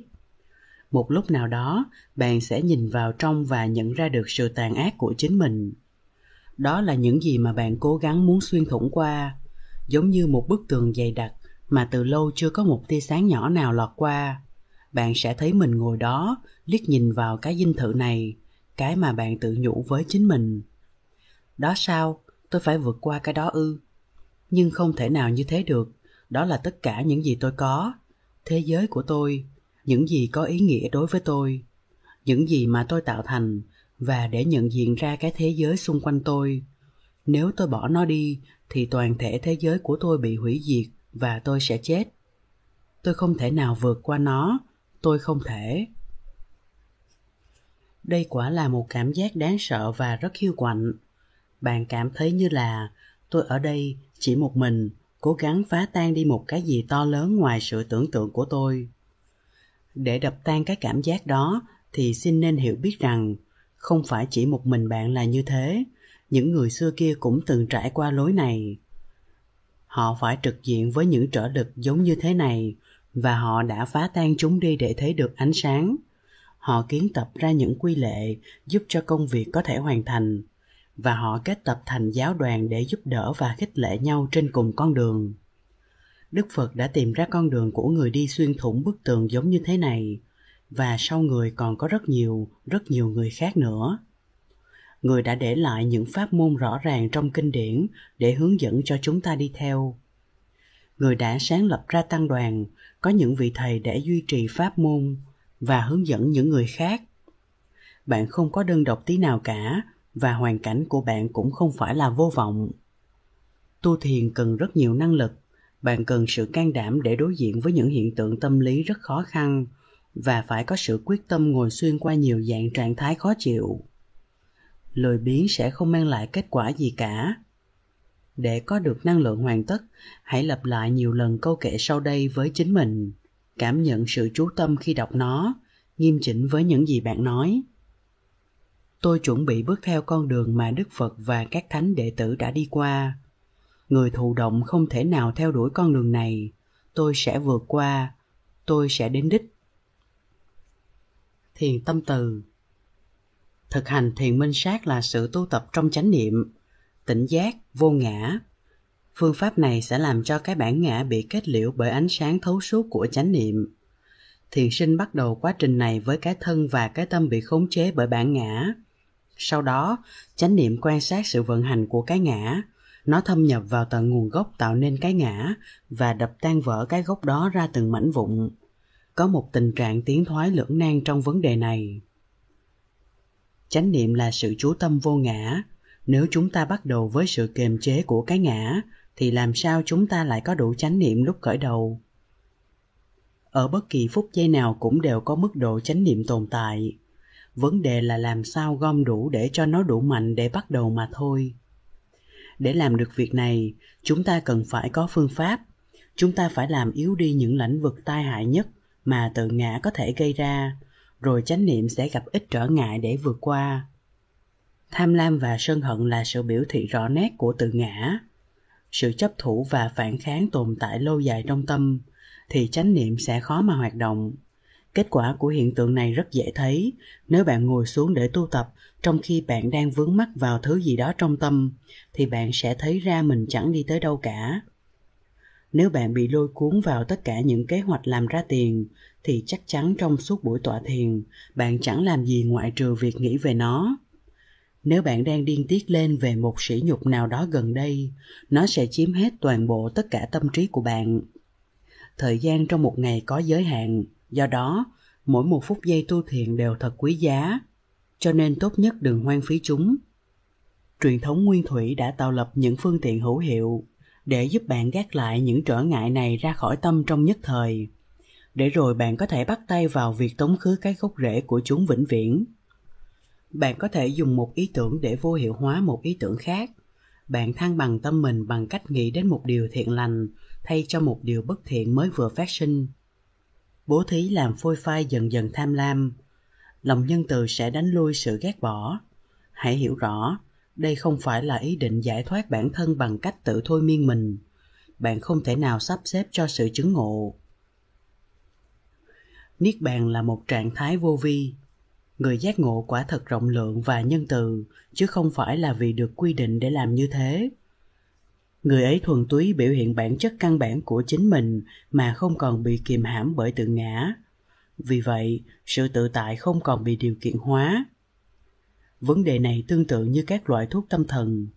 Một lúc nào đó, bạn sẽ nhìn vào trong và nhận ra được sự tàn ác của chính mình. Đó là những gì mà bạn cố gắng muốn xuyên thủng qua, giống như một bức tường dày đặc mà từ lâu chưa có một tia sáng nhỏ nào lọt qua. Bạn sẽ thấy mình ngồi đó, liếc nhìn vào cái dinh thự này, cái mà bạn tự nhủ với chính mình. Đó sao? Tôi phải vượt qua cái đó ư. Nhưng không thể nào như thế được. Đó là tất cả những gì tôi có. Thế giới của tôi, những gì có ý nghĩa đối với tôi, những gì mà tôi tạo thành và để nhận diện ra cái thế giới xung quanh tôi. Nếu tôi bỏ nó đi, thì toàn thể thế giới của tôi bị hủy diệt và tôi sẽ chết. Tôi không thể nào vượt qua nó. Tôi không thể. Đây quả là một cảm giác đáng sợ và rất hiu quạnh bạn cảm thấy như là tôi ở đây chỉ một mình, cố gắng phá tan đi một cái gì to lớn ngoài sự tưởng tượng của tôi. Để đập tan cái cảm giác đó thì xin nên hiểu biết rằng không phải chỉ một mình bạn là như thế. Những người xưa kia cũng từng trải qua lối này. Họ phải trực diện với những trở lực giống như thế này và họ đã phá tan chúng đi để thấy được ánh sáng. Họ kiến tập ra những quy lệ giúp cho công việc có thể hoàn thành và họ kết tập thành giáo đoàn để giúp đỡ và khích lệ nhau trên cùng con đường. Đức phật đã tìm ra con đường của người đi xuyên thủng bức tường giống như thế này, và sau người còn có rất nhiều rất nhiều người khác nữa. Người đã để lại những pháp môn rõ ràng trong kinh điển để hướng dẫn cho chúng ta đi theo. Người đã sáng lập ra tăng đoàn, có những vị thầy để duy trì pháp môn và hướng dẫn những người khác. Bạn không có đơn độc tí nào cả và hoàn cảnh của bạn cũng không phải là vô vọng. Tu thiền cần rất nhiều năng lực. Bạn cần sự can đảm để đối diện với những hiện tượng tâm lý rất khó khăn và phải có sự quyết tâm ngồi xuyên qua nhiều dạng trạng thái khó chịu. Lười biếng sẽ không mang lại kết quả gì cả. Để có được năng lượng hoàn tất, hãy lặp lại nhiều lần câu kệ sau đây với chính mình. Cảm nhận sự chú tâm khi đọc nó, nghiêm chỉnh với những gì bạn nói tôi chuẩn bị bước theo con đường mà đức phật và các thánh đệ tử đã đi qua. Người thụ động không thể nào theo đuổi con đường này. Tôi sẽ vượt qua. Tôi sẽ đến đích. Thiền tâm từ thực hành thiền minh sát là sự tu tập trong chánh niệm, tỉnh giác, vô ngã. Phương pháp này sẽ làm cho cái bản ngã bị kết liễu bởi ánh sáng thấu suốt của chánh niệm. Thiền sinh bắt đầu quá trình này với cái thân và cái tâm bị khống chế bởi bản ngã sau đó, chánh niệm quan sát sự vận hành của cái ngã. Nó thâm nhập vào tận nguồn gốc tạo nên cái ngã và đập tan vỡ cái gốc đó ra từng mảnh vụn. Có một tình trạng tiến thoái lưỡng nan trong vấn đề này. Chánh niệm là sự chú tâm vô ngã. Nếu chúng ta bắt đầu với sự kiềm chế của cái ngã, thì làm sao chúng ta lại có đủ chánh niệm lúc khởi đầu? Ở bất kỳ phút giây nào cũng đều có mức độ chánh niệm tồn tại vấn đề là làm sao gom đủ để cho nó đủ mạnh để bắt đầu mà thôi. Để làm được việc này, chúng ta cần phải có phương pháp. Chúng ta phải làm yếu đi những lãnh vực tai hại nhất mà tự ngã có thể gây ra, rồi chánh niệm sẽ gặp ít trở ngại để vượt qua. Tham lam và sân hận là sự biểu thị rõ nét của tự ngã. Sự chấp thủ và phản kháng tồn tại lâu dài trong tâm, thì chánh niệm sẽ khó mà hoạt động kết quả của hiện tượng này rất dễ thấy. Nếu bạn ngồi xuống để tu tập, trong khi bạn đang vướng mắc vào thứ gì đó trong tâm, thì bạn sẽ thấy ra mình chẳng đi tới đâu cả. Nếu bạn bị lôi cuốn vào tất cả những kế hoạch làm ra tiền, thì chắc chắn trong suốt buổi tọa thiền, bạn chẳng làm gì ngoại trừ việc nghĩ về nó. Nếu bạn đang điên tiết lên về một sỉ nhục nào đó gần đây, nó sẽ chiếm hết toàn bộ tất cả tâm trí của bạn. Thời gian trong một ngày có giới hạn do đó, mỗi một phút giây tu thiền đều thật quý giá. Cho nên tốt nhất đừng hoang phí chúng. Truyền thống nguyên thủy đã tạo lập những phương tiện hữu hiệu để giúp bạn gác lại những trở ngại này ra khỏi tâm trong nhất thời. Để rồi bạn có thể bắt tay vào việc tống khứ cái gốc rễ của chúng vĩnh viễn. Bạn có thể dùng một ý tưởng để vô hiệu hóa một ý tưởng khác. Bạn thăng bằng tâm mình bằng cách nghĩ đến một điều thiện lành thay cho một điều bất thiện mới vừa phát sinh bố thí làm phôi phai dần dần tham lam. Lòng nhân từ sẽ đánh lui sự ghét bỏ. Hãy hiểu rõ, đây không phải là ý định giải thoát bản thân bằng cách tự thôi miên mình. Bạn không thể nào sắp xếp cho sự chứng ngộ. Niết bàn là một trạng thái vô vi. Người giác ngộ quả thật rộng lượng và nhân từ, chứ không phải là vì được quy định để làm như thế người ấy thuần túy biểu hiện bản chất căn bản của chính mình mà không còn bị kiềm hãm bởi tự ngã. Vì vậy, sự tự tại không còn bị điều kiện hóa. Vấn đề này tương tự như các loại thuốc tâm thần.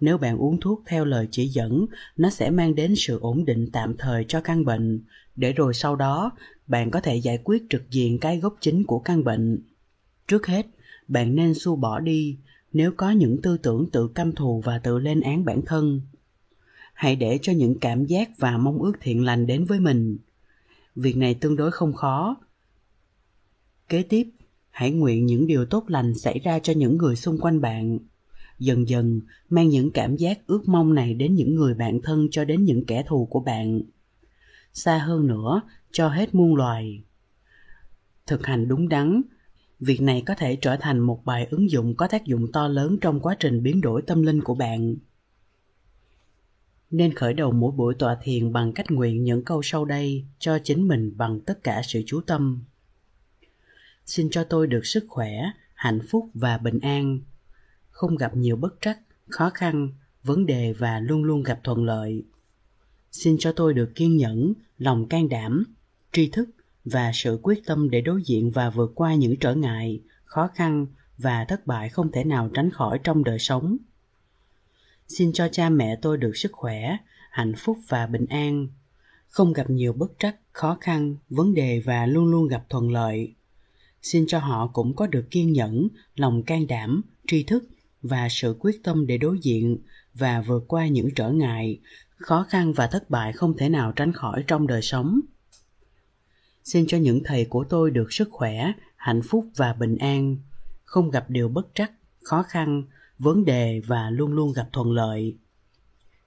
Nếu bạn uống thuốc theo lời chỉ dẫn, nó sẽ mang đến sự ổn định tạm thời cho căn bệnh. Để rồi sau đó, bạn có thể giải quyết trực diện cái gốc chính của căn bệnh. Trước hết, bạn nên xua bỏ đi. Nếu có những tư tưởng tự căm thù và tự lên án bản thân hãy để cho những cảm giác và mong ước thiện lành đến với mình. Việc này tương đối không khó. Kế tiếp, hãy nguyện những điều tốt lành xảy ra cho những người xung quanh bạn. Dần dần, mang những cảm giác ước mong này đến những người bạn thân cho đến những kẻ thù của bạn. Xa hơn nữa, cho hết muôn loài. Thực hành đúng đắn, việc này có thể trở thành một bài ứng dụng có tác dụng to lớn trong quá trình biến đổi tâm linh của bạn nên khởi đầu mỗi buổi tọa thiền bằng cách nguyện những câu sau đây cho chính mình bằng tất cả sự chú tâm. Xin cho tôi được sức khỏe, hạnh phúc và bình an. Không gặp nhiều bất trắc, khó khăn, vấn đề và luôn luôn gặp thuận lợi. Xin cho tôi được kiên nhẫn, lòng can đảm, tri thức và sự quyết tâm để đối diện và vượt qua những trở ngại, khó khăn và thất bại không thể nào tránh khỏi trong đời sống xin cho cha mẹ tôi được sức khỏe, hạnh phúc và bình an. Không gặp nhiều bất trắc, khó khăn, vấn đề và luôn luôn gặp thuận lợi. Xin cho họ cũng có được kiên nhẫn, lòng can đảm, tri thức và sự quyết tâm để đối diện và vượt qua những trở ngại, khó khăn và thất bại không thể nào tránh khỏi trong đời sống. Xin cho những thầy của tôi được sức khỏe, hạnh phúc và bình an. Không gặp điều bất trắc, khó khăn vấn đề và luôn luôn gặp thuận lợi.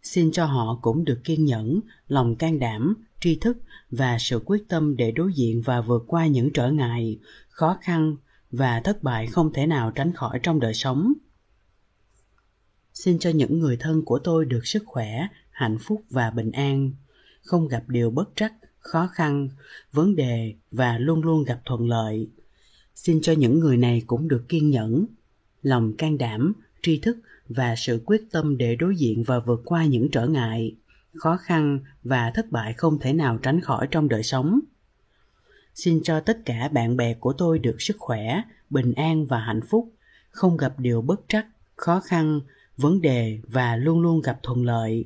Xin cho họ cũng được kiên nhẫn, lòng can đảm, tri thức và sự quyết tâm để đối diện và vượt qua những trở ngại, khó khăn và thất bại không thể nào tránh khỏi trong đời sống. Xin cho những người thân của tôi được sức khỏe, hạnh phúc và bình an. Không gặp điều bất trắc, khó khăn, vấn đề và luôn luôn gặp thuận lợi. Xin cho những người này cũng được kiên nhẫn, lòng can đảm tri thức và sự quyết tâm để đối diện và vượt qua những trở ngại, khó khăn và thất bại không thể nào tránh khỏi trong đời sống. Xin cho tất cả bạn bè của tôi được sức khỏe, bình an và hạnh phúc, không gặp điều bất trắc, khó khăn, vấn đề và luôn luôn gặp thuận lợi.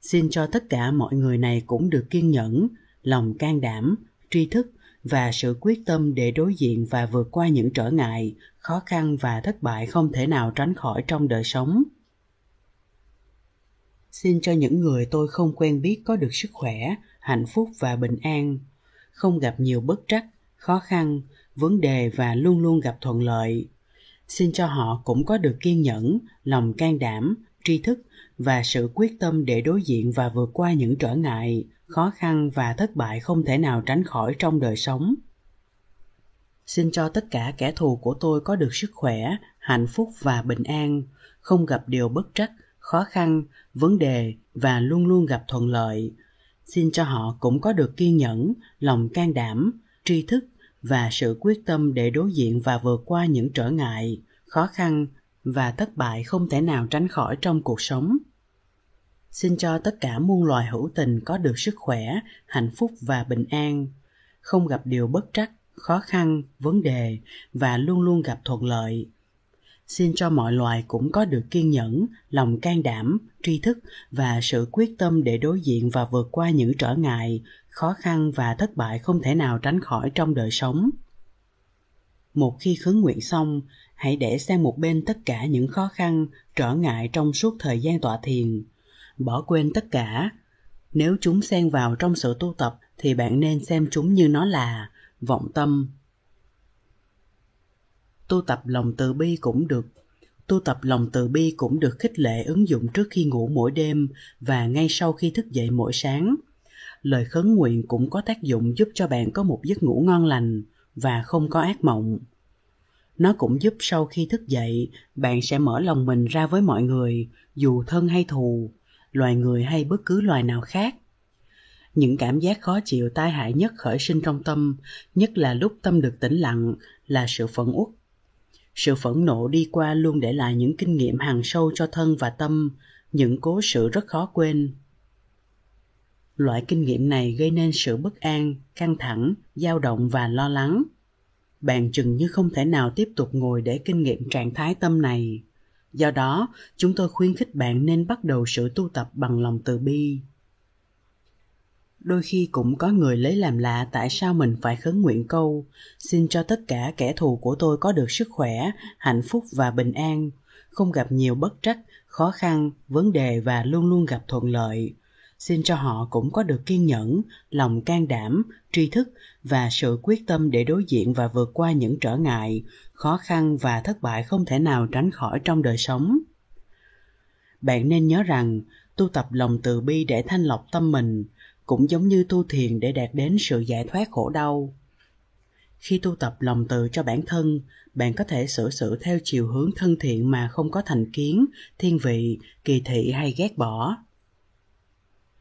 Xin cho tất cả mọi người này cũng được kiên nhẫn, lòng can đảm, tri thức và sự quyết tâm để đối diện và vượt qua những trở ngại khó khăn và thất bại không thể nào tránh khỏi trong đời sống. Xin cho những người tôi không quen biết có được sức khỏe, hạnh phúc và bình an. Không gặp nhiều bất trắc, khó khăn, vấn đề và luôn luôn gặp thuận lợi. Xin cho họ cũng có được kiên nhẫn, lòng can đảm, tri thức và sự quyết tâm để đối diện và vượt qua những trở ngại, khó khăn và thất bại không thể nào tránh khỏi trong đời sống xin cho tất cả kẻ thù của tôi có được sức khỏe, hạnh phúc và bình an. Không gặp điều bất trắc, khó khăn, vấn đề và luôn luôn gặp thuận lợi. Xin cho họ cũng có được kiên nhẫn, lòng can đảm, tri thức và sự quyết tâm để đối diện và vượt qua những trở ngại, khó khăn và thất bại không thể nào tránh khỏi trong cuộc sống. Xin cho tất cả muôn loài hữu tình có được sức khỏe, hạnh phúc và bình an. Không gặp điều bất trắc khó khăn, vấn đề và luôn luôn gặp thuận lợi. Xin cho mọi loài cũng có được kiên nhẫn, lòng can đảm, tri thức và sự quyết tâm để đối diện và vượt qua những trở ngại, khó khăn và thất bại không thể nào tránh khỏi trong đời sống. Một khi khấn nguyện xong, hãy để sang một bên tất cả những khó khăn, trở ngại trong suốt thời gian tọa thiền. Bỏ quên tất cả. Nếu chúng xen vào trong sự tu tập thì bạn nên xem chúng như nó là vọng tâm. Tu tập lòng từ bi cũng được, tu tập lòng từ bi cũng được khích lệ ứng dụng trước khi ngủ mỗi đêm và ngay sau khi thức dậy mỗi sáng. Lời khấn nguyện cũng có tác dụng giúp cho bạn có một giấc ngủ ngon lành và không có ác mộng. Nó cũng giúp sau khi thức dậy, bạn sẽ mở lòng mình ra với mọi người, dù thân hay thù, loài người hay bất cứ loài nào khác những cảm giác khó chịu tai hại nhất khởi sinh trong tâm, nhất là lúc tâm được tĩnh lặng, là sự phẫn uất. Sự phẫn nộ đi qua luôn để lại những kinh nghiệm hàng sâu cho thân và tâm, những cố sự rất khó quên. Loại kinh nghiệm này gây nên sự bất an, căng thẳng, dao động và lo lắng. Bạn chừng như không thể nào tiếp tục ngồi để kinh nghiệm trạng thái tâm này. Do đó, chúng tôi khuyến khích bạn nên bắt đầu sự tu tập bằng lòng từ bi đôi khi cũng có người lấy làm lạ tại sao mình phải khấn nguyện câu, xin cho tất cả kẻ thù của tôi có được sức khỏe, hạnh phúc và bình an. Không gặp nhiều bất trắc, khó khăn, vấn đề và luôn luôn gặp thuận lợi. Xin cho họ cũng có được kiên nhẫn, lòng can đảm, tri thức và sự quyết tâm để đối diện và vượt qua những trở ngại, khó khăn và thất bại không thể nào tránh khỏi trong đời sống. Bạn nên nhớ rằng, tu tập lòng từ bi để thanh lọc tâm mình cũng giống như tu thiền để đạt đến sự giải thoát khổ đau. Khi tu tập lòng từ cho bản thân, bạn có thể xử sự theo chiều hướng thân thiện mà không có thành kiến, thiên vị, kỳ thị hay ghét bỏ.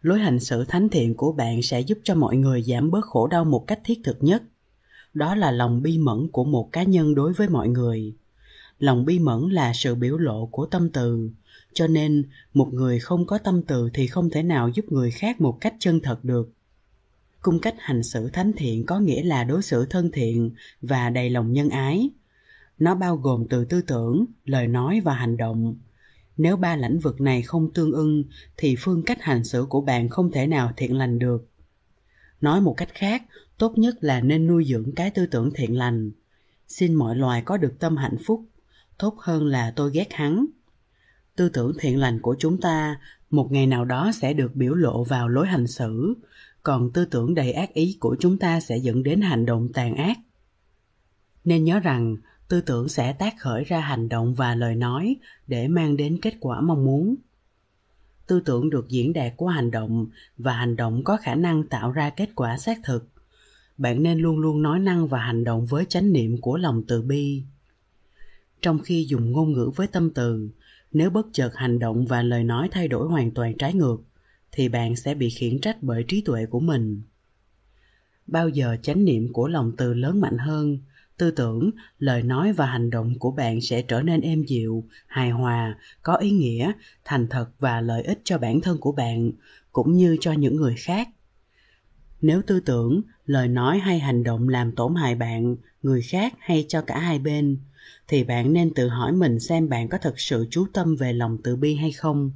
Lối hành xử thánh thiện của bạn sẽ giúp cho mọi người giảm bớt khổ đau một cách thiết thực nhất. Đó là lòng bi mẫn của một cá nhân đối với mọi người. Lòng bi mẫn là sự biểu lộ của tâm từ cho nên, một người không có tâm từ thì không thể nào giúp người khác một cách chân thật được. Cung cách hành xử thánh thiện có nghĩa là đối xử thân thiện và đầy lòng nhân ái. Nó bao gồm từ tư tưởng, lời nói và hành động. Nếu ba lĩnh vực này không tương ưng, thì phương cách hành xử của bạn không thể nào thiện lành được. Nói một cách khác, tốt nhất là nên nuôi dưỡng cái tư tưởng thiện lành. Xin mọi loài có được tâm hạnh phúc. Tốt hơn là tôi ghét hắn tư tưởng thiện lành của chúng ta một ngày nào đó sẽ được biểu lộ vào lối hành xử. Còn tư tưởng đầy ác ý của chúng ta sẽ dẫn đến hành động tàn ác. Nên nhớ rằng, tư tưởng sẽ tác khởi ra hành động và lời nói để mang đến kết quả mong muốn. Tư tưởng được diễn đạt qua hành động và hành động có khả năng tạo ra kết quả xác thực. Bạn nên luôn luôn nói năng và hành động với chánh niệm của lòng từ bi. Trong khi dùng ngôn ngữ với tâm từ nếu bất chợt hành động và lời nói thay đổi hoàn toàn trái ngược, thì bạn sẽ bị khiển trách bởi trí tuệ của mình. Bao giờ chánh niệm của lòng từ lớn mạnh hơn, tư tưởng, lời nói và hành động của bạn sẽ trở nên êm dịu, hài hòa, có ý nghĩa, thành thật và lợi ích cho bản thân của bạn, cũng như cho những người khác. Nếu tư tưởng, lời nói hay hành động làm tổn hại bạn, người khác hay cho cả hai bên thì bạn nên tự hỏi mình xem bạn có thực sự chú tâm về lòng từ bi hay không.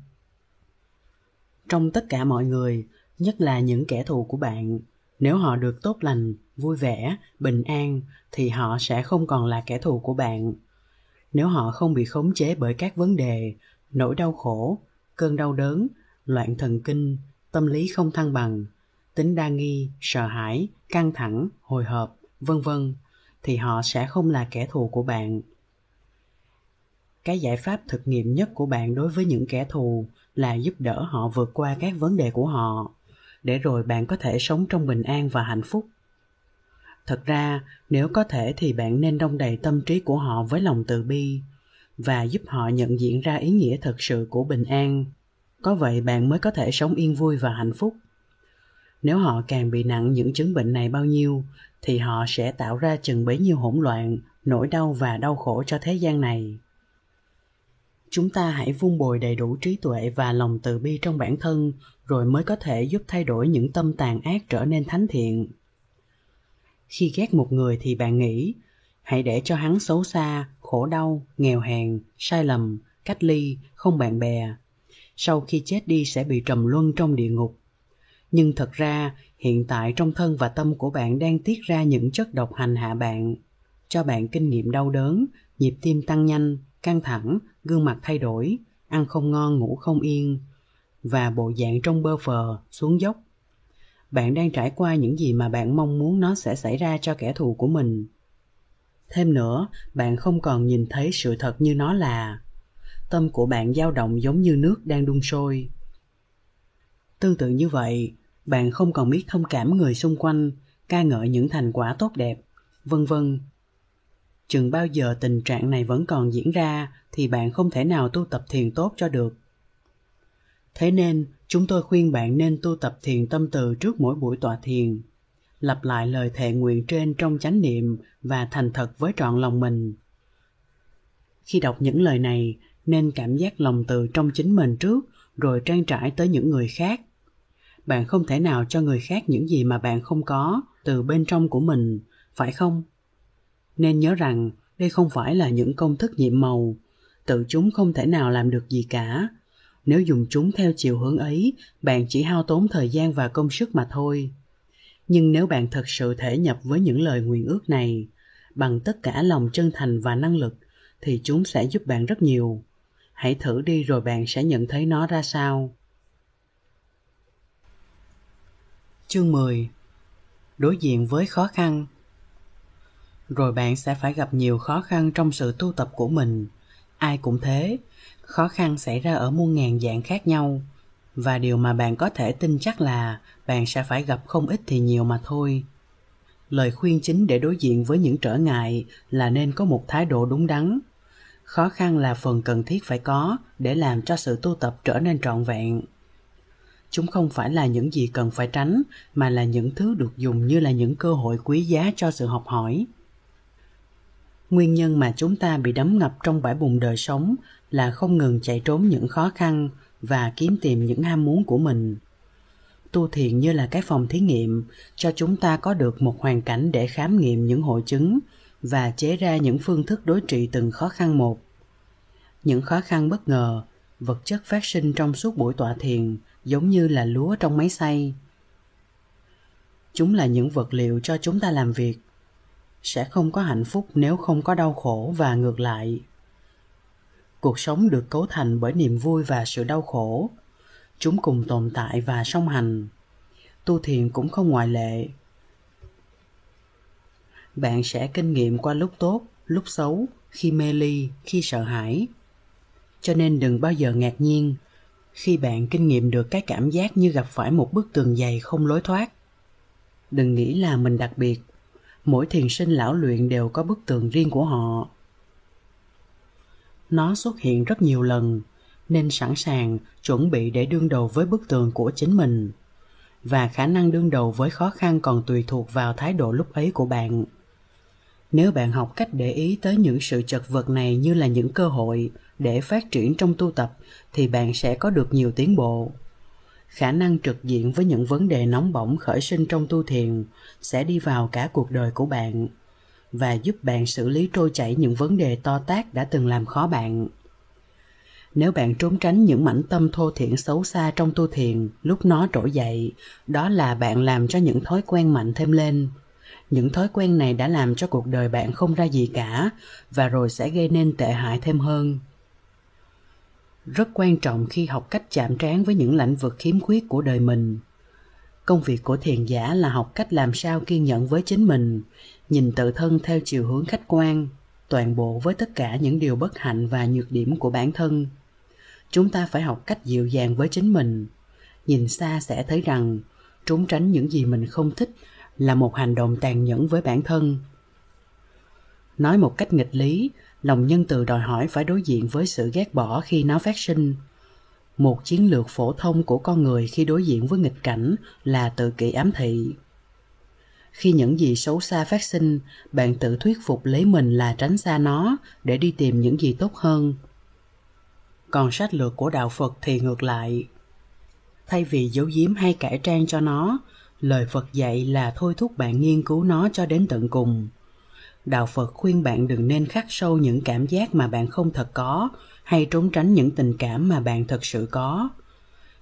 Trong tất cả mọi người, nhất là những kẻ thù của bạn, nếu họ được tốt lành, vui vẻ, bình an, thì họ sẽ không còn là kẻ thù của bạn. Nếu họ không bị khống chế bởi các vấn đề, nỗi đau khổ, cơn đau đớn, loạn thần kinh, tâm lý không thăng bằng, tính đa nghi, sợ hãi, căng thẳng, hồi hộp, vân vân, thì họ sẽ không là kẻ thù của bạn cái giải pháp thực nghiệm nhất của bạn đối với những kẻ thù là giúp đỡ họ vượt qua các vấn đề của họ, để rồi bạn có thể sống trong bình an và hạnh phúc. Thật ra, nếu có thể thì bạn nên đông đầy tâm trí của họ với lòng từ bi và giúp họ nhận diện ra ý nghĩa thực sự của bình an. Có vậy bạn mới có thể sống yên vui và hạnh phúc. Nếu họ càng bị nặng những chứng bệnh này bao nhiêu, thì họ sẽ tạo ra chừng bấy nhiêu hỗn loạn, nỗi đau và đau khổ cho thế gian này chúng ta hãy vun bồi đầy đủ trí tuệ và lòng từ bi trong bản thân, rồi mới có thể giúp thay đổi những tâm tàn ác trở nên thánh thiện. Khi ghét một người thì bạn nghĩ, hãy để cho hắn xấu xa, khổ đau, nghèo hèn, sai lầm, cách ly, không bạn bè. Sau khi chết đi sẽ bị trầm luân trong địa ngục. Nhưng thật ra, hiện tại trong thân và tâm của bạn đang tiết ra những chất độc hành hạ bạn. Cho bạn kinh nghiệm đau đớn, nhịp tim tăng nhanh, căng thẳng gương mặt thay đổi, ăn không ngon, ngủ không yên, và bộ dạng trong bơ phờ, xuống dốc. Bạn đang trải qua những gì mà bạn mong muốn nó sẽ xảy ra cho kẻ thù của mình. Thêm nữa, bạn không còn nhìn thấy sự thật như nó là. Tâm của bạn dao động giống như nước đang đun sôi. Tương tự như vậy, bạn không còn biết thông cảm người xung quanh, ca ngợi những thành quả tốt đẹp, vân vân chừng bao giờ tình trạng này vẫn còn diễn ra thì bạn không thể nào tu tập thiền tốt cho được. Thế nên, chúng tôi khuyên bạn nên tu tập thiền tâm từ trước mỗi buổi tọa thiền, lặp lại lời thệ nguyện trên trong chánh niệm và thành thật với trọn lòng mình. Khi đọc những lời này, nên cảm giác lòng từ trong chính mình trước, rồi trang trải tới những người khác. Bạn không thể nào cho người khác những gì mà bạn không có từ bên trong của mình, phải không? Nên nhớ rằng đây không phải là những công thức nhiệm màu. Tự chúng không thể nào làm được gì cả. Nếu dùng chúng theo chiều hướng ấy, bạn chỉ hao tốn thời gian và công sức mà thôi. Nhưng nếu bạn thật sự thể nhập với những lời nguyện ước này, bằng tất cả lòng chân thành và năng lực, thì chúng sẽ giúp bạn rất nhiều. Hãy thử đi rồi bạn sẽ nhận thấy nó ra sao. Chương 10 đối diện với khó khăn rồi bạn sẽ phải gặp nhiều khó khăn trong sự tu tập của mình. Ai cũng thế, khó khăn xảy ra ở muôn ngàn dạng khác nhau. Và điều mà bạn có thể tin chắc là bạn sẽ phải gặp không ít thì nhiều mà thôi. Lời khuyên chính để đối diện với những trở ngại là nên có một thái độ đúng đắn. Khó khăn là phần cần thiết phải có để làm cho sự tu tập trở nên trọn vẹn. Chúng không phải là những gì cần phải tránh, mà là những thứ được dùng như là những cơ hội quý giá cho sự học hỏi nguyên nhân mà chúng ta bị đắm ngập trong bãi bùn đời sống là không ngừng chạy trốn những khó khăn và kiếm tìm những ham muốn của mình. Tu thiền như là cái phòng thí nghiệm, cho chúng ta có được một hoàn cảnh để khám nghiệm những hội chứng và chế ra những phương thức đối trị từng khó khăn một. Những khó khăn bất ngờ, vật chất phát sinh trong suốt buổi tọa thiền giống như là lúa trong máy xay. Chúng là những vật liệu cho chúng ta làm việc sẽ không có hạnh phúc nếu không có đau khổ và ngược lại. Cuộc sống được cấu thành bởi niềm vui và sự đau khổ. Chúng cùng tồn tại và song hành. Tu thiền cũng không ngoại lệ. Bạn sẽ kinh nghiệm qua lúc tốt, lúc xấu, khi mê ly, khi sợ hãi. Cho nên đừng bao giờ ngạc nhiên khi bạn kinh nghiệm được cái cảm giác như gặp phải một bức tường dày không lối thoát. Đừng nghĩ là mình đặc biệt mỗi thiền sinh lão luyện đều có bức tường riêng của họ. Nó xuất hiện rất nhiều lần, nên sẵn sàng chuẩn bị để đương đầu với bức tường của chính mình. Và khả năng đương đầu với khó khăn còn tùy thuộc vào thái độ lúc ấy của bạn. Nếu bạn học cách để ý tới những sự chật vật này như là những cơ hội để phát triển trong tu tập, thì bạn sẽ có được nhiều tiến bộ khả năng trực diện với những vấn đề nóng bỏng khởi sinh trong tu thiền sẽ đi vào cả cuộc đời của bạn và giúp bạn xử lý trôi chảy những vấn đề to tát đã từng làm khó bạn. Nếu bạn trốn tránh những mảnh tâm thô thiển xấu xa trong tu thiền, lúc nó trỗi dậy, đó là bạn làm cho những thói quen mạnh thêm lên. Những thói quen này đã làm cho cuộc đời bạn không ra gì cả và rồi sẽ gây nên tệ hại thêm hơn rất quan trọng khi học cách chạm trán với những lãnh vực khiếm khuyết của đời mình. Công việc của thiền giả là học cách làm sao kiên nhẫn với chính mình, nhìn tự thân theo chiều hướng khách quan, toàn bộ với tất cả những điều bất hạnh và nhược điểm của bản thân. Chúng ta phải học cách dịu dàng với chính mình. Nhìn xa sẽ thấy rằng, trốn tránh những gì mình không thích là một hành động tàn nhẫn với bản thân. Nói một cách nghịch lý lòng nhân từ đòi hỏi phải đối diện với sự ghét bỏ khi nó phát sinh. Một chiến lược phổ thông của con người khi đối diện với nghịch cảnh là tự kỷ ám thị. Khi những gì xấu xa phát sinh, bạn tự thuyết phục lấy mình là tránh xa nó để đi tìm những gì tốt hơn. Còn sách lược của đạo phật thì ngược lại. Thay vì giấu giếm hay cải trang cho nó, lời phật dạy là thôi thúc bạn nghiên cứu nó cho đến tận cùng đạo phật khuyên bạn đừng nên khắc sâu những cảm giác mà bạn không thật có, hay trốn tránh những tình cảm mà bạn thật sự có.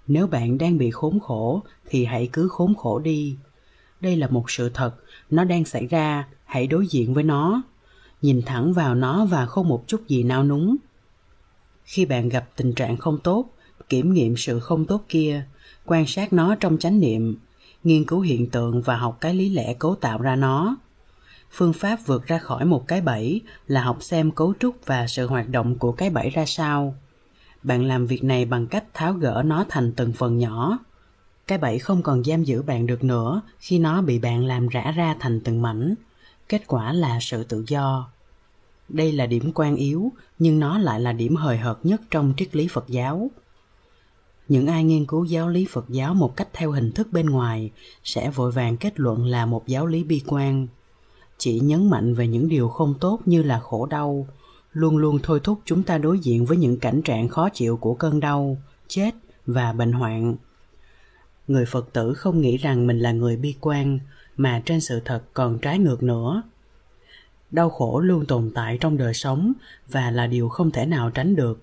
Nếu bạn đang bị khốn khổ, thì hãy cứ khốn khổ đi. Đây là một sự thật, nó đang xảy ra, hãy đối diện với nó. Nhìn thẳng vào nó và không một chút gì nao núng. Khi bạn gặp tình trạng không tốt, kiểm nghiệm sự không tốt kia, quan sát nó trong chánh niệm, nghiên cứu hiện tượng và học cái lý lẽ cấu tạo ra nó phương pháp vượt ra khỏi một cái bẫy là học xem cấu trúc và sự hoạt động của cái bẫy ra sao. Bạn làm việc này bằng cách tháo gỡ nó thành từng phần nhỏ. Cái bẫy không còn giam giữ bạn được nữa khi nó bị bạn làm rã ra thành từng mảnh. Kết quả là sự tự do. Đây là điểm quan yếu, nhưng nó lại là điểm hời hợt nhất trong triết lý phật giáo. Những ai nghiên cứu giáo lý phật giáo một cách theo hình thức bên ngoài sẽ vội vàng kết luận là một giáo lý bi quan chỉ nhấn mạnh về những điều không tốt như là khổ đau. Luôn luôn thôi thúc chúng ta đối diện với những cảnh trạng khó chịu của cơn đau, chết và bệnh hoạn. Người phật tử không nghĩ rằng mình là người bi quan, mà trên sự thật còn trái ngược nữa. Đau khổ luôn tồn tại trong đời sống và là điều không thể nào tránh được.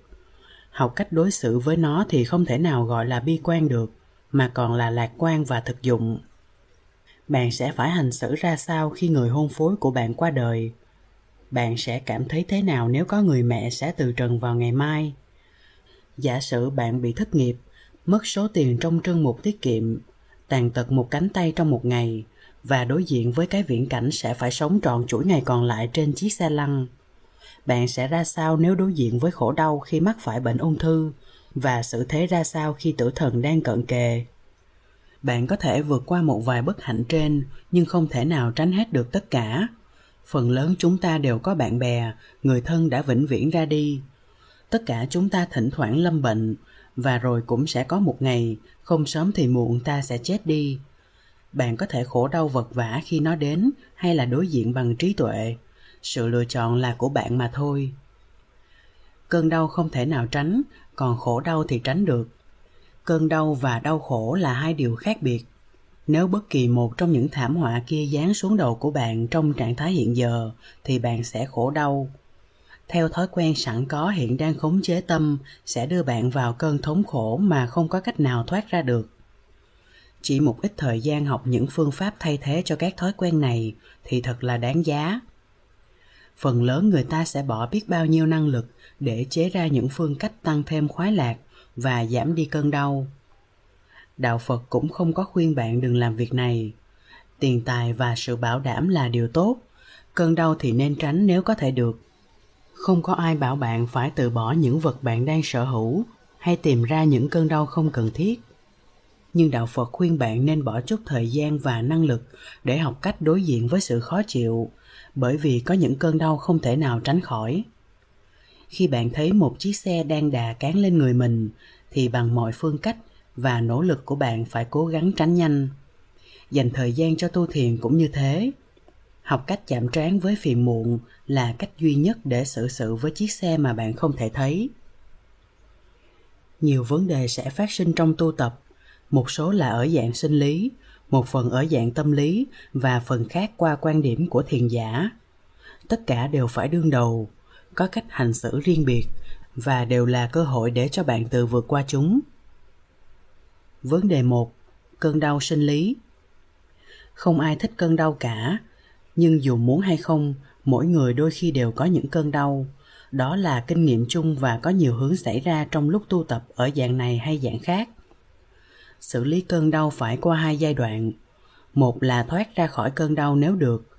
Học cách đối xử với nó thì không thể nào gọi là bi quan được, mà còn là lạc quan và thực dụng bạn sẽ phải hành xử ra sao khi người hôn phối của bạn qua đời? Bạn sẽ cảm thấy thế nào nếu có người mẹ sẽ từ trần vào ngày mai? Giả sử bạn bị thất nghiệp, mất số tiền trong trân mục tiết kiệm, tàn tật một cánh tay trong một ngày, và đối diện với cái viễn cảnh sẽ phải sống trọn chuỗi ngày còn lại trên chiếc xe lăn, bạn sẽ ra sao nếu đối diện với khổ đau khi mắc phải bệnh ung thư? Và xử thế ra sao khi tử thần đang cận kề? Bạn có thể vượt qua một vài bất hạnh trên, nhưng không thể nào tránh hết được tất cả. Phần lớn chúng ta đều có bạn bè, người thân đã vĩnh viễn ra đi. Tất cả chúng ta thỉnh thoảng lâm bệnh, và rồi cũng sẽ có một ngày, không sớm thì muộn ta sẽ chết đi. Bạn có thể khổ đau vật vã khi nó đến, hay là đối diện bằng trí tuệ. Sự lựa chọn là của bạn mà thôi. Cơn đau không thể nào tránh, còn khổ đau thì tránh được cơn đau và đau khổ là hai điều khác biệt. Nếu bất kỳ một trong những thảm họa kia giáng xuống đầu của bạn trong trạng thái hiện giờ, thì bạn sẽ khổ đau. Theo thói quen sẵn có hiện đang khống chế tâm, sẽ đưa bạn vào cơn thống khổ mà không có cách nào thoát ra được. Chỉ một ít thời gian học những phương pháp thay thế cho các thói quen này thì thật là đáng giá. Phần lớn người ta sẽ bỏ biết bao nhiêu năng lực để chế ra những phương cách tăng thêm khoái lạc và giảm đi cơn đau. Đạo phật cũng không có khuyên bạn đừng làm việc này. Tiền tài và sự bảo đảm là điều tốt. Cơn đau thì nên tránh nếu có thể được. Không có ai bảo bạn phải từ bỏ những vật bạn đang sở hữu hay tìm ra những cơn đau không cần thiết. Nhưng đạo phật khuyên bạn nên bỏ chút thời gian và năng lực để học cách đối diện với sự khó chịu, bởi vì có những cơn đau không thể nào tránh khỏi khi bạn thấy một chiếc xe đang đà cán lên người mình, thì bằng mọi phương cách và nỗ lực của bạn phải cố gắng tránh nhanh. Dành thời gian cho tu thiền cũng như thế. Học cách chạm trán với phiền muộn là cách duy nhất để xử sự với chiếc xe mà bạn không thể thấy. Nhiều vấn đề sẽ phát sinh trong tu tập. Một số là ở dạng sinh lý, một phần ở dạng tâm lý và phần khác qua quan điểm của thiền giả. Tất cả đều phải đương đầu có cách hành xử riêng biệt và đều là cơ hội để cho bạn tự vượt qua chúng. Vấn đề một, cơn đau sinh lý. Không ai thích cơn đau cả, nhưng dù muốn hay không, mỗi người đôi khi đều có những cơn đau. Đó là kinh nghiệm chung và có nhiều hướng xảy ra trong lúc tu tập ở dạng này hay dạng khác. Xử lý cơn đau phải qua hai giai đoạn. Một là thoát ra khỏi cơn đau nếu được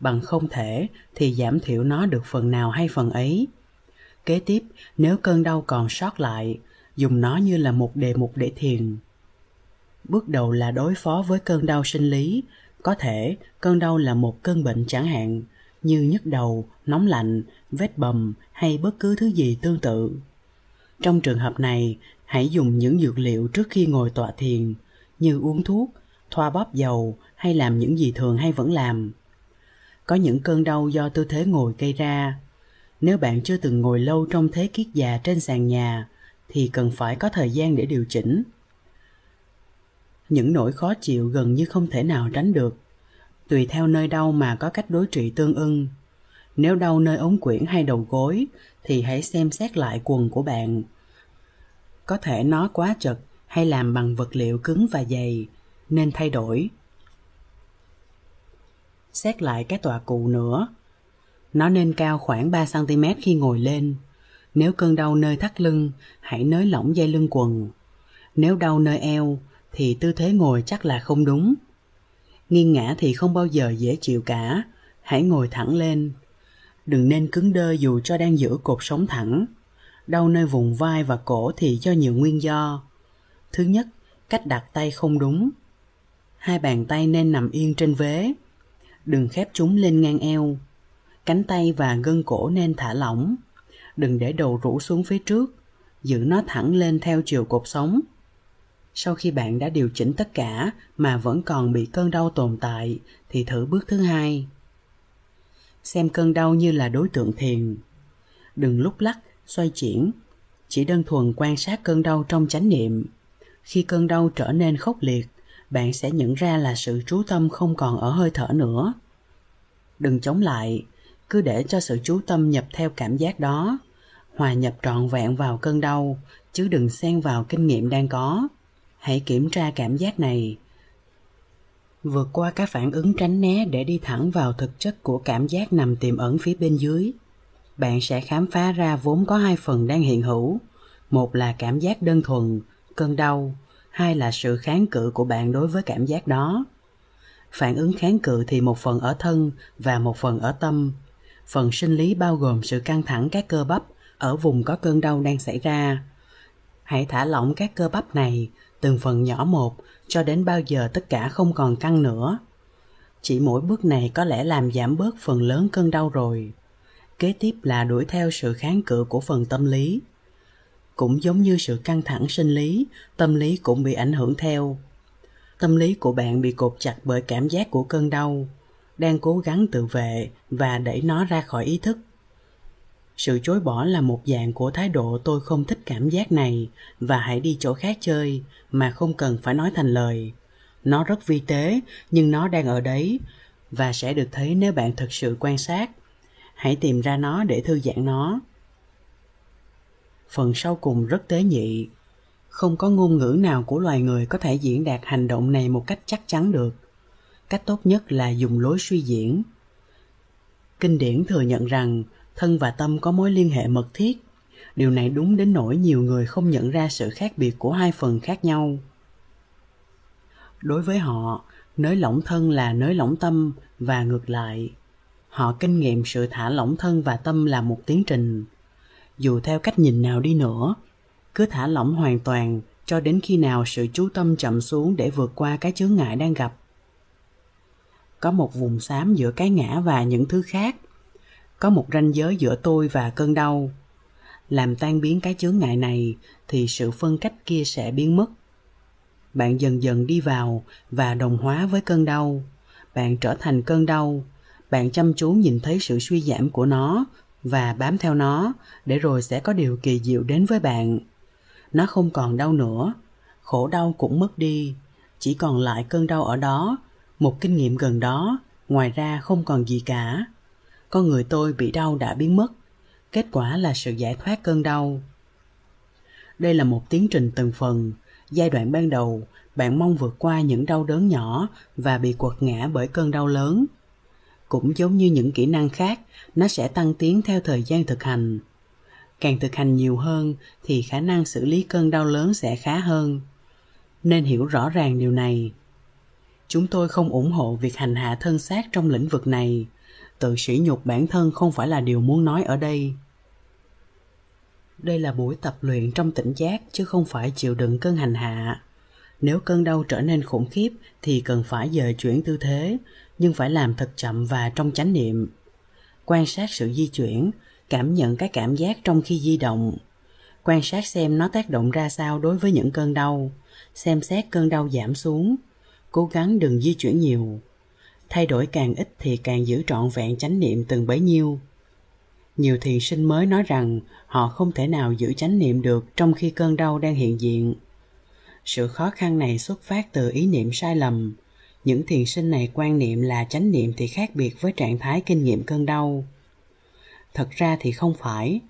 bằng không thể thì giảm thiểu nó được phần nào hay phần ấy. Kế tiếp, nếu cơn đau còn sót lại, dùng nó như là một đề mục để thiền. Bước đầu là đối phó với cơn đau sinh lý. Có thể, cơn đau là một cơn bệnh chẳng hạn, như nhức đầu, nóng lạnh, vết bầm hay bất cứ thứ gì tương tự. Trong trường hợp này, hãy dùng những dược liệu trước khi ngồi tọa thiền, như uống thuốc, thoa bóp dầu hay làm những gì thường hay vẫn làm có những cơn đau do tư thế ngồi gây ra. Nếu bạn chưa từng ngồi lâu trong thế kiết già trên sàn nhà, thì cần phải có thời gian để điều chỉnh. Những nỗi khó chịu gần như không thể nào tránh được, tùy theo nơi đau mà có cách đối trị tương ưng. Nếu đau nơi ống quyển hay đầu gối, thì hãy xem xét lại quần của bạn. Có thể nó quá chật hay làm bằng vật liệu cứng và dày, nên thay đổi xét lại cái tọa cụ nữa. Nó nên cao khoảng 3 cm khi ngồi lên. Nếu cơn đau nơi thắt lưng, hãy nới lỏng dây lưng quần. Nếu đau nơi eo, thì tư thế ngồi chắc là không đúng. Nghiêng ngã thì không bao giờ dễ chịu cả. Hãy ngồi thẳng lên. Đừng nên cứng đơ dù cho đang giữ cột sống thẳng. Đau nơi vùng vai và cổ thì do nhiều nguyên do. Thứ nhất, cách đặt tay không đúng. Hai bàn tay nên nằm yên trên vế đừng khép chúng lên ngang eo. Cánh tay và gân cổ nên thả lỏng. Đừng để đầu rũ xuống phía trước. Giữ nó thẳng lên theo chiều cột sống. Sau khi bạn đã điều chỉnh tất cả mà vẫn còn bị cơn đau tồn tại, thì thử bước thứ hai. Xem cơn đau như là đối tượng thiền. Đừng lúc lắc, xoay chuyển. Chỉ đơn thuần quan sát cơn đau trong chánh niệm. Khi cơn đau trở nên khốc liệt bạn sẽ nhận ra là sự chú tâm không còn ở hơi thở nữa. Đừng chống lại, cứ để cho sự chú tâm nhập theo cảm giác đó. Hòa nhập trọn vẹn vào cơn đau, chứ đừng xen vào kinh nghiệm đang có. Hãy kiểm tra cảm giác này. Vượt qua các phản ứng tránh né để đi thẳng vào thực chất của cảm giác nằm tiềm ẩn phía bên dưới. Bạn sẽ khám phá ra vốn có hai phần đang hiện hữu. Một là cảm giác đơn thuần, cơn đau hai là sự kháng cự của bạn đối với cảm giác đó? Phản ứng kháng cự thì một phần ở thân và một phần ở tâm. Phần sinh lý bao gồm sự căng thẳng các cơ bắp ở vùng có cơn đau đang xảy ra. Hãy thả lỏng các cơ bắp này, từng phần nhỏ một, cho đến bao giờ tất cả không còn căng nữa. Chỉ mỗi bước này có lẽ làm giảm bớt phần lớn cơn đau rồi. Kế tiếp là đuổi theo sự kháng cự của phần tâm lý cũng giống như sự căng thẳng sinh lý, tâm lý cũng bị ảnh hưởng theo. Tâm lý của bạn bị cột chặt bởi cảm giác của cơn đau, đang cố gắng tự vệ và đẩy nó ra khỏi ý thức. Sự chối bỏ là một dạng của thái độ tôi không thích cảm giác này và hãy đi chỗ khác chơi mà không cần phải nói thành lời. Nó rất vi tế, nhưng nó đang ở đấy và sẽ được thấy nếu bạn thực sự quan sát. Hãy tìm ra nó để thư giãn nó phần sau cùng rất tế nhị. Không có ngôn ngữ nào của loài người có thể diễn đạt hành động này một cách chắc chắn được. Cách tốt nhất là dùng lối suy diễn. Kinh điển thừa nhận rằng, thân và tâm có mối liên hệ mật thiết. Điều này đúng đến nỗi nhiều người không nhận ra sự khác biệt của hai phần khác nhau. Đối với họ, nới lỏng thân là nới lỏng tâm và ngược lại. Họ kinh nghiệm sự thả lỏng thân và tâm là một tiến trình dù theo cách nhìn nào đi nữa, cứ thả lỏng hoàn toàn cho đến khi nào sự chú tâm chậm xuống để vượt qua cái chướng ngại đang gặp. Có một vùng xám giữa cái ngã và những thứ khác, có một ranh giới giữa tôi và cơn đau. Làm tan biến cái chướng ngại này thì sự phân cách kia sẽ biến mất. Bạn dần dần đi vào và đồng hóa với cơn đau. Bạn trở thành cơn đau. Bạn chăm chú nhìn thấy sự suy giảm của nó và bám theo nó để rồi sẽ có điều kỳ diệu đến với bạn. Nó không còn đau nữa. Khổ đau cũng mất đi. Chỉ còn lại cơn đau ở đó, một kinh nghiệm gần đó, ngoài ra không còn gì cả. Con người tôi bị đau đã biến mất. Kết quả là sự giải thoát cơn đau. Đây là một tiến trình từng phần. Giai đoạn ban đầu, bạn mong vượt qua những đau đớn nhỏ và bị quật ngã bởi cơn đau lớn cũng giống như những kỹ năng khác, nó sẽ tăng tiến theo thời gian thực hành. Càng thực hành nhiều hơn thì khả năng xử lý cơn đau lớn sẽ khá hơn. Nên hiểu rõ ràng điều này. Chúng tôi không ủng hộ việc hành hạ thân xác trong lĩnh vực này. Tự sỉ nhục bản thân không phải là điều muốn nói ở đây. Đây là buổi tập luyện trong tỉnh giác chứ không phải chịu đựng cơn hành hạ. Nếu cơn đau trở nên khủng khiếp thì cần phải dời chuyển tư thế nhưng phải làm thật chậm và trong chánh niệm. Quan sát sự di chuyển, cảm nhận cái cảm giác trong khi di động. Quan sát xem nó tác động ra sao đối với những cơn đau. Xem xét cơn đau giảm xuống. Cố gắng đừng di chuyển nhiều. Thay đổi càng ít thì càng giữ trọn vẹn chánh niệm từng bấy nhiêu. Nhiều thiền sinh mới nói rằng họ không thể nào giữ chánh niệm được trong khi cơn đau đang hiện diện. Sự khó khăn này xuất phát từ ý niệm sai lầm những thiền sinh này quan niệm là chánh niệm thì khác biệt với trạng thái kinh nghiệm cơn đau. Thật ra thì không phải.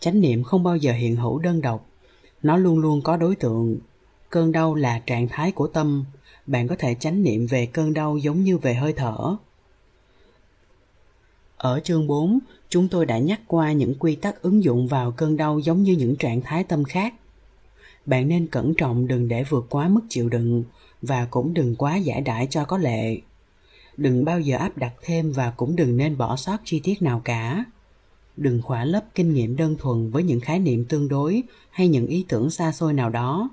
Chánh niệm không bao giờ hiện hữu đơn độc. Nó luôn luôn có đối tượng. Cơn đau là trạng thái của tâm. Bạn có thể chánh niệm về cơn đau giống như về hơi thở. Ở chương 4, chúng tôi đã nhắc qua những quy tắc ứng dụng vào cơn đau giống như những trạng thái tâm khác. Bạn nên cẩn trọng đừng để vượt quá mức chịu đựng và cũng đừng quá giải đãi cho có lệ. Đừng bao giờ áp đặt thêm và cũng đừng nên bỏ sót chi tiết nào cả. Đừng khỏa lấp kinh nghiệm đơn thuần với những khái niệm tương đối hay những ý tưởng xa xôi nào đó.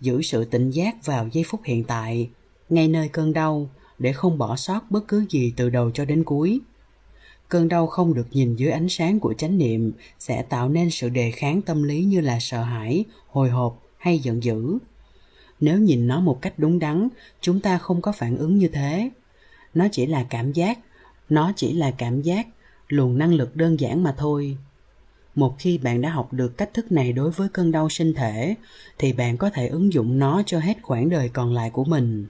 Giữ sự tỉnh giác vào giây phút hiện tại, ngay nơi cơn đau, để không bỏ sót bất cứ gì từ đầu cho đến cuối. Cơn đau không được nhìn dưới ánh sáng của chánh niệm sẽ tạo nên sự đề kháng tâm lý như là sợ hãi, hồi hộp hay giận dữ. Nếu nhìn nó một cách đúng đắn, chúng ta không có phản ứng như thế. Nó chỉ là cảm giác, nó chỉ là cảm giác, luồng năng lực đơn giản mà thôi. Một khi bạn đã học được cách thức này đối với cơn đau sinh thể, thì bạn có thể ứng dụng nó cho hết quãng đời còn lại của mình.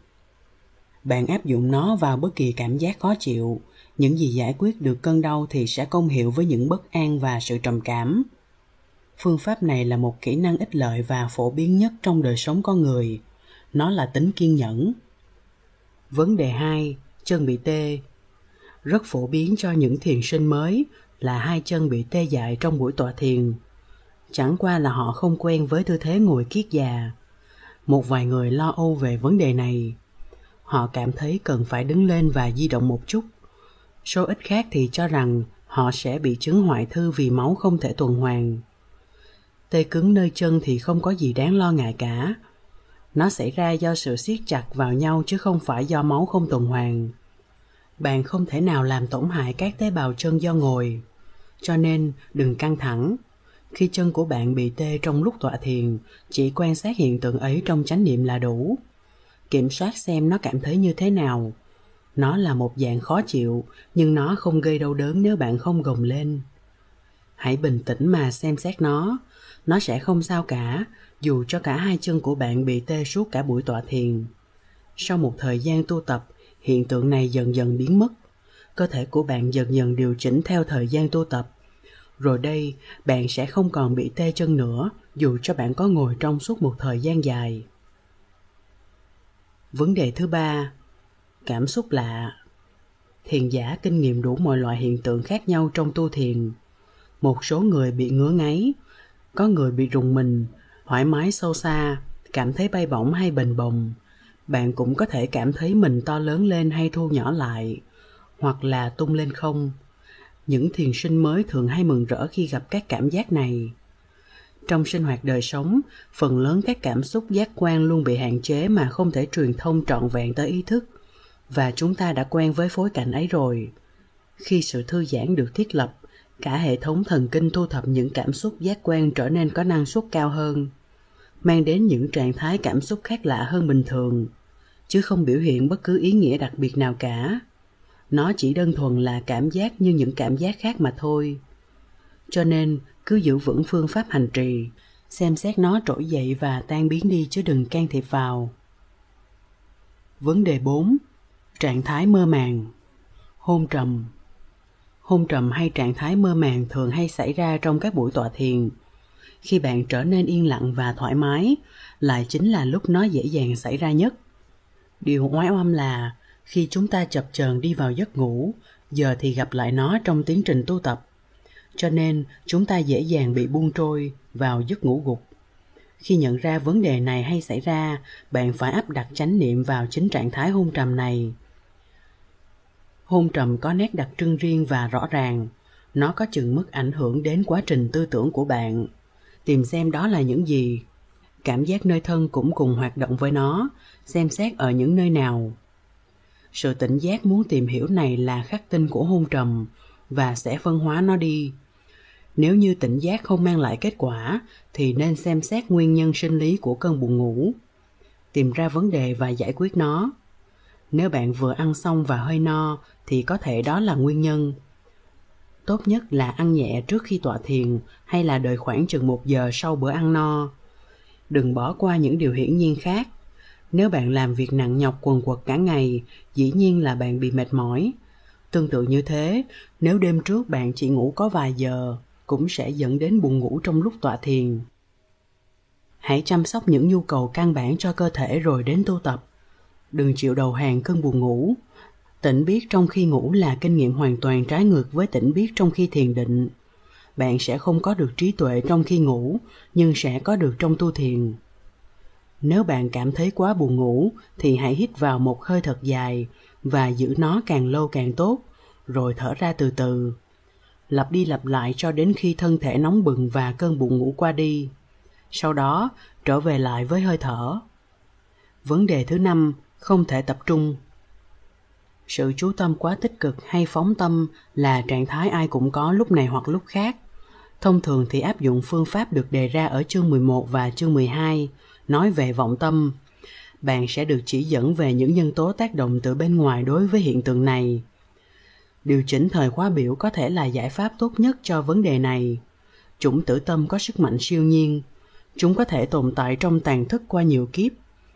Bạn áp dụng nó vào bất kỳ cảm giác khó chịu, những gì giải quyết được cơn đau thì sẽ công hiệu với những bất an và sự trầm cảm phương pháp này là một kỹ năng ích lợi và phổ biến nhất trong đời sống con người. Nó là tính kiên nhẫn. Vấn đề hai, chân bị tê. Rất phổ biến cho những thiền sinh mới là hai chân bị tê dại trong buổi tọa thiền. Chẳng qua là họ không quen với tư thế ngồi kiết già. Một vài người lo âu về vấn đề này. Họ cảm thấy cần phải đứng lên và di động một chút. Số ít khác thì cho rằng họ sẽ bị chứng hoại thư vì máu không thể tuần hoàn tê cứng nơi chân thì không có gì đáng lo ngại cả. Nó xảy ra do sự siết chặt vào nhau chứ không phải do máu không tuần hoàn. Bạn không thể nào làm tổn hại các tế bào chân do ngồi. Cho nên, đừng căng thẳng. Khi chân của bạn bị tê trong lúc tọa thiền, chỉ quan sát hiện tượng ấy trong chánh niệm là đủ. Kiểm soát xem nó cảm thấy như thế nào. Nó là một dạng khó chịu, nhưng nó không gây đau đớn nếu bạn không gồng lên. Hãy bình tĩnh mà xem xét nó nó sẽ không sao cả, dù cho cả hai chân của bạn bị tê suốt cả buổi tọa thiền. Sau một thời gian tu tập, hiện tượng này dần dần biến mất. Cơ thể của bạn dần dần điều chỉnh theo thời gian tu tập. Rồi đây, bạn sẽ không còn bị tê chân nữa, dù cho bạn có ngồi trong suốt một thời gian dài. Vấn đề thứ ba, cảm xúc lạ. Thiền giả kinh nghiệm đủ mọi loại hiện tượng khác nhau trong tu thiền. Một số người bị ngứa ngáy có người bị rùng mình, thoải mái sâu xa, cảm thấy bay bổng hay bình bồng. Bạn cũng có thể cảm thấy mình to lớn lên hay thu nhỏ lại, hoặc là tung lên không. Những thiền sinh mới thường hay mừng rỡ khi gặp các cảm giác này. Trong sinh hoạt đời sống, phần lớn các cảm xúc giác quan luôn bị hạn chế mà không thể truyền thông trọn vẹn tới ý thức, và chúng ta đã quen với phối cảnh ấy rồi. Khi sự thư giãn được thiết lập cả hệ thống thần kinh thu thập những cảm xúc giác quan trở nên có năng suất cao hơn, mang đến những trạng thái cảm xúc khác lạ hơn bình thường, chứ không biểu hiện bất cứ ý nghĩa đặc biệt nào cả. Nó chỉ đơn thuần là cảm giác như những cảm giác khác mà thôi. Cho nên, cứ giữ vững phương pháp hành trì, xem xét nó trỗi dậy và tan biến đi chứ đừng can thiệp vào. Vấn đề 4 trạng thái mơ màng. Hôn trầm hôn trầm hay trạng thái mơ màng thường hay xảy ra trong các buổi tọa thiền. Khi bạn trở nên yên lặng và thoải mái, lại chính là lúc nó dễ dàng xảy ra nhất. Điều oái oăm là, khi chúng ta chập chờn đi vào giấc ngủ, giờ thì gặp lại nó trong tiến trình tu tập. Cho nên, chúng ta dễ dàng bị buông trôi vào giấc ngủ gục. Khi nhận ra vấn đề này hay xảy ra, bạn phải áp đặt chánh niệm vào chính trạng thái hôn trầm này hôn trầm có nét đặc trưng riêng và rõ ràng. Nó có chừng mức ảnh hưởng đến quá trình tư tưởng của bạn. Tìm xem đó là những gì. Cảm giác nơi thân cũng cùng hoạt động với nó. Xem xét ở những nơi nào. Sự tỉnh giác muốn tìm hiểu này là khắc tinh của hôn trầm và sẽ phân hóa nó đi. Nếu như tỉnh giác không mang lại kết quả, thì nên xem xét nguyên nhân sinh lý của cơn buồn ngủ. Tìm ra vấn đề và giải quyết nó nếu bạn vừa ăn xong và hơi no, thì có thể đó là nguyên nhân. Tốt nhất là ăn nhẹ trước khi tọa thiền hay là đợi khoảng chừng một giờ sau bữa ăn no. Đừng bỏ qua những điều hiển nhiên khác. Nếu bạn làm việc nặng nhọc quần quật cả ngày, dĩ nhiên là bạn bị mệt mỏi. Tương tự như thế, nếu đêm trước bạn chỉ ngủ có vài giờ, cũng sẽ dẫn đến buồn ngủ trong lúc tọa thiền. Hãy chăm sóc những nhu cầu căn bản cho cơ thể rồi đến tu tập đừng chịu đầu hàng cơn buồn ngủ. Tỉnh biết trong khi ngủ là kinh nghiệm hoàn toàn trái ngược với tỉnh biết trong khi thiền định. Bạn sẽ không có được trí tuệ trong khi ngủ, nhưng sẽ có được trong tu thiền. Nếu bạn cảm thấy quá buồn ngủ, thì hãy hít vào một hơi thật dài và giữ nó càng lâu càng tốt, rồi thở ra từ từ. Lặp đi lặp lại cho đến khi thân thể nóng bừng và cơn buồn ngủ qua đi. Sau đó, trở về lại với hơi thở. Vấn đề thứ năm không thể tập trung sự chú tâm quá tích cực hay phóng tâm là trạng thái ai cũng có lúc này hoặc lúc khác. Thông thường thì áp dụng phương pháp được đề ra ở chương 11 và chương 12, nói về vọng tâm. Bạn sẽ được chỉ dẫn về những nhân tố tác động từ bên ngoài đối với hiện tượng này. Điều chỉnh thời khóa biểu có thể là giải pháp tốt nhất cho vấn đề này. Chủng tử tâm có sức mạnh siêu nhiên. Chúng có thể tồn tại trong tàn thức qua nhiều kiếp.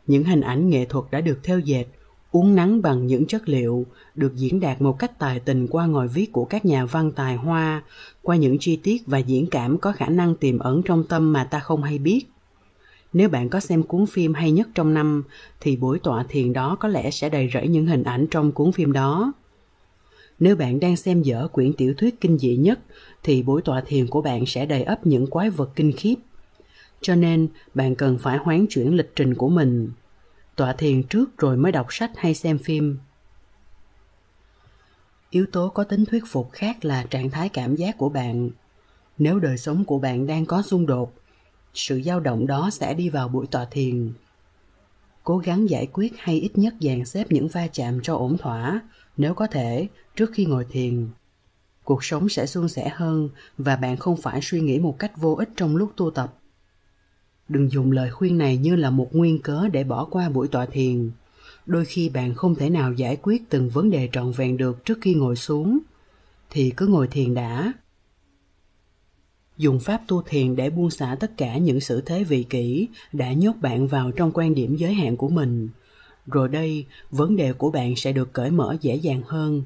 Những hình ảnh nghệ thuật đã được theo dệt uống nắng bằng những chất liệu, được diễn đạt một cách tài tình qua ngòi viết của các nhà văn tài hoa, qua những chi tiết và diễn cảm có khả năng tiềm ẩn trong tâm mà ta không hay biết. Nếu bạn có xem cuốn phim hay nhất trong năm, thì buổi tọa thiền đó có lẽ sẽ đầy rẫy những hình ảnh trong cuốn phim đó. Nếu bạn đang xem dở quyển tiểu thuyết kinh dị nhất, thì buổi tọa thiền của bạn sẽ đầy ấp những quái vật kinh khiếp cho nên, bạn cần phải hoán chuyển lịch trình của mình. Tọa thiền trước rồi mới đọc sách hay xem phim. Yếu tố có tính thuyết phục khác là trạng thái cảm giác của bạn. Nếu đời sống của bạn đang có xung đột, sự dao động đó sẽ đi vào buổi tọa thiền. Cố gắng giải quyết hay ít nhất dàn xếp những va chạm cho ổn thỏa, nếu có thể, trước khi ngồi thiền. Cuộc sống sẽ suôn sẻ hơn và bạn không phải suy nghĩ một cách vô ích trong lúc tu tập đừng dùng lời khuyên này như là một nguyên cớ để bỏ qua buổi tọa thiền. Đôi khi bạn không thể nào giải quyết từng vấn đề trọn vẹn được trước khi ngồi xuống. Thì cứ ngồi thiền đã. Dùng pháp tu thiền để buông xả tất cả những sự thế vị kỷ đã nhốt bạn vào trong quan điểm giới hạn của mình. Rồi đây, vấn đề của bạn sẽ được cởi mở dễ dàng hơn.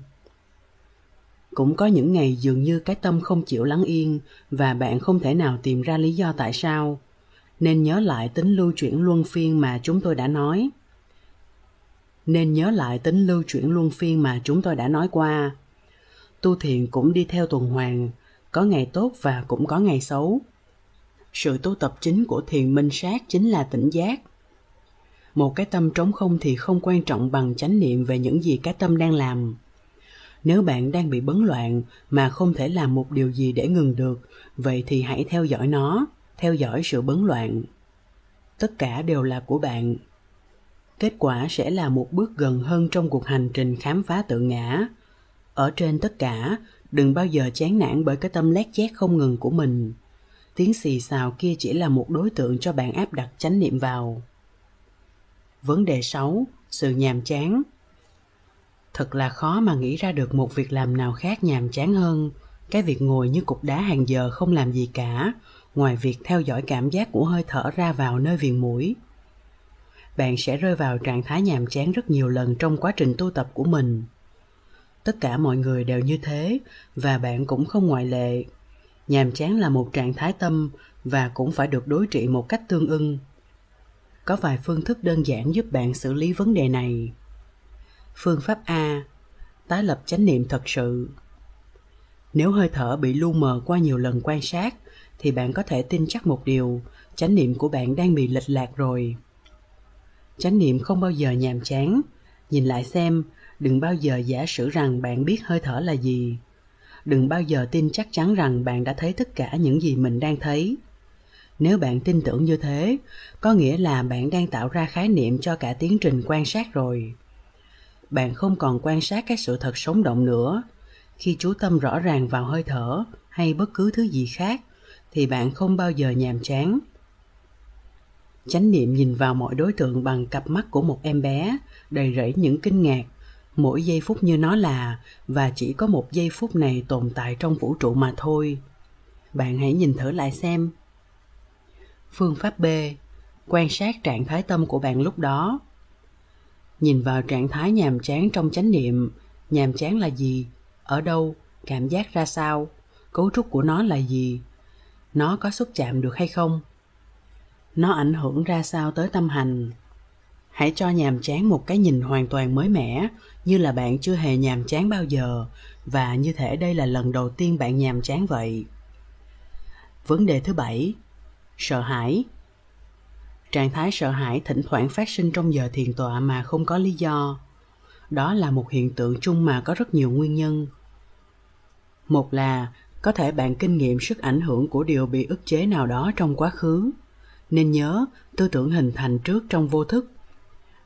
Cũng có những ngày dường như cái tâm không chịu lắng yên và bạn không thể nào tìm ra lý do tại sao nên nhớ lại tính lưu chuyển luân phiên mà chúng tôi đã nói. Nên nhớ lại tính lưu chuyển luân phiên mà chúng tôi đã nói qua. Tu thiền cũng đi theo tuần hoàn, có ngày tốt và cũng có ngày xấu. Sự tu tập chính của thiền minh sát chính là tỉnh giác. Một cái tâm trống không thì không quan trọng bằng chánh niệm về những gì cái tâm đang làm. Nếu bạn đang bị bấn loạn mà không thể làm một điều gì để ngừng được, vậy thì hãy theo dõi nó theo dõi sự bấn loạn. Tất cả đều là của bạn. Kết quả sẽ là một bước gần hơn trong cuộc hành trình khám phá tự ngã. Ở trên tất cả, đừng bao giờ chán nản bởi cái tâm lét chét không ngừng của mình. Tiếng xì xào kia chỉ là một đối tượng cho bạn áp đặt chánh niệm vào. Vấn đề 6 sự nhàm chán. Thật là khó mà nghĩ ra được một việc làm nào khác nhàm chán hơn. Cái việc ngồi như cục đá hàng giờ không làm gì cả ngoài việc theo dõi cảm giác của hơi thở ra vào nơi viền mũi. Bạn sẽ rơi vào trạng thái nhàm chán rất nhiều lần trong quá trình tu tập của mình. Tất cả mọi người đều như thế, và bạn cũng không ngoại lệ. Nhàm chán là một trạng thái tâm, và cũng phải được đối trị một cách tương ưng. Có vài phương thức đơn giản giúp bạn xử lý vấn đề này. Phương pháp a, tái lập chánh niệm thật sự. Nếu hơi thở bị lu mờ qua nhiều lần quan sát thì bạn có thể tin chắc một điều, chánh niệm của bạn đang bị lệch lạc rồi. Chánh niệm không bao giờ nhàm chán. Nhìn lại xem, đừng bao giờ giả sử rằng bạn biết hơi thở là gì. Đừng bao giờ tin chắc chắn rằng bạn đã thấy tất cả những gì mình đang thấy. Nếu bạn tin tưởng như thế, có nghĩa là bạn đang tạo ra khái niệm cho cả tiến trình quan sát rồi. Bạn không còn quan sát các sự thật sống động nữa. Khi chú tâm rõ ràng vào hơi thở hay bất cứ thứ gì khác thì bạn không bao giờ nhàm chán. Chánh niệm nhìn vào mọi đối tượng bằng cặp mắt của một em bé, đầy rẫy những kinh ngạc. Mỗi giây phút như nó là, và chỉ có một giây phút này tồn tại trong vũ trụ mà thôi. Bạn hãy nhìn thử lại xem. Phương pháp b, quan sát trạng thái tâm của bạn lúc đó. Nhìn vào trạng thái nhàm chán trong chánh niệm, nhàm chán là gì? Ở đâu? Cảm giác ra sao? Cấu trúc của nó là gì? Nó có xúc chạm được hay không? Nó ảnh hưởng ra sao tới tâm hành? Hãy cho nhàm chán một cái nhìn hoàn toàn mới mẻ, như là bạn chưa hề nhàm chán bao giờ, và như thể đây là lần đầu tiên bạn nhàm chán vậy. Vấn đề thứ bảy, sợ hãi. Trạng thái sợ hãi thỉnh thoảng phát sinh trong giờ thiền tọa mà không có lý do. Đó là một hiện tượng chung mà có rất nhiều nguyên nhân. Một là có thể bạn kinh nghiệm sức ảnh hưởng của điều bị ức chế nào đó trong quá khứ. Nên nhớ, tư tưởng hình thành trước trong vô thức.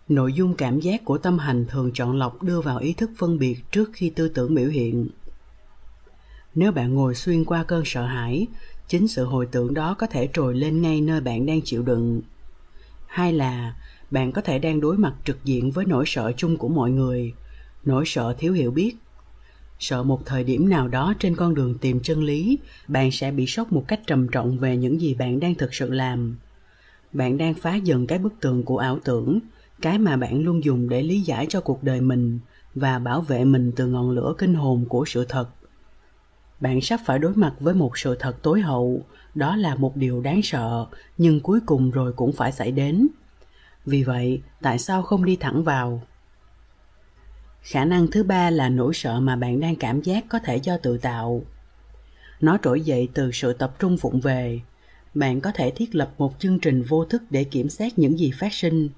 Nội dung cảm giác của tâm hành thường chọn lọc đưa vào ý thức phân biệt trước khi tư tưởng biểu hiện. Nếu bạn ngồi xuyên qua cơn sợ hãi, chính sự hồi tưởng đó có thể trồi lên ngay nơi bạn đang chịu đựng. Hai là, bạn có thể đang đối mặt trực diện với nỗi sợ chung của mọi người. Nỗi sợ thiếu hiểu biết sợ một thời điểm nào đó trên con đường tìm chân lý, bạn sẽ bị sốc một cách trầm trọng về những gì bạn đang thực sự làm. Bạn đang phá dần cái bức tường của ảo tưởng, cái mà bạn luôn dùng để lý giải cho cuộc đời mình và bảo vệ mình từ ngọn lửa kinh hồn của sự thật. Bạn sắp phải đối mặt với một sự thật tối hậu, đó là một điều đáng sợ, nhưng cuối cùng rồi cũng phải xảy đến. Vì vậy, tại sao không đi thẳng vào? Khả năng thứ ba là nỗi sợ mà bạn đang cảm giác có thể do tự tạo. Nó trỗi dậy từ sự tập trung vụng về. Bạn có thể thiết lập một chương trình vô thức để kiểm soát những gì phát sinh.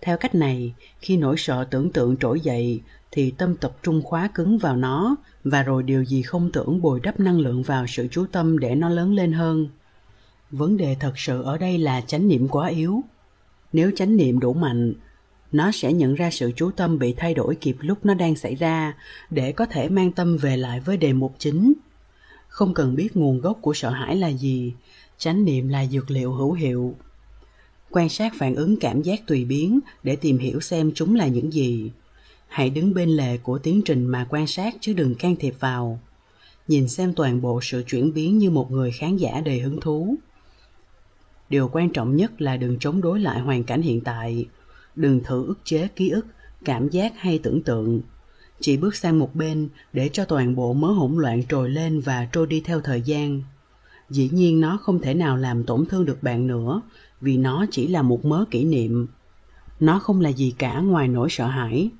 Theo cách này, khi nỗi sợ tưởng tượng trỗi dậy, thì tâm tập trung khóa cứng vào nó và rồi điều gì không tưởng bồi đắp năng lượng vào sự chú tâm để nó lớn lên hơn. Vấn đề thật sự ở đây là chánh niệm quá yếu. Nếu chánh niệm đủ mạnh nó sẽ nhận ra sự chú tâm bị thay đổi kịp lúc nó đang xảy ra, để có thể mang tâm về lại với đề mục chính. Không cần biết nguồn gốc của sợ hãi là gì, chánh niệm là dược liệu hữu hiệu. Quan sát phản ứng cảm giác tùy biến để tìm hiểu xem chúng là những gì. Hãy đứng bên lề của tiến trình mà quan sát chứ đừng can thiệp vào. Nhìn xem toàn bộ sự chuyển biến như một người khán giả đầy hứng thú. Điều quan trọng nhất là đừng chống đối lại hoàn cảnh hiện tại đừng thử ức chế ký ức, cảm giác hay tưởng tượng. Chỉ bước sang một bên để cho toàn bộ mớ hỗn loạn trồi lên và trôi đi theo thời gian. Dĩ nhiên nó không thể nào làm tổn thương được bạn nữa, vì nó chỉ là một mớ kỷ niệm. Nó không là gì cả ngoài nỗi sợ hãi.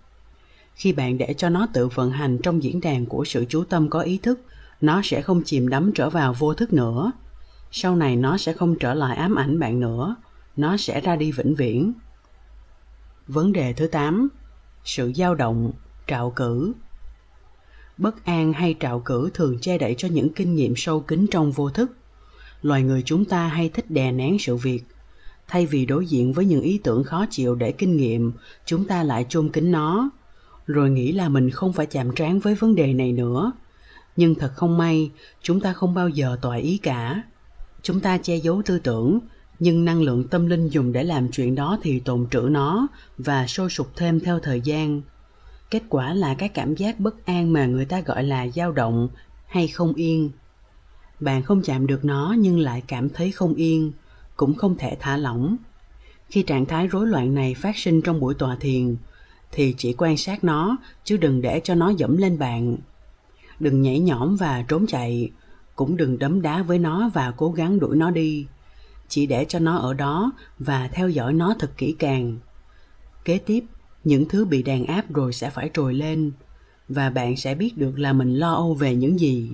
Khi bạn để cho nó tự vận hành trong diễn đàn của sự chú tâm có ý thức, nó sẽ không chìm đắm trở vào vô thức nữa. Sau này nó sẽ không trở lại ám ảnh bạn nữa. Nó sẽ ra đi vĩnh viễn vấn đề thứ 8 sự dao động, trạo cử. Bất an hay trạo cử thường che đậy cho những kinh nghiệm sâu kín trong vô thức. Loài người chúng ta hay thích đè nén sự việc. Thay vì đối diện với những ý tưởng khó chịu để kinh nghiệm, chúng ta lại chôn kín nó. Rồi nghĩ là mình không phải chạm trán với vấn đề này nữa. Nhưng thật không may, chúng ta không bao giờ tỏa ý cả. Chúng ta che giấu tư tưởng nhưng năng lượng tâm linh dùng để làm chuyện đó thì tồn trữ nó và sôi sục thêm theo thời gian. Kết quả là cái cảm giác bất an mà người ta gọi là dao động hay không yên. Bạn không chạm được nó nhưng lại cảm thấy không yên, cũng không thể thả lỏng. Khi trạng thái rối loạn này phát sinh trong buổi tòa thiền, thì chỉ quan sát nó, chứ đừng để cho nó dẫm lên bạn. Đừng nhảy nhõm và trốn chạy, cũng đừng đấm đá với nó và cố gắng đuổi nó đi chỉ để cho nó ở đó và theo dõi nó thật kỹ càng. Kế tiếp, những thứ bị đàn áp rồi sẽ phải trồi lên, và bạn sẽ biết được là mình lo âu về những gì.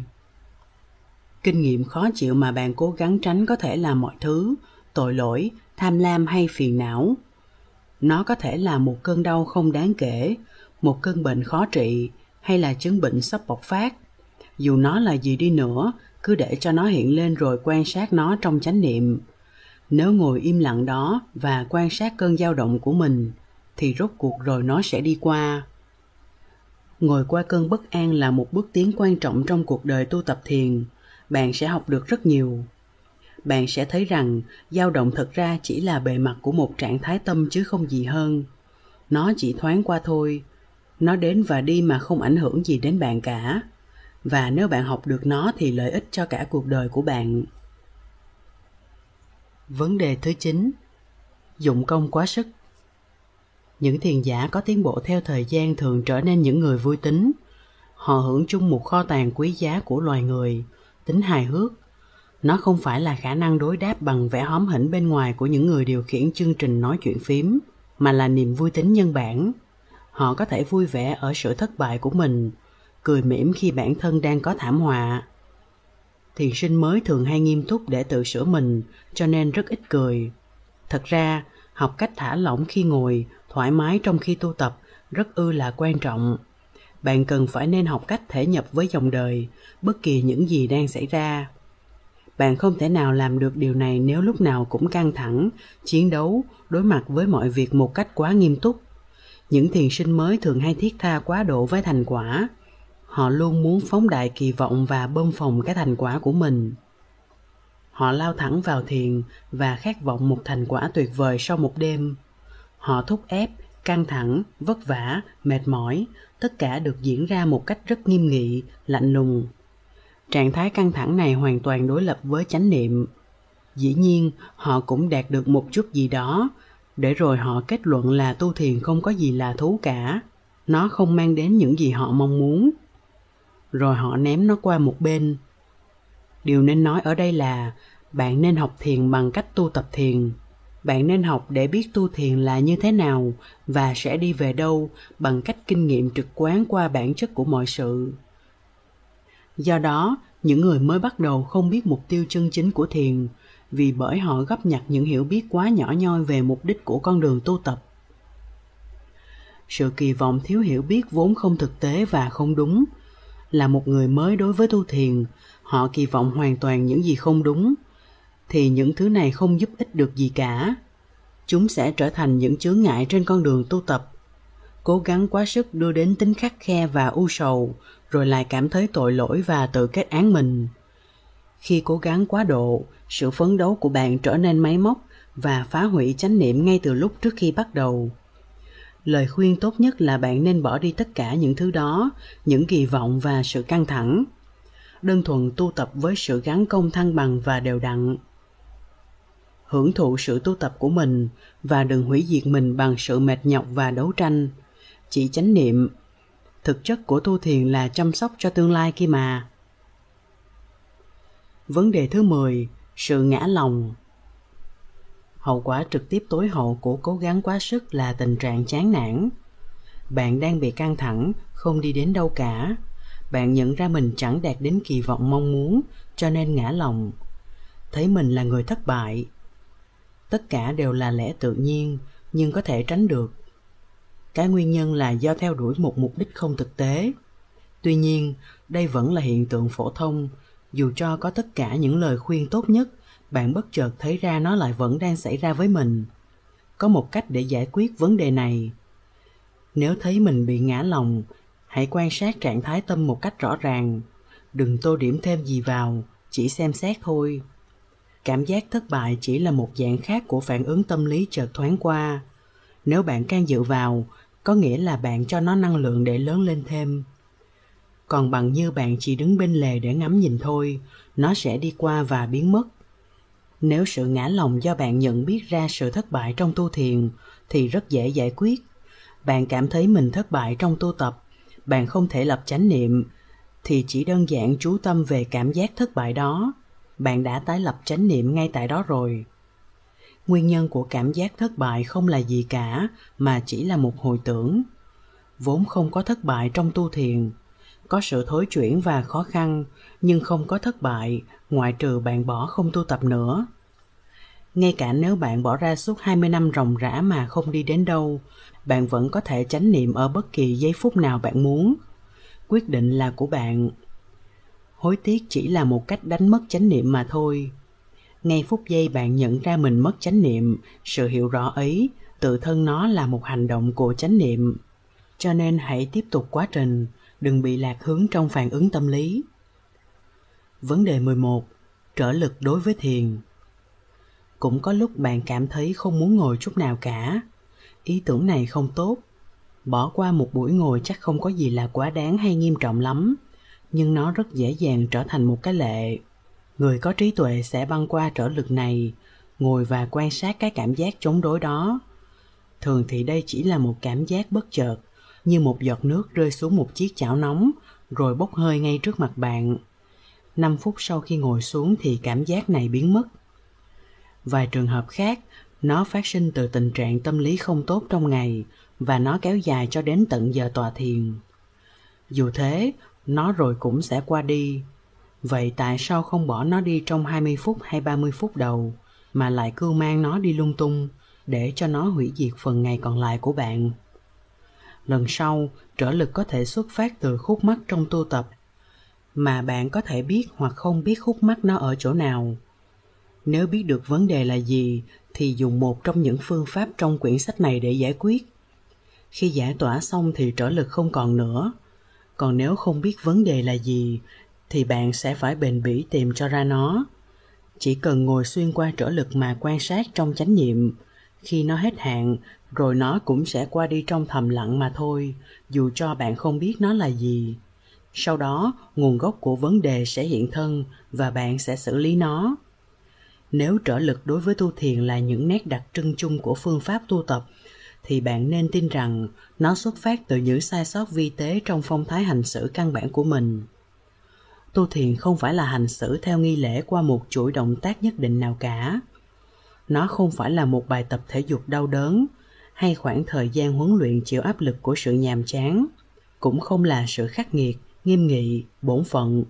Kinh nghiệm khó chịu mà bạn cố gắng tránh có thể là mọi thứ, tội lỗi, tham lam hay phiền não. Nó có thể là một cơn đau không đáng kể, một cơn bệnh khó trị, hay là chứng bệnh sắp bộc phát. Dù nó là gì đi nữa, cứ để cho nó hiện lên rồi quan sát nó trong chánh niệm nếu ngồi im lặng đó và quan sát cơn dao động của mình, thì rốt cuộc rồi nó sẽ đi qua. Ngồi qua cơn bất an là một bước tiến quan trọng trong cuộc đời tu tập thiền. Bạn sẽ học được rất nhiều. Bạn sẽ thấy rằng dao động thật ra chỉ là bề mặt của một trạng thái tâm chứ không gì hơn. Nó chỉ thoáng qua thôi. Nó đến và đi mà không ảnh hưởng gì đến bạn cả. Và nếu bạn học được nó thì lợi ích cho cả cuộc đời của bạn vấn đề thứ chín. Dụng công quá sức. Những thiền giả có tiến bộ theo thời gian thường trở nên những người vui tính. Họ hưởng chung một kho tàng quý giá của loài người, tính hài hước. Nó không phải là khả năng đối đáp bằng vẻ hóm hỉnh bên ngoài của những người điều khiển chương trình nói chuyện phím, mà là niềm vui tính nhân bản. Họ có thể vui vẻ ở sự thất bại của mình, cười mỉm khi bản thân đang có thảm họa thiền sinh mới thường hay nghiêm túc để tự sửa mình, cho nên rất ít cười. Thật ra, học cách thả lỏng khi ngồi, thoải mái trong khi tu tập, rất ư là quan trọng. Bạn cần phải nên học cách thể nhập với dòng đời, bất kỳ những gì đang xảy ra. Bạn không thể nào làm được điều này nếu lúc nào cũng căng thẳng, chiến đấu, đối mặt với mọi việc một cách quá nghiêm túc. Những thiền sinh mới thường hay thiết tha quá độ với thành quả họ luôn muốn phóng đại kỳ vọng và bơm phồng cái thành quả của mình. Họ lao thẳng vào thiền và khát vọng một thành quả tuyệt vời sau một đêm. Họ thúc ép, căng thẳng, vất vả, mệt mỏi, tất cả được diễn ra một cách rất nghiêm nghị, lạnh lùng. Trạng thái căng thẳng này hoàn toàn đối lập với chánh niệm. Dĩ nhiên, họ cũng đạt được một chút gì đó. Để rồi họ kết luận là tu thiền không có gì là thú cả. Nó không mang đến những gì họ mong muốn rồi họ ném nó qua một bên. Điều nên nói ở đây là bạn nên học thiền bằng cách tu tập thiền. Bạn nên học để biết tu thiền là như thế nào và sẽ đi về đâu bằng cách kinh nghiệm trực quán qua bản chất của mọi sự. Do đó, những người mới bắt đầu không biết mục tiêu chân chính của thiền vì bởi họ gấp nhặt những hiểu biết quá nhỏ nhoi về mục đích của con đường tu tập. Sự kỳ vọng thiếu hiểu biết vốn không thực tế và không đúng là một người mới đối với tu thiền. Họ kỳ vọng hoàn toàn những gì không đúng, thì những thứ này không giúp ích được gì cả. Chúng sẽ trở thành những chướng ngại trên con đường tu tập. Cố gắng quá sức đưa đến tính khắc khe và u sầu, rồi lại cảm thấy tội lỗi và tự kết án mình. Khi cố gắng quá độ, sự phấn đấu của bạn trở nên máy móc và phá hủy chánh niệm ngay từ lúc trước khi bắt đầu lời khuyên tốt nhất là bạn nên bỏ đi tất cả những thứ đó, những kỳ vọng và sự căng thẳng. Đơn thuần tu tập với sự gắn công thăng bằng và đều đặn. Hưởng thụ sự tu tập của mình và đừng hủy diệt mình bằng sự mệt nhọc và đấu tranh. Chỉ chánh niệm. Thực chất của tu thiền là chăm sóc cho tương lai kia mà. Vấn đề thứ 10 sự ngã lòng hậu quả trực tiếp tối hậu của cố gắng quá sức là tình trạng chán nản. Bạn đang bị căng thẳng, không đi đến đâu cả. Bạn nhận ra mình chẳng đạt đến kỳ vọng mong muốn, cho nên ngã lòng. Thấy mình là người thất bại. Tất cả đều là lẽ tự nhiên, nhưng có thể tránh được. Cái nguyên nhân là do theo đuổi một mục đích không thực tế. Tuy nhiên, đây vẫn là hiện tượng phổ thông, dù cho có tất cả những lời khuyên tốt nhất bạn bất chợt thấy ra nó lại vẫn đang xảy ra với mình. Có một cách để giải quyết vấn đề này. Nếu thấy mình bị ngã lòng, hãy quan sát trạng thái tâm một cách rõ ràng. Đừng tô điểm thêm gì vào, chỉ xem xét thôi. Cảm giác thất bại chỉ là một dạng khác của phản ứng tâm lý chợt thoáng qua. Nếu bạn can dự vào, có nghĩa là bạn cho nó năng lượng để lớn lên thêm. Còn bằng như bạn chỉ đứng bên lề để ngắm nhìn thôi, nó sẽ đi qua và biến mất nếu sự ngã lòng do bạn nhận biết ra sự thất bại trong tu thiền, thì rất dễ giải quyết. Bạn cảm thấy mình thất bại trong tu tập, bạn không thể lập chánh niệm, thì chỉ đơn giản chú tâm về cảm giác thất bại đó. Bạn đã tái lập chánh niệm ngay tại đó rồi. Nguyên nhân của cảm giác thất bại không là gì cả, mà chỉ là một hồi tưởng. Vốn không có thất bại trong tu thiền có sự thối chuyển và khó khăn nhưng không có thất bại ngoại trừ bạn bỏ không tu tập nữa ngay cả nếu bạn bỏ ra suốt 20 năm ròng rã mà không đi đến đâu, bạn vẫn có thể chánh niệm ở bất kỳ giây phút nào bạn muốn. Quyết định là của bạn. Hối tiếc chỉ là một cách đánh mất chánh niệm mà thôi. Ngay phút giây bạn nhận ra mình mất chánh niệm, sự hiểu rõ ấy, tự thân nó là một hành động của chánh niệm. Cho nên hãy tiếp tục quá trình, đừng bị lạc hướng trong phản ứng tâm lý. Vấn đề 11. Trở lực đối với thiền. Cũng có lúc bạn cảm thấy không muốn ngồi chút nào cả. Ý tưởng này không tốt. Bỏ qua một buổi ngồi chắc không có gì là quá đáng hay nghiêm trọng lắm. Nhưng nó rất dễ dàng trở thành một cái lệ. Người có trí tuệ sẽ băng qua trở lực này, ngồi và quan sát cái cảm giác chống đối đó. Thường thì đây chỉ là một cảm giác bất chợt như một giọt nước rơi xuống một chiếc chảo nóng, rồi bốc hơi ngay trước mặt bạn. 5 phút sau khi ngồi xuống thì cảm giác này biến mất. Vài trường hợp khác, nó phát sinh từ tình trạng tâm lý không tốt trong ngày và nó kéo dài cho đến tận giờ tòa thiền. Dù thế, nó rồi cũng sẽ qua đi. Vậy tại sao không bỏ nó đi trong 20 phút hay 30 phút đầu, mà lại cưu mang nó đi lung tung để cho nó hủy diệt phần ngày còn lại của bạn? Lần sau trở lực có thể xuất phát từ khúc mắc trong tu tập mà bạn có thể biết hoặc không biết khúc mắc nó ở chỗ nào nếu biết được vấn đề là gì thì dùng một trong những phương pháp trong quyển sách này để giải quyết. Khi giải tỏa xong thì trở lực không còn nữa. Còn nếu không biết vấn đề là gì thì bạn sẽ phải bền bỉ tìm cho ra nó. Chỉ cần ngồi xuyên qua trở lực mà quan sát trong chánh niệm, khi nó hết hạn rồi nó cũng sẽ qua đi trong thầm lặng mà thôi, dù cho bạn không biết nó là gì. Sau đó, nguồn gốc của vấn đề sẽ hiện thân và bạn sẽ xử lý nó. Nếu trở lực đối với tu thiền là những nét đặc trưng chung của phương pháp tu tập thì bạn nên tin rằng nó xuất phát từ những sai sót vi tế trong phong thái hành xử căn bản của mình. Tu thiền không phải là hành xử theo nghi lễ qua một chuỗi động tác nhất định nào cả nó không phải là một bài tập thể dục đau đớn, hay khoảng thời gian huấn luyện chịu áp lực của sự nhàm chán. Cũng không là sự khắc nghiệt, nghiêm nghị, bổn phận,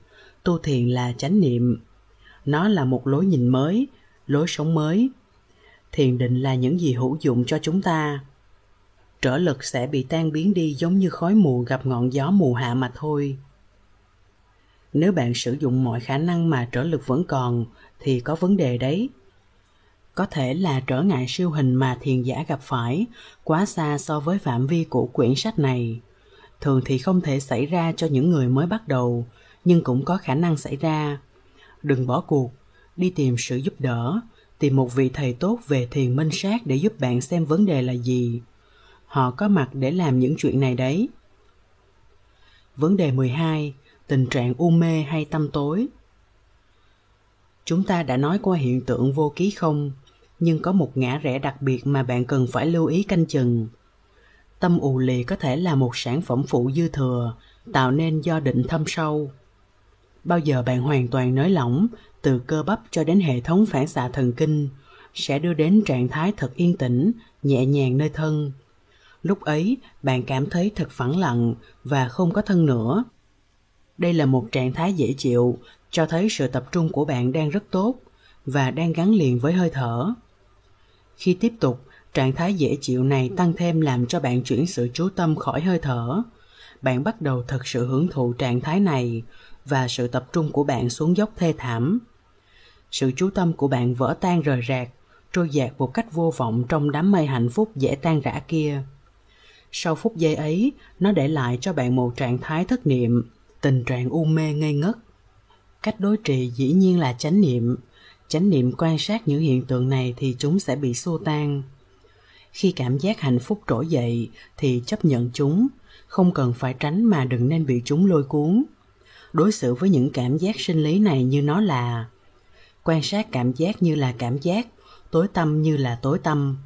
tu thiền là chánh niệm. Nó là một lối nhìn mới, lối sống mới. Thiền định là những gì hữu dụng cho chúng ta. Trở lực sẽ bị tan biến đi giống như khói mù gặp ngọn gió mù hạ mà thôi. Nếu bạn sử dụng mọi khả năng mà trở lực vẫn còn, thì có vấn đề đấy có thể là trở ngại siêu hình mà thiền giả gặp phải, quá xa so với phạm vi của quyển sách này. Thường thì không thể xảy ra cho những người mới bắt đầu, nhưng cũng có khả năng xảy ra. Đừng bỏ cuộc, đi tìm sự giúp đỡ, tìm một vị thầy tốt về thiền minh sát để giúp bạn xem vấn đề là gì. Họ có mặt để làm những chuyện này đấy. Vấn đề 12 tình trạng u mê hay tâm tối. Chúng ta đã nói qua hiện tượng vô ký không? Nhưng có một ngã rẽ đặc biệt mà bạn cần phải lưu ý canh chừng. Tâm ù lì có thể là một sản phẩm phụ dư thừa, tạo nên do định thâm sâu. Bao giờ bạn hoàn toàn nới lỏng, từ cơ bắp cho đến hệ thống phản xạ thần kinh, sẽ đưa đến trạng thái thật yên tĩnh, nhẹ nhàng nơi thân. Lúc ấy, bạn cảm thấy thật phẳng lặng và không có thân nữa. Đây là một trạng thái dễ chịu, cho thấy sự tập trung của bạn đang rất tốt và đang gắn liền với hơi thở khi tiếp tục, trạng thái dễ chịu này tăng thêm làm cho bạn chuyển sự chú tâm khỏi hơi thở. Bạn bắt đầu thật sự hưởng thụ trạng thái này và sự tập trung của bạn xuống dốc thê thảm. Sự chú tâm của bạn vỡ tan rời rạc, trôi dạt một cách vô vọng trong đám mây hạnh phúc dễ tan rã kia. Sau phút giây ấy, nó để lại cho bạn một trạng thái thất niệm, tình trạng u mê ngây ngất. Cách đối trị dĩ nhiên là chánh niệm chánh niệm quan sát những hiện tượng này thì chúng sẽ bị xô tan. Khi cảm giác hạnh phúc trỗi dậy thì chấp nhận chúng, không cần phải tránh mà đừng nên bị chúng lôi cuốn. Đối xử với những cảm giác sinh lý này như nó là, quan sát cảm giác như là cảm giác, tối tâm như là tối tâm.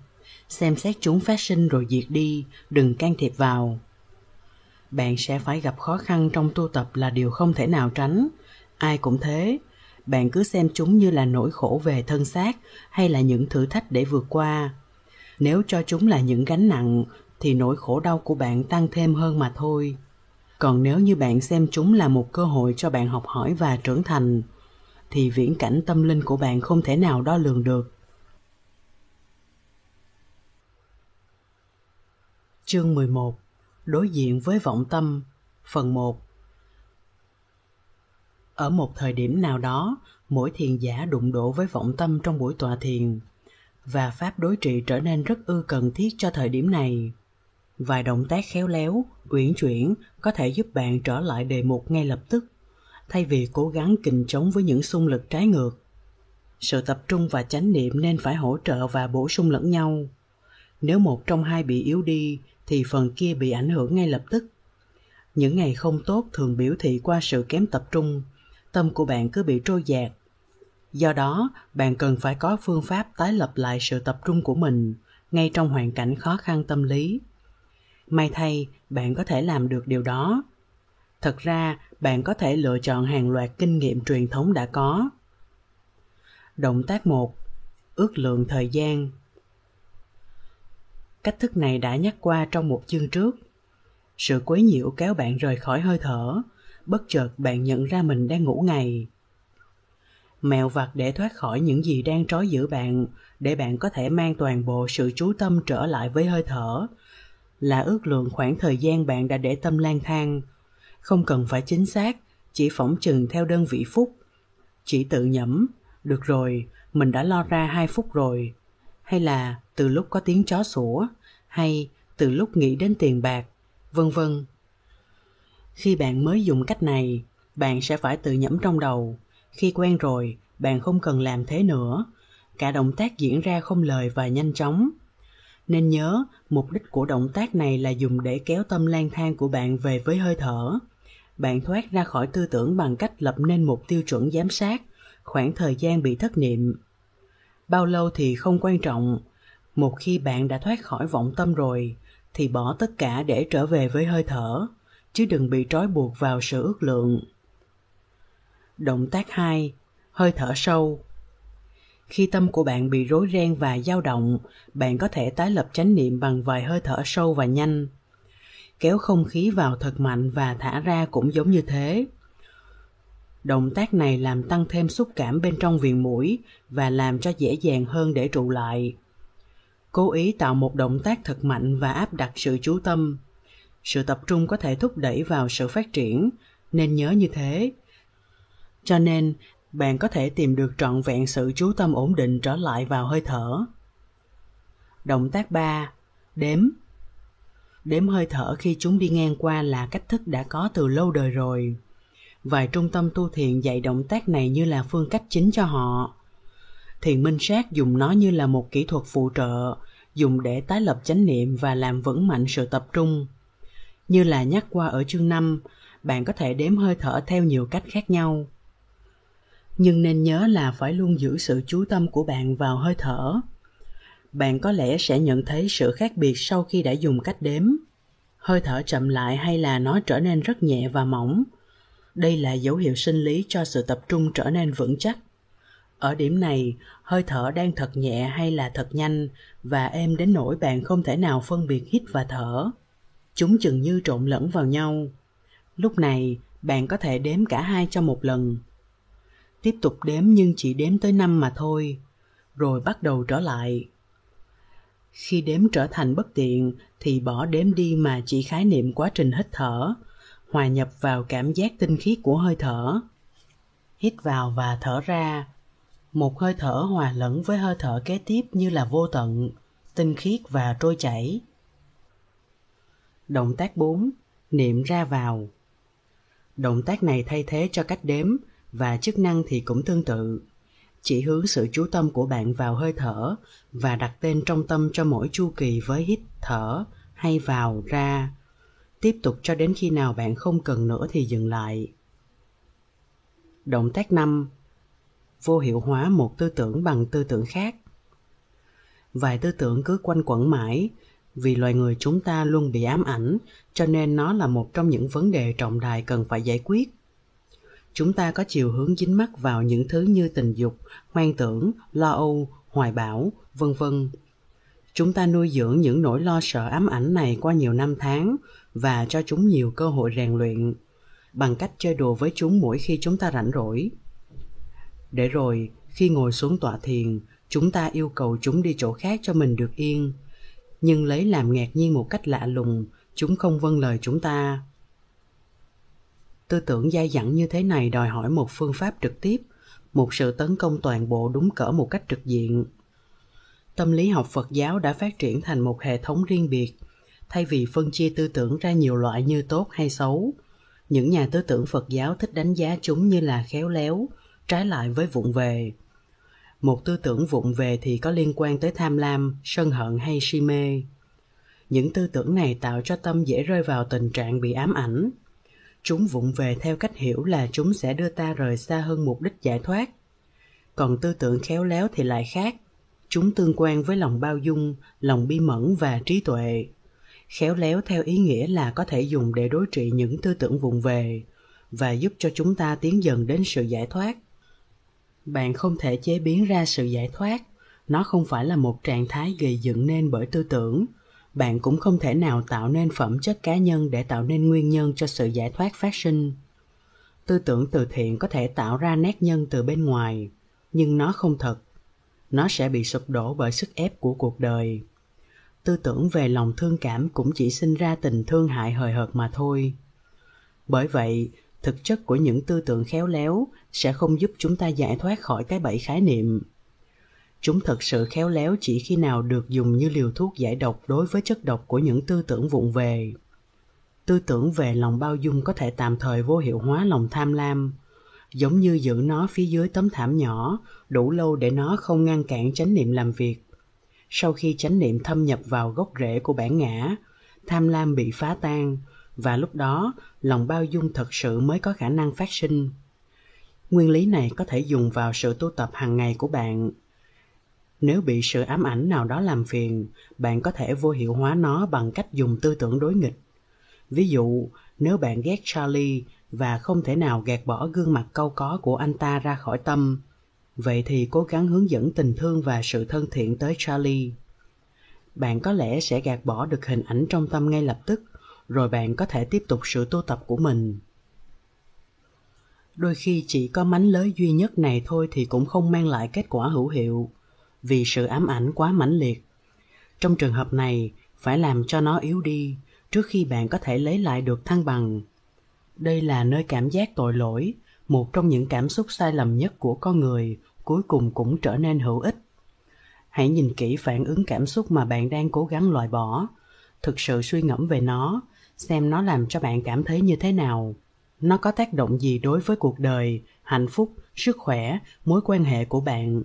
Xem xét chúng phát sinh rồi diệt đi, đừng can thiệp vào. Bạn sẽ phải gặp khó khăn trong tu tập là điều không thể nào tránh. Ai cũng thế bạn cứ xem chúng như là nỗi khổ về thân xác hay là những thử thách để vượt qua. Nếu cho chúng là những gánh nặng, thì nỗi khổ đau của bạn tăng thêm hơn mà thôi. Còn nếu như bạn xem chúng là một cơ hội cho bạn học hỏi và trưởng thành, thì viễn cảnh tâm linh của bạn không thể nào đo lường được. Chương 11 Đối diện với vọng tâm. Phần 1 ở một thời điểm nào đó, mỗi thiền giả đụng độ với vọng tâm trong buổi tọa thiền và pháp đối trị trở nên rất ư cần thiết cho thời điểm này. Vài động tác khéo léo, uyển chuyển có thể giúp bạn trở lại đề mục ngay lập tức, thay vì cố gắng kình chống với những xung lực trái ngược. Sự tập trung và chánh niệm nên phải hỗ trợ và bổ sung lẫn nhau. Nếu một trong hai bị yếu đi thì phần kia bị ảnh hưởng ngay lập tức. Những ngày không tốt thường biểu thị qua sự kém tập trung, tâm của bạn cứ bị trôi dạt. Do đó, bạn cần phải có phương pháp tái lập lại sự tập trung của mình ngay trong hoàn cảnh khó khăn tâm lý. May thay, bạn có thể làm được điều đó. Thật ra, bạn có thể lựa chọn hàng loạt kinh nghiệm truyền thống đã có. Động tác 1. Ước lượng thời gian Cách thức này đã nhắc qua trong một chương trước. Sự quấy nhiễu kéo bạn rời khỏi hơi thở, bất chợt bạn nhận ra mình đang ngủ ngày. mèo vặt để thoát khỏi những gì đang trói giữ bạn, để bạn có thể mang toàn bộ sự chú tâm trở lại với hơi thở, là ước lượng khoảng thời gian bạn đã để tâm lang thang. Không cần phải chính xác, chỉ phỏng chừng theo đơn vị phút. Chỉ tự nhẩm, được rồi, mình đã lo ra hai phút rồi. Hay là từ lúc có tiếng chó sủa, hay từ lúc nghĩ đến tiền bạc, vân vân. Khi bạn mới dùng cách này, bạn sẽ phải tự nhẩm trong đầu. Khi quen rồi, bạn không cần làm thế nữa. Cả động tác diễn ra không lời và nhanh chóng. Nên nhớ, mục đích của động tác này là dùng để kéo tâm lang thang của bạn về với hơi thở. Bạn thoát ra khỏi tư tưởng bằng cách lập nên một tiêu chuẩn giám sát, khoảng thời gian bị thất niệm. bao lâu thì không quan trọng một khi bạn đã thoát khỏi vọng tâm rồi thì bỏ tất cả để trở về với hơi thở chứ đừng bị trói buộc vào sự ước lượng. Động tác 2 hơi thở sâu. Khi tâm của bạn bị rối ren và dao động, bạn có thể tái lập chánh niệm bằng vài hơi thở sâu và nhanh. Kéo không khí vào thật mạnh và thả ra cũng giống như thế. Động tác này làm tăng thêm xúc cảm bên trong viền mũi và làm cho dễ dàng hơn để trụ lại. Cố ý tạo một động tác thật mạnh và áp đặt sự chú tâm sự tập trung có thể thúc đẩy vào sự phát triển. Nên nhớ như thế. Cho nên, bạn có thể tìm được trọn vẹn sự chú tâm ổn định trở lại vào hơi thở. Động tác 3. đếm. Đếm hơi thở khi chúng đi ngang qua là cách thức đã có từ lâu đời rồi. Vài trung tâm tu thiền dạy động tác này như là phương cách chính cho họ. Thiền minh sát dùng nó như là một kỹ thuật phụ trợ, dùng để tái lập chánh niệm và làm vững mạnh sự tập trung như là nhắc qua ở chương 5, bạn có thể đếm hơi thở theo nhiều cách khác nhau. Nhưng nên nhớ là phải luôn giữ sự chú tâm của bạn vào hơi thở. Bạn có lẽ sẽ nhận thấy sự khác biệt sau khi đã dùng cách đếm. Hơi thở chậm lại hay là nó trở nên rất nhẹ và mỏng. Đây là dấu hiệu sinh lý cho sự tập trung trở nên vững chắc. Ở điểm này, hơi thở đang thật nhẹ hay là thật nhanh và êm đến nỗi bạn không thể nào phân biệt hít và thở. Chúng chừng như trộn lẫn vào nhau. Lúc này, bạn có thể đếm cả hai trong một lần. Tiếp tục đếm nhưng chỉ đếm tới năm mà thôi, rồi bắt đầu trở lại. Khi đếm trở thành bất tiện thì bỏ đếm đi mà chỉ khái niệm quá trình hít thở, hòa nhập vào cảm giác tinh khiết của hơi thở. Hít vào và thở ra. Một hơi thở hòa lẫn với hơi thở kế tiếp như là vô tận, tinh khiết và trôi chảy. Động tác 4. Niệm ra vào. Động tác này thay thế cho cách đếm và chức năng thì cũng tương tự. Chỉ hướng sự chú tâm của bạn vào hơi thở và đặt tên trong tâm cho mỗi chu kỳ với hít thở hay vào ra. Tiếp tục cho đến khi nào bạn không cần nữa thì dừng lại. Động tác 5. Vô hiệu hóa một tư tưởng bằng tư tưởng khác. Vài tư tưởng cứ quanh quẩn mãi vì loài người chúng ta luôn bị ám ảnh, cho nên nó là một trong những vấn đề trọng đại cần phải giải quyết. Chúng ta có chiều hướng dính mắc vào những thứ như tình dục, hoang tưởng, lo âu, hoài bão, vân vân. Chúng ta nuôi dưỡng những nỗi lo sợ ám ảnh này qua nhiều năm tháng và cho chúng nhiều cơ hội rèn luyện bằng cách chơi đùa với chúng mỗi khi chúng ta rảnh rỗi. Để rồi, khi ngồi xuống tọa thiền, chúng ta yêu cầu chúng đi chỗ khác cho mình được yên nhưng lấy làm ngạc nhiên một cách lạ lùng, chúng không vâng lời chúng ta. Tư tưởng dai dẳng như thế này đòi hỏi một phương pháp trực tiếp, một sự tấn công toàn bộ đúng cỡ một cách trực diện. Tâm lý học phật giáo đã phát triển thành một hệ thống riêng biệt, thay vì phân chia tư tưởng ra nhiều loại như tốt hay xấu. Những nhà tư tưởng phật giáo thích đánh giá chúng như là khéo léo, trái lại với vụng về một tư tưởng vụng về thì có liên quan tới tham lam, sân hận hay si mê. Những tư tưởng này tạo cho tâm dễ rơi vào tình trạng bị ám ảnh. Chúng vụng về theo cách hiểu là chúng sẽ đưa ta rời xa hơn mục đích giải thoát. Còn tư tưởng khéo léo thì lại khác. Chúng tương quan với lòng bao dung, lòng bi mẫn và trí tuệ. Khéo léo theo ý nghĩa là có thể dùng để đối trị những tư tưởng vụng về và giúp cho chúng ta tiến dần đến sự giải thoát bạn không thể chế biến ra sự giải thoát. Nó không phải là một trạng thái gây dựng nên bởi tư tưởng. Bạn cũng không thể nào tạo nên phẩm chất cá nhân để tạo nên nguyên nhân cho sự giải thoát phát sinh. Tư tưởng từ thiện có thể tạo ra nét nhân từ bên ngoài, nhưng nó không thật. Nó sẽ bị sụp đổ bởi sức ép của cuộc đời. Tư tưởng về lòng thương cảm cũng chỉ sinh ra tình thương hại hời hợt mà thôi. Bởi vậy thực chất của những tư tưởng khéo léo sẽ không giúp chúng ta giải thoát khỏi cái bẫy khái niệm. Chúng thật sự khéo léo chỉ khi nào được dùng như liều thuốc giải độc đối với chất độc của những tư tưởng vụng về. Tư tưởng về lòng bao dung có thể tạm thời vô hiệu hóa lòng tham lam, giống như giữ nó phía dưới tấm thảm nhỏ, đủ lâu để nó không ngăn cản chánh niệm làm việc. Sau khi chánh niệm thâm nhập vào gốc rễ của bản ngã, tham lam bị phá tan và lúc đó, lòng bao dung thật sự mới có khả năng phát sinh. Nguyên lý này có thể dùng vào sự tu tập hàng ngày của bạn. Nếu bị sự ám ảnh nào đó làm phiền, bạn có thể vô hiệu hóa nó bằng cách dùng tư tưởng đối nghịch. Ví dụ, nếu bạn ghét charlie và không thể nào gạt bỏ gương mặt câu có của anh ta ra khỏi tâm, vậy thì cố gắng hướng dẫn tình thương và sự thân thiện tới charlie. Bạn có lẽ sẽ gạt bỏ được hình ảnh trong tâm ngay lập tức rồi bạn có thể tiếp tục sự tu tập của mình. Đôi khi chỉ có mánh lới duy nhất này thôi thì cũng không mang lại kết quả hữu hiệu, vì sự ám ảnh quá mãnh liệt. Trong trường hợp này, phải làm cho nó yếu đi trước khi bạn có thể lấy lại được thăng bằng. Đây là nơi cảm giác tội lỗi, một trong những cảm xúc sai lầm nhất của con người, cuối cùng cũng trở nên hữu ích. Hãy nhìn kỹ phản ứng cảm xúc mà bạn đang cố gắng loại bỏ, thực sự suy ngẫm về nó xem nó làm cho bạn cảm thấy như thế nào. Nó có tác động gì đối với cuộc đời, hạnh phúc, sức khỏe, mối quan hệ của bạn?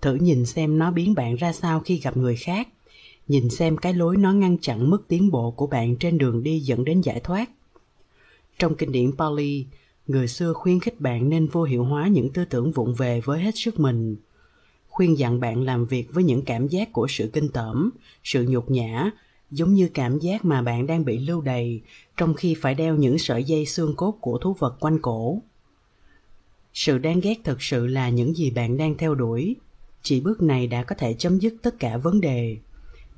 Thử nhìn xem nó biến bạn ra sao khi gặp người khác. Nhìn xem cái lối nó ngăn chặn mức tiến bộ của bạn trên đường đi dẫn đến giải thoát. Trong kinh điển pali, người xưa khuyến khích bạn nên vô hiệu hóa những tư tưởng vụng về với hết sức mình. Khuyên dặn bạn làm việc với những cảm giác của sự kinh tởm, sự nhục nhã giống như cảm giác mà bạn đang bị lưu đầy trong khi phải đeo những sợi dây xương cốt của thú vật quanh cổ. Sự đáng ghét thực sự là những gì bạn đang theo đuổi. Chỉ bước này đã có thể chấm dứt tất cả vấn đề.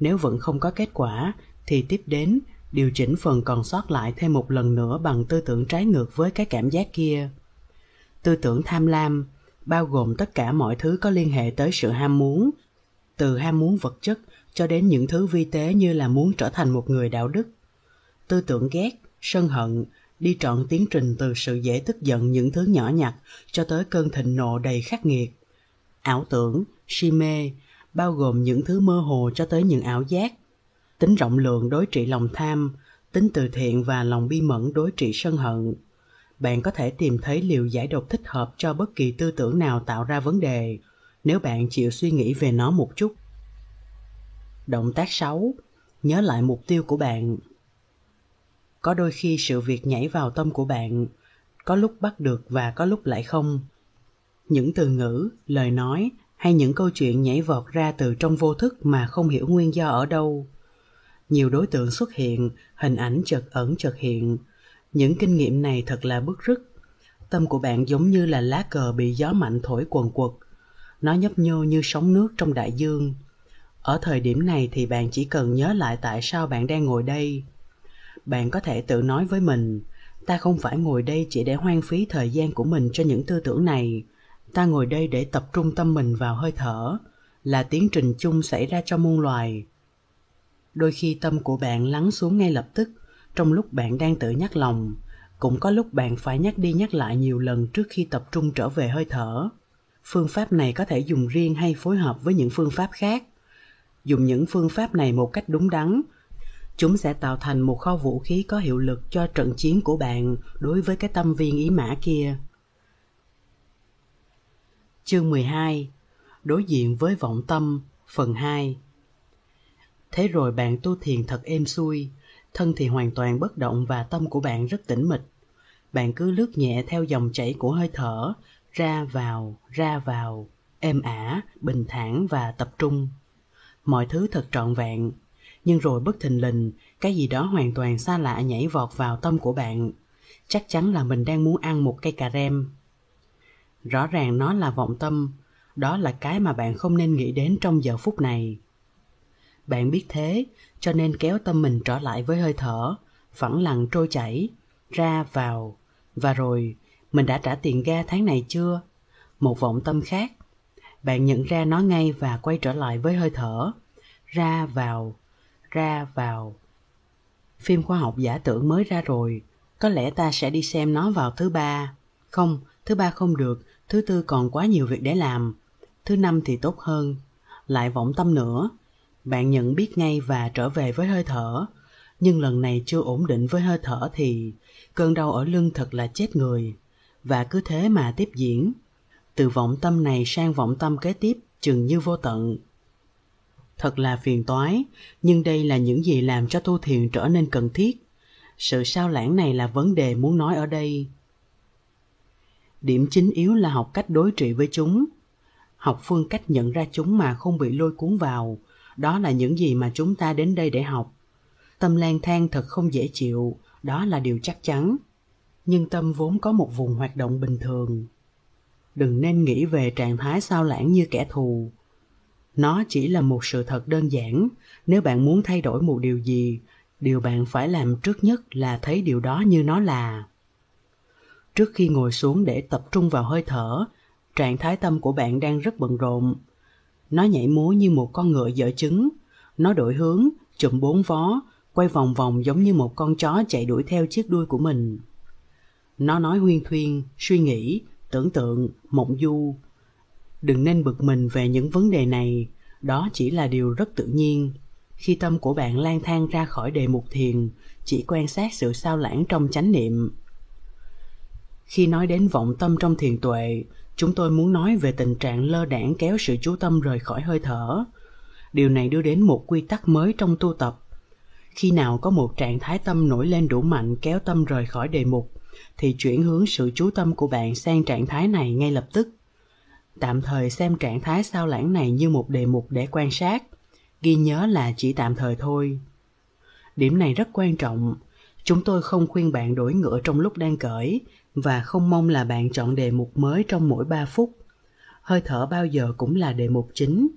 Nếu vẫn không có kết quả, thì tiếp đến, điều chỉnh phần còn sót lại thêm một lần nữa bằng tư tưởng trái ngược với cái cảm giác kia. Tư tưởng tham lam bao gồm tất cả mọi thứ có liên hệ tới sự ham muốn, từ ham muốn vật chất cho đến những thứ vi tế như là muốn trở thành một người đạo đức. Tư tưởng ghét, sân hận, đi trọn tiến trình từ sự dễ tức giận những thứ nhỏ nhặt cho tới cơn thịnh nộ đầy khắc nghiệt. Ảo tưởng, si mê, bao gồm những thứ mơ hồ cho tới những ảo giác. Tính rộng lượng đối trị lòng tham, tính từ thiện và lòng bi mẫn đối trị sân hận. Bạn có thể tìm thấy liều giải độc thích hợp cho bất kỳ tư tưởng nào tạo ra vấn đề. Nếu bạn chịu suy nghĩ về nó một chút động tác 6 nhớ lại mục tiêu của bạn. Có đôi khi sự việc nhảy vào tâm của bạn, có lúc bắt được và có lúc lại không. Những từ ngữ, lời nói hay những câu chuyện nhảy vọt ra từ trong vô thức mà không hiểu nguyên do ở đâu. Nhiều đối tượng xuất hiện, hình ảnh chợt ẩn chợt hiện. Những kinh nghiệm này thật là bức rứt. Tâm của bạn giống như là lá cờ bị gió mạnh thổi quần quật. Nó nhấp nhô như sóng nước trong đại dương ở thời điểm này thì bạn chỉ cần nhớ lại tại sao bạn đang ngồi đây. Bạn có thể tự nói với mình, ta không phải ngồi đây chỉ để hoang phí thời gian của mình cho những tư tưởng này. Ta ngồi đây để tập trung tâm mình vào hơi thở, là tiến trình chung xảy ra cho muôn loài. Đôi khi tâm của bạn lắng xuống ngay lập tức, trong lúc bạn đang tự nhắc lòng. Cũng có lúc bạn phải nhắc đi nhắc lại nhiều lần trước khi tập trung trở về hơi thở. Phương pháp này có thể dùng riêng hay phối hợp với những phương pháp khác dùng những phương pháp này một cách đúng đắn chúng sẽ tạo thành một kho vũ khí có hiệu lực cho trận chiến của bạn đối với cái tâm viên ý mã kia. Chương 12 Đối diện với vọng tâm Phần 2 Thế rồi bạn tu thiền thật êm xuôi Thân thì hoàn toàn bất động và tâm của bạn rất tĩnh mịch. Bạn cứ lướt nhẹ theo dòng chảy của hơi thở Ra vào, ra vào Êm ả, bình thản và tập trung. Mọi thứ thật trọn vẹn. Nhưng rồi bất thình lình, Cái gì đó hoàn toàn xa lạ nhảy vọt vào tâm của bạn. Chắc chắn là mình đang muốn ăn một cây cà rem. Rõ ràng nó là vọng tâm, đó là cái mà bạn không nên nghĩ đến trong giờ phút này. Bạn biết thế, cho nên kéo tâm mình trở lại với hơi thở, phẳng lặng trôi chảy, ra, vào. Và rồi, mình đã trả tiền ga tháng này chưa? Một vọng tâm khác bạn nhận ra nó ngay và quay trở lại với hơi thở. Ra vào ra vào. Phim khoa học giả tưởng mới ra rồi. Có lẽ ta sẽ đi xem nó vào thứ ba. Không, thứ ba không được. Thứ tư còn quá nhiều việc để làm. Thứ năm thì tốt hơn. Lại vọng tâm nữa. Bạn nhận biết ngay và trở về với hơi thở. Nhưng lần này chưa ổn định với hơi thở thì cơn đau ở lưng thật là chết người. Và cứ thế mà tiếp diễn từ vọng tâm này sang vọng tâm kế tiếp, chừng như vô tận. Thật là phiền toái, nhưng đây là những gì làm cho tu thiền trở nên cần thiết. Sự sao lãng này là vấn đề muốn nói ở đây. Điểm chính yếu là học cách đối trị với chúng. Học phương cách nhận ra chúng mà không bị lôi cuốn vào. Đó là những gì mà chúng ta đến đây để học. Tâm lang thang thật không dễ chịu, đó là điều chắc chắn. Nhưng tâm vốn có một vùng hoạt động bình thường đừng nên nghĩ về trạng thái sao lãng như kẻ thù. Nó chỉ là một sự thật đơn giản. Nếu bạn muốn thay đổi một điều gì, điều bạn phải làm trước nhất là thấy điều đó như nó là. Trước khi ngồi xuống để tập trung vào hơi thở, trạng thái tâm của bạn đang rất bận rộn. Nó nhảy múa như một con ngựa dở trứng. Nó đổi hướng, chụm bốn vó, quay vòng vòng giống như một con chó chạy đuổi theo chiếc đuôi của mình. Nó nói huyên thuyên, suy nghĩ tưởng tượng, mộng du. Đừng nên bực mình về những vấn đề này. Đó chỉ là điều rất tự nhiên. Khi tâm của bạn lang thang ra khỏi đề mục thiền, chỉ quan sát sự sao lãng trong chánh niệm. Khi nói đến vọng tâm trong thiền tuệ, chúng tôi muốn nói về tình trạng lơ đảng kéo sự chú tâm rời khỏi hơi thở. Điều này đưa đến một quy tắc mới trong tu tập. Khi nào có một trạng thái tâm nổi lên đủ mạnh kéo tâm rời khỏi đề mục thì chuyển hướng sự chú tâm của bạn sang trạng thái này ngay lập tức tạm thời xem trạng thái sao lãng này như một đề mục để quan sát ghi nhớ là chỉ tạm thời thôi điểm này rất quan trọng chúng tôi không khuyên bạn đổi ngựa trong lúc đang cởi và không mong là bạn chọn đề mục mới trong mỗi 3 phút. Hơi thở bao giờ cũng là đề mục chính.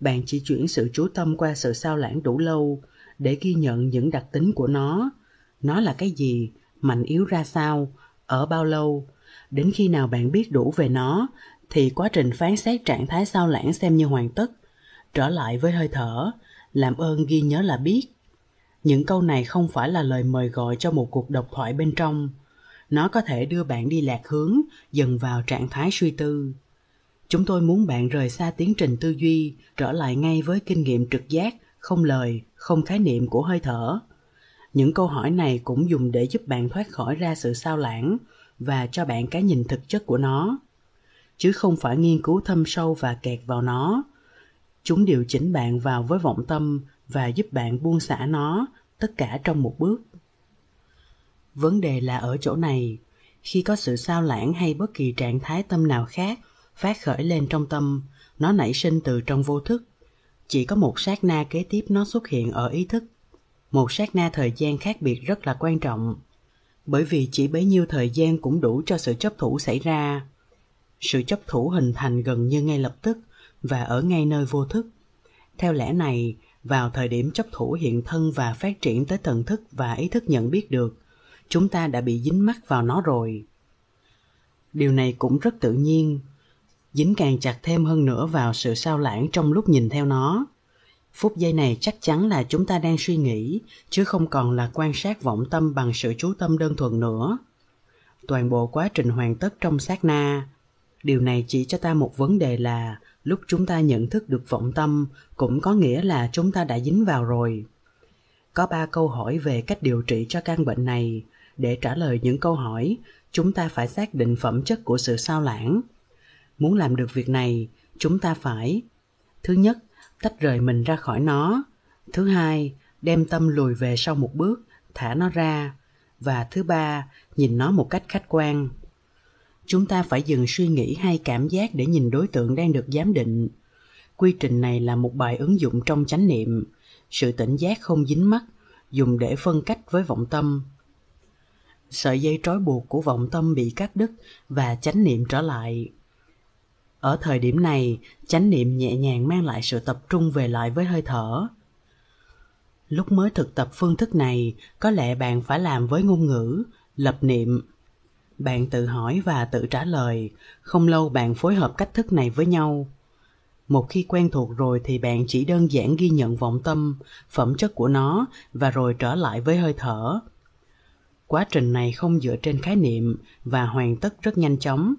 Bạn chỉ chuyển sự chú tâm qua sự sao lãng đủ lâu để ghi nhận những đặc tính của nó. Nó là cái gì, mạnh yếu ra sao, ở bao lâu. Đến khi nào bạn biết đủ về nó, thì quá trình phán xét trạng thái sao lãng xem như hoàn tất. Trở lại với hơi thở, làm ơn ghi nhớ là biết. Những câu này không phải là lời mời gọi cho một cuộc độc thoại bên trong – nó có thể đưa bạn đi lạc hướng dần vào trạng thái suy tư chúng tôi muốn bạn rời xa tiến trình tư duy trở lại ngay với kinh nghiệm trực giác không lời không khái niệm của hơi thở những câu hỏi này cũng dùng để giúp bạn thoát khỏi ra sự sao lãng và cho bạn cái nhìn thực chất của nó. Chứ không phải nghiên cứu thâm sâu và kẹt vào nó. Chúng điều chỉnh bạn vào với vọng tâm và giúp bạn buông xả nó tất cả trong một bước. Vấn đề là ở chỗ này, khi có sự sao lãng hay bất kỳ trạng thái tâm nào khác phát khởi lên trong tâm, nó nảy sinh từ trong vô thức. Chỉ có một sát na kế tiếp nó xuất hiện ở ý thức một sát na thời gian khác biệt rất là quan trọng, bởi vì chỉ bấy nhiêu thời gian cũng đủ cho sự chấp thủ xảy ra. Sự chấp thủ hình thành gần như ngay lập tức và ở ngay nơi vô thức. Theo lẽ này, vào thời điểm chấp thủ hiện thân và phát triển tới thần thức và ý thức nhận biết được, chúng ta đã bị dính mắc vào nó rồi. Điều này cũng rất tự nhiên, dính càng chặt thêm hơn nữa vào sự sao lãng trong lúc nhìn theo nó phút giây này chắc chắn là chúng ta đang suy nghĩ, chứ không còn là quan sát vọng tâm bằng sự chú tâm đơn thuần nữa. Toàn bộ quá trình hoàn tất trong sát na, điều này chỉ cho ta một vấn đề là lúc chúng ta nhận thức được vọng tâm cũng có nghĩa là chúng ta đã dính vào rồi. Có ba câu hỏi về cách điều trị cho căn bệnh này. Để trả lời những câu hỏi, chúng ta phải xác định phẩm chất của sự sao lãng. Muốn làm được việc này, chúng ta phải, thứ nhất tách rời mình ra khỏi nó. Thứ hai, đem tâm lùi về sau một bước, thả nó ra. Và thứ ba, nhìn nó một cách khách quan. Chúng ta phải dừng suy nghĩ hay cảm giác để nhìn đối tượng đang được giám định. Quy trình này là một bài ứng dụng trong chánh niệm. Sự tỉnh giác không dính mắt, dùng để phân cách với vọng tâm. Sợi dây trói buộc của vọng tâm bị cắt đứt và chánh niệm trở lại ở thời điểm này, chánh niệm nhẹ nhàng mang lại sự tập trung về lại với hơi thở. Lúc mới thực tập phương thức này, có lẽ bạn phải làm với ngôn ngữ, lập niệm. Bạn tự hỏi và tự trả lời, không lâu bạn phối hợp cách thức này với nhau. Một khi quen thuộc rồi thì bạn chỉ đơn giản ghi nhận vọng tâm, phẩm chất của nó và rồi trở lại với hơi thở. Quá trình này không dựa trên khái niệm và hoàn tất rất nhanh chóng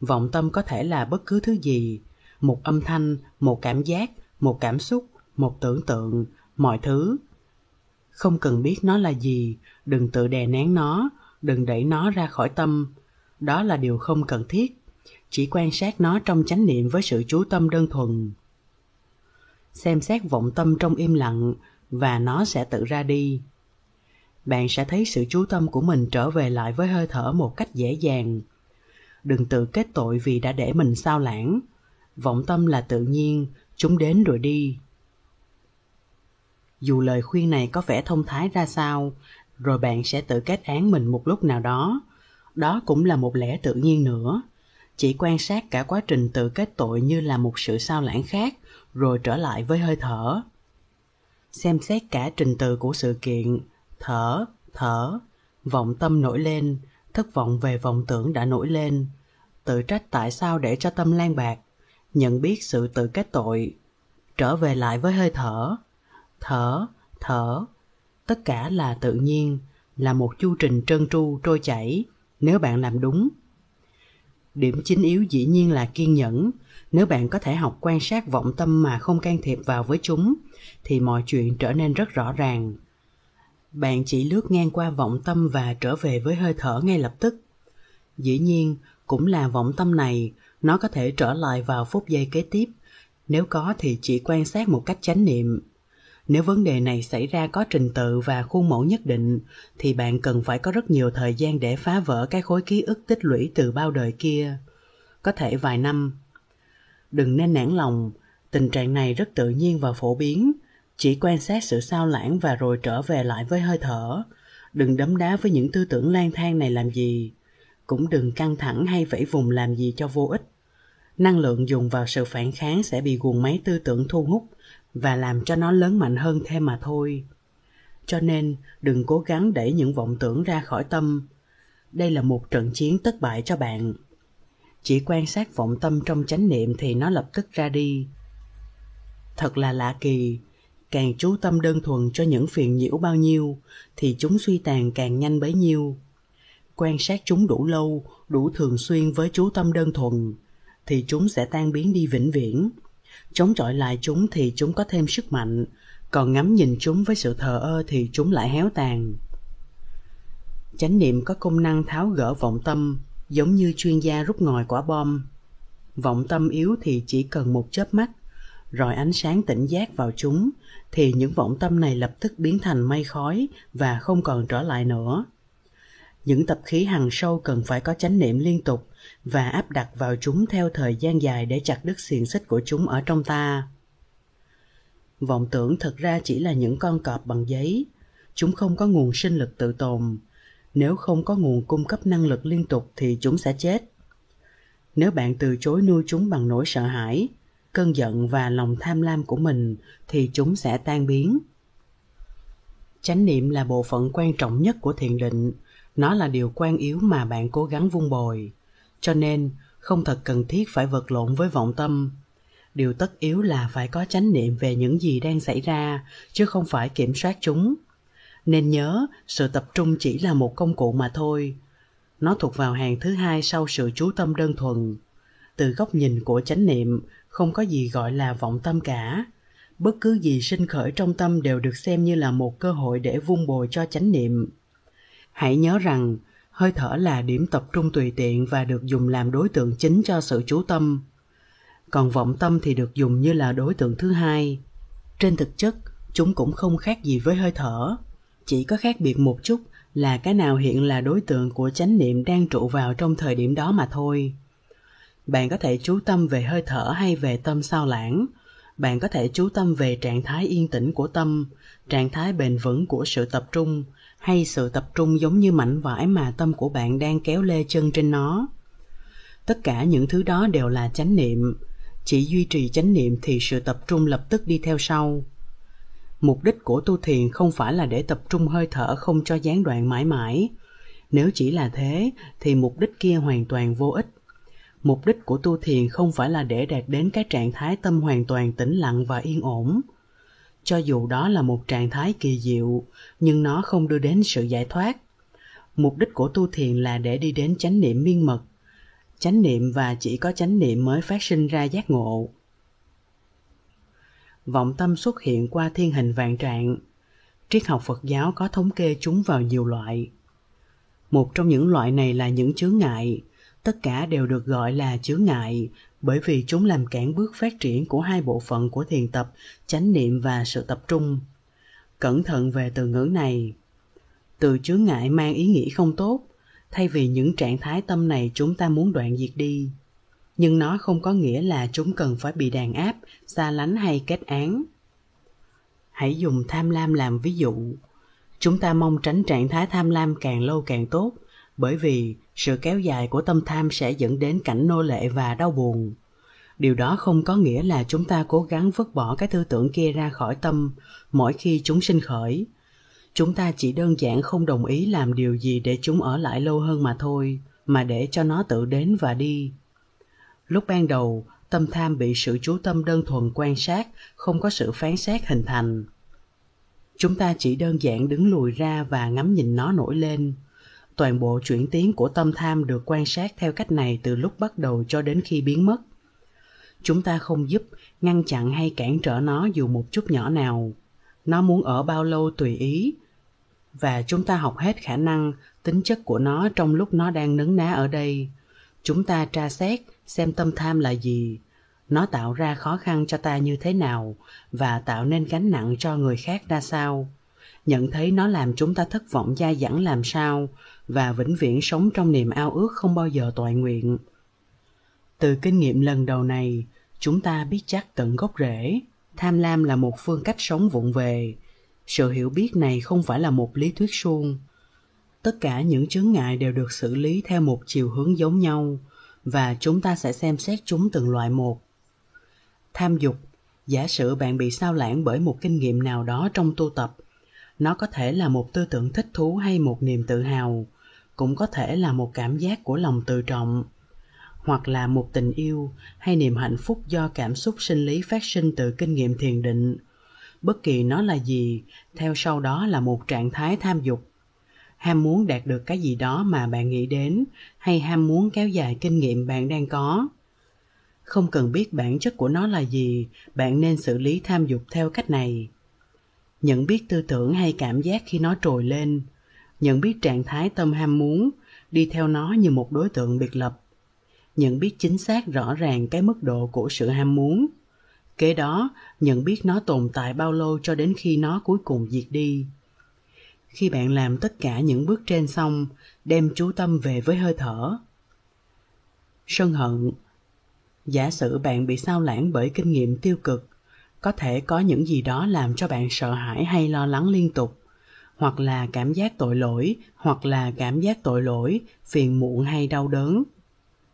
vọng tâm có thể là bất cứ thứ gì. Một âm thanh, một cảm giác, một cảm xúc, một tưởng tượng, mọi thứ. Không cần biết nó là gì, đừng tự đè nén nó, đừng đẩy nó ra khỏi tâm. Đó là điều không cần thiết. Chỉ quan sát nó trong chánh niệm với sự chú tâm đơn thuần. Xem xét vọng tâm trong im lặng và nó sẽ tự ra đi. Bạn sẽ thấy sự chú tâm của mình trở về lại với hơi thở một cách dễ dàng đừng tự kết tội vì đã để mình sao lãng. Vọng tâm là tự nhiên, chúng đến rồi đi. Dù lời khuyên này có vẻ thông thái ra sao, rồi bạn sẽ tự kết án mình một lúc nào đó. Đó cũng là một lẽ tự nhiên nữa. Chỉ quan sát cả quá trình tự kết tội như là một sự sao lãng khác, rồi trở lại với hơi thở. Xem xét cả trình tự của sự kiện, thở thở, vọng tâm nổi lên thất vọng về vọng tưởng đã nổi lên. Tự trách tại sao để cho tâm lan bạc, nhận biết sự tự kết tội, trở về lại với hơi thở. Thở thở, tất cả là tự nhiên, là một chu trình trơn tru, trôi chảy, nếu bạn làm đúng. Điểm chính yếu dĩ nhiên là kiên nhẫn. Nếu bạn có thể học quan sát vọng tâm mà không can thiệp vào với chúng, thì mọi chuyện trở nên rất rõ ràng bạn chỉ lướt ngang qua vọng tâm và trở về với hơi thở ngay lập tức. Dĩ nhiên, cũng là vọng tâm này, nó có thể trở lại vào phút giây kế tiếp. Nếu có thì chỉ quan sát một cách chánh niệm. Nếu vấn đề này xảy ra có trình tự và khuôn mẫu nhất định, thì bạn cần phải có rất nhiều thời gian để phá vỡ cái khối ký ức tích lũy từ bao đời kia. Có thể vài năm. Đừng nên nản lòng, tình trạng này rất tự nhiên và phổ biến chỉ quan sát sự sao lãng và rồi trở về lại với hơi thở. Đừng đấm đá với những tư tưởng lang thang này làm gì. Cũng đừng căng thẳng hay vẫy vùng làm gì cho vô ích. Năng lượng dùng vào sự phản kháng sẽ bị guồng máy tư tưởng thu hút và làm cho nó lớn mạnh hơn thêm mà thôi. Cho nên, đừng cố gắng đẩy những vọng tưởng ra khỏi tâm. Đây là một trận chiến thất bại cho bạn. Chỉ quan sát vọng tâm trong chánh niệm thì nó lập tức ra đi. Thật là lạ kỳ càng chú tâm đơn thuần cho những phiền nhiễu bao nhiêu, thì chúng suy tàn càng nhanh bấy nhiêu. Quan sát chúng đủ lâu, đủ thường xuyên với chú tâm đơn thuần, thì chúng sẽ tan biến đi vĩnh viễn. Chống chọi lại chúng thì chúng có thêm sức mạnh, còn ngắm nhìn chúng với sự thờ ơ thì chúng lại héo tàn. Chánh niệm có công năng tháo gỡ vọng tâm, giống như chuyên gia rút ngòi quả bom. Vọng tâm yếu thì chỉ cần một chớp mắt rồi ánh sáng tỉnh giác vào chúng, thì những vọng tâm này lập tức biến thành mây khói và không còn trở lại nữa. Những tập khí hằng sâu cần phải có chánh niệm liên tục và áp đặt vào chúng theo thời gian dài để chặt đứt xiềng xích của chúng ở trong ta. Vọng tưởng thực ra chỉ là những con cọp bằng giấy. Chúng không có nguồn sinh lực tự tồn. Nếu không có nguồn cung cấp năng lực liên tục thì chúng sẽ chết. Nếu bạn từ chối nuôi chúng bằng nỗi sợ hãi cơn giận và lòng tham lam của mình thì chúng sẽ tan biến. Chánh niệm là bộ phận quan trọng nhất của thiền định. Nó là điều quan yếu mà bạn cố gắng vun bồi. Cho nên, không thật cần thiết phải vật lộn với vọng tâm. Điều tất yếu là phải có chánh niệm về những gì đang xảy ra, chứ không phải kiểm soát chúng. Nên nhớ, sự tập trung chỉ là một công cụ mà thôi. Nó thuộc vào hàng thứ hai sau sự chú tâm đơn thuần. Từ góc nhìn của chánh niệm không có gì gọi là vọng tâm cả. Bất cứ gì sinh khởi trong tâm đều được xem như là một cơ hội để vun bồi cho chánh niệm. Hãy nhớ rằng, hơi thở là điểm tập trung tùy tiện và được dùng làm đối tượng chính cho sự chú tâm. Còn vọng tâm thì được dùng như là đối tượng thứ hai. Trên thực chất, chúng cũng không khác gì với hơi thở. Chỉ có khác biệt một chút là cái nào hiện là đối tượng của chánh niệm đang trụ vào trong thời điểm đó mà thôi bạn có thể chú tâm về hơi thở hay về tâm sao lãng. Bạn có thể chú tâm về trạng thái yên tĩnh của tâm, trạng thái bền vững của sự tập trung, hay sự tập trung giống như mảnh vải mà tâm của bạn đang kéo lê chân trên nó. Tất cả những thứ đó đều là chánh niệm. Chỉ duy trì chánh niệm thì sự tập trung lập tức đi theo sau. Mục đích của tu thiền không phải là để tập trung hơi thở không cho gián đoạn mãi mãi. Nếu chỉ là thế, thì mục đích kia hoàn toàn vô ích mục đích của tu thiền không phải là để đạt đến cái trạng thái tâm hoàn toàn tĩnh lặng và yên ổn. Cho dù đó là một trạng thái kỳ diệu, nhưng nó không đưa đến sự giải thoát. Mục đích của tu thiền là để đi đến chánh niệm miên mật. Chánh niệm và chỉ có chánh niệm mới phát sinh ra giác ngộ. Vọng tâm xuất hiện qua thiên hình vạn trạng. Triết học phật giáo có thống kê chúng vào nhiều loại. Một trong những loại này là những chướng ngại tất cả đều được gọi là chướng ngại, bởi vì chúng làm cản bước phát triển của hai bộ phận của thiền tập, chánh niệm và sự tập trung. Cẩn thận về từ ngữ này. Từ chướng ngại mang ý nghĩa không tốt, thay vì những trạng thái tâm này chúng ta muốn đoạn diệt đi. Nhưng nó không có nghĩa là chúng cần phải bị đàn áp, xa lánh hay kết án. Hãy dùng tham lam làm ví dụ. Chúng ta mong tránh trạng thái tham lam càng lâu càng tốt bởi vì sự kéo dài của tâm tham sẽ dẫn đến cảnh nô lệ và đau buồn. Điều đó không có nghĩa là chúng ta cố gắng vứt bỏ cái tư tưởng kia ra khỏi tâm mỗi khi chúng sinh khởi. Chúng ta chỉ đơn giản không đồng ý làm điều gì để chúng ở lại lâu hơn mà thôi, mà để cho nó tự đến và đi. Lúc ban đầu, tâm tham bị sự chú tâm đơn thuần quan sát, không có sự phán xét hình thành. Chúng ta chỉ đơn giản đứng lùi ra và ngắm nhìn nó nổi lên toàn bộ chuyển tiến của tâm tham được quan sát theo cách này từ lúc bắt đầu cho đến khi biến mất. Chúng ta không giúp, ngăn chặn hay cản trở nó dù một chút nhỏ nào. Nó muốn ở bao lâu tùy ý. Và chúng ta học hết khả năng, tính chất của nó trong lúc nó đang nấn ná ở đây. Chúng ta tra xét, xem tâm tham là gì. Nó tạo ra khó khăn cho ta như thế nào và tạo nên gánh nặng cho người khác ra sao nhận thấy nó làm chúng ta thất vọng dai dẳng làm sao và vĩnh viễn sống trong niềm ao ước không bao giờ toại nguyện. Từ kinh nghiệm lần đầu này, chúng ta biết chắc tận gốc rễ, tham lam là một phương cách sống vụng về. Sự hiểu biết này không phải là một lý thuyết suông. Tất cả những chướng ngại đều được xử lý theo một chiều hướng giống nhau và chúng ta sẽ xem xét chúng từng loại một. Tham dục, giả sử bạn bị sao lãng bởi một kinh nghiệm nào đó trong tu tập nó có thể là một tư tưởng thích thú hay một niềm tự hào, cũng có thể là một cảm giác của lòng tự trọng, hoặc là một tình yêu hay niềm hạnh phúc do cảm xúc sinh lý phát sinh từ kinh nghiệm thiền định. Bất kỳ nó là gì, theo sau đó là một trạng thái tham dục. Ham muốn đạt được cái gì đó mà bạn nghĩ đến, hay ham muốn kéo dài kinh nghiệm bạn đang có. Không cần biết bản chất của nó là gì, bạn nên xử lý tham dục theo cách này nhận biết tư tưởng hay cảm giác khi nó trồi lên. Nhận biết trạng thái tâm ham muốn, đi theo nó như một đối tượng biệt lập. Nhận biết chính xác rõ ràng cái mức độ của sự ham muốn. Kế đó, nhận biết nó tồn tại bao lâu cho đến khi nó cuối cùng diệt đi. Khi bạn làm tất cả những bước trên xong, đem chú tâm về với hơi thở. Sân hận. Giả sử bạn bị sao lãng bởi kinh nghiệm tiêu cực có thể có những gì đó làm cho bạn sợ hãi hay lo lắng liên tục. Hoặc là cảm giác tội lỗi, hoặc là cảm giác tội lỗi, phiền muộn hay đau đớn.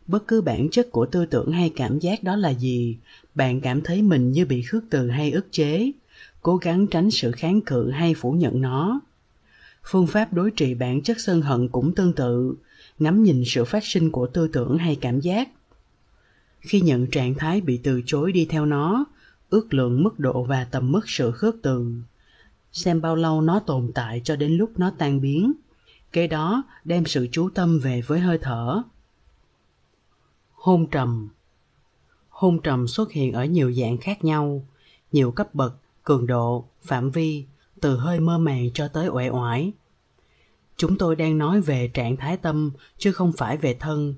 Bất cứ bản chất của tư tưởng hay cảm giác đó là gì, bạn cảm thấy mình như bị khước từ hay ức chế, cố gắng tránh sự kháng cự hay phủ nhận nó. Phương pháp đối trị bản chất sân hận cũng tương tự, ngắm nhìn sự phát sinh của tư tưởng hay cảm giác. Khi nhận trạng thái bị từ chối đi theo nó ước lượng mức độ và tầm mức sự khước từ. Xem bao lâu nó tồn tại cho đến lúc nó tan biến, kế đó đem sự chú tâm về với hơi thở. Hôn trầm. Hôn trầm xuất hiện ở nhiều dạng khác nhau, nhiều cấp bậc, cường độ, phạm vi, từ hơi mơ màng cho tới uể oải. Chúng tôi đang nói về trạng thái tâm, chứ không phải về thân.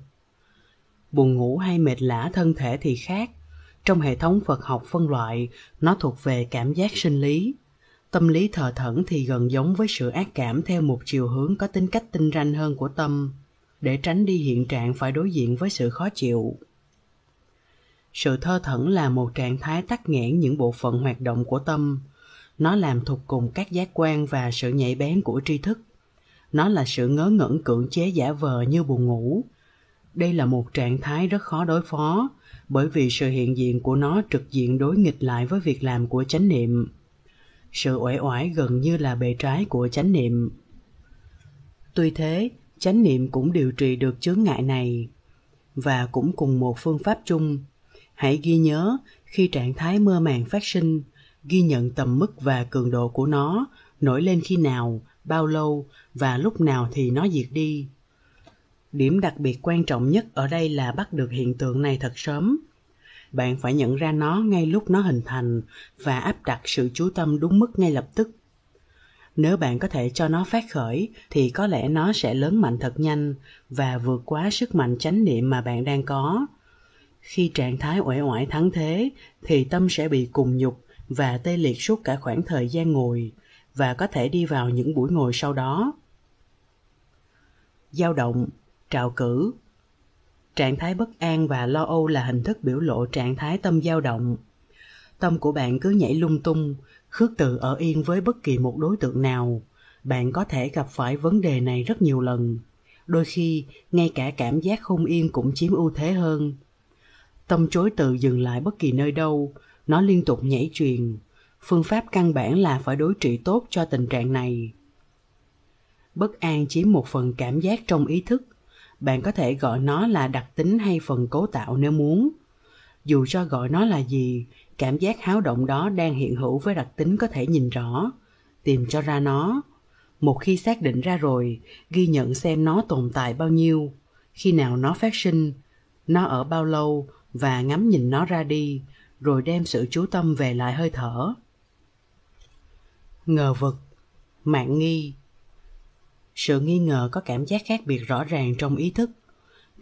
Buồn ngủ hay mệt lả thân thể thì khác trong hệ thống phật học phân loại, nó thuộc về cảm giác sinh lý. Tâm lý thờ thẫn thì gần giống với sự ác cảm theo một chiều hướng có tính cách tinh ranh hơn của tâm. Để tránh đi hiện trạng phải đối diện với sự khó chịu. Sự thơ thẩn là một trạng thái tắc nghẽn những bộ phận hoạt động của tâm. Nó làm thục cùng các giác quan và sự nhạy bén của tri thức. Nó là sự ngớ ngẩn cưỡng chế giả vờ như buồn ngủ. Đây là một trạng thái rất khó đối phó bởi vì sự hiện diện của nó trực diện đối nghịch lại với việc làm của chánh niệm. Sự uể oải gần như là bề trái của chánh niệm. Tuy thế, chánh niệm cũng điều trị được chướng ngại này. Và cũng cùng một phương pháp chung. Hãy ghi nhớ, khi trạng thái mơ màng phát sinh, ghi nhận tầm mức và cường độ của nó, nổi lên khi nào, bao lâu, và lúc nào thì nó diệt đi điểm đặc biệt quan trọng nhất ở đây là bắt được hiện tượng này thật sớm. Bạn phải nhận ra nó ngay lúc nó hình thành và áp đặt sự chú tâm đúng mức ngay lập tức. Nếu bạn có thể cho nó phát khởi, thì có lẽ nó sẽ lớn mạnh thật nhanh và vượt quá sức mạnh chánh niệm mà bạn đang có. Khi trạng thái uể oải thắng thế, thì tâm sẽ bị cùng nhục và tê liệt suốt cả khoảng thời gian ngồi và có thể đi vào những buổi ngồi sau đó. Dao động trào cử. Trạng thái bất an và lo âu là hình thức biểu lộ trạng thái tâm dao động. Tâm của bạn cứ nhảy lung tung, khước từ ở yên với bất kỳ một đối tượng nào. Bạn có thể gặp phải vấn đề này rất nhiều lần. Đôi khi, ngay cả cảm giác không yên cũng chiếm ưu thế hơn. Tâm chối từ dừng lại bất kỳ nơi đâu, nó liên tục nhảy truyền. Phương pháp căn bản là phải đối trị tốt cho tình trạng này. Bất an chiếm một phần cảm giác trong ý thức bạn có thể gọi nó là đặc tính hay phần cấu tạo nếu muốn. Dù cho gọi nó là gì, cảm giác háo động đó đang hiện hữu với đặc tính có thể nhìn rõ, tìm cho ra nó. Một khi xác định ra rồi, ghi nhận xem nó tồn tại bao nhiêu. Khi nào nó phát sinh, nó ở bao lâu và ngắm nhìn nó ra đi, rồi đem sự chú tâm về lại hơi thở. Ngờ vực, mạng nghi sự nghi ngờ có cảm giác khác biệt rõ ràng trong ý thức.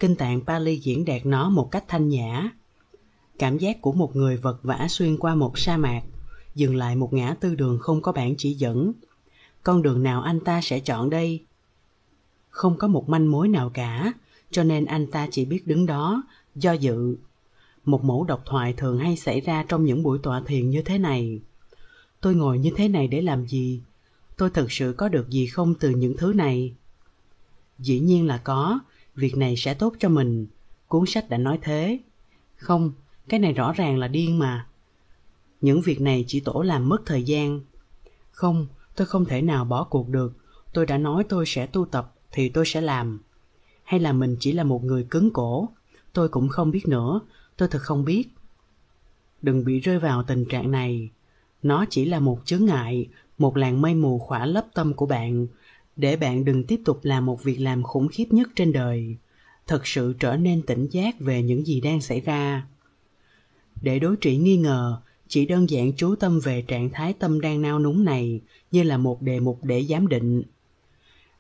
Kinh tạng pali diễn đạt nó một cách thanh nhã. Cảm giác của một người vật vã xuyên qua một sa mạc, dừng lại một ngã tư đường không có bản chỉ dẫn. Con đường nào anh ta sẽ chọn đây? Không có một manh mối nào cả, cho nên anh ta chỉ biết đứng đó, do dự. Một mẫu độc thoại thường hay xảy ra trong những buổi tọa thiền như thế này. Tôi ngồi như thế này để làm gì? Tôi thật sự có được gì không từ những thứ này? Dĩ nhiên là có, việc này sẽ tốt cho mình. Cuốn sách đã nói thế. Không, cái này rõ ràng là điên mà. Những việc này chỉ tổ làm mất thời gian. Không, tôi không thể nào bỏ cuộc được. Tôi đã nói tôi sẽ tu tập thì tôi sẽ làm. Hay là mình chỉ là một người cứng cổ? Tôi cũng không biết nữa. Tôi thật không biết. Đừng bị rơi vào tình trạng này. Nó chỉ là một chướng ngại một làn mây mù khỏa lấp tâm của bạn, để bạn đừng tiếp tục làm một việc làm khủng khiếp nhất trên đời. Thật sự trở nên tỉnh giác về những gì đang xảy ra. Để đối trị nghi ngờ, chỉ đơn giản chú tâm về trạng thái tâm đang nao núng này như là một đề mục để giám định.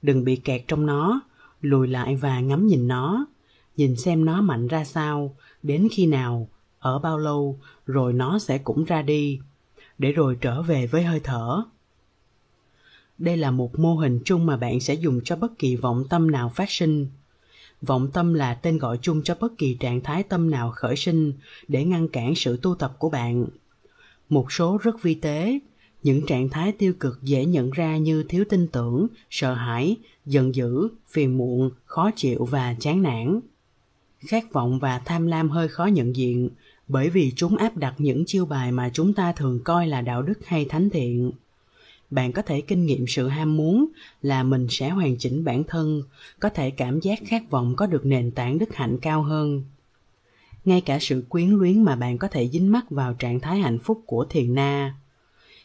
Đừng bị kẹt trong nó, lùi lại và ngắm nhìn nó. Nhìn xem nó mạnh ra sao, đến khi nào, ở bao lâu, rồi nó sẽ cũng ra đi. Để rồi trở về với hơi thở đây là một mô hình chung mà bạn sẽ dùng cho bất kỳ vọng tâm nào phát sinh. Vọng tâm là tên gọi chung cho bất kỳ trạng thái tâm nào khởi sinh để ngăn cản sự tu tập của bạn. Một số rất vi tế, những trạng thái tiêu cực dễ nhận ra như thiếu tin tưởng, sợ hãi, giận dữ, phiền muộn, khó chịu và chán nản. Khát vọng và tham lam hơi khó nhận diện, bởi vì chúng áp đặt những chiêu bài mà chúng ta thường coi là đạo đức hay thánh thiện bạn có thể kinh nghiệm sự ham muốn là mình sẽ hoàn chỉnh bản thân, có thể cảm giác khát vọng có được nền tảng đức hạnh cao hơn. Ngay cả sự quyến luyến mà bạn có thể dính mắc vào trạng thái hạnh phúc của thiền na.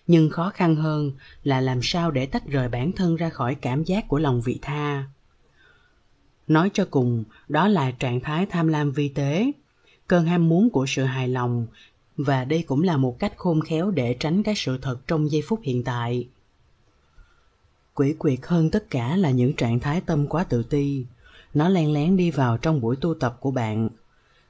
Nhưng khó khăn hơn là làm sao để tách rời bản thân ra khỏi cảm giác của lòng vị tha. Nói cho cùng, đó là trạng thái tham lam vi tế, cơn ham muốn của sự hài lòng, và đây cũng là một cách khôn khéo để tránh cái sự thật trong giây phút hiện tại quỷ quyệt hơn tất cả là những trạng thái tâm quá tự ti. Nó len lén đi vào trong buổi tu tập của bạn.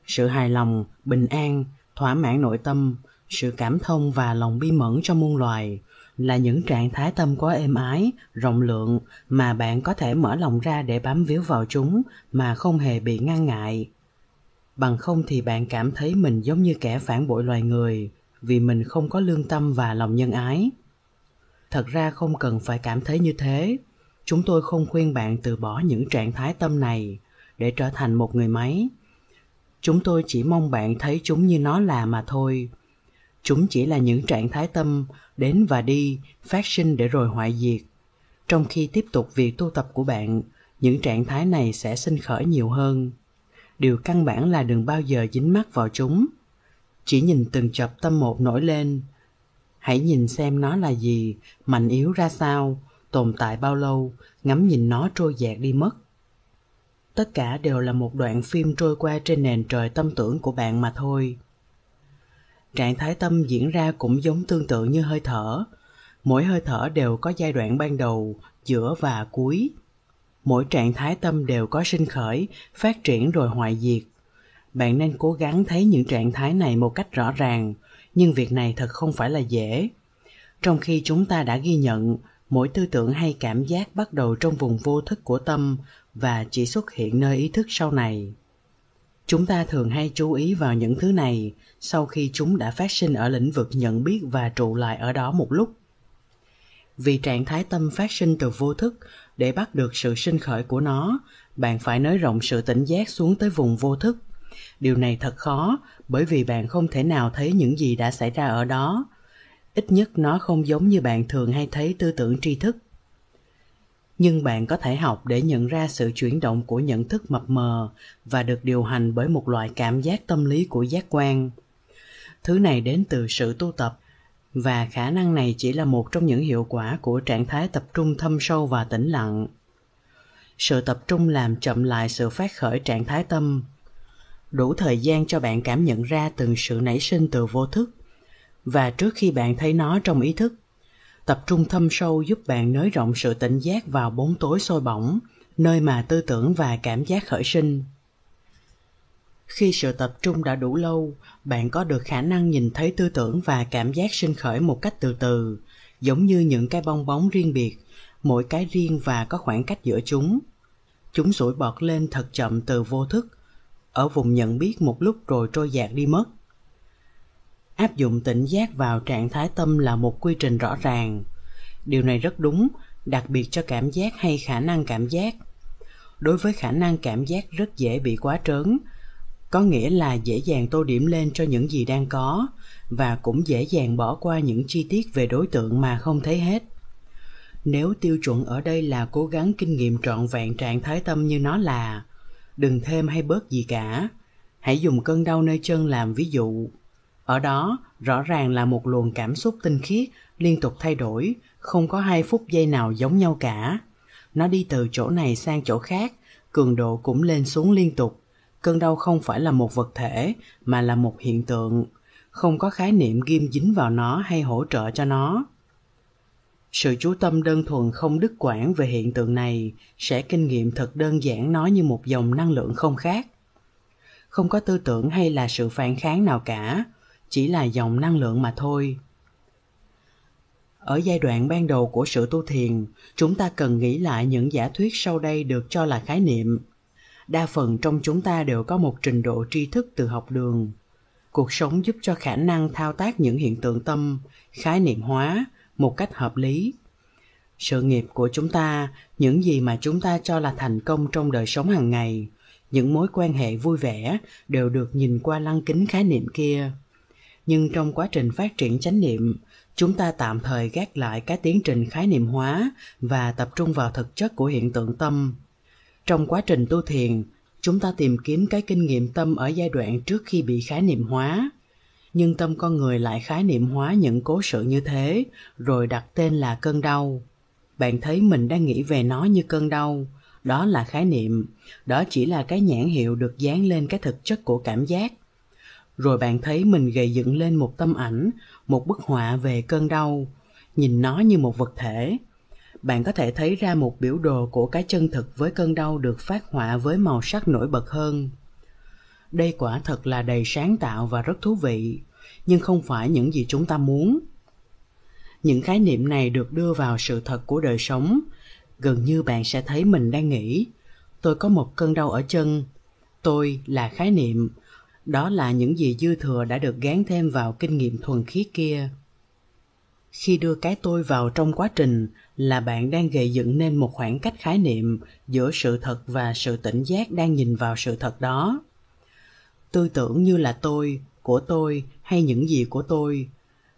Sự hài lòng, bình an, thỏa mãn nội tâm, sự cảm thông và lòng bi mẫn cho muôn loài là những trạng thái tâm quá êm ái, rộng lượng mà bạn có thể mở lòng ra để bám víu vào chúng mà không hề bị ngăn ngại. Bằng không thì bạn cảm thấy mình giống như kẻ phản bội loài người vì mình không có lương tâm và lòng nhân ái thật ra không cần phải cảm thấy như thế. Chúng tôi không khuyên bạn từ bỏ những trạng thái tâm này để trở thành một người máy. Chúng tôi chỉ mong bạn thấy chúng như nó là mà thôi. Chúng chỉ là những trạng thái tâm đến và đi, phát sinh để rồi hoại diệt. Trong khi tiếp tục việc tu tập của bạn, những trạng thái này sẽ sinh khởi nhiều hơn. Điều căn bản là đừng bao giờ dính mắc vào chúng. Chỉ nhìn từng chập tâm một nổi lên hãy nhìn xem nó là gì, mạnh yếu ra sao, tồn tại bao lâu, ngắm nhìn nó trôi dạt đi mất. Tất cả đều là một đoạn phim trôi qua trên nền trời tâm tưởng của bạn mà thôi. Trạng thái tâm diễn ra cũng giống tương tự như hơi thở. Mỗi hơi thở đều có giai đoạn ban đầu, giữa và cuối. Mỗi trạng thái tâm đều có sinh khởi, phát triển rồi hoại diệt. Bạn nên cố gắng thấy những trạng thái này một cách rõ ràng nhưng việc này thật không phải là dễ. Trong khi chúng ta đã ghi nhận, mỗi tư tưởng hay cảm giác bắt đầu trong vùng vô thức của tâm và chỉ xuất hiện nơi ý thức sau này. Chúng ta thường hay chú ý vào những thứ này sau khi chúng đã phát sinh ở lĩnh vực nhận biết và trụ lại ở đó một lúc. Vì trạng thái tâm phát sinh từ vô thức để bắt được sự sinh khởi của nó, bạn phải nới rộng sự tỉnh giác xuống tới vùng vô thức. Điều này thật khó bởi vì bạn không thể nào thấy những gì đã xảy ra ở đó. Ít nhất nó không giống như bạn thường hay thấy tư tưởng tri thức. Nhưng bạn có thể học để nhận ra sự chuyển động của nhận thức mập mờ và được điều hành bởi một loại cảm giác tâm lý của giác quan. Thứ này đến từ sự tu tập, và khả năng này chỉ là một trong những hiệu quả của trạng thái tập trung thâm sâu và tĩnh lặng. Sự tập trung làm chậm lại sự phát khởi trạng thái tâm đủ thời gian cho bạn cảm nhận ra từng sự nảy sinh từ vô thức. Và trước khi bạn thấy nó trong ý thức, tập trung thâm sâu giúp bạn nới rộng sự tỉnh giác vào bóng tối sôi bỏng, nơi mà tư tưởng và cảm giác khởi sinh. Khi sự tập trung đã đủ lâu, bạn có được khả năng nhìn thấy tư tưởng và cảm giác sinh khởi một cách từ từ, giống như những cái bong bóng riêng biệt, mỗi cái riêng và có khoảng cách giữa chúng. Chúng sủi bọt lên thật chậm từ vô thức ở vùng nhận biết một lúc rồi trôi dạt đi mất. Áp dụng tỉnh giác vào trạng thái tâm là một quy trình rõ ràng. Điều này rất đúng, đặc biệt cho cảm giác hay khả năng cảm giác. Đối với khả năng cảm giác rất dễ bị quá trớn, có nghĩa là dễ dàng tô điểm lên cho những gì đang có và cũng dễ dàng bỏ qua những chi tiết về đối tượng mà không thấy hết. Nếu tiêu chuẩn ở đây là cố gắng kinh nghiệm trọn vẹn trạng thái tâm như nó là đừng thêm hay bớt gì cả. Hãy dùng cơn đau nơi chân làm ví dụ. Ở đó, rõ ràng là một luồng cảm xúc tinh khiết, liên tục thay đổi, không có hai phút giây nào giống nhau cả. Nó đi từ chỗ này sang chỗ khác, cường độ cũng lên xuống liên tục. Cơn đau không phải là một vật thể, mà là một hiện tượng. Không có khái niệm ghim dính vào nó hay hỗ trợ cho nó sự chú tâm đơn thuần không đứt quãng về hiện tượng này sẽ kinh nghiệm thật đơn giản nó như một dòng năng lượng không khác. Không có tư tưởng hay là sự phản kháng nào cả, chỉ là dòng năng lượng mà thôi. Ở giai đoạn ban đầu của sự tu thiền, chúng ta cần nghĩ lại những giả thuyết sau đây được cho là khái niệm. Đa phần trong chúng ta đều có một trình độ tri thức từ học đường. Cuộc sống giúp cho khả năng thao tác những hiện tượng tâm, khái niệm hóa một cách hợp lý. Sự nghiệp của chúng ta, những gì mà chúng ta cho là thành công trong đời sống hàng ngày, những mối quan hệ vui vẻ đều được nhìn qua lăng kính khái niệm kia. Nhưng trong quá trình phát triển chánh niệm, chúng ta tạm thời gác lại cái tiến trình khái niệm hóa và tập trung vào thực chất của hiện tượng tâm. Trong quá trình tu thiền, chúng ta tìm kiếm cái kinh nghiệm tâm ở giai đoạn trước khi bị khái niệm hóa nhưng tâm con người lại khái niệm hóa những cố sự như thế, rồi đặt tên là cơn đau. Bạn thấy mình đang nghĩ về nó như cơn đau. Đó là khái niệm. Đó chỉ là cái nhãn hiệu được dán lên cái thực chất của cảm giác. Rồi bạn thấy mình gầy dựng lên một tâm ảnh, một bức họa về cơn đau. Nhìn nó như một vật thể. Bạn có thể thấy ra một biểu đồ của cái chân thực với cơn đau được phát họa với màu sắc nổi bật hơn đây quả thật là đầy sáng tạo và rất thú vị, nhưng không phải những gì chúng ta muốn. Những khái niệm này được đưa vào sự thật của đời sống. Gần như bạn sẽ thấy mình đang nghĩ, tôi có một cơn đau ở chân. Tôi là khái niệm. Đó là những gì dư thừa đã được gán thêm vào kinh nghiệm thuần khiết kia. Khi đưa cái tôi vào trong quá trình là bạn đang gây dựng nên một khoảng cách khái niệm giữa sự thật và sự tỉnh giác đang nhìn vào sự thật đó tư tưởng như là tôi, của tôi, hay những gì của tôi.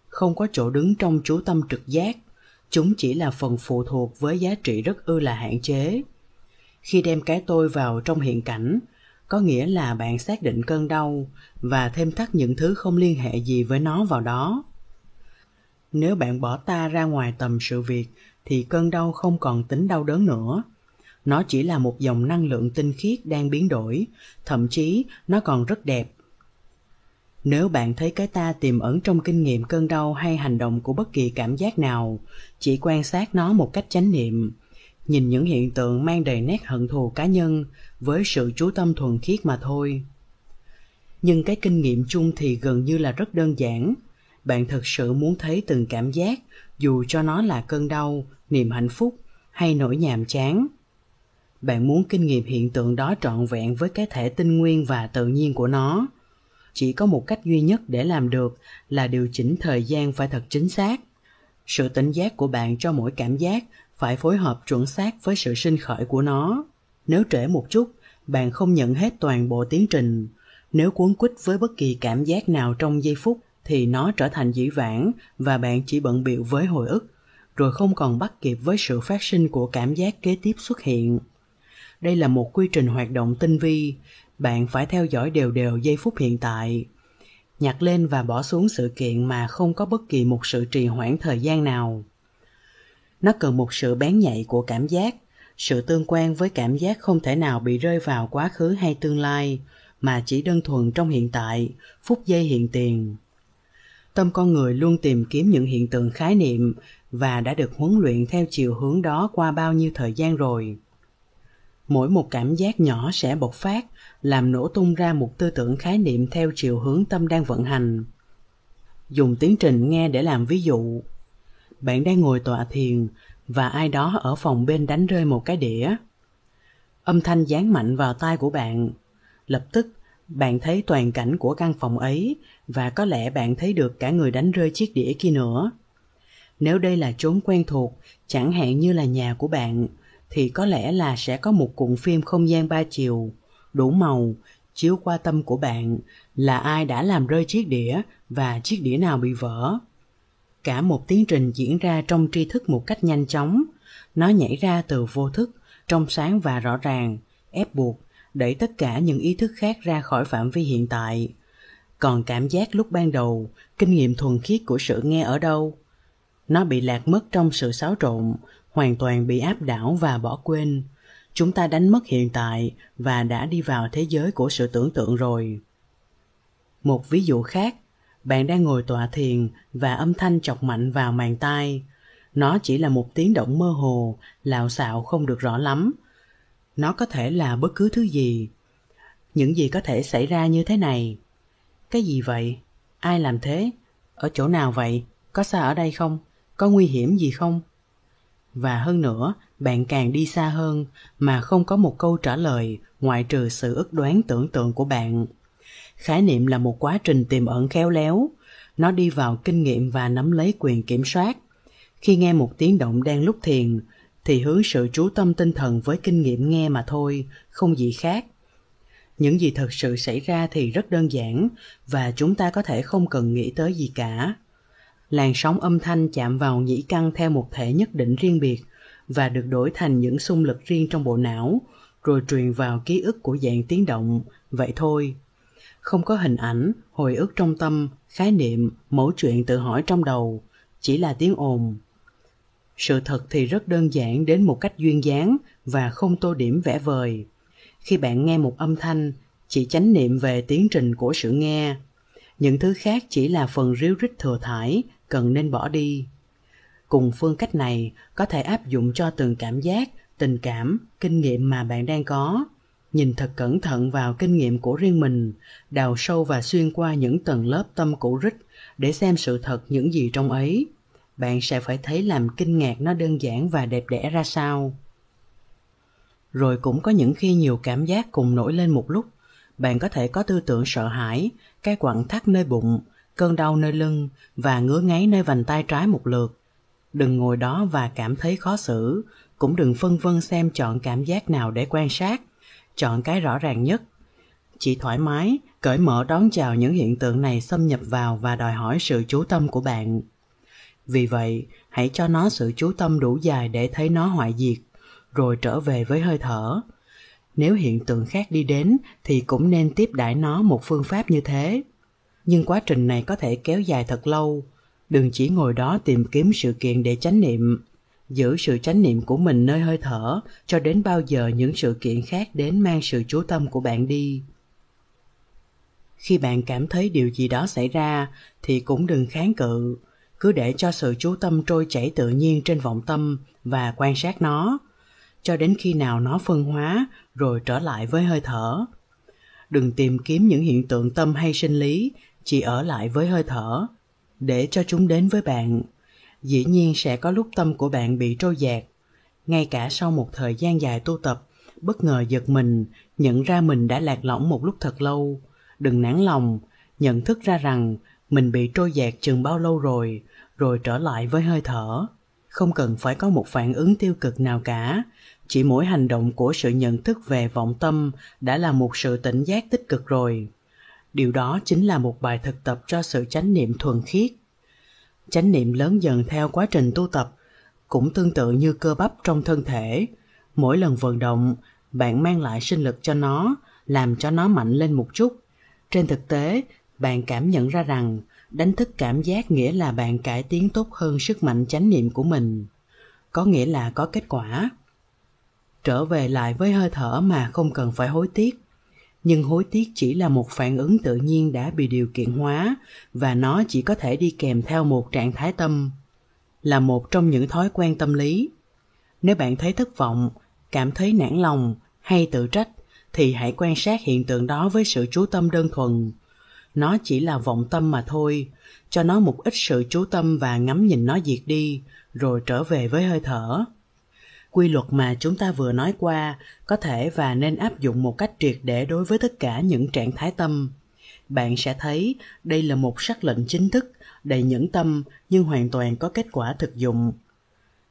Không có chỗ đứng trong chú tâm trực giác. Chúng chỉ là phần phụ thuộc với giá trị rất ư là hạn chế. Khi đem cái tôi vào trong hiện cảnh, có nghĩa là bạn xác định cơn đau và thêm thắt những thứ không liên hệ gì với nó vào đó. Nếu bạn bỏ ta ra ngoài tầm sự việc, thì cơn đau không còn tính đau đớn nữa nó chỉ là một dòng năng lượng tinh khiết đang biến đổi, thậm chí nó còn rất đẹp. Nếu bạn thấy cái ta tiềm ẩn trong kinh nghiệm cơn đau hay hành động của bất kỳ cảm giác nào, chỉ quan sát nó một cách chánh niệm. Nhìn những hiện tượng mang đầy nét hận thù cá nhân với sự chú tâm thuần khiết mà thôi. Nhưng cái kinh nghiệm chung thì gần như là rất đơn giản. Bạn thực sự muốn thấy từng cảm giác, dù cho nó là cơn đau, niềm hạnh phúc hay nỗi nhàm chán bạn muốn kinh nghiệm hiện tượng đó trọn vẹn với cái thể tinh nguyên và tự nhiên của nó. Chỉ có một cách duy nhất để làm được là điều chỉnh thời gian phải thật chính xác. Sự tỉnh giác của bạn cho mỗi cảm giác phải phối hợp chuẩn xác với sự sinh khởi của nó. Nếu trễ một chút, bạn không nhận hết toàn bộ tiến trình. Nếu cuốn quýt với bất kỳ cảm giác nào trong giây phút thì nó trở thành dĩ vãng và bạn chỉ bận bịu với hồi ức, rồi không còn bắt kịp với sự phát sinh của cảm giác kế tiếp xuất hiện đây là một quy trình hoạt động tinh vi. Bạn phải theo dõi đều đều giây phút hiện tại. Nhặt lên và bỏ xuống sự kiện mà không có bất kỳ một sự trì hoãn thời gian nào. Nó cần một sự bén nhạy của cảm giác. Sự tương quan với cảm giác không thể nào bị rơi vào quá khứ hay tương lai, mà chỉ đơn thuần trong hiện tại, phút giây hiện tiền. Tâm con người luôn tìm kiếm những hiện tượng khái niệm và đã được huấn luyện theo chiều hướng đó qua bao nhiêu thời gian rồi mỗi một cảm giác nhỏ sẽ bộc phát, làm nổ tung ra một tư tưởng khái niệm theo chiều hướng tâm đang vận hành. Dùng tiến trình nghe để làm ví dụ. Bạn đang ngồi tọa thiền và ai đó ở phòng bên đánh rơi một cái đĩa. Âm thanh giáng mạnh vào tai của bạn. Lập tức, bạn thấy toàn cảnh của căn phòng ấy và có lẽ bạn thấy được cả người đánh rơi chiếc đĩa kia nữa. Nếu đây là chốn quen thuộc, chẳng hạn như là nhà của bạn thì có lẽ là sẽ có một cuộn phim không gian ba chiều đủ màu, chiếu qua tâm của bạn là ai đã làm rơi chiếc đĩa và chiếc đĩa nào bị vỡ. Cả một tiến trình diễn ra trong tri thức một cách nhanh chóng. Nó nhảy ra từ vô thức, trong sáng và rõ ràng, ép buộc, đẩy tất cả những ý thức khác ra khỏi phạm vi hiện tại. Còn cảm giác lúc ban đầu, kinh nghiệm thuần khiết của sự nghe ở đâu? Nó bị lạc mất trong sự xáo trộn hoàn toàn bị áp đảo và bỏ quên. Chúng ta đánh mất hiện tại và đã đi vào thế giới của sự tưởng tượng rồi. Một ví dụ khác, bạn đang ngồi tọa thiền và âm thanh chọc mạnh vào màng tai. Nó chỉ là một tiếng động mơ hồ, lạo xạo không được rõ lắm. Nó có thể là bất cứ thứ gì. Những gì có thể xảy ra như thế này. Cái gì vậy? Ai làm thế? Ở chỗ nào vậy? Có xa ở đây không? Có nguy hiểm gì không? Và hơn nữa, bạn càng đi xa hơn mà không có một câu trả lời ngoại trừ sự ức đoán tưởng tượng của bạn. Khái niệm là một quá trình tiềm ẩn khéo léo. Nó đi vào kinh nghiệm và nắm lấy quyền kiểm soát. Khi nghe một tiếng động đang lúc thiền, thì hướng sự chú tâm tinh thần với kinh nghiệm nghe mà thôi, không gì khác. Những gì thật sự xảy ra thì rất đơn giản và chúng ta có thể không cần nghĩ tới gì cả làn sóng âm thanh chạm vào nhĩ căn theo một thể nhất định riêng biệt và được đổi thành những xung lực riêng trong bộ não, rồi truyền vào ký ức của dạng tiếng động. Vậy thôi. Không có hình ảnh, hồi ức trong tâm, khái niệm, mẫu chuyện tự hỏi trong đầu, chỉ là tiếng ồn. Sự thật thì rất đơn giản đến một cách duyên dáng và không tô điểm vẽ vời. Khi bạn nghe một âm thanh, chỉ chánh niệm về tiến trình của sự nghe. Những thứ khác chỉ là phần ríu rít thừa thải cần nên bỏ đi. Cùng phương cách này có thể áp dụng cho từng cảm giác, tình cảm, kinh nghiệm mà bạn đang có. Nhìn thật cẩn thận vào kinh nghiệm của riêng mình, đào sâu và xuyên qua những tầng lớp tâm cũ rích để xem sự thật những gì trong ấy. Bạn sẽ phải thấy làm kinh ngạc nó đơn giản và đẹp đẽ ra sao. Rồi cũng có những khi nhiều cảm giác cùng nổi lên một lúc, bạn có thể có tư tưởng sợ hãi, cái quặn thắt nơi bụng cơn đau nơi lưng và ngứa ngáy nơi vành tay trái một lượt. Đừng ngồi đó và cảm thấy khó xử, cũng đừng phân vân xem chọn cảm giác nào để quan sát. Chọn cái rõ ràng nhất. Chỉ thoải mái, cởi mở đón chào những hiện tượng này xâm nhập vào và đòi hỏi sự chú tâm của bạn. Vì vậy, hãy cho nó sự chú tâm đủ dài để thấy nó hoại diệt, rồi trở về với hơi thở. Nếu hiện tượng khác đi đến thì cũng nên tiếp đãi nó một phương pháp như thế nhưng quá trình này có thể kéo dài thật lâu. Đừng chỉ ngồi đó tìm kiếm sự kiện để chánh niệm, giữ sự chánh niệm của mình nơi hơi thở, cho đến bao giờ những sự kiện khác đến mang sự chú tâm của bạn đi. Khi bạn cảm thấy điều gì đó xảy ra, thì cũng đừng kháng cự. Cứ để cho sự chú tâm trôi chảy tự nhiên trên vọng tâm và quan sát nó. Cho đến khi nào nó phân hóa, rồi trở lại với hơi thở. Đừng tìm kiếm những hiện tượng tâm hay sinh lý chỉ ở lại với hơi thở, để cho chúng đến với bạn. Dĩ nhiên sẽ có lúc tâm của bạn bị trôi dạt. Ngay cả sau một thời gian dài tu tập, bất ngờ giật mình, nhận ra mình đã lạc lõng một lúc thật lâu. Đừng nản lòng, nhận thức ra rằng mình bị trôi dạt chừng bao lâu rồi rồi trở lại với hơi thở. Không cần phải có một phản ứng tiêu cực nào cả. Chỉ mỗi hành động của sự nhận thức về vọng tâm đã là một sự tỉnh giác tích cực rồi điều đó chính là một bài thực tập cho sự chánh niệm thuần khiết. Chánh niệm lớn dần theo quá trình tu tập, cũng tương tự như cơ bắp trong thân thể. Mỗi lần vận động, bạn mang lại sinh lực cho nó, làm cho nó mạnh lên một chút. Trên thực tế, bạn cảm nhận ra rằng đánh thức cảm giác nghĩa là bạn cải tiến tốt hơn sức mạnh chánh niệm của mình. Có nghĩa là có kết quả. Trở về lại với hơi thở mà không cần phải hối tiếc nhưng hối tiếc chỉ là một phản ứng tự nhiên đã bị điều kiện hóa, và nó chỉ có thể đi kèm theo một trạng thái tâm, là một trong những thói quen tâm lý. Nếu bạn thấy thất vọng, cảm thấy nản lòng hay tự trách, thì hãy quan sát hiện tượng đó với sự chú tâm đơn thuần. Nó chỉ là vọng tâm mà thôi, cho nó một ít sự chú tâm và ngắm nhìn nó diệt đi, rồi trở về với hơi thở quy luật mà chúng ta vừa nói qua có thể và nên áp dụng một cách triệt để đối với tất cả những trạng thái tâm. Bạn sẽ thấy đây là một sắc lệnh chính thức, đầy nhẫn tâm nhưng hoàn toàn có kết quả thực dụng.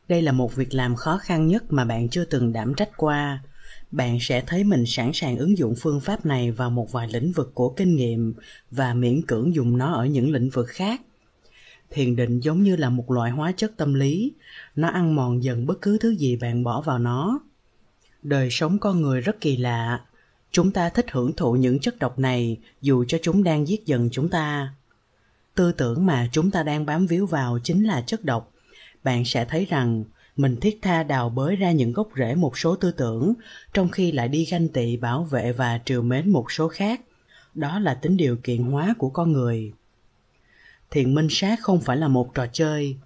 Đây là một việc làm khó khăn nhất mà bạn chưa từng đảm trách qua. Bạn sẽ thấy mình sẵn sàng ứng dụng phương pháp này vào một vài lĩnh vực của kinh nghiệm và miễn cưỡng dùng nó ở những lĩnh vực khác thiền định giống như là một loại hóa chất tâm lý. Nó ăn mòn dần bất cứ thứ gì bạn bỏ vào nó. Đời sống con người rất kỳ lạ. Chúng ta thích hưởng thụ những chất độc này dù cho chúng đang giết dần chúng ta. Tư tưởng mà chúng ta đang bám víu vào chính là chất độc. Bạn sẽ thấy rằng mình thiết tha đào bới ra những gốc rễ một số tư tưởng, trong khi lại đi ganh tị bảo vệ và trìu mến một số khác. Đó là tính điều kiện hóa của con người thiền minh sát không phải là một trò chơi.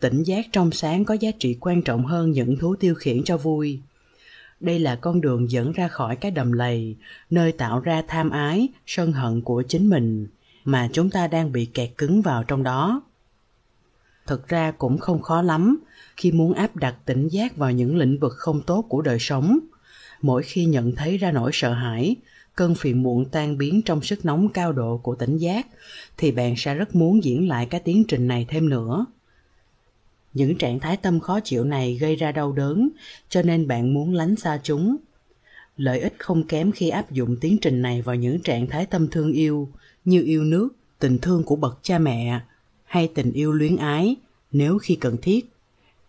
Tỉnh giác trong sáng có giá trị quan trọng hơn những thú tiêu khiển cho vui. Đây là con đường dẫn ra khỏi cái đầm lầy, nơi tạo ra tham ái, sân hận của chính mình, mà chúng ta đang bị kẹt cứng vào trong đó. Thực ra cũng không khó lắm khi muốn áp đặt tỉnh giác vào những lĩnh vực không tốt của đời sống. Mỗi khi nhận thấy ra nỗi sợ hãi cơn phiền muộn tan biến trong sức nóng cao độ của tỉnh giác, thì bạn sẽ rất muốn diễn lại cái tiến trình này thêm nữa. Những trạng thái tâm khó chịu này gây ra đau đớn, cho nên bạn muốn lánh xa chúng. Lợi ích không kém khi áp dụng tiến trình này vào những trạng thái tâm thương yêu, như yêu nước, tình thương của bậc cha mẹ, hay tình yêu luyến ái, nếu khi cần thiết.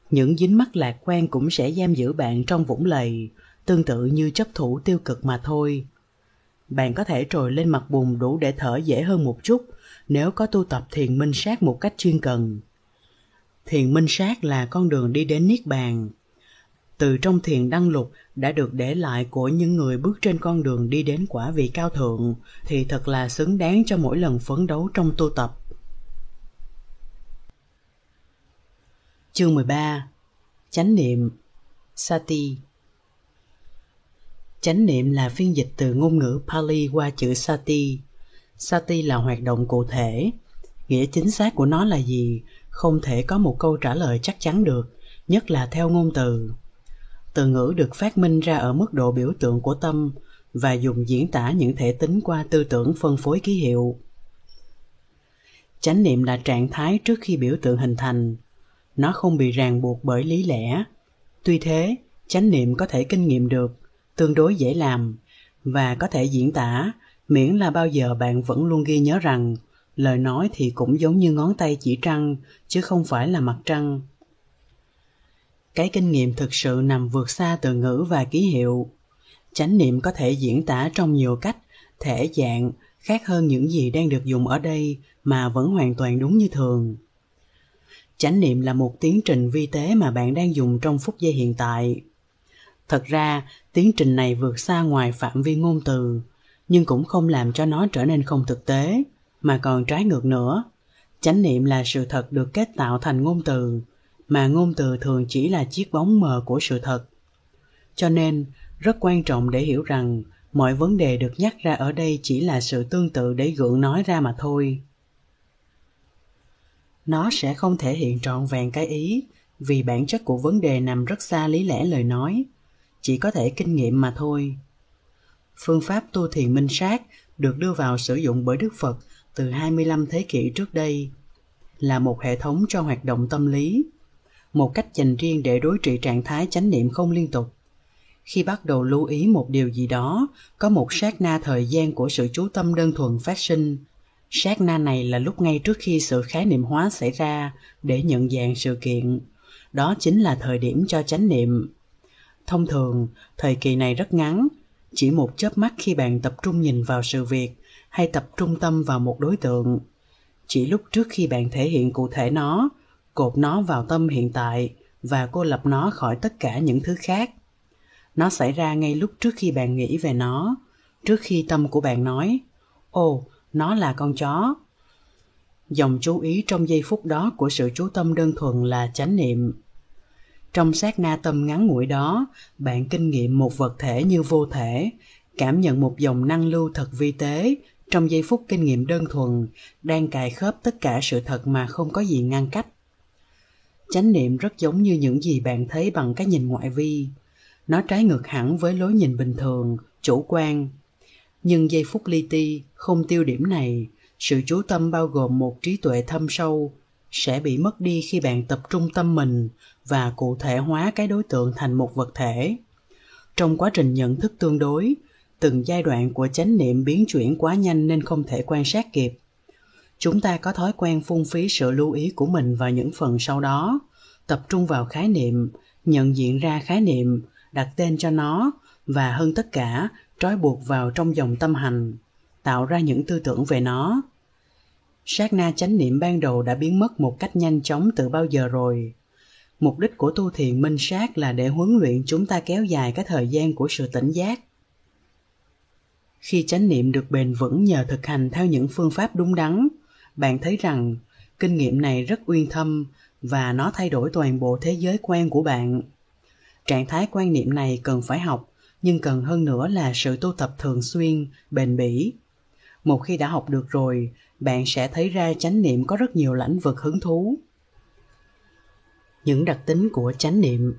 Những dính mắc lạc quan cũng sẽ giam giữ bạn trong vũng lầy, tương tự như chấp thủ tiêu cực mà thôi bạn có thể trồi lên mặt bùn đủ để thở dễ hơn một chút, nếu có tu tập thiền minh sát một cách chuyên cần. Thiền minh sát là con đường đi đến niết bàn. Từ trong thiền đăng lục đã được để lại của những người bước trên con đường đi đến quả vị cao thượng thì thật là xứng đáng cho mỗi lần phấn đấu trong tu tập. Chương 13 Chánh niệm. Sati. Chánh niệm là phiên dịch từ ngôn ngữ Pali qua chữ Sati. Sati là hoạt động cụ thể. Nghĩa chính xác của nó là gì? Không thể có một câu trả lời chắc chắn được, nhất là theo ngôn từ. Từ ngữ được phát minh ra ở mức độ biểu tượng của tâm và dùng diễn tả những thể tính qua tư tưởng phân phối ký hiệu. Chánh niệm là trạng thái trước khi biểu tượng hình thành, nó không bị ràng buộc bởi lý lẽ tuy thế chánh niệm có thể kinh nghiệm được tương đối dễ làm và có thể diễn tả, miễn là bao giờ bạn vẫn luôn ghi nhớ rằng lời nói thì cũng giống như ngón tay chỉ trăng, chứ không phải là mặt trăng. Cái kinh nghiệm thực sự nằm vượt xa từ ngữ và ký hiệu. Chánh niệm có thể diễn tả trong nhiều cách, thể dạng, khác hơn những gì đang được dùng ở đây mà vẫn hoàn toàn đúng như thường. Chánh niệm là một tiến trình vi tế mà bạn đang dùng trong phút giây hiện tại. Thật ra tiến trình này vượt xa ngoài phạm vi ngôn từ, nhưng cũng không làm cho nó trở nên không thực tế, mà còn trái ngược nữa. Chánh niệm là sự thật được kết tạo thành ngôn từ, mà ngôn từ thường chỉ là chiếc bóng mờ của sự thật. Cho nên, rất quan trọng để hiểu rằng mọi vấn đề được nhắc ra ở đây chỉ là sự tương tự để gượng nói ra mà thôi. Nó sẽ không thể hiện trọn vẹn cái ý, vì bản chất của vấn đề nằm rất xa lý lẽ lời nói chỉ có thể kinh nghiệm mà thôi phương pháp tu thiền minh sát được đưa vào sử dụng bởi Đức Phật từ 25 thế kỷ trước đây là một hệ thống cho hoạt động tâm lý, một cách dành riêng để đối trị trạng thái chánh niệm không liên tục. Khi bắt đầu lưu ý một điều gì đó, có một sát na thời gian của sự chú tâm đơn thuần phát sinh. Sát na này là lúc ngay trước khi sự khái niệm hóa xảy ra để nhận dạng sự kiện. Đó chính là thời điểm cho chánh niệm. Thông thường, thời kỳ này rất ngắn, chỉ một chớp mắt khi bạn tập trung nhìn vào sự việc hay tập trung tâm vào một đối tượng. Chỉ lúc trước khi bạn thể hiện cụ thể nó cột nó vào tâm hiện tại và cô lập nó khỏi tất cả những thứ khác. Nó xảy ra ngay lúc trước khi bạn nghĩ về nó trước khi tâm của bạn nói ồ nó là con chó. Dòng chú ý trong giây phút đó của sự chú tâm đơn thuần là chánh niệm trong sát na tâm ngắn ngủi đó, bạn kinh nghiệm một vật thể như vô thể, cảm nhận một dòng năng lưu thật vi tế. Trong giây phút kinh nghiệm đơn thuần, đang cài khớp tất cả sự thật mà không có gì ngăn cách. Chánh niệm rất giống như những gì bạn thấy bằng cái nhìn ngoại vi. Nó trái ngược hẳn với lối nhìn bình thường, chủ quan. Nhưng giây phút li ti không tiêu điểm này, sự chú tâm bao gồm một trí tuệ thâm sâu sẽ bị mất đi khi bạn tập trung tâm mình và cụ thể hóa cái đối tượng thành một vật thể. Trong quá trình nhận thức tương đối, từng giai đoạn của chánh niệm biến chuyển quá nhanh nên không thể quan sát kịp. Chúng ta có thói quen phung phí sự lưu ý của mình vào những phần sau đó, tập trung vào khái niệm, nhận diện ra khái niệm, đặt tên cho nó và hơn tất cả, trói buộc vào trong dòng tâm hành, tạo ra những tư tưởng về nó sát na chánh niệm ban đầu đã biến mất một cách nhanh chóng từ bao giờ rồi. Mục đích của tu thiền minh sát là để huấn luyện chúng ta kéo dài cái thời gian của sự tỉnh giác. Khi chánh niệm được bền vững nhờ thực hành theo những phương pháp đúng đắn, bạn thấy rằng kinh nghiệm này rất uyên thâm và nó thay đổi toàn bộ thế giới quan của bạn. Trạng thái quan niệm này cần phải học, nhưng cần hơn nữa là sự tu tập thường xuyên, bền bỉ một khi đã học được rồi, bạn sẽ thấy ra chánh niệm có rất nhiều lãnh vực hứng thú. Những đặc tính của chánh niệm.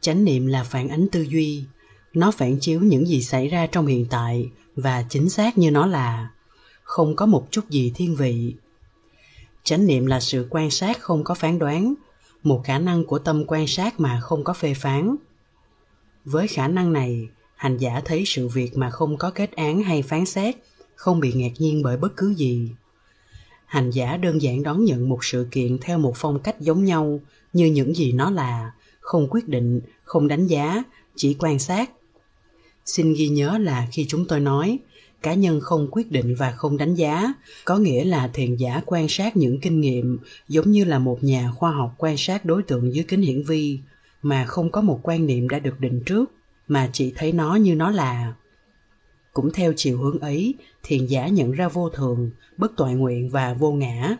Chánh niệm là phản ánh tư duy. Nó phản chiếu những gì xảy ra trong hiện tại và chính xác như nó là. Không có một chút gì thiên vị. Chánh niệm là sự quan sát không có phán đoán, một khả năng của tâm quan sát mà không có phê phán. Với khả năng này hành giả thấy sự việc mà không có kết án hay phán xét, không bị ngạc nhiên bởi bất cứ gì. Hành giả đơn giản đón nhận một sự kiện theo một phong cách giống nhau, như những gì nó là, không quyết định, không đánh giá, chỉ quan sát. Xin ghi nhớ là khi chúng tôi nói, cá nhân không quyết định và không đánh giá, có nghĩa là thiền giả quan sát những kinh nghiệm, giống như là một nhà khoa học quan sát đối tượng dưới kính hiển vi, mà không có một quan niệm đã được định trước mà chỉ thấy nó như nó là. Cũng theo chiều hướng ấy, thiền giả nhận ra vô thường, bất toại nguyện và vô ngã.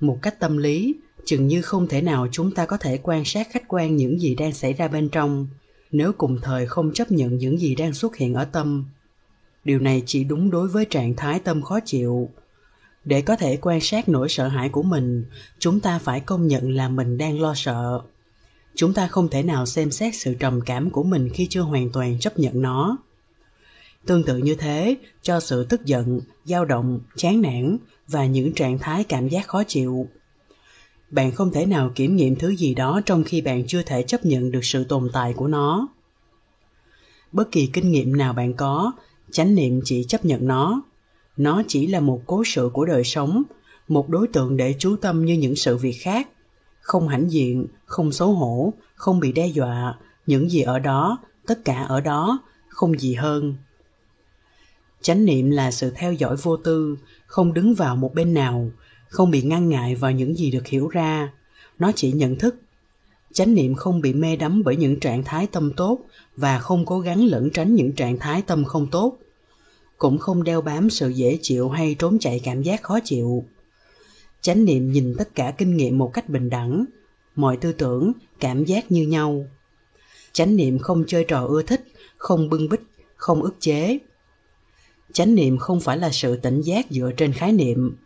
Một cách tâm lý, chừng như không thể nào chúng ta có thể quan sát khách quan những gì đang xảy ra bên trong, nếu cùng thời không chấp nhận những gì đang xuất hiện ở tâm. Điều này chỉ đúng đối với trạng thái tâm khó chịu. Để có thể quan sát nỗi sợ hãi của mình, chúng ta phải công nhận là mình đang lo sợ chúng ta không thể nào xem xét sự trầm cảm của mình khi chưa hoàn toàn chấp nhận nó. Tương tự như thế, cho sự tức giận, dao động, chán nản và những trạng thái cảm giác khó chịu. Bạn không thể nào kiểm nghiệm thứ gì đó trong khi bạn chưa thể chấp nhận được sự tồn tại của nó. Bất kỳ kinh nghiệm nào bạn có, chánh niệm chỉ chấp nhận nó. Nó chỉ là một cố sự của đời sống, một đối tượng để chú tâm như những sự việc khác không hãnh diện, không xấu hổ, không bị đe dọa, những gì ở đó, tất cả ở đó, không gì hơn. Chánh niệm là sự theo dõi vô tư, không đứng vào một bên nào, không bị ngăn ngại vào những gì được hiểu ra. Nó chỉ nhận thức. Chánh niệm không bị mê đắm bởi những trạng thái tâm tốt và không cố gắng lẩn tránh những trạng thái tâm không tốt. Cũng không đeo bám sự dễ chịu hay trốn chạy cảm giác khó chịu chánh niệm nhìn tất cả kinh nghiệm một cách bình đẳng. Mọi tư tưởng, cảm giác như nhau. Chánh niệm không chơi trò ưa thích, không bưng bít, không ức chế. Chánh niệm không phải là sự tỉnh giác dựa trên khái niệm.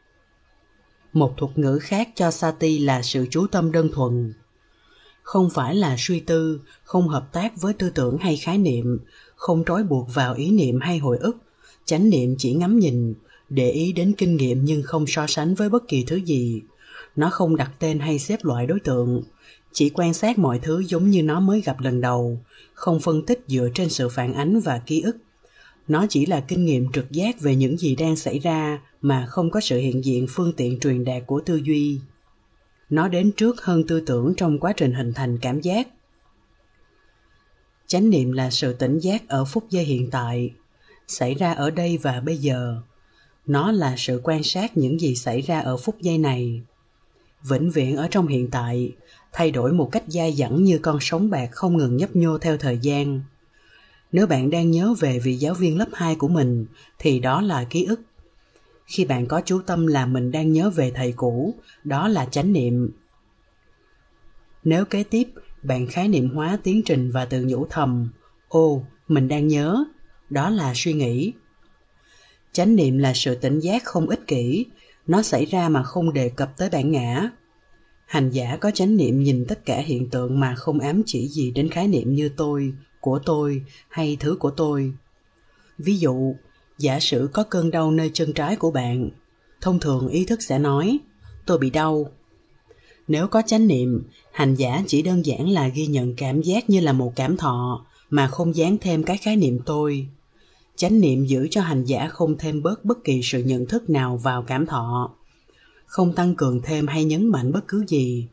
Một thuật ngữ khác cho sati là sự chú tâm đơn thuần. Không phải là suy tư, không hợp tác với tư tưởng hay khái niệm, không trói buộc vào ý niệm hay hồi ức. Chánh niệm chỉ ngắm nhìn để ý đến kinh nghiệm nhưng không so sánh với bất kỳ thứ gì. Nó không đặt tên hay xếp loại đối tượng, chỉ quan sát mọi thứ giống như nó mới gặp lần đầu, không phân tích dựa trên sự phản ánh và ký ức. Nó chỉ là kinh nghiệm trực giác về những gì đang xảy ra mà không có sự hiện diện phương tiện truyền đạt của tư duy. Nó đến trước hơn tư tưởng trong quá trình hình thành cảm giác. Chánh niệm là sự tỉnh giác ở phút giây hiện tại, xảy ra ở đây và bây giờ nó là sự quan sát những gì xảy ra ở phút giây này. Vĩnh viễn ở trong hiện tại, thay đổi một cách dai dẳng như con sóng bạc không ngừng nhấp nhô theo thời gian. Nếu bạn đang nhớ về vị giáo viên lớp 2 của mình, thì đó là ký ức. Khi bạn có chú tâm là mình đang nhớ về thầy cũ, đó là chánh niệm. Nếu kế tiếp, bạn khái niệm hóa tiến trình và tự nhủ thầm ô mình đang nhớ, đó là suy nghĩ chánh niệm là sự tỉnh giác không ích kỷ. Nó xảy ra mà không đề cập tới bản ngã. Hành giả có chánh niệm nhìn tất cả hiện tượng mà không ám chỉ gì đến khái niệm như tôi, của tôi, hay thứ của tôi. Ví dụ, giả sử có cơn đau nơi chân trái của bạn, thông thường ý thức sẽ nói, tôi bị đau. Nếu có chánh niệm, hành giả chỉ đơn giản là ghi nhận cảm giác như là một cảm thọ, mà không dán thêm cái khái niệm tôi chánh niệm giữ cho hành giả không thêm bớt bất kỳ sự nhận thức nào vào cảm thọ. Không tăng cường thêm hay nhấn mạnh bất cứ gì.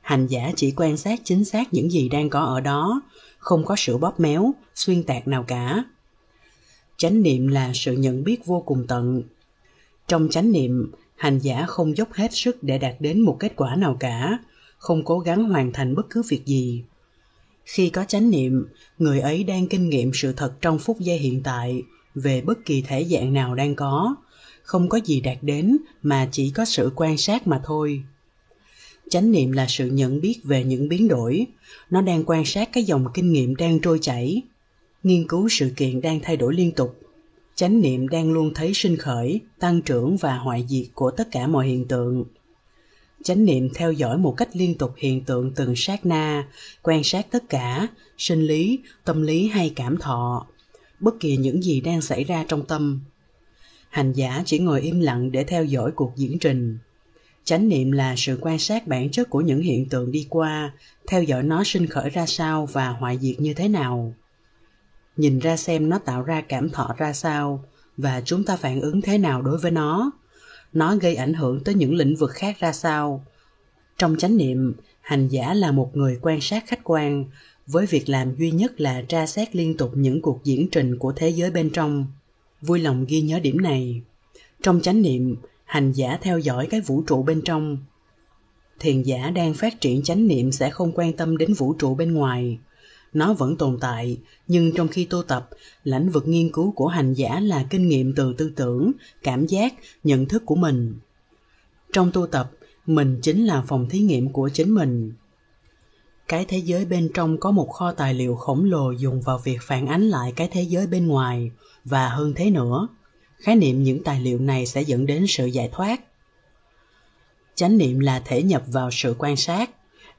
Hành giả chỉ quan sát chính xác những gì đang có ở đó, không có sự bóp méo, xuyên tạc nào cả. Chánh niệm là sự nhận biết vô cùng tận. Trong chánh niệm, hành giả không dốc hết sức để đạt đến một kết quả nào cả, không cố gắng hoàn thành bất cứ việc gì khi có chánh niệm, người ấy đang kinh nghiệm sự thật trong phút giây hiện tại về bất kỳ thể dạng nào đang có. Không có gì đạt đến mà chỉ có sự quan sát mà thôi. Chánh niệm là sự nhận biết về những biến đổi. Nó đang quan sát cái dòng kinh nghiệm đang trôi chảy. Nghiên cứu sự kiện đang thay đổi liên tục. Chánh niệm đang luôn thấy sinh khởi, tăng trưởng và hoại diệt của tất cả mọi hiện tượng chánh niệm theo dõi một cách liên tục hiện tượng từng sát na, quan sát tất cả, sinh lý, tâm lý hay cảm thọ, bất kỳ những gì đang xảy ra trong tâm. Hành giả chỉ ngồi im lặng để theo dõi cuộc diễn trình. Chánh niệm là sự quan sát bản chất của những hiện tượng đi qua, theo dõi nó sinh khởi ra sao và hoại diệt như thế nào. Nhìn ra xem nó tạo ra cảm thọ ra sao và chúng ta phản ứng thế nào đối với nó nó gây ảnh hưởng tới những lĩnh vực khác ra sao. Trong chánh niệm, hành giả là một người quan sát khách quan, với việc làm duy nhất là tra xét liên tục những cuộc diễn trình của thế giới bên trong. Vui lòng ghi nhớ điểm này. Trong chánh niệm, hành giả theo dõi cái vũ trụ bên trong. Thiền giả đang phát triển chánh niệm sẽ không quan tâm đến vũ trụ bên ngoài nó vẫn tồn tại, nhưng trong khi tu tập lãnh vực nghiên cứu của hành giả là kinh nghiệm từ tư tưởng, cảm giác, nhận thức của mình. Trong tu tập, mình chính là phòng thí nghiệm của chính mình. Cái thế giới bên trong có một kho tài liệu khổng lồ dùng vào việc phản ánh lại cái thế giới bên ngoài, và hơn thế nữa, khái niệm những tài liệu này sẽ dẫn đến sự giải thoát. Chánh niệm là thể nhập vào sự quan sát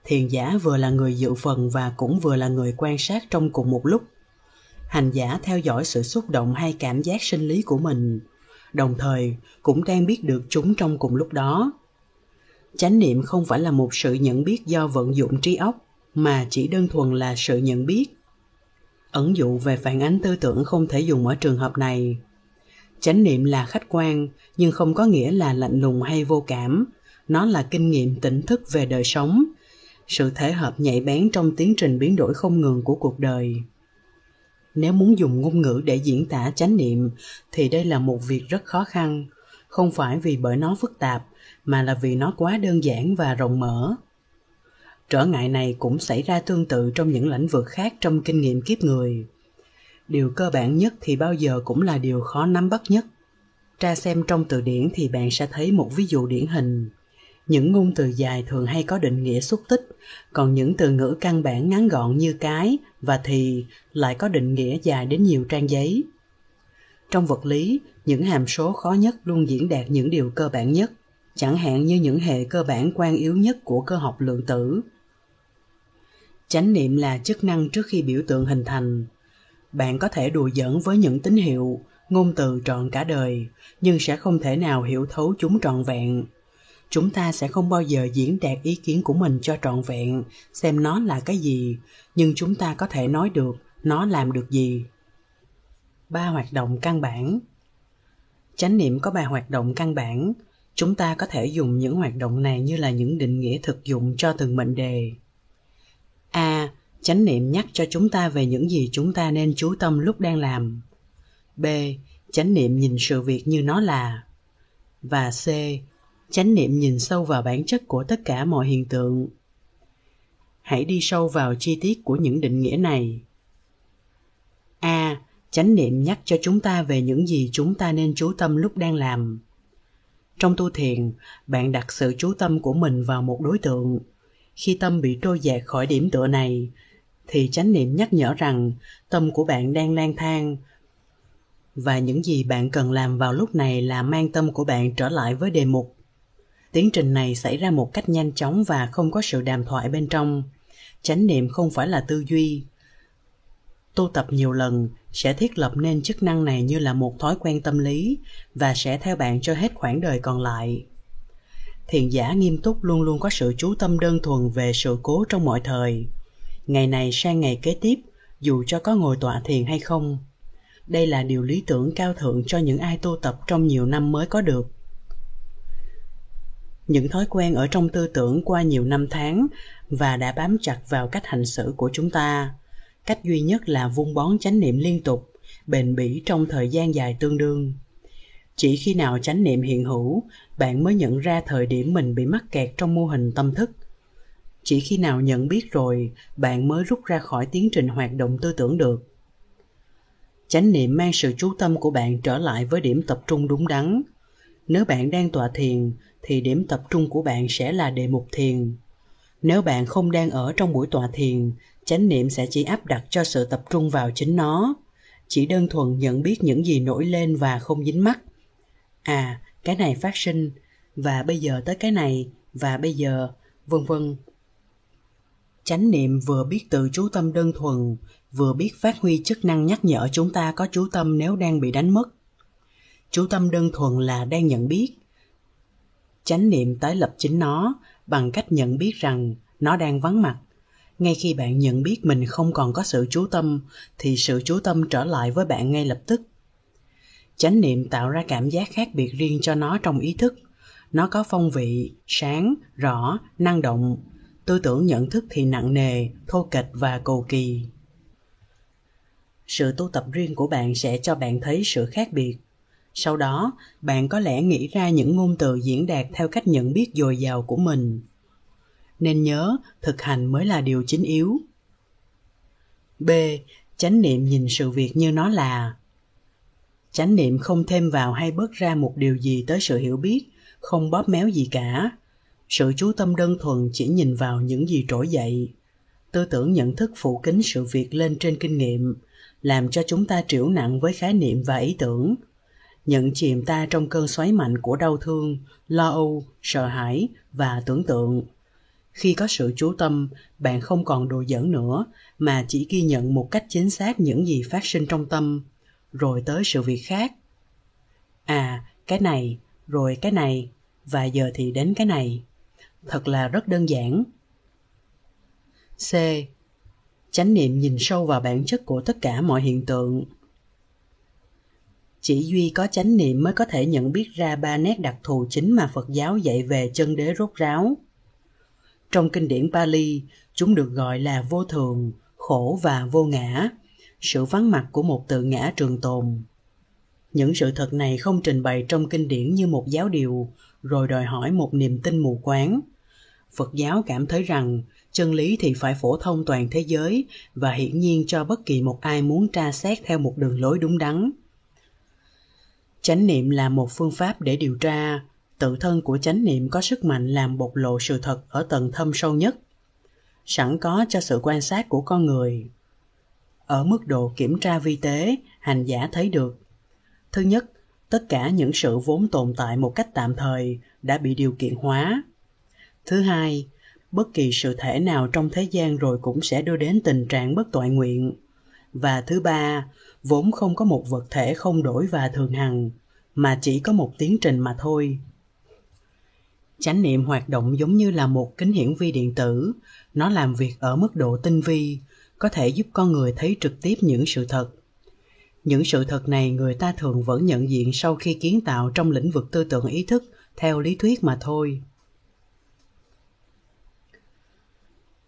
thiền giả vừa là người dự phần và cũng vừa là người quan sát trong cùng một lúc. Hành giả theo dõi sự xúc động hay cảm giác sinh lý của mình, đồng thời cũng đang biết được chúng trong cùng lúc đó. Chánh niệm không phải là một sự nhận biết do vận dụng trí óc, mà chỉ đơn thuần là sự nhận biết. Ẩn dụ về phản ánh tư tưởng không thể dùng ở trường hợp này. Chánh niệm là khách quan, nhưng không có nghĩa là lạnh lùng hay vô cảm. Nó là kinh nghiệm tỉnh thức về đời sống sự thể hợp nhạy bén trong tiến trình biến đổi không ngừng của cuộc đời. Nếu muốn dùng ngôn ngữ để diễn tả chánh niệm, thì đây là một việc rất khó khăn. Không phải vì bởi nó phức tạp, mà là vì nó quá đơn giản và rộng mở. Trở ngại này cũng xảy ra tương tự trong những lĩnh vực khác trong kinh nghiệm kiếp người. Điều cơ bản nhất thì bao giờ cũng là điều khó nắm bắt nhất. Tra xem trong từ điển thì bạn sẽ thấy một ví dụ điển hình những ngôn từ dài thường hay có định nghĩa xúc tích, còn những từ ngữ căn bản ngắn gọn như cái và thì lại có định nghĩa dài đến nhiều trang giấy. Trong vật lý, những hàm số khó nhất luôn diễn đạt những điều cơ bản nhất, chẳng hạn như những hệ cơ bản quan yếu nhất của cơ học lượng tử. Chánh niệm là chức năng trước khi biểu tượng hình thành. Bạn có thể đùa giỡn với những tín hiệu, ngôn từ trọn cả đời, nhưng sẽ không thể nào hiểu thấu chúng trọn vẹn chúng ta sẽ không bao giờ diễn đạt ý kiến của mình cho trọn vẹn, xem nó là cái gì, nhưng chúng ta có thể nói được nó làm được gì. Ba hoạt động căn bản. Chánh niệm có ba hoạt động căn bản. Chúng ta có thể dùng những hoạt động này như là những định nghĩa thực dụng cho từng mệnh đề. A. Chánh niệm nhắc cho chúng ta về những gì chúng ta nên chú tâm lúc đang làm. B. Chánh niệm nhìn sự việc như nó là. Và c chánh niệm nhìn sâu vào bản chất của tất cả mọi hiện tượng. Hãy đi sâu vào chi tiết của những định nghĩa này. A. Chánh niệm nhắc cho chúng ta về những gì chúng ta nên chú tâm lúc đang làm. Trong tu thiền, bạn đặt sự chú tâm của mình vào một đối tượng. Khi tâm bị trôi dạt khỏi điểm tựa này, thì chánh niệm nhắc nhở rằng tâm của bạn đang lang thang và những gì bạn cần làm vào lúc này là mang tâm của bạn trở lại với đề mục tiến trình này xảy ra một cách nhanh chóng và không có sự đàm thoại bên trong. Chánh niệm không phải là tư duy. Tu tập nhiều lần, sẽ thiết lập nên chức năng này như là một thói quen tâm lý và sẽ theo bạn cho hết khoảng đời còn lại. Thiền giả nghiêm túc luôn luôn có sự chú tâm đơn thuần về sự cố trong mọi thời. Ngày này sang ngày kế tiếp, dù cho có ngồi tọa thiền hay không, đây là điều lý tưởng cao thượng cho những ai tu tập trong nhiều năm mới có được những thói quen ở trong tư tưởng qua nhiều năm tháng và đã bám chặt vào cách hành xử của chúng ta. Cách duy nhất là vun bón chánh niệm liên tục, bền bỉ trong thời gian dài tương đương. Chỉ khi nào chánh niệm hiện hữu, bạn mới nhận ra thời điểm mình bị mắc kẹt trong mô hình tâm thức. Chỉ khi nào nhận biết rồi, bạn mới rút ra khỏi tiến trình hoạt động tư tưởng được. Chánh niệm mang sự chú tâm của bạn trở lại với điểm tập trung đúng đắn. Nếu bạn đang tọa thiền thì điểm tập trung của bạn sẽ là đề mục thiền. Nếu bạn không đang ở trong buổi tọa thiền, chánh niệm sẽ chỉ áp đặt cho sự tập trung vào chính nó. Chỉ đơn thuần nhận biết những gì nổi lên và không dính mắt. À cái này phát sinh. Và bây giờ tới cái này. Và bây giờ, vân vân. Chánh niệm vừa biết tự chú tâm đơn thuần, vừa biết phát huy chức năng nhắc nhở chúng ta có chú tâm nếu đang bị đánh mất. Chú tâm đơn thuần là đang nhận biết chánh niệm tái lập chính nó bằng cách nhận biết rằng nó đang vắng mặt. Ngay khi bạn nhận biết mình không còn có sự chú tâm, thì sự chú tâm trở lại với bạn ngay lập tức. Chánh niệm tạo ra cảm giác khác biệt riêng cho nó trong ý thức. Nó có phong vị, sáng, rõ, năng động. Tư tưởng nhận thức thì nặng nề, thô kệch và cầu kỳ. Sự tu tập riêng của bạn sẽ cho bạn thấy sự khác biệt sau đó, bạn có lẽ nghĩ ra những ngôn từ diễn đạt theo cách nhận biết dồi dào của mình. Nên nhớ, thực hành mới là điều chính yếu. B. Chánh niệm nhìn sự việc như nó là. Chánh niệm không thêm vào hay bớt ra một điều gì tới sự hiểu biết, không bóp méo gì cả. Sự chú tâm đơn thuần chỉ nhìn vào những gì trỗi dậy. Tư tưởng nhận thức phủ kính sự việc lên trên kinh nghiệm, làm cho chúng ta triểu nặng với khái niệm và ý tưởng nhận chìm ta trong cơn xoáy mạnh của đau thương, lo âu, sợ hãi và tưởng tượng. Khi có sự chú tâm, bạn không còn đồ giỡn nữa, mà chỉ ghi nhận một cách chính xác những gì phát sinh trong tâm. Rồi tới sự việc khác. À cái này, rồi cái này, và giờ thì đến cái này. Thật là rất đơn giản. C. Chánh niệm nhìn sâu vào bản chất của tất cả mọi hiện tượng chỉ duy có chánh niệm mới có thể nhận biết ra ba nét đặc thù chính mà phật giáo dạy về chân đế rốt ráo trong kinh điển Pali, chúng được gọi là vô thường, khổ và vô ngã, sự vắng mặt của một tự ngã trường tồn. Những sự thật này không trình bày trong kinh điển như một giáo điều, rồi đòi hỏi một niềm tin mù quáng. Phật giáo cảm thấy rằng chân lý thì phải phổ thông toàn thế giới và hiển nhiên cho bất kỳ một ai muốn tra xét theo một đường lối đúng đắn. Chánh niệm là một phương pháp để điều tra, tự thân của chánh niệm có sức mạnh làm bộc lộ sự thật ở tầng thâm sâu nhất. Sẵn có cho sự quan sát của con người. Ở mức độ kiểm tra vi tế hành giả thấy được. Thứ nhất tất cả những sự vốn tồn tại một cách tạm thời đã bị điều kiện hóa. Thứ hai bất kỳ sự thể nào trong thế gian rồi cũng sẽ đưa đến tình trạng bất toại nguyện. Và thứ ba vốn không có một vật thể không đổi và thường hằng, mà chỉ có một tiến trình mà thôi. Chánh niệm hoạt động giống như là một kính hiển vi điện tử. Nó làm việc ở mức độ tinh vi, có thể giúp con người thấy trực tiếp những sự thật. Những sự thật này người ta thường vẫn nhận diện sau khi kiến tạo trong lĩnh vực tư tưởng ý thức theo lý thuyết mà thôi.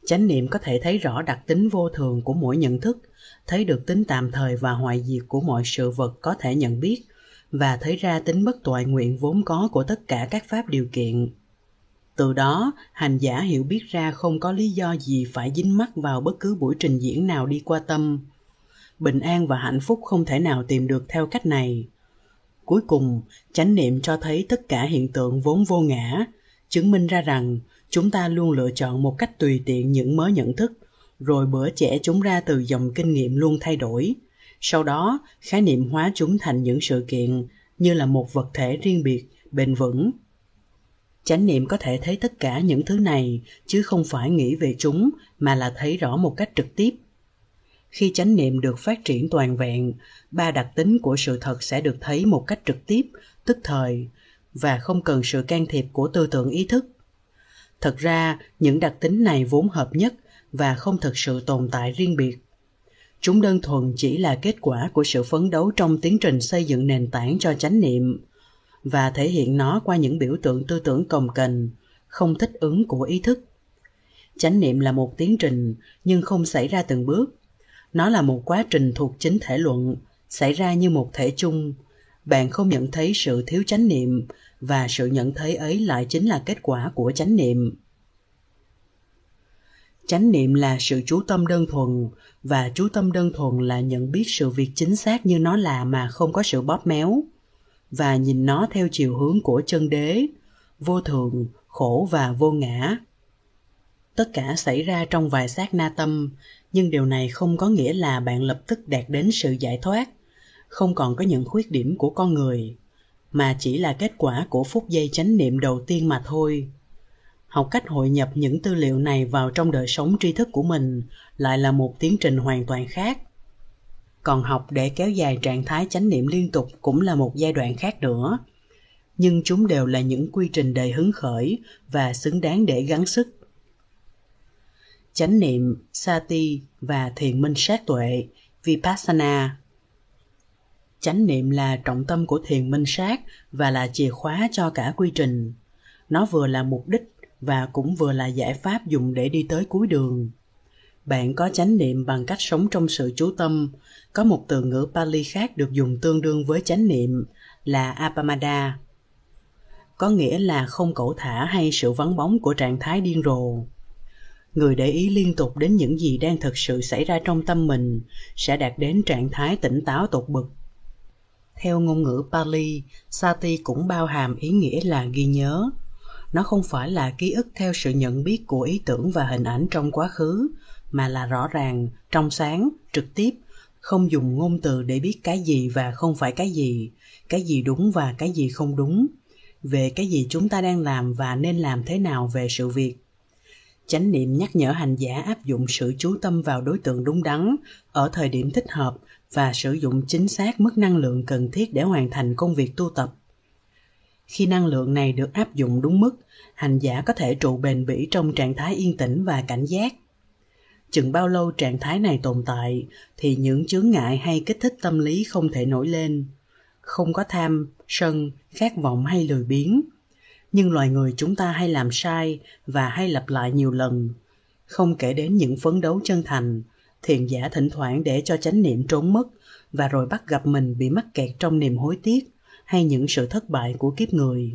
Chánh niệm có thể thấy rõ đặc tính vô thường của mỗi nhận thức thấy được tính tạm thời và hoại diệt của mọi sự vật có thể nhận biết, và thấy ra tính bất toại nguyện vốn có của tất cả các pháp điều kiện. Từ đó, hành giả hiểu biết ra không có lý do gì phải dính mắc vào bất cứ buổi trình diễn nào đi qua tâm. Bình an và hạnh phúc không thể nào tìm được theo cách này. Cuối cùng, chánh niệm cho thấy tất cả hiện tượng vốn vô ngã, chứng minh ra rằng chúng ta luôn lựa chọn một cách tùy tiện những mới nhận thức rồi bữa trẻ chúng ra từ dòng kinh nghiệm luôn thay đổi. Sau đó, khái niệm hóa chúng thành những sự kiện như là một vật thể riêng biệt, bền vững. Chánh niệm có thể thấy tất cả những thứ này, chứ không phải nghĩ về chúng, mà là thấy rõ một cách trực tiếp. Khi chánh niệm được phát triển toàn vẹn, ba đặc tính của sự thật sẽ được thấy một cách trực tiếp, tức thời, và không cần sự can thiệp của tư tưởng ý thức. Thật ra, những đặc tính này vốn hợp nhất và không thực sự tồn tại riêng biệt. Chúng đơn thuần chỉ là kết quả của sự phấn đấu trong tiến trình xây dựng nền tảng cho chánh niệm và thể hiện nó qua những biểu tượng tư tưởng cồng kềnh, không thích ứng của ý thức. Chánh niệm là một tiến trình, nhưng không xảy ra từng bước. Nó là một quá trình thuộc chính thể luận, xảy ra như một thể chung. Bạn không nhận thấy sự thiếu chánh niệm và sự nhận thấy ấy lại chính là kết quả của chánh niệm chánh niệm là sự chú tâm đơn thuần, và chú tâm đơn thuần là nhận biết sự việc chính xác như nó là mà không có sự bóp méo. Và nhìn nó theo chiều hướng của chân đế, vô thường, khổ và vô ngã. Tất cả xảy ra trong vài sát na tâm, nhưng điều này không có nghĩa là bạn lập tức đạt đến sự giải thoát, không còn có những khuyết điểm của con người, mà chỉ là kết quả của phút giây chánh niệm đầu tiên mà thôi học cách hội nhập những tư liệu này vào trong đời sống tri thức của mình lại là một tiến trình hoàn toàn khác. Còn học để kéo dài trạng thái chánh niệm liên tục cũng là một giai đoạn khác nữa. Nhưng chúng đều là những quy trình đầy hứng khởi và xứng đáng để gắng sức. Chánh niệm, sati và thiền minh sát tuệ, vipassana. Chánh niệm là trọng tâm của thiền minh sát và là chìa khóa cho cả quy trình. Nó vừa là mục đích và cũng vừa là giải pháp dùng để đi tới cuối đường. Bạn có chánh niệm bằng cách sống trong sự chú tâm. Có một từ ngữ pali khác được dùng tương đương với chánh niệm là apamada có nghĩa là không cẩu thả hay sự vắng bóng của trạng thái điên rồ. Người để ý liên tục đến những gì đang thực sự xảy ra trong tâm mình sẽ đạt đến trạng thái tỉnh táo tột bực. Theo ngôn ngữ pali, sati cũng bao hàm ý nghĩa là ghi nhớ nó không phải là ký ức theo sự nhận biết của ý tưởng và hình ảnh trong quá khứ, mà là rõ ràng, trong sáng, trực tiếp, không dùng ngôn từ để biết cái gì và không phải cái gì cái gì đúng và cái gì không đúng, về cái gì chúng ta đang làm và nên làm thế nào về sự việc. Chánh niệm nhắc nhở hành giả áp dụng sự chú tâm vào đối tượng đúng đắn ở thời điểm thích hợp và sử dụng chính xác mức năng lượng cần thiết để hoàn thành công việc tu tập khi năng lượng này được áp dụng đúng mức, hành giả có thể trụ bền bỉ trong trạng thái yên tĩnh và cảnh giác. Chừng bao lâu trạng thái này tồn tại thì những chướng ngại hay kích thích tâm lý không thể nổi lên. Không có tham, sân, khát vọng hay lười biếng. Nhưng loài người chúng ta hay làm sai và hay lặp lại nhiều lần. Không kể đến những phấn đấu chân thành thiền giả thỉnh thoảng để cho chánh niệm trốn mất và rồi bắt gặp mình bị mắc kẹt trong niềm hối tiếc hay những sự thất bại của kiếp người.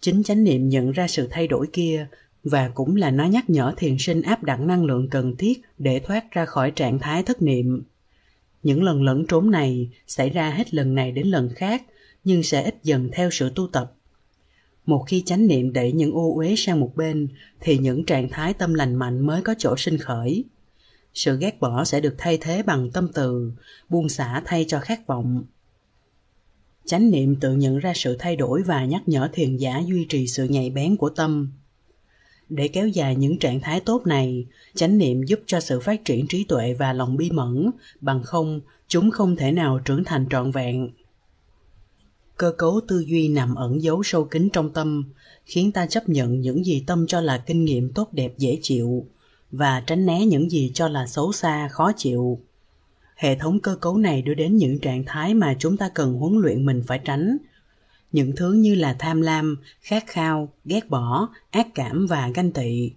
Chính chánh niệm nhận ra sự thay đổi kia và cũng là nó nhắc nhở thiền sinh áp đặt năng lượng cần thiết để thoát ra khỏi trạng thái thất niệm. Những lần lẫn trốn này xảy ra hết lần này đến lần khác, nhưng sẽ ít dần theo sự tu tập. Một khi chánh niệm đẩy những ô uế sang một bên, thì những trạng thái tâm lành mạnh mới có chỗ sinh khởi. Sự ghét bỏ sẽ được thay thế bằng tâm từ, buông xả thay cho khát vọng chánh niệm tự nhận ra sự thay đổi và nhắc nhở thiền giả duy trì sự nhạy bén của tâm. Để kéo dài những trạng thái tốt này, chánh niệm giúp cho sự phát triển trí tuệ và lòng bi mẫn. Bằng không, chúng không thể nào trưởng thành trọn vẹn. Cơ cấu tư duy nằm ẩn giấu sâu kín trong tâm, khiến ta chấp nhận những gì tâm cho là kinh nghiệm tốt đẹp dễ chịu và tránh né những gì cho là xấu xa, khó chịu hệ thống cơ cấu này đưa đến những trạng thái mà chúng ta cần huấn luyện mình phải tránh. Những thứ như là tham lam, khát khao, ghét bỏ, ác cảm và ganh tị.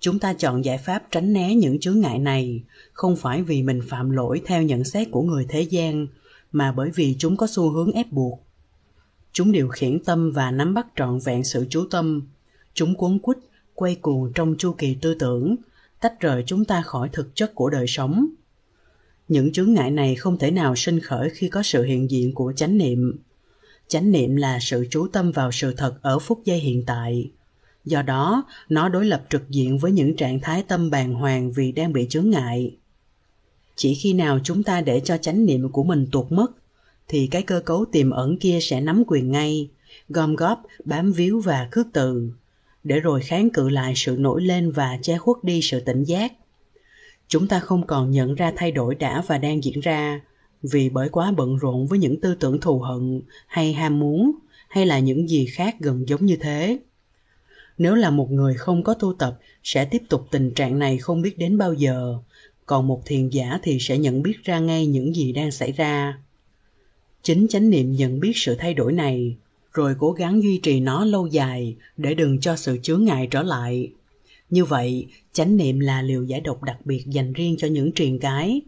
Chúng ta chọn giải pháp tránh né những chướng ngại này, không phải vì mình phạm lỗi theo nhận xét của người thế gian, mà bởi vì chúng có xu hướng ép buộc. Chúng điều khiển tâm và nắm bắt trọn vẹn sự chú tâm. Chúng cuốn quýt, quay cuồng trong chu kỳ tư tưởng, tách rời chúng ta khỏi thực chất của đời sống những chướng ngại này không thể nào sinh khởi khi có sự hiện diện của chánh niệm. Chánh niệm là sự chú tâm vào sự thật ở phút giây hiện tại. Do đó, nó đối lập trực diện với những trạng thái tâm bàng hoàng vì đang bị chướng ngại. Chỉ khi nào chúng ta để cho chánh niệm của mình tuột mất, thì cái cơ cấu tiềm ẩn kia sẽ nắm quyền ngay, gom góp, bám víu và khước từ. Để rồi kháng cự lại sự nổi lên và che khuất đi sự tỉnh giác chúng ta không còn nhận ra thay đổi đã và đang diễn ra. Vì bởi quá bận rộn với những tư tưởng thù hận hay ham muốn, hay là những gì khác gần giống như thế. Nếu là một người không có tu tập, sẽ tiếp tục tình trạng này không biết đến bao giờ. Còn một thiền giả thì sẽ nhận biết ra ngay những gì đang xảy ra. Chính chánh niệm nhận biết sự thay đổi này, rồi cố gắng duy trì nó lâu dài để đừng cho sự chướng ngại trở lại như vậy, chánh niệm là liều giải độc đặc biệt dành riêng cho những triền cái.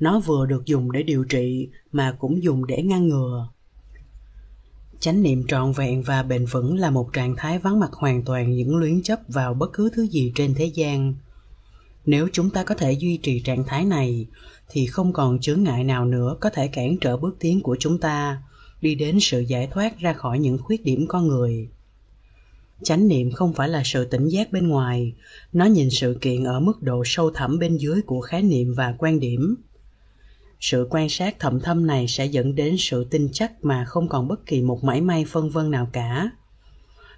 Nó vừa được dùng để điều trị, mà cũng dùng để ngăn ngừa. Chánh niệm trọn vẹn và bền vững là một trạng thái vắng mặt hoàn toàn những luyến chấp vào bất cứ thứ gì trên thế gian. Nếu chúng ta có thể duy trì trạng thái này, thì không còn chướng ngại nào nữa có thể cản trở bước tiến của chúng ta, đi đến sự giải thoát ra khỏi những khuyết điểm con người chánh niệm không phải là sự tỉnh giác bên ngoài. Nó nhìn sự kiện ở mức độ sâu thẳm bên dưới của khái niệm và quan điểm. Sự quan sát thậm thâm này sẽ dẫn đến sự tin chắc mà không còn bất kỳ một mảy may phân vân nào cả.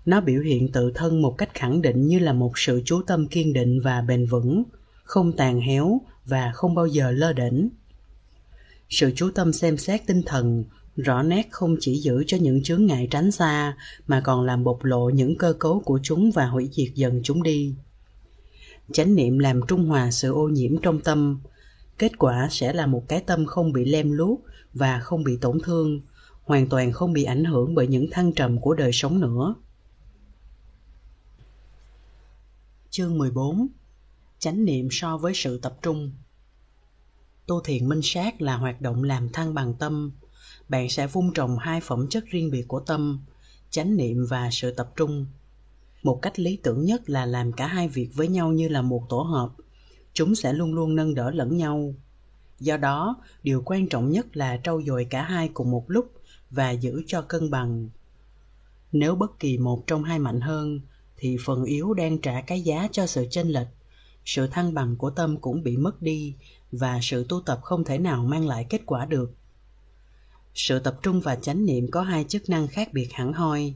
Nó biểu hiện tự thân một cách khẳng định như là một sự chú tâm kiên định và bền vững, không tàn héo và không bao giờ lơ đễnh. Sự chú tâm xem xét tinh thần rõ nét không chỉ giữ cho những chướng ngại tránh xa, mà còn làm bộc lộ những cơ cấu của chúng và hủy diệt dần chúng đi. Chánh niệm làm trung hòa sự ô nhiễm trong tâm. Kết quả sẽ là một cái tâm không bị lem luốc và không bị tổn thương, hoàn toàn không bị ảnh hưởng bởi những thăng trầm của đời sống nữa. Chương 14 chánh niệm so với sự tập trung. Tu thiền minh sát là hoạt động làm thăng bằng tâm bạn sẽ vun trồng hai phẩm chất riêng biệt của tâm, chánh niệm và sự tập trung. Một cách lý tưởng nhất là làm cả hai việc với nhau như là một tổ hợp. Chúng sẽ luôn luôn nâng đỡ lẫn nhau. Do đó, điều quan trọng nhất là trau dồi cả hai cùng một lúc và giữ cho cân bằng. Nếu bất kỳ một trong hai mạnh hơn, thì phần yếu đang trả cái giá cho sự chênh lệch. Sự thăng bằng của tâm cũng bị mất đi và sự tu tập không thể nào mang lại kết quả được sự tập trung và chánh niệm có hai chức năng khác biệt hẳn hoi.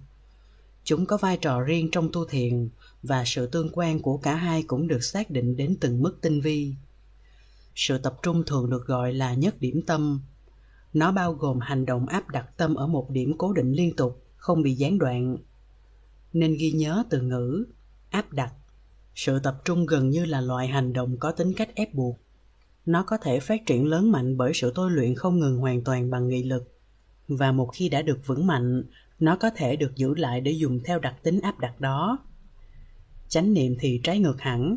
Chúng có vai trò riêng trong tu thiền và sự tương quan của cả hai cũng được xác định đến từng mức tinh vi. Sự tập trung thường được gọi là nhất điểm tâm. Nó bao gồm hành động áp đặt tâm ở một điểm cố định liên tục, không bị gián đoạn. Nên ghi nhớ từ ngữ, áp đặt. Sự tập trung gần như là loại hành động có tính cách ép buộc nó có thể phát triển lớn mạnh bởi sự tôi luyện không ngừng hoàn toàn bằng nghị lực. Và một khi đã được vững mạnh, nó có thể được giữ lại để dùng theo đặc tính áp đặt đó. Chánh niệm thì trái ngược hẳn,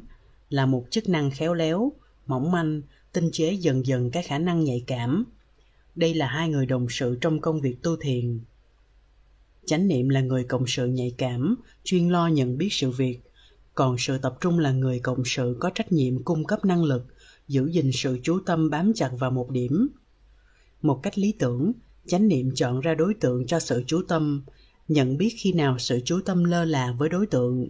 là một chức năng khéo léo, mỏng manh, tinh chế dần dần cái khả năng nhạy cảm. Đây là hai người đồng sự trong công việc tu thiền. Chánh niệm là người cộng sự nhạy cảm, chuyên lo nhận biết sự việc, còn sự tập trung là người cộng sự có trách nhiệm cung cấp năng lực giữ gìn sự chú tâm bám chặt vào một điểm. Một cách lý tưởng, chánh niệm chọn ra đối tượng cho sự chú tâm, nhận biết khi nào sự chú tâm lơ là với đối tượng.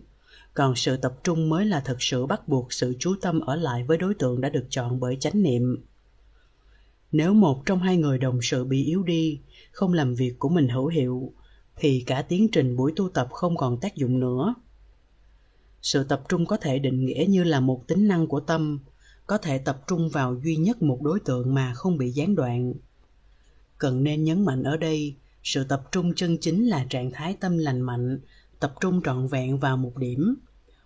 Còn sự tập trung mới là thực sự bắt buộc sự chú tâm ở lại với đối tượng đã được chọn bởi chánh niệm. Nếu một trong hai người đồng sự bị yếu đi, không làm việc của mình hữu hiệu, thì cả tiến trình buổi tu tập không còn tác dụng nữa. Sự tập trung có thể định nghĩa như là một tính năng của tâm có thể tập trung vào duy nhất một đối tượng mà không bị gián đoạn. Cần nên nhấn mạnh ở đây, sự tập trung chân chính là trạng thái tâm lành mạnh, tập trung trọn vẹn vào một điểm.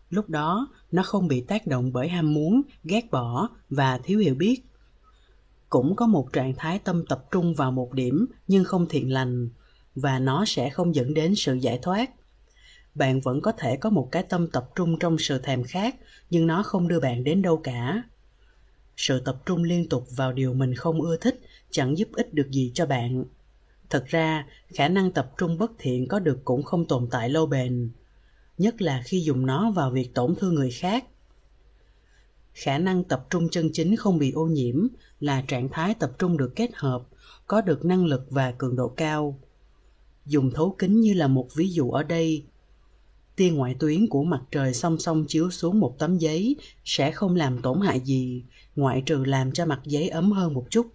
Lúc đó, nó không bị tác động bởi ham muốn, ghét bỏ và thiếu hiểu biết. Cũng có một trạng thái tâm tập trung vào một điểm nhưng không thiện lành, và nó sẽ không dẫn đến sự giải thoát. Bạn vẫn có thể có một cái tâm tập trung trong sự thèm khát, nhưng nó không đưa bạn đến đâu cả sự tập trung liên tục vào điều mình không ưa thích chẳng giúp ích được gì cho bạn. Thật ra, khả năng tập trung bất thiện có được cũng không tồn tại lâu bền, nhất là khi dùng nó vào việc tổn thương người khác. Khả năng tập trung chân chính không bị ô nhiễm là trạng thái tập trung được kết hợp, có được năng lực và cường độ cao. Dùng thấu kính như là một ví dụ ở đây. Tia ngoại tuyến của mặt trời song song chiếu xuống một tấm giấy sẽ không làm tổn hại gì ngoại trừ làm cho mặt giấy ấm hơn một chút.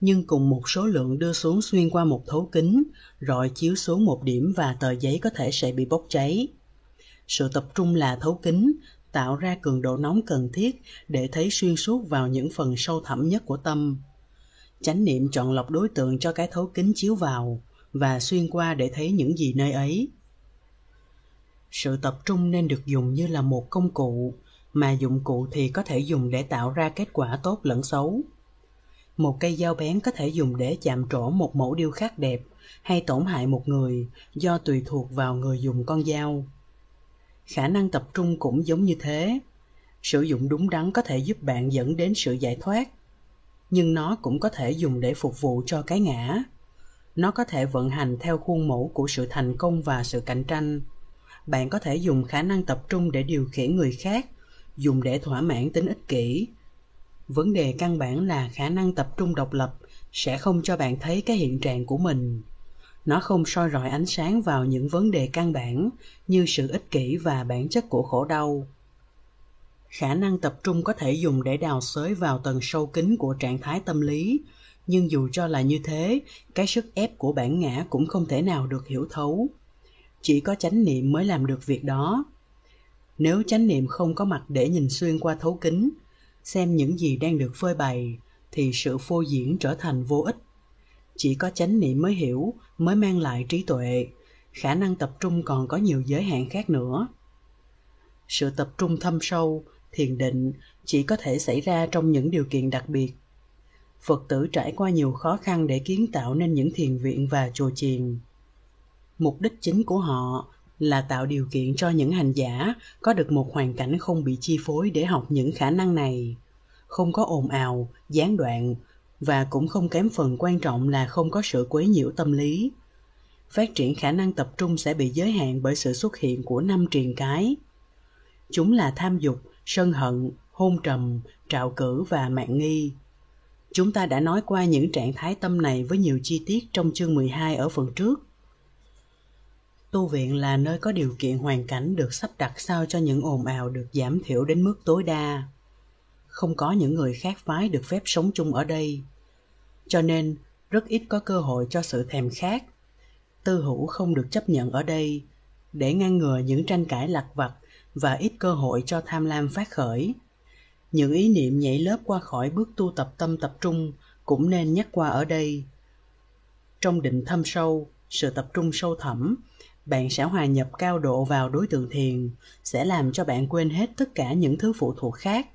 Nhưng cùng một số lượng đưa xuống xuyên qua một thấu kính, rồi chiếu xuống một điểm và tờ giấy có thể sẽ bị bốc cháy. Sự tập trung là thấu kính, tạo ra cường độ nóng cần thiết để thấy xuyên suốt vào những phần sâu thẳm nhất của tâm. Chánh niệm chọn lọc đối tượng cho cái thấu kính chiếu vào và xuyên qua để thấy những gì nơi ấy. Sự tập trung nên được dùng như là một công cụ mà dụng cụ thì có thể dùng để tạo ra kết quả tốt lẫn xấu. Một cây dao bén có thể dùng để chạm trổ một mẫu điêu khắc đẹp hay tổn hại một người do tùy thuộc vào người dùng con dao. Khả năng tập trung cũng giống như thế. Sử dụng đúng đắn có thể giúp bạn dẫn đến sự giải thoát, nhưng nó cũng có thể dùng để phục vụ cho cái ngã. Nó có thể vận hành theo khuôn mẫu của sự thành công và sự cạnh tranh. Bạn có thể dùng khả năng tập trung để điều khiển người khác dùng để thỏa mãn tính ích kỷ. Vấn đề căn bản là khả năng tập trung độc lập sẽ không cho bạn thấy cái hiện trạng của mình. Nó không soi rọi ánh sáng vào những vấn đề căn bản như sự ích kỷ và bản chất của khổ đau. Khả năng tập trung có thể dùng để đào xới vào tầng sâu kín của trạng thái tâm lý, nhưng dù cho là như thế, cái sức ép của bản ngã cũng không thể nào được hiểu thấu. Chỉ có chánh niệm mới làm được việc đó nếu chánh niệm không có mặt để nhìn xuyên qua thấu kính, xem những gì đang được phơi bày, thì sự phô diễn trở thành vô ích. Chỉ có chánh niệm mới hiểu, mới mang lại trí tuệ, khả năng tập trung còn có nhiều giới hạn khác nữa. Sự tập trung thâm sâu, thiền định chỉ có thể xảy ra trong những điều kiện đặc biệt. Phật tử trải qua nhiều khó khăn để kiến tạo nên những thiền viện và chùa chiền. Mục đích chính của họ là tạo điều kiện cho những hành giả có được một hoàn cảnh không bị chi phối để học những khả năng này. Không có ồn ào, gián đoạn, và cũng không kém phần quan trọng là không có sự quấy nhiễu tâm lý. Phát triển khả năng tập trung sẽ bị giới hạn bởi sự xuất hiện của năm triền cái. Chúng là tham dục, sân hận, hôn trầm, trạo cử và mạng nghi. Chúng ta đã nói qua những trạng thái tâm này với nhiều chi tiết trong chương 12 ở phần trước tu viện là nơi có điều kiện hoàn cảnh được sắp đặt sao cho những ồn ào được giảm thiểu đến mức tối đa. Không có những người khác phái được phép sống chung ở đây. Cho nên, rất ít có cơ hội cho sự thèm khát. Tư hữu không được chấp nhận ở đây để ngăn ngừa những tranh cãi lặt vặt và ít cơ hội cho tham lam phát khởi. Những ý niệm nhảy lớp qua khỏi bước tu tập tâm tập trung cũng nên nhắc qua ở đây. Trong định thâm sâu, sự tập trung sâu thẳm bạn sẽ hòa nhập cao độ vào đối tượng thiền, sẽ làm cho bạn quên hết tất cả những thứ phụ thuộc khác,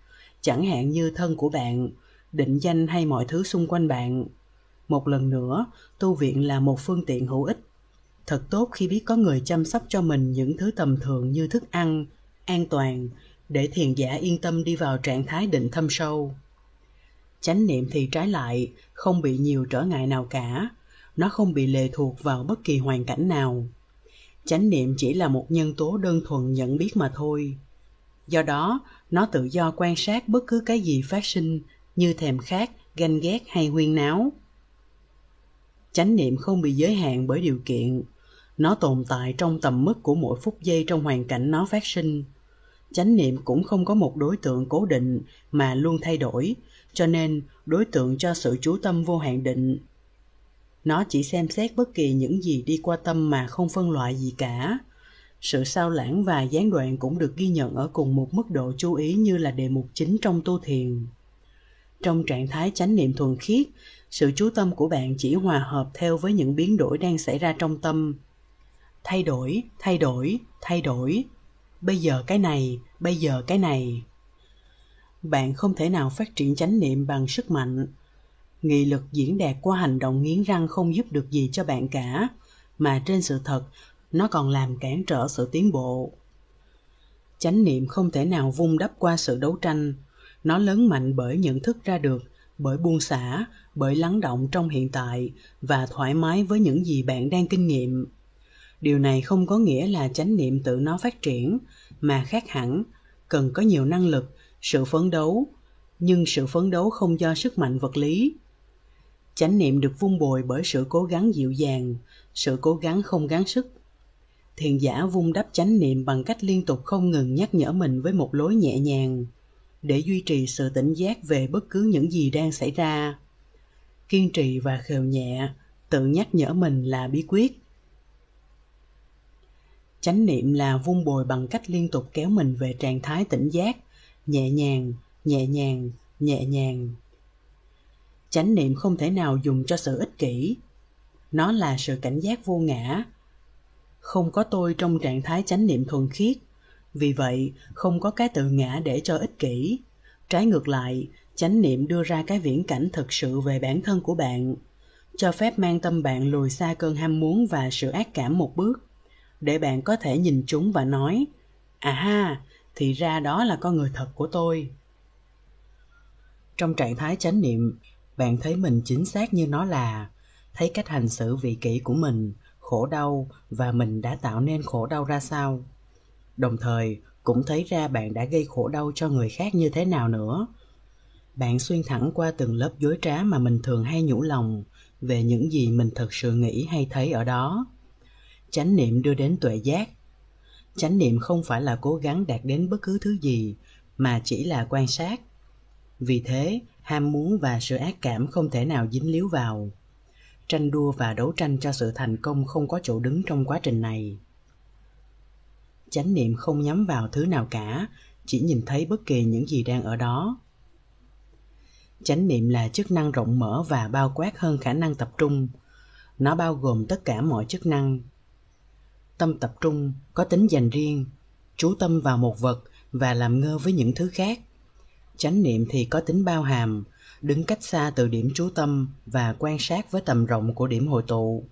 chẳng hạn như thân của bạn, định danh hay mọi thứ xung quanh bạn. Một lần nữa, tu viện là một phương tiện hữu ích. Thật tốt khi biết có người chăm sóc cho mình những thứ tầm thường như thức ăn, an toàn, để thiền giả yên tâm đi vào trạng thái định thâm sâu. Chánh niệm thì trái lại, không bị nhiều trở ngại nào cả. Nó không bị lệ thuộc vào bất kỳ hoàn cảnh nào chánh niệm chỉ là một nhân tố đơn thuần nhận biết mà thôi. Do đó, nó tự do quan sát bất cứ cái gì phát sinh, như thèm khát, ganh ghét hay huyên náo. Chánh niệm không bị giới hạn bởi điều kiện. Nó tồn tại trong tầm mức của mỗi phút giây trong hoàn cảnh nó phát sinh. Chánh niệm cũng không có một đối tượng cố định mà luôn thay đổi, cho nên đối tượng cho sự chú tâm vô hạn định nó chỉ xem xét bất kỳ những gì đi qua tâm mà không phân loại gì cả. Sự sao lãng và gián đoạn cũng được ghi nhận ở cùng một mức độ chú ý như là đề mục chính trong tu thiền. Trong trạng thái chánh niệm thuần khiết, sự chú tâm của bạn chỉ hòa hợp theo với những biến đổi đang xảy ra trong tâm. Thay đổi thay đổi thay đổi. Bây giờ cái này, bây giờ cái này. Bạn không thể nào phát triển chánh niệm bằng sức mạnh nghị lực diễn đạt qua hành động nghiến răng không giúp được gì cho bạn cả. Mà trên sự thật, nó còn làm cản trở sự tiến bộ. Chánh niệm không thể nào vung đắp qua sự đấu tranh. Nó lớn mạnh bởi nhận thức ra được, bởi buông xả, bởi lắng động trong hiện tại và thoải mái với những gì bạn đang kinh nghiệm. Điều này không có nghĩa là chánh niệm tự nó phát triển, mà khác hẳn, cần có nhiều năng lực, sự phấn đấu. Nhưng sự phấn đấu không do sức mạnh vật lý chánh niệm được vun bồi bởi sự cố gắng dịu dàng, sự cố gắng không gắng sức. Thiền giả vun đắp chánh niệm bằng cách liên tục không ngừng nhắc nhở mình với một lối nhẹ nhàng để duy trì sự tỉnh giác về bất cứ những gì đang xảy ra. Kiên trì và khều nhẹ, tự nhắc nhở mình là bí quyết. Chánh niệm là vun bồi bằng cách liên tục kéo mình về trạng thái tỉnh giác, nhẹ nhàng nhẹ nhàng nhẹ nhàng chánh niệm không thể nào dùng cho sự ích kỷ. Nó là sự cảnh giác vô ngã. Không có tôi trong trạng thái chánh niệm thuần khiết. Vì vậy, không có cái tự ngã để cho ích kỷ. Trái ngược lại, chánh niệm đưa ra cái viễn cảnh thực sự về bản thân của bạn, cho phép mang tâm bạn lùi xa cơn ham muốn và sự ác cảm một bước, để bạn có thể nhìn chúng và nói à ha, thì ra đó là con người thật của tôi. Trong trạng thái chánh niệm bạn thấy mình chính xác như nó là. Thấy cách hành xử vị kỷ của mình, khổ đau và mình đã tạo nên khổ đau ra sao. Đồng thời, cũng thấy ra bạn đã gây khổ đau cho người khác như thế nào nữa. Bạn xuyên thẳng qua từng lớp dối trá mà mình thường hay nhủ lòng về những gì mình thật sự nghĩ hay thấy ở đó. Chánh niệm đưa đến tuệ giác. Chánh niệm không phải là cố gắng đạt đến bất cứ thứ gì, mà chỉ là quan sát. Vì thế ham muốn và sự ác cảm không thể nào dính líu vào. Tranh đua và đấu tranh cho sự thành công không có chỗ đứng trong quá trình này. Chánh niệm không nhắm vào thứ nào cả, chỉ nhìn thấy bất kỳ những gì đang ở đó. Chánh niệm là chức năng rộng mở và bao quát hơn khả năng tập trung. Nó bao gồm tất cả mọi chức năng. Tâm tập trung có tính dành riêng, chú tâm vào một vật và làm ngơ với những thứ khác chánh niệm thì có tính bao hàm, đứng cách xa từ điểm chú tâm và quan sát với tầm rộng của điểm hội tụ.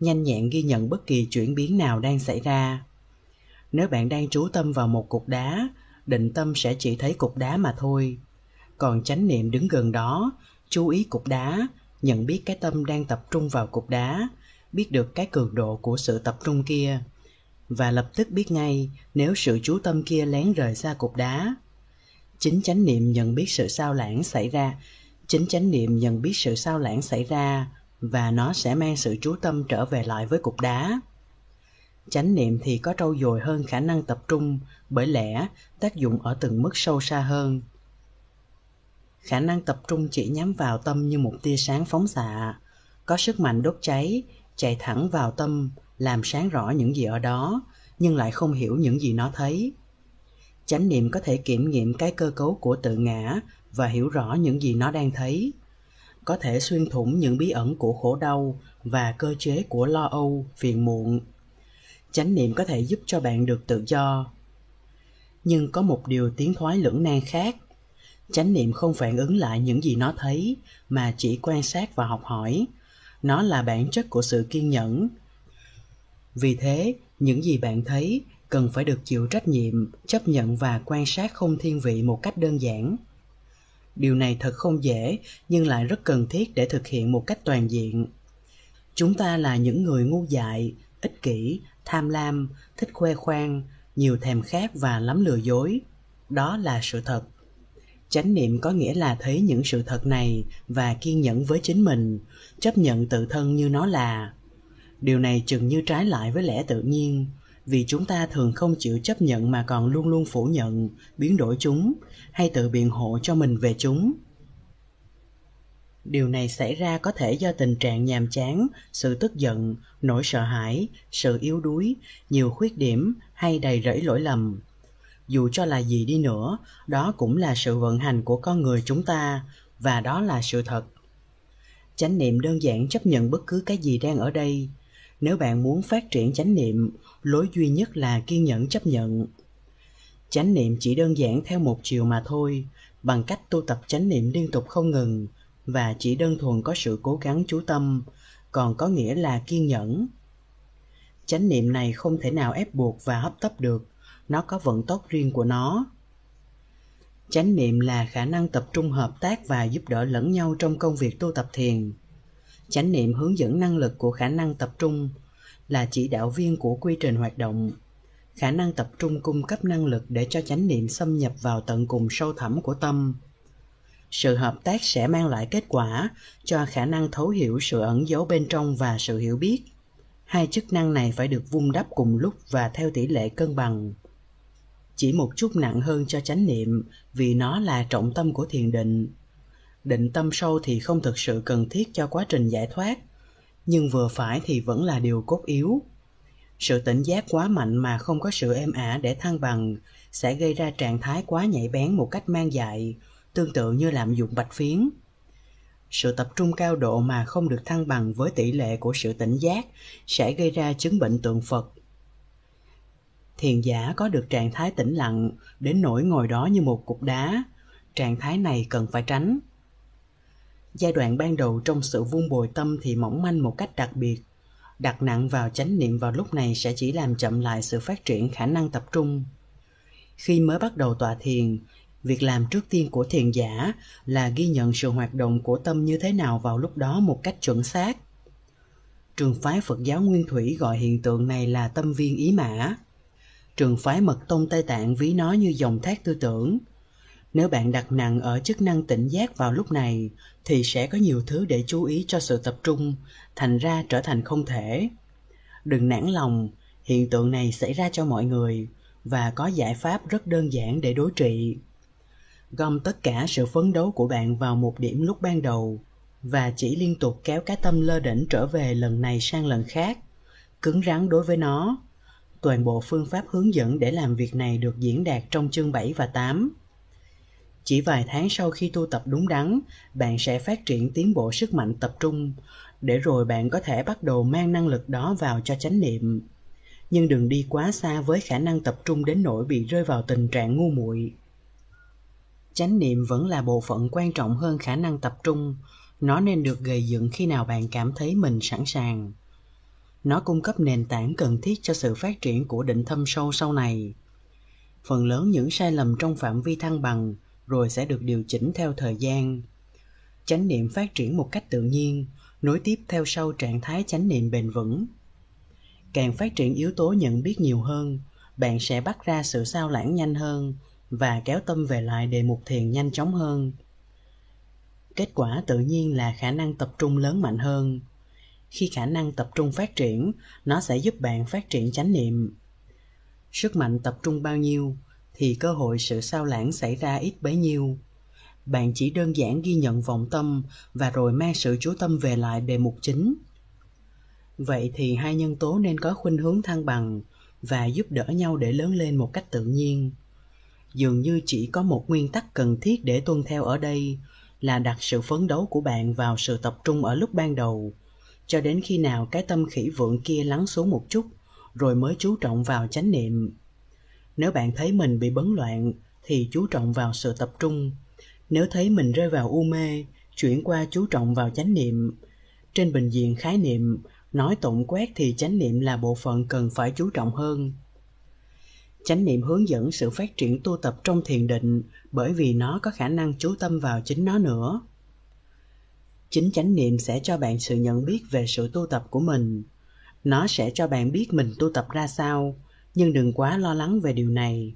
Nhanh nhẹn ghi nhận bất kỳ chuyển biến nào đang xảy ra. Nếu bạn đang chú tâm vào một cục đá, định tâm sẽ chỉ thấy cục đá mà thôi. Còn chánh niệm đứng gần đó, chú ý cục đá, nhận biết cái tâm đang tập trung vào cục đá, biết được cái cường độ của sự tập trung kia, và lập tức biết ngay nếu sự chú tâm kia lén rời xa cục đá chính chánh niệm nhận biết sự sao lãng xảy ra. Chính chánh niệm nhận biết sự sao lãng xảy ra và nó sẽ mang sự chú tâm trở về lại với cục đá. Chánh niệm thì có trâu dồi hơn khả năng tập trung, bởi lẽ tác dụng ở từng mức sâu xa hơn. Khả năng tập trung chỉ nhắm vào tâm như một tia sáng phóng xạ. Có sức mạnh đốt cháy, chạy thẳng vào tâm, làm sáng rõ những gì ở đó, nhưng lại không hiểu những gì nó thấy chánh niệm có thể kiểm nghiệm cái cơ cấu của tự ngã và hiểu rõ những gì nó đang thấy. Có thể xuyên thủng những bí ẩn của khổ đau và cơ chế của lo âu, phiền muộn. Chánh niệm có thể giúp cho bạn được tự do. Nhưng có một điều tiến thoái lưỡng nan khác. Chánh niệm không phản ứng lại những gì nó thấy, mà chỉ quan sát và học hỏi. Nó là bản chất của sự kiên nhẫn. Vì thế, những gì bạn thấy cần phải được chịu trách nhiệm, chấp nhận và quan sát không thiên vị một cách đơn giản. Điều này thật không dễ, nhưng lại rất cần thiết để thực hiện một cách toàn diện. Chúng ta là những người ngu dại, ích kỷ, tham lam, thích khoe khoang, nhiều thèm khát và lắm lừa dối. Đó là sự thật. Chánh niệm có nghĩa là thấy những sự thật này và kiên nhẫn với chính mình, chấp nhận tự thân như nó là. Điều này chừng như trái lại với lẽ tự nhiên vì chúng ta thường không chịu chấp nhận mà còn luôn luôn phủ nhận, biến đổi chúng, hay tự biện hộ cho mình về chúng. Điều này xảy ra có thể do tình trạng nhàm chán, sự tức giận, nỗi sợ hãi, sự yếu đuối, nhiều khuyết điểm hay đầy rẫy lỗi lầm. Dù cho là gì đi nữa, đó cũng là sự vận hành của con người chúng ta, và đó là sự thật. Chánh niệm đơn giản chấp nhận bất cứ cái gì đang ở đây. Nếu bạn muốn phát triển chánh niệm lối duy nhất là kiên nhẫn chấp nhận. Chánh niệm chỉ đơn giản theo một chiều mà thôi, bằng cách tu tập chánh niệm liên tục không ngừng và chỉ đơn thuần có sự cố gắng chú tâm, còn có nghĩa là kiên nhẫn. Chánh niệm này không thể nào ép buộc và hấp tấp được, nó có vận tốc riêng của nó. Chánh niệm là khả năng tập trung hợp tác và giúp đỡ lẫn nhau trong công việc tu tập thiền. Chánh niệm hướng dẫn năng lực của khả năng tập trung là chỉ đạo viên của quy trình hoạt động. Khả năng tập trung cung cấp năng lực để cho chánh niệm xâm nhập vào tận cùng sâu thẳm của tâm. Sự hợp tác sẽ mang lại kết quả cho khả năng thấu hiểu sự ẩn giấu bên trong và sự hiểu biết. Hai chức năng này phải được vun đắp cùng lúc và theo tỷ lệ cân bằng. Chỉ một chút nặng hơn cho chánh niệm, vì nó là trọng tâm của thiền định. Định tâm sâu thì không thực sự cần thiết cho quá trình giải thoát nhưng vừa phải thì vẫn là điều cốt yếu. Sự tỉnh giác quá mạnh mà không có sự êm ả để thăng bằng sẽ gây ra trạng thái quá nhạy bén một cách mang dại tương tự như lạm dụng bạch phiến. Sự tập trung cao độ mà không được thăng bằng với tỷ lệ của sự tỉnh giác sẽ gây ra chứng bệnh tượng phật. Thiền giả có được trạng thái tĩnh lặng đến nỗi ngồi đó như một cục đá. Trạng thái này cần phải tránh giai đoạn ban đầu trong sự vun bồi tâm thì mỏng manh một cách đặc biệt. Đặt nặng vào chánh niệm vào lúc này sẽ chỉ làm chậm lại sự phát triển khả năng tập trung. Khi mới bắt đầu tọa thiền, việc làm trước tiên của thiền giả là ghi nhận sự hoạt động của tâm như thế nào vào lúc đó một cách chuẩn xác. Trường phái phật giáo nguyên thủy gọi hiện tượng này là tâm viên ý mã. Trường phái mật tông tây tạng ví nó như dòng thác tư tưởng nếu bạn đặt nặng ở chức năng tỉnh giác vào lúc này, thì sẽ có nhiều thứ để chú ý cho sự tập trung, thành ra trở thành không thể. Đừng nản lòng, hiện tượng này xảy ra cho mọi người, và có giải pháp rất đơn giản để đối trị. Gom tất cả sự phấn đấu của bạn vào một điểm lúc ban đầu, và chỉ liên tục kéo cái tâm lơ đỉnh trở về lần này sang lần khác. Cứng rắn đối với nó. Toàn bộ phương pháp hướng dẫn để làm việc này được diễn đạt trong chương 7 và 8. Chỉ vài tháng sau khi tu tập đúng đắn, bạn sẽ phát triển tiến bộ sức mạnh tập trung, để rồi bạn có thể bắt đầu mang năng lực đó vào cho chánh niệm. Nhưng đừng đi quá xa với khả năng tập trung đến nỗi bị rơi vào tình trạng ngu muội. Chánh niệm vẫn là bộ phận quan trọng hơn khả năng tập trung, nó nên được gầy dựng khi nào bạn cảm thấy mình sẵn sàng nó cung cấp nền tảng cần thiết cho sự phát triển của định thâm sâu sau này phần lớn những sai lầm trong phạm vi thăng bằng rồi sẽ được điều chỉnh theo thời gian. Chánh niệm phát triển một cách tự nhiên, nối tiếp theo sau trạng thái chánh niệm bền vững. Càng phát triển yếu tố nhận biết nhiều hơn, bạn sẽ bắt ra sự sao lãng nhanh hơn và kéo tâm về lại đề mục thiền nhanh chóng hơn. Kết quả tự nhiên là khả năng tập trung lớn mạnh hơn. Khi khả năng tập trung phát triển, nó sẽ giúp bạn phát triển chánh niệm. Sức mạnh tập trung bao nhiêu? Thì cơ hội sự sao lãng xảy ra ít bấy nhiêu. Bạn chỉ đơn giản ghi nhận vọng tâm và rồi mang sự chú tâm về lại đề mục chính. Vậy thì hai nhân tố nên có khuynh hướng thăng bằng và giúp đỡ nhau để lớn lên một cách tự nhiên. Dường như chỉ có một nguyên tắc cần thiết để tuân theo ở đây là đặt sự phấn đấu của bạn vào sự tập trung ở lúc ban đầu, cho đến khi nào cái tâm khỉ vượng kia lắng xuống một chút, rồi mới chú trọng vào chánh niệm nếu bạn thấy mình bị bấn loạn, thì chú trọng vào sự tập trung. Nếu thấy mình rơi vào u mê, chuyển qua chú trọng vào chánh niệm. Trên bình diện khái niệm, nói tổng quát thì chánh niệm là bộ phận cần phải chú trọng hơn. Chánh niệm hướng dẫn sự phát triển tu tập trong thiền định bởi vì nó có khả năng chú tâm vào chính nó nữa. Chính chánh niệm sẽ cho bạn sự nhận biết về sự tu tập của mình. Nó sẽ cho bạn biết mình tu tập ra sao nhưng đừng quá lo lắng về điều này.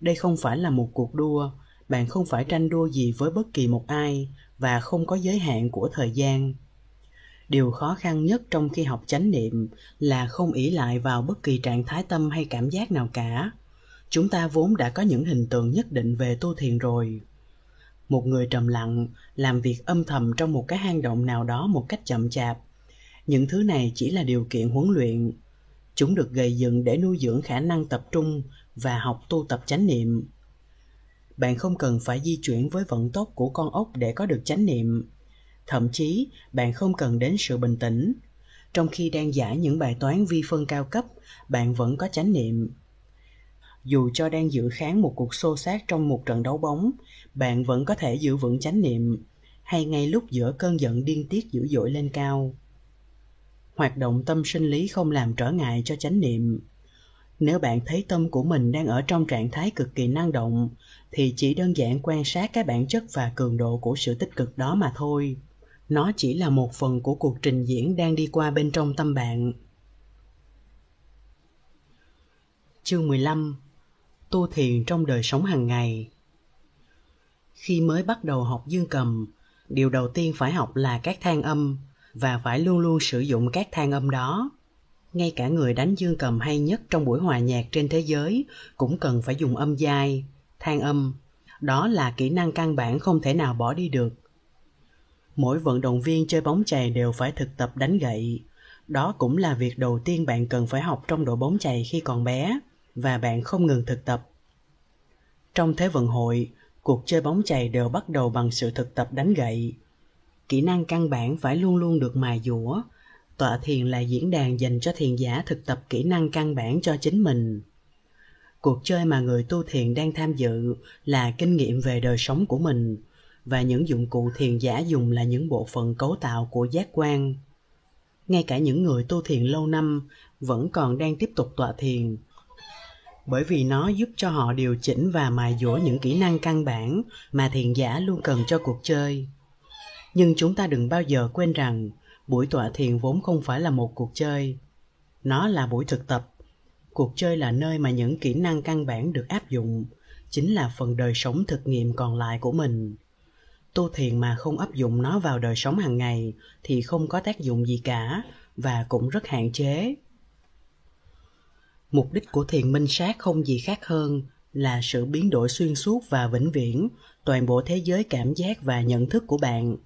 Đây không phải là một cuộc đua. Bạn không phải tranh đua gì với bất kỳ một ai và không có giới hạn của thời gian. Điều khó khăn nhất trong khi học chánh niệm là không ỷ lại vào bất kỳ trạng thái tâm hay cảm giác nào cả. Chúng ta vốn đã có những hình tượng nhất định về tu thiền rồi. Một người trầm lặng làm việc âm thầm trong một cái hang động nào đó một cách chậm chạp. Những thứ này chỉ là điều kiện huấn luyện chúng được gây dựng để nuôi dưỡng khả năng tập trung và học tu tập chánh niệm. Bạn không cần phải di chuyển với vận tốc của con ốc để có được chánh niệm. Thậm chí, bạn không cần đến sự bình tĩnh. Trong khi đang giải những bài toán vi phân cao cấp, bạn vẫn có chánh niệm. Dù cho đang dự kháng một cuộc xô xát trong một trận đấu bóng, bạn vẫn có thể giữ vững chánh niệm, hay ngay lúc giữa cơn giận điên tiết dữ dội lên cao hoạt động tâm sinh lý không làm trở ngại cho chánh niệm. Nếu bạn thấy tâm của mình đang ở trong trạng thái cực kỳ năng động, thì chỉ đơn giản quan sát cái bản chất và cường độ của sự tích cực đó mà thôi. Nó chỉ là một phần của cuộc trình diễn đang đi qua bên trong tâm bạn. Chương 15 tu thiền trong đời sống hàng ngày. Khi mới bắt đầu học dương cầm, điều đầu tiên phải học là các thang âm và phải luôn luôn sử dụng các thang âm đó. Ngay cả người đánh dương cầm hay nhất trong buổi hòa nhạc trên thế giới cũng cần phải dùng âm dai thang âm. Đó là kỹ năng căn bản không thể nào bỏ đi được. Mỗi vận động viên chơi bóng chày đều phải thực tập đánh gậy. Đó cũng là việc đầu tiên bạn cần phải học trong đội bóng chày khi còn bé và bạn không ngừng thực tập. Trong thế vận hội, cuộc chơi bóng chày đều bắt đầu bằng sự thực tập đánh gậy kỹ năng căn bản phải luôn luôn được mài dũa. Tọa thiền là diễn đàn dành cho thiền giả thực tập kỹ năng căn bản cho chính mình. Cuộc chơi mà người tu thiền đang tham dự là kinh nghiệm về đời sống của mình, và những dụng cụ thiền giả dùng là những bộ phận cấu tạo của giác quan. Ngay cả những người tu thiền lâu năm vẫn còn đang tiếp tục tọa thiền, bởi vì nó giúp cho họ điều chỉnh và mài dũa những kỹ năng căn bản mà thiền giả luôn cần cho cuộc chơi nhưng chúng ta đừng bao giờ quên rằng buổi tọa thiền vốn không phải là một cuộc chơi. Nó là buổi thực tập. Cuộc chơi là nơi mà những kỹ năng căn bản được áp dụng, chính là phần đời sống thực nghiệm còn lại của mình. Tu thiền mà không áp dụng nó vào đời sống hàng ngày thì không có tác dụng gì cả và cũng rất hạn chế. Mục đích của thiền minh sát không gì khác hơn là sự biến đổi xuyên suốt và vĩnh viễn toàn bộ thế giới cảm giác và nhận thức của bạn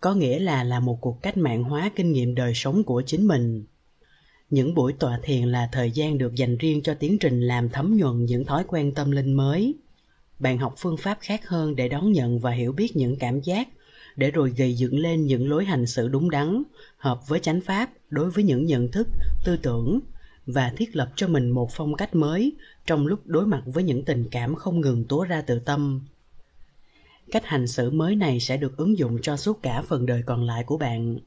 có nghĩa là là một cuộc cách mạng hóa kinh nghiệm đời sống của chính mình. Những buổi tọa thiền là thời gian được dành riêng cho tiến trình làm thấm nhuần những thói quen tâm linh mới. Bạn học phương pháp khác hơn để đón nhận và hiểu biết những cảm giác, để rồi gây dựng lên những lối hành xử đúng đắn, hợp với chánh pháp, đối với những nhận thức, tư tưởng, và thiết lập cho mình một phong cách mới trong lúc đối mặt với những tình cảm không ngừng tố ra từ tâm cách hành xử mới này sẽ được ứng dụng cho suốt cả phần đời còn lại của bạn.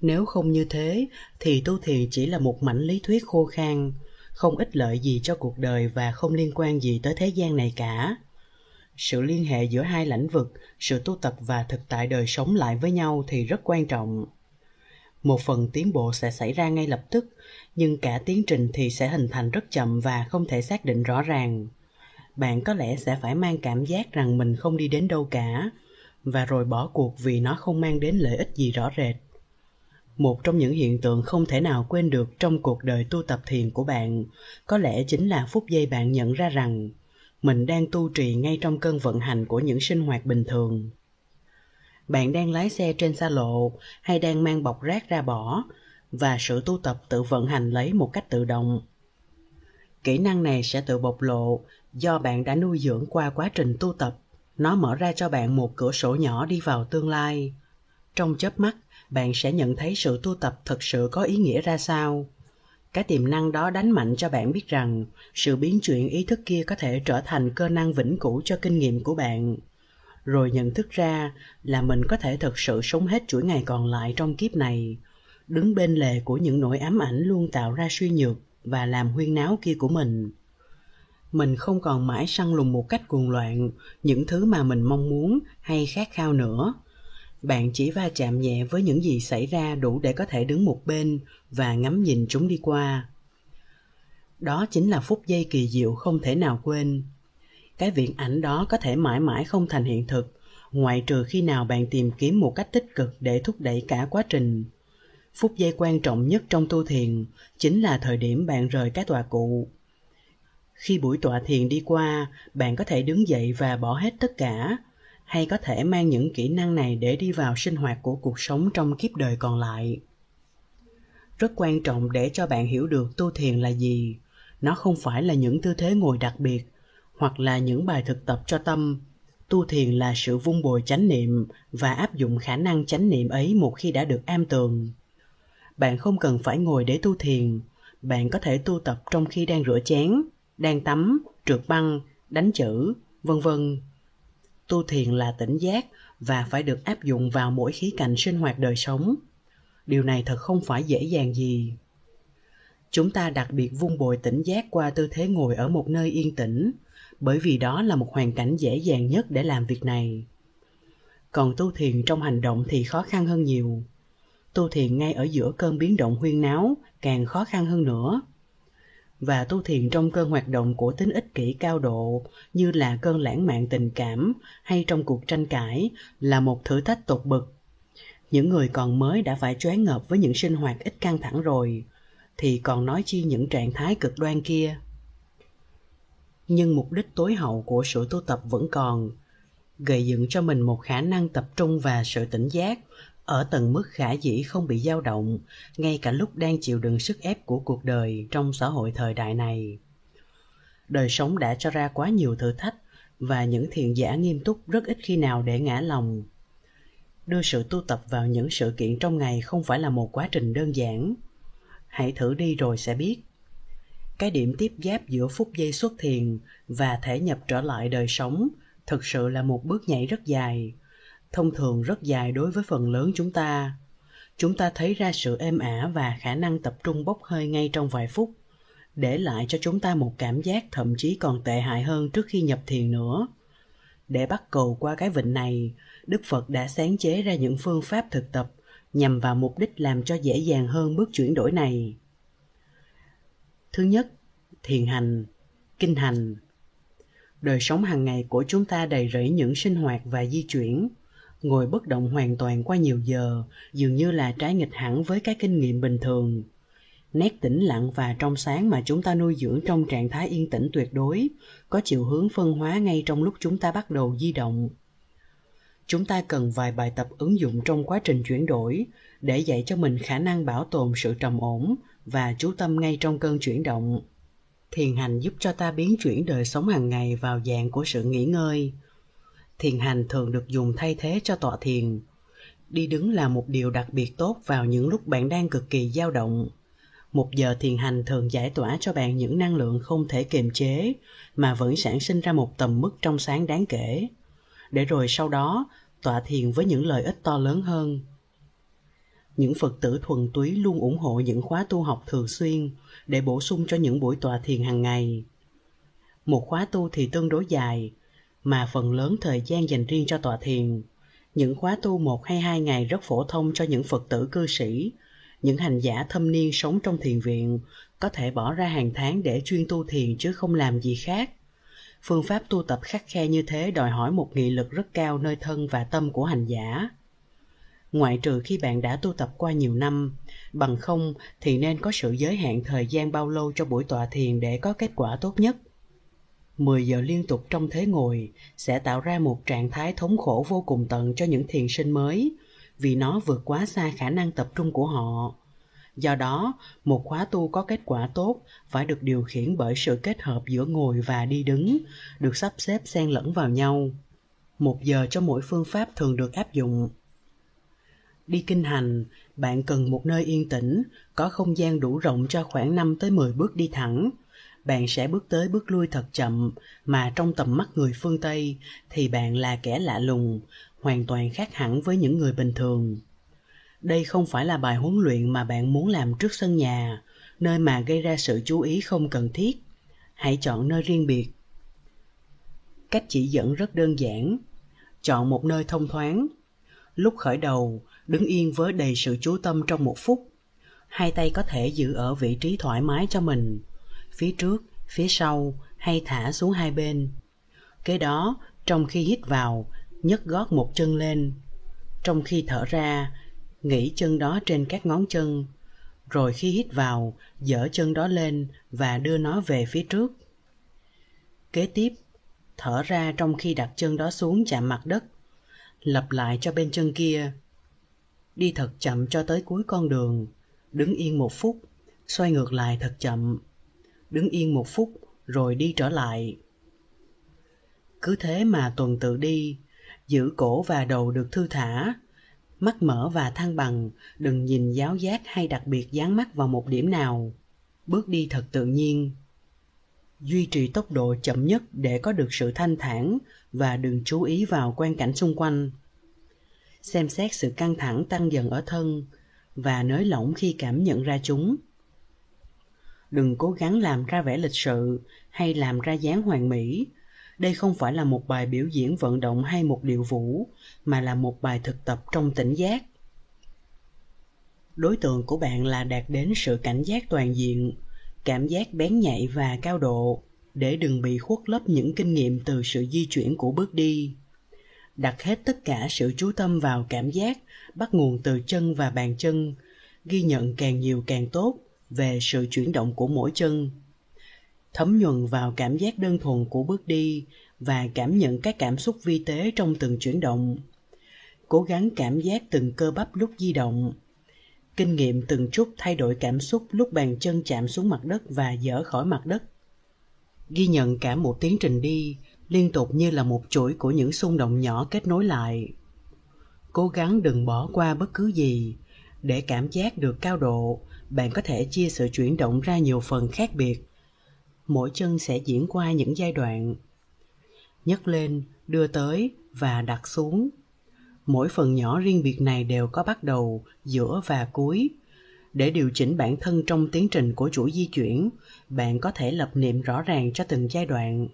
Nếu không như thế, thì tu thiền chỉ là một mảnh lý thuyết khô khan, không ích lợi gì cho cuộc đời và không liên quan gì tới thế gian này cả. Sự liên hệ giữa hai lĩnh vực, sự tu tập và thực tại đời sống lại với nhau thì rất quan trọng. Một phần tiến bộ sẽ xảy ra ngay lập tức, nhưng cả tiến trình thì sẽ hình thành rất chậm và không thể xác định rõ ràng bạn có lẽ sẽ phải mang cảm giác rằng mình không đi đến đâu cả, và rồi bỏ cuộc vì nó không mang đến lợi ích gì rõ rệt. Một trong những hiện tượng không thể nào quên được trong cuộc đời tu tập thiền của bạn, có lẽ chính là phút giây bạn nhận ra rằng mình đang tu trì ngay trong cơn vận hành của những sinh hoạt bình thường. Bạn đang lái xe trên xa lộ hay đang mang bọc rác ra bỏ, và sự tu tập tự vận hành lấy một cách tự động. Kỹ năng này sẽ tự bộc lộ do bạn đã nuôi dưỡng qua quá trình tu tập, nó mở ra cho bạn một cửa sổ nhỏ đi vào tương lai. Trong chớp mắt, bạn sẽ nhận thấy sự tu tập thực sự có ý nghĩa ra sao. Cái tiềm năng đó đánh mạnh cho bạn biết rằng, sự biến chuyển ý thức kia có thể trở thành cơ năng vĩnh cửu cho kinh nghiệm của bạn. Rồi nhận thức ra là mình có thể thực sự sống hết chuỗi ngày còn lại trong kiếp này, đứng bên lề của những nỗi ám ảnh luôn tạo ra suy nhược và làm huyên náo kia của mình mình không còn mãi săn lùng một cách cuồng loạn những thứ mà mình mong muốn hay khát khao nữa. Bạn chỉ va chạm nhẹ với những gì xảy ra đủ để có thể đứng một bên và ngắm nhìn chúng đi qua. Đó chính là phút giây kỳ diệu không thể nào quên. Cái viễn ảnh đó có thể mãi mãi không thành hiện thực ngoại trừ khi nào bạn tìm kiếm một cách tích cực để thúc đẩy cả quá trình. Phút giây quan trọng nhất trong tu thiền chính là thời điểm bạn rời cái tòa cụ khi buổi tọa thiền đi qua, bạn có thể đứng dậy và bỏ hết tất cả, hay có thể mang những kỹ năng này để đi vào sinh hoạt của cuộc sống trong kiếp đời còn lại. Rất quan trọng để cho bạn hiểu được tu thiền là gì. Nó không phải là những tư thế ngồi đặc biệt, hoặc là những bài thực tập cho tâm. Tu thiền là sự vun bồi chánh niệm và áp dụng khả năng chánh niệm ấy một khi đã được am tường. Bạn không cần phải ngồi để tu thiền, bạn có thể tu tập trong khi đang rửa chén đang tắm, trượt băng, đánh chữ, vân vân. Tu thiền là tỉnh giác và phải được áp dụng vào mỗi khía cạnh sinh hoạt đời sống. Điều này thật không phải dễ dàng gì. Chúng ta đặc biệt vun bồi tỉnh giác qua tư thế ngồi ở một nơi yên tĩnh, bởi vì đó là một hoàn cảnh dễ dàng nhất để làm việc này. Còn tu thiền trong hành động thì khó khăn hơn nhiều. Tu thiền ngay ở giữa cơn biến động huyên náo càng khó khăn hơn nữa và tu thiền trong cơn hoạt động của tính ích kỷ cao độ như là cơn lãng mạn tình cảm hay trong cuộc tranh cãi là một thử thách tột bực. Những người còn mới đã phải choáng ngợp với những sinh hoạt ít căng thẳng rồi, thì còn nói chi những trạng thái cực đoan kia. Nhưng mục đích tối hậu của sự tu tập vẫn còn, gây dựng cho mình một khả năng tập trung và sự tỉnh giác ở tầng mức khả dĩ không bị dao động, ngay cả lúc đang chịu đựng sức ép của cuộc đời trong xã hội thời đại này. Đời sống đã cho ra quá nhiều thử thách và những thiền giả nghiêm túc rất ít khi nào để ngã lòng. Đưa sự tu tập vào những sự kiện trong ngày không phải là một quá trình đơn giản. Hãy thử đi rồi sẽ biết. Cái điểm tiếp giáp giữa phút giây xuất thiền và thể nhập trở lại đời sống thực sự là một bước nhảy rất dài thông thường rất dài đối với phần lớn chúng ta. Chúng ta thấy ra sự êm ả và khả năng tập trung bốc hơi ngay trong vài phút, để lại cho chúng ta một cảm giác thậm chí còn tệ hại hơn trước khi nhập thiền nữa. Để bắt cầu qua cái vịnh này, đức phật đã sáng chế ra những phương pháp thực tập nhằm vào mục đích làm cho dễ dàng hơn bước chuyển đổi này. Thứ nhất, thiền hành, kinh hành. Đời sống hàng ngày của chúng ta đầy rẫy những sinh hoạt và di chuyển ngồi bất động hoàn toàn qua nhiều giờ, dường như là trái nghịch hẳn với cái kinh nghiệm bình thường. Nét tĩnh lặng và trong sáng mà chúng ta nuôi dưỡng trong trạng thái yên tĩnh tuyệt đối, có chiều hướng phân hóa ngay trong lúc chúng ta bắt đầu di động. Chúng ta cần vài bài tập ứng dụng trong quá trình chuyển đổi để dạy cho mình khả năng bảo tồn sự trầm ổn và chú tâm ngay trong cơn chuyển động. Thiền hành giúp cho ta biến chuyển đời sống hàng ngày vào dạng của sự nghỉ ngơi thiền hành thường được dùng thay thế cho tọa thiền. Đi đứng là một điều đặc biệt tốt vào những lúc bạn đang cực kỳ dao động. Một giờ thiền hành thường giải tỏa cho bạn những năng lượng không thể kiềm chế, mà vẫn sản sinh ra một tầm mức trong sáng đáng kể. Để rồi sau đó, tọa thiền với những lợi ích to lớn hơn. Những phật tử thuần túy luôn ủng hộ những khóa tu học thường xuyên để bổ sung cho những buổi tọa thiền hàng ngày. Một khóa tu thì tương đối dài mà phần lớn thời gian dành riêng cho tọa thiền. Những khóa tu một hay hai ngày rất phổ thông cho những phật tử cư sĩ. Những hành giả thâm niên sống trong thiền viện có thể bỏ ra hàng tháng để chuyên tu thiền chứ không làm gì khác. Phương pháp tu tập khắc khe như thế đòi hỏi một nghị lực rất cao nơi thân và tâm của hành giả. Ngoại trừ khi bạn đã tu tập qua nhiều năm, bằng không thì nên có sự giới hạn thời gian bao lâu cho buổi tọa thiền để có kết quả tốt nhất. 10 giờ liên tục trong thế ngồi sẽ tạo ra một trạng thái thống khổ vô cùng tận cho những thiền sinh mới, vì nó vượt quá xa khả năng tập trung của họ. Do đó, một khóa tu có kết quả tốt phải được điều khiển bởi sự kết hợp giữa ngồi và đi đứng, được sắp xếp xen lẫn vào nhau. Một giờ cho mỗi phương pháp thường được áp dụng. Đi kinh hành, bạn cần một nơi yên tĩnh, có không gian đủ rộng cho khoảng 5 tới 10 bước đi thẳng bạn sẽ bước tới bước lui thật chậm, mà trong tầm mắt người phương tây thì bạn là kẻ lạ lùng, hoàn toàn khác hẳn với những người bình thường. Đây không phải là bài huấn luyện mà bạn muốn làm trước sân nhà, nơi mà gây ra sự chú ý không cần thiết. Hãy chọn nơi riêng biệt. Cách chỉ dẫn rất đơn giản. Chọn một nơi thông thoáng. Lúc khởi đầu, đứng yên với đầy sự chú tâm trong một phút. Hai tay có thể giữ ở vị trí thoải mái cho mình phía trước, phía sau hay thả xuống hai bên. Kế đó, trong khi hít vào, nhấc gót một chân lên. Trong khi thở ra, nghỉ chân đó trên các ngón chân. Rồi khi hít vào, dở chân đó lên và đưa nó về phía trước. Kế tiếp, thở ra trong khi đặt chân đó xuống chạm mặt đất, lặp lại cho bên chân kia. Đi thật chậm cho tới cuối con đường. Đứng yên một phút, xoay ngược lại thật chậm đứng yên một phút, rồi đi trở lại. Cứ thế mà tuần tự đi, giữ cổ và đầu được thư thả, mắt mở và thăng bằng, đừng nhìn giáo giác hay đặc biệt dán mắt vào một điểm nào. Bước đi thật tự nhiên. Duy trì tốc độ chậm nhất để có được sự thanh thản và đừng chú ý vào quan cảnh xung quanh. Xem xét sự căng thẳng tăng dần ở thân và nới lỏng khi cảm nhận ra chúng đừng cố gắng làm ra vẻ lịch sự hay làm ra dáng hoàn mỹ. Đây không phải là một bài biểu diễn vận động hay một điệu vũ, mà là một bài thực tập trong tỉnh giác. Đối tượng của bạn là đạt đến sự cảnh giác toàn diện, cảm giác bén nhạy và cao độ, để đừng bị khuất lấp những kinh nghiệm từ sự di chuyển của bước đi. Đặt hết tất cả sự chú tâm vào cảm giác, bắt nguồn từ chân và bàn chân, ghi nhận càng nhiều càng tốt về sự chuyển động của mỗi chân. Thấm nhuần vào cảm giác đơn thuần của bước đi và cảm nhận các cảm xúc vi tế trong từng chuyển động. Cố gắng cảm giác từng cơ bắp lúc di động. Kinh nghiệm từng chút thay đổi cảm xúc lúc bàn chân chạm xuống mặt đất và dở khỏi mặt đất. Ghi nhận cả một tiến trình đi liên tục như là một chuỗi của những xung động nhỏ kết nối lại. Cố gắng đừng bỏ qua bất cứ gì để cảm giác được cao độ bạn có thể chia sự chuyển động ra nhiều phần khác biệt. Mỗi chân sẽ diễn qua những giai đoạn. Nhấc lên, đưa tới và đặt xuống. Mỗi phần nhỏ riêng biệt này đều có bắt đầu, giữa và cuối. Để điều chỉnh bản thân trong tiến trình của chuỗi di chuyển, bạn có thể lập niệm rõ ràng cho từng giai đoạn.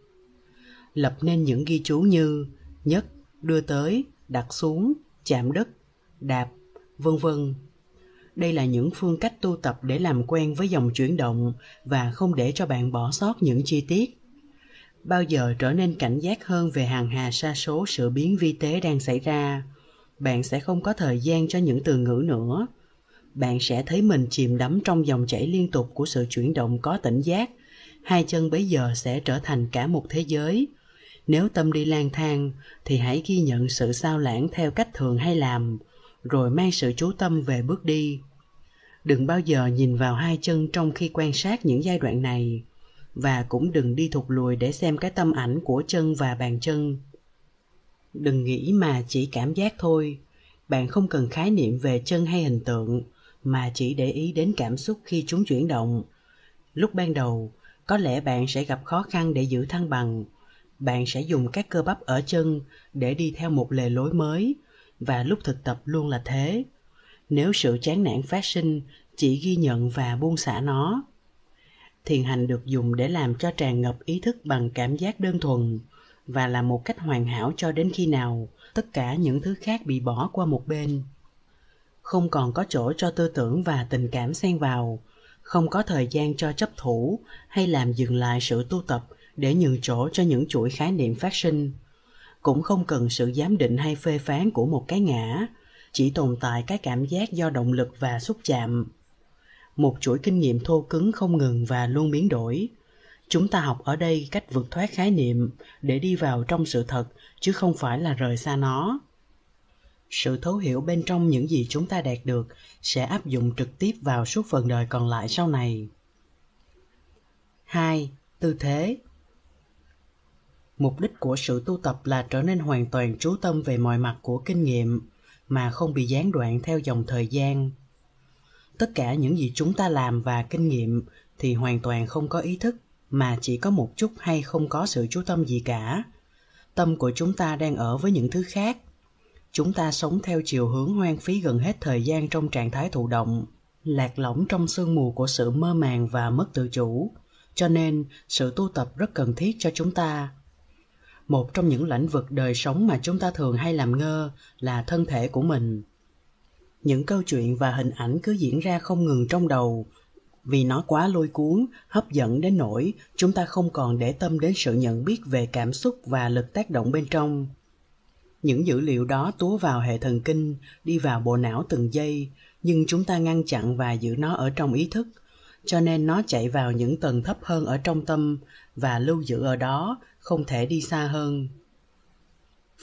Lập nên những ghi chú như nhấc, đưa tới, đặt xuống, chạm đất, đạp, vân vân đây là những phương cách tu tập để làm quen với dòng chuyển động và không để cho bạn bỏ sót những chi tiết. Bao giờ trở nên cảnh giác hơn về hàng hà sa số sự biến vi tế đang xảy ra, bạn sẽ không có thời gian cho những từ ngữ nữa. Bạn sẽ thấy mình chìm đắm trong dòng chảy liên tục của sự chuyển động có tỉnh giác. Hai chân bấy giờ sẽ trở thành cả một thế giới. Nếu tâm đi lang thang, thì hãy ghi nhận sự sao lãng theo cách thường hay làm, rồi mang sự chú tâm về bước đi đừng bao giờ nhìn vào hai chân trong khi quan sát những giai đoạn này, và cũng đừng đi thụt lùi để xem cái tâm ảnh của chân và bàn chân. Đừng nghĩ mà chỉ cảm giác thôi. Bạn không cần khái niệm về chân hay hình tượng, mà chỉ để ý đến cảm xúc khi chúng chuyển động. Lúc ban đầu, có lẽ bạn sẽ gặp khó khăn để giữ thăng bằng. Bạn sẽ dùng các cơ bắp ở chân để đi theo một lề lối mới, và lúc thực tập luôn là thế nếu sự chán nản phát sinh, chỉ ghi nhận và buông xả nó. Thiền hành được dùng để làm cho tràn ngập ý thức bằng cảm giác đơn thuần và là một cách hoàn hảo cho đến khi nào tất cả những thứ khác bị bỏ qua một bên. Không còn có chỗ cho tư tưởng và tình cảm xen vào, không có thời gian cho chấp thủ hay làm dừng lại sự tu tập để nhường chỗ cho những chuỗi khái niệm phát sinh. Cũng không cần sự giám định hay phê phán của một cái ngã chỉ tồn tại cái cảm giác do động lực và xúc chạm. Một chuỗi kinh nghiệm thô cứng không ngừng và luôn biến đổi. Chúng ta học ở đây cách vượt thoát khái niệm để đi vào trong sự thật, chứ không phải là rời xa nó. Sự thấu hiểu bên trong những gì chúng ta đạt được sẽ áp dụng trực tiếp vào suốt phần đời còn lại sau này. 2. Tư thế. Mục đích của sự tu tập là trở nên hoàn toàn chú tâm về mọi mặt của kinh nghiệm mà không bị gián đoạn theo dòng thời gian. Tất cả những gì chúng ta làm và kinh nghiệm thì hoàn toàn không có ý thức mà chỉ có một chút hay không có sự chú tâm gì cả. Tâm của chúng ta đang ở với những thứ khác. Chúng ta sống theo chiều hướng hoang phí gần hết thời gian trong trạng thái thụ động, lạc lõng trong sương mù của sự mơ màng và mất tự chủ. Cho nên, sự tu tập rất cần thiết cho chúng ta một trong những lĩnh vực đời sống mà chúng ta thường hay làm ngơ là thân thể của mình. Những câu chuyện và hình ảnh cứ diễn ra không ngừng trong đầu. Vì nó quá lôi cuốn, hấp dẫn đến nỗi chúng ta không còn để tâm đến sự nhận biết về cảm xúc và lực tác động bên trong. Những dữ liệu đó túa vào hệ thần kinh, đi vào bộ não từng giây, nhưng chúng ta ngăn chặn và giữ nó ở trong ý thức, cho nên nó chạy vào những tầng thấp hơn ở trong tâm và lưu giữ ở đó không thể đi xa hơn.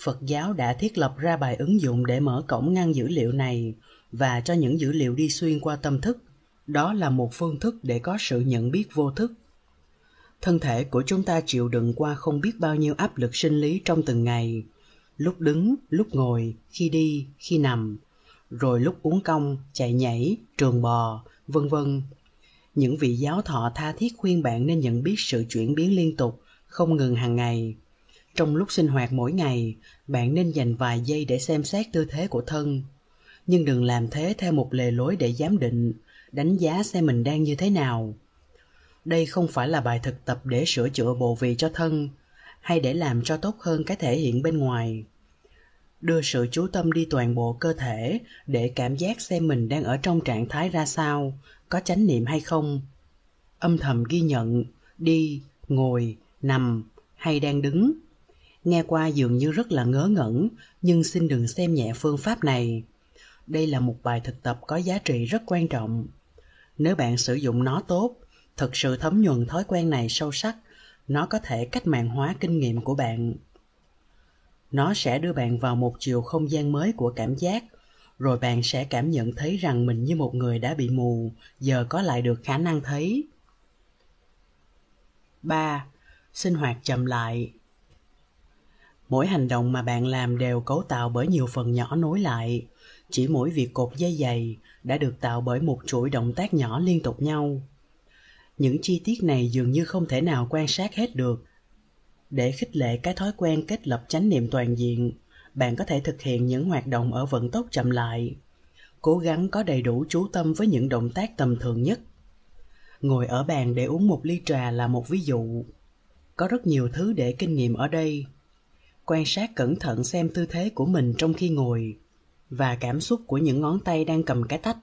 Phật giáo đã thiết lập ra bài ứng dụng để mở cổng ngăn dữ liệu này và cho những dữ liệu đi xuyên qua tâm thức. Đó là một phương thức để có sự nhận biết vô thức. Thân thể của chúng ta chịu đựng qua không biết bao nhiêu áp lực sinh lý trong từng ngày. Lúc đứng, lúc ngồi, khi đi, khi nằm, rồi lúc uống cong, chạy nhảy, trường bò, vân vân. Những vị giáo thọ tha thiết khuyên bạn nên nhận biết sự chuyển biến liên tục không ngừng hàng ngày. Trong lúc sinh hoạt mỗi ngày, bạn nên dành vài giây để xem xét tư thế của thân. Nhưng đừng làm thế theo một lề lối để giám định, đánh giá xem mình đang như thế nào. Đây không phải là bài thực tập để sửa chữa bộ vị cho thân, hay để làm cho tốt hơn cái thể hiện bên ngoài. Đưa sự chú tâm đi toàn bộ cơ thể để cảm giác xem mình đang ở trong trạng thái ra sao, có chánh niệm hay không. Âm thầm ghi nhận, đi, ngồi nằm hay đang đứng. Nghe qua dường như rất là ngớ ngẩn, nhưng xin đừng xem nhẹ phương pháp này. Đây là một bài thực tập có giá trị rất quan trọng. Nếu bạn sử dụng nó tốt, thực sự thấm nhuần thói quen này sâu sắc, nó có thể cách mạng hóa kinh nghiệm của bạn. Nó sẽ đưa bạn vào một chiều không gian mới của cảm giác, rồi bạn sẽ cảm nhận thấy rằng mình như một người đã bị mù, giờ có lại được khả năng thấy. 3. Sinh hoạt chậm lại Mỗi hành động mà bạn làm đều cấu tạo bởi nhiều phần nhỏ nối lại. Chỉ mỗi việc cột dây dày đã được tạo bởi một chuỗi động tác nhỏ liên tục nhau. Những chi tiết này dường như không thể nào quan sát hết được. Để khích lệ cái thói quen kết lập chánh niệm toàn diện, bạn có thể thực hiện những hoạt động ở vận tốc chậm lại. Cố gắng có đầy đủ chú tâm với những động tác tầm thường nhất. Ngồi ở bàn để uống một ly trà là một ví dụ. Có rất nhiều thứ để kinh nghiệm ở đây. Quan sát cẩn thận xem tư thế của mình trong khi ngồi và cảm xúc của những ngón tay đang cầm cái tách.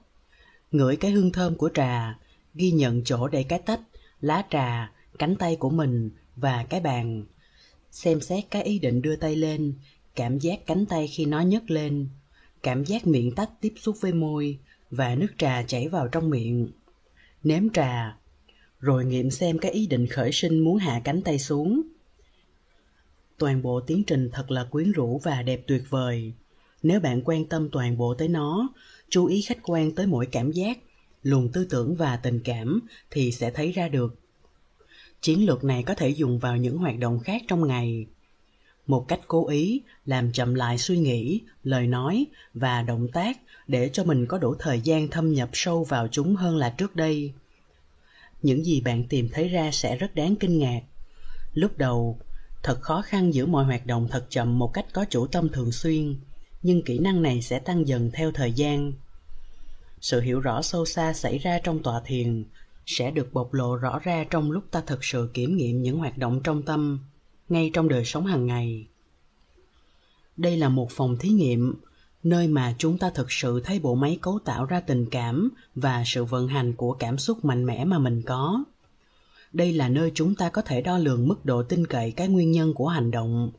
Ngửi cái hương thơm của trà, ghi nhận chỗ để cái tách, lá trà, cánh tay của mình và cái bàn. Xem xét cái ý định đưa tay lên, cảm giác cánh tay khi nó nhấc lên, cảm giác miệng tách tiếp xúc với môi và nước trà chảy vào trong miệng. Nếm trà, rồi nghiệm xem cái ý định khởi sinh muốn hạ cánh tay xuống. Toàn bộ tiến trình thật là quyến rũ và đẹp tuyệt vời. Nếu bạn quan tâm toàn bộ tới nó, chú ý khách quan tới mỗi cảm giác, luồng tư tưởng và tình cảm thì sẽ thấy ra được. Chiến lược này có thể dùng vào những hoạt động khác trong ngày. Một cách cố ý làm chậm lại suy nghĩ, lời nói và động tác để cho mình có đủ thời gian thâm nhập sâu vào chúng hơn là trước đây. Những gì bạn tìm thấy ra sẽ rất đáng kinh ngạc. Lúc đầu, thật khó khăn giữ mọi hoạt động thật chậm một cách có chủ tâm thường xuyên nhưng kỹ năng này sẽ tăng dần theo thời gian sự hiểu rõ sâu xa xảy ra trong tọa thiền sẽ được bộc lộ rõ ra trong lúc ta thực sự kiểm nghiệm những hoạt động trong tâm ngay trong đời sống hàng ngày đây là một phòng thí nghiệm nơi mà chúng ta thực sự thấy bộ máy cấu tạo ra tình cảm và sự vận hành của cảm xúc mạnh mẽ mà mình có. Đây là nơi chúng ta có thể đo lường mức độ tin cậy cái nguyên nhân của hành động.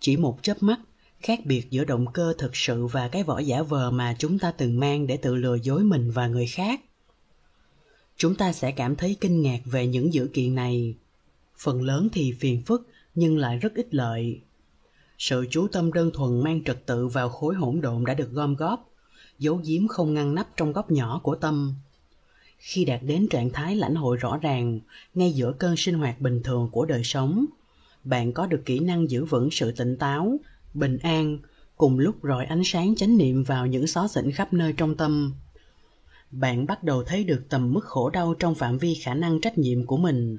Chỉ một chớp mắt, khác biệt giữa động cơ thực sự và cái vỏ giả vờ mà chúng ta từng mang để tự lừa dối mình và người khác. Chúng ta sẽ cảm thấy kinh ngạc về những dữ kiện này. Phần lớn thì phiền phức nhưng lại rất ích lợi sự chú tâm đơn thuần mang trật tự vào khối hỗn độn đã được gom góp, giấu giếm không ngăn nắp trong góc nhỏ của tâm. Khi đạt đến trạng thái lãnh hội rõ ràng, ngay giữa cơn sinh hoạt bình thường của đời sống, bạn có được kỹ năng giữ vững sự tỉnh táo, bình an, cùng lúc rọi ánh sáng chánh niệm vào những xó xỉnh khắp nơi trong tâm. Bạn bắt đầu thấy được tầm mức khổ đau trong phạm vi khả năng trách nhiệm của mình,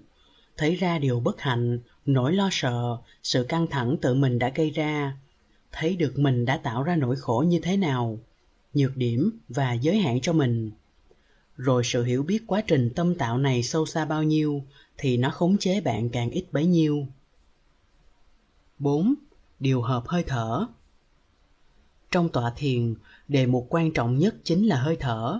thấy ra điều bất hạnh nỗi lo sợ sự căng thẳng tự mình đã gây ra thấy được mình đã tạo ra nỗi khổ như thế nào nhược điểm và giới hạn cho mình rồi sự hiểu biết quá trình tâm tạo này sâu xa bao nhiêu thì nó khống chế bạn càng ít bấy nhiêu 4. Điều hợp hơi thở Trong tọa thiền, đề mục quan trọng nhất chính là hơi thở.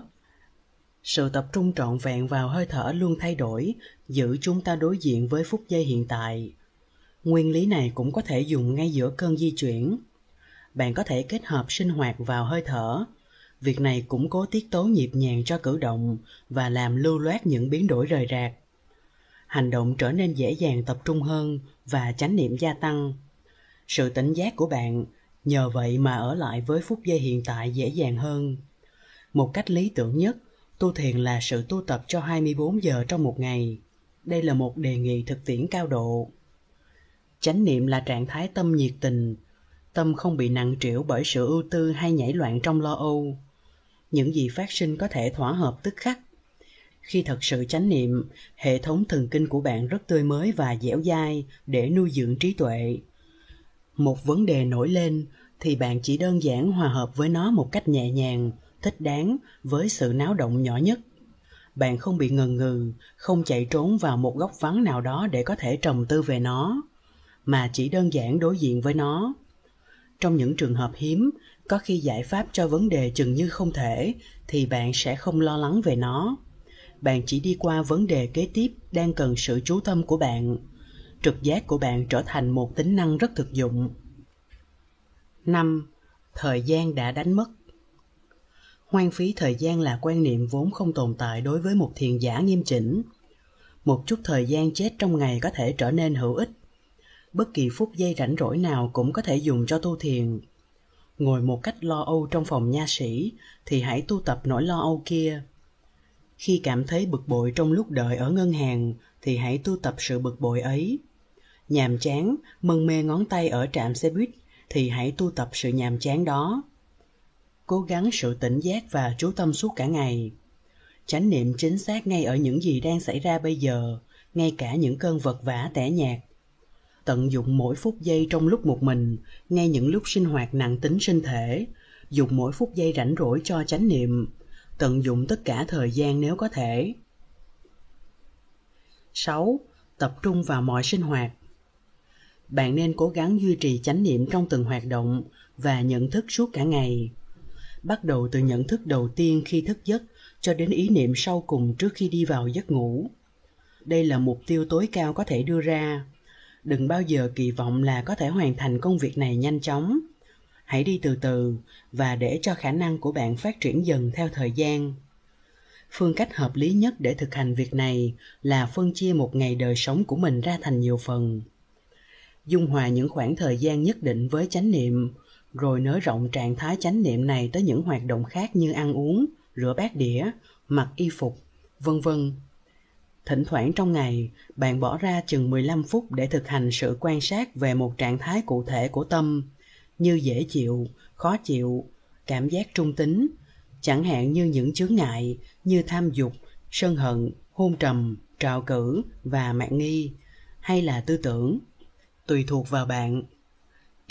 Sự tập trung trọn vẹn vào hơi thở luôn thay đổi, giữ chúng ta đối diện với phút giây hiện tại. Nguyên lý này cũng có thể dùng ngay giữa cơn di chuyển. Bạn có thể kết hợp sinh hoạt vào hơi thở, việc này củng cố tiết tố nhịp nhàng cho cử động và làm lưu loát những biến đổi rời rạc hành động trở nên dễ dàng tập trung hơn và chánh niệm gia tăng sự tỉnh giác của bạn nhờ vậy mà ở lại với phút giây hiện tại dễ dàng hơn một cách lý tưởng nhất tu thiền là sự tu tập cho 24 giờ trong một ngày. Đây là một đề nghị thực tiễn cao độ. Chánh niệm là trạng thái tâm nhiệt tình. Tâm không bị nặng trĩu bởi sự ưu tư hay nhảy loạn trong lo âu. Những gì phát sinh có thể thỏa hợp tức khắc. Khi thật sự chánh niệm, hệ thống thần kinh của bạn rất tươi mới và dẻo dai để nuôi dưỡng trí tuệ. Một vấn đề nổi lên thì bạn chỉ đơn giản hòa hợp với nó một cách nhẹ nhàng thích đáng với sự náo động nhỏ nhất. Bạn không bị ngần ngừ, không chạy trốn vào một góc vắng nào đó để có thể trầm tư về nó, mà chỉ đơn giản đối diện với nó. Trong những trường hợp hiếm, có khi giải pháp cho vấn đề chừng như không thể thì bạn sẽ không lo lắng về nó. Bạn chỉ đi qua vấn đề kế tiếp đang cần sự chú tâm của bạn. Trực giác của bạn trở thành một tính năng rất thực dụng. 5. Thời gian đã đánh mất. Hoang phí thời gian là quan niệm vốn không tồn tại đối với một thiền giả nghiêm chỉnh. Một chút thời gian chết trong ngày có thể trở nên hữu ích. Bất kỳ phút giây rảnh rỗi nào cũng có thể dùng cho tu thiền. Ngồi một cách lo âu trong phòng nha sĩ thì hãy tu tập nỗi lo âu kia. Khi cảm thấy bực bội trong lúc đợi ở ngân hàng thì hãy tu tập sự bực bội ấy. Nhàm chán, mân mê ngón tay ở trạm xe buýt thì hãy tu tập sự nhàm chán đó cố gắng sự tỉnh giác và chú tâm suốt cả ngày. Chánh niệm chính xác ngay ở những gì đang xảy ra bây giờ, ngay cả những cơn vật vã tẻ nhạt. Tận dụng mỗi phút giây trong lúc một mình, ngay những lúc sinh hoạt nặng tính sinh thể, dùng mỗi phút giây rảnh rỗi cho chánh niệm, tận dụng tất cả thời gian nếu có thể. 6. Tập trung vào mọi sinh hoạt. Bạn nên cố gắng duy trì chánh niệm trong từng hoạt động và nhận thức suốt cả ngày bắt đầu từ nhận thức đầu tiên khi thức giấc cho đến ý niệm sau cùng trước khi đi vào giấc ngủ. Đây là mục tiêu tối cao có thể đưa ra. Đừng bao giờ kỳ vọng là có thể hoàn thành công việc này nhanh chóng. Hãy đi từ từ và để cho khả năng của bạn phát triển dần theo thời gian. Phương cách hợp lý nhất để thực hành việc này là phân chia một ngày đời sống của mình ra thành nhiều phần. Dung hòa những khoảng thời gian nhất định với chánh niệm rồi nới rộng trạng thái chánh niệm này tới những hoạt động khác như ăn uống, rửa bát đĩa, mặc y phục, vân vân. Thỉnh thoảng trong ngày, bạn bỏ ra chừng 15 phút để thực hành sự quan sát về một trạng thái cụ thể của tâm, như dễ chịu, khó chịu, cảm giác trung tính, chẳng hạn như những chướng ngại như tham dục, sân hận, hôn trầm, trào cử và mạng nghi, hay là tư tưởng. Tùy thuộc vào bạn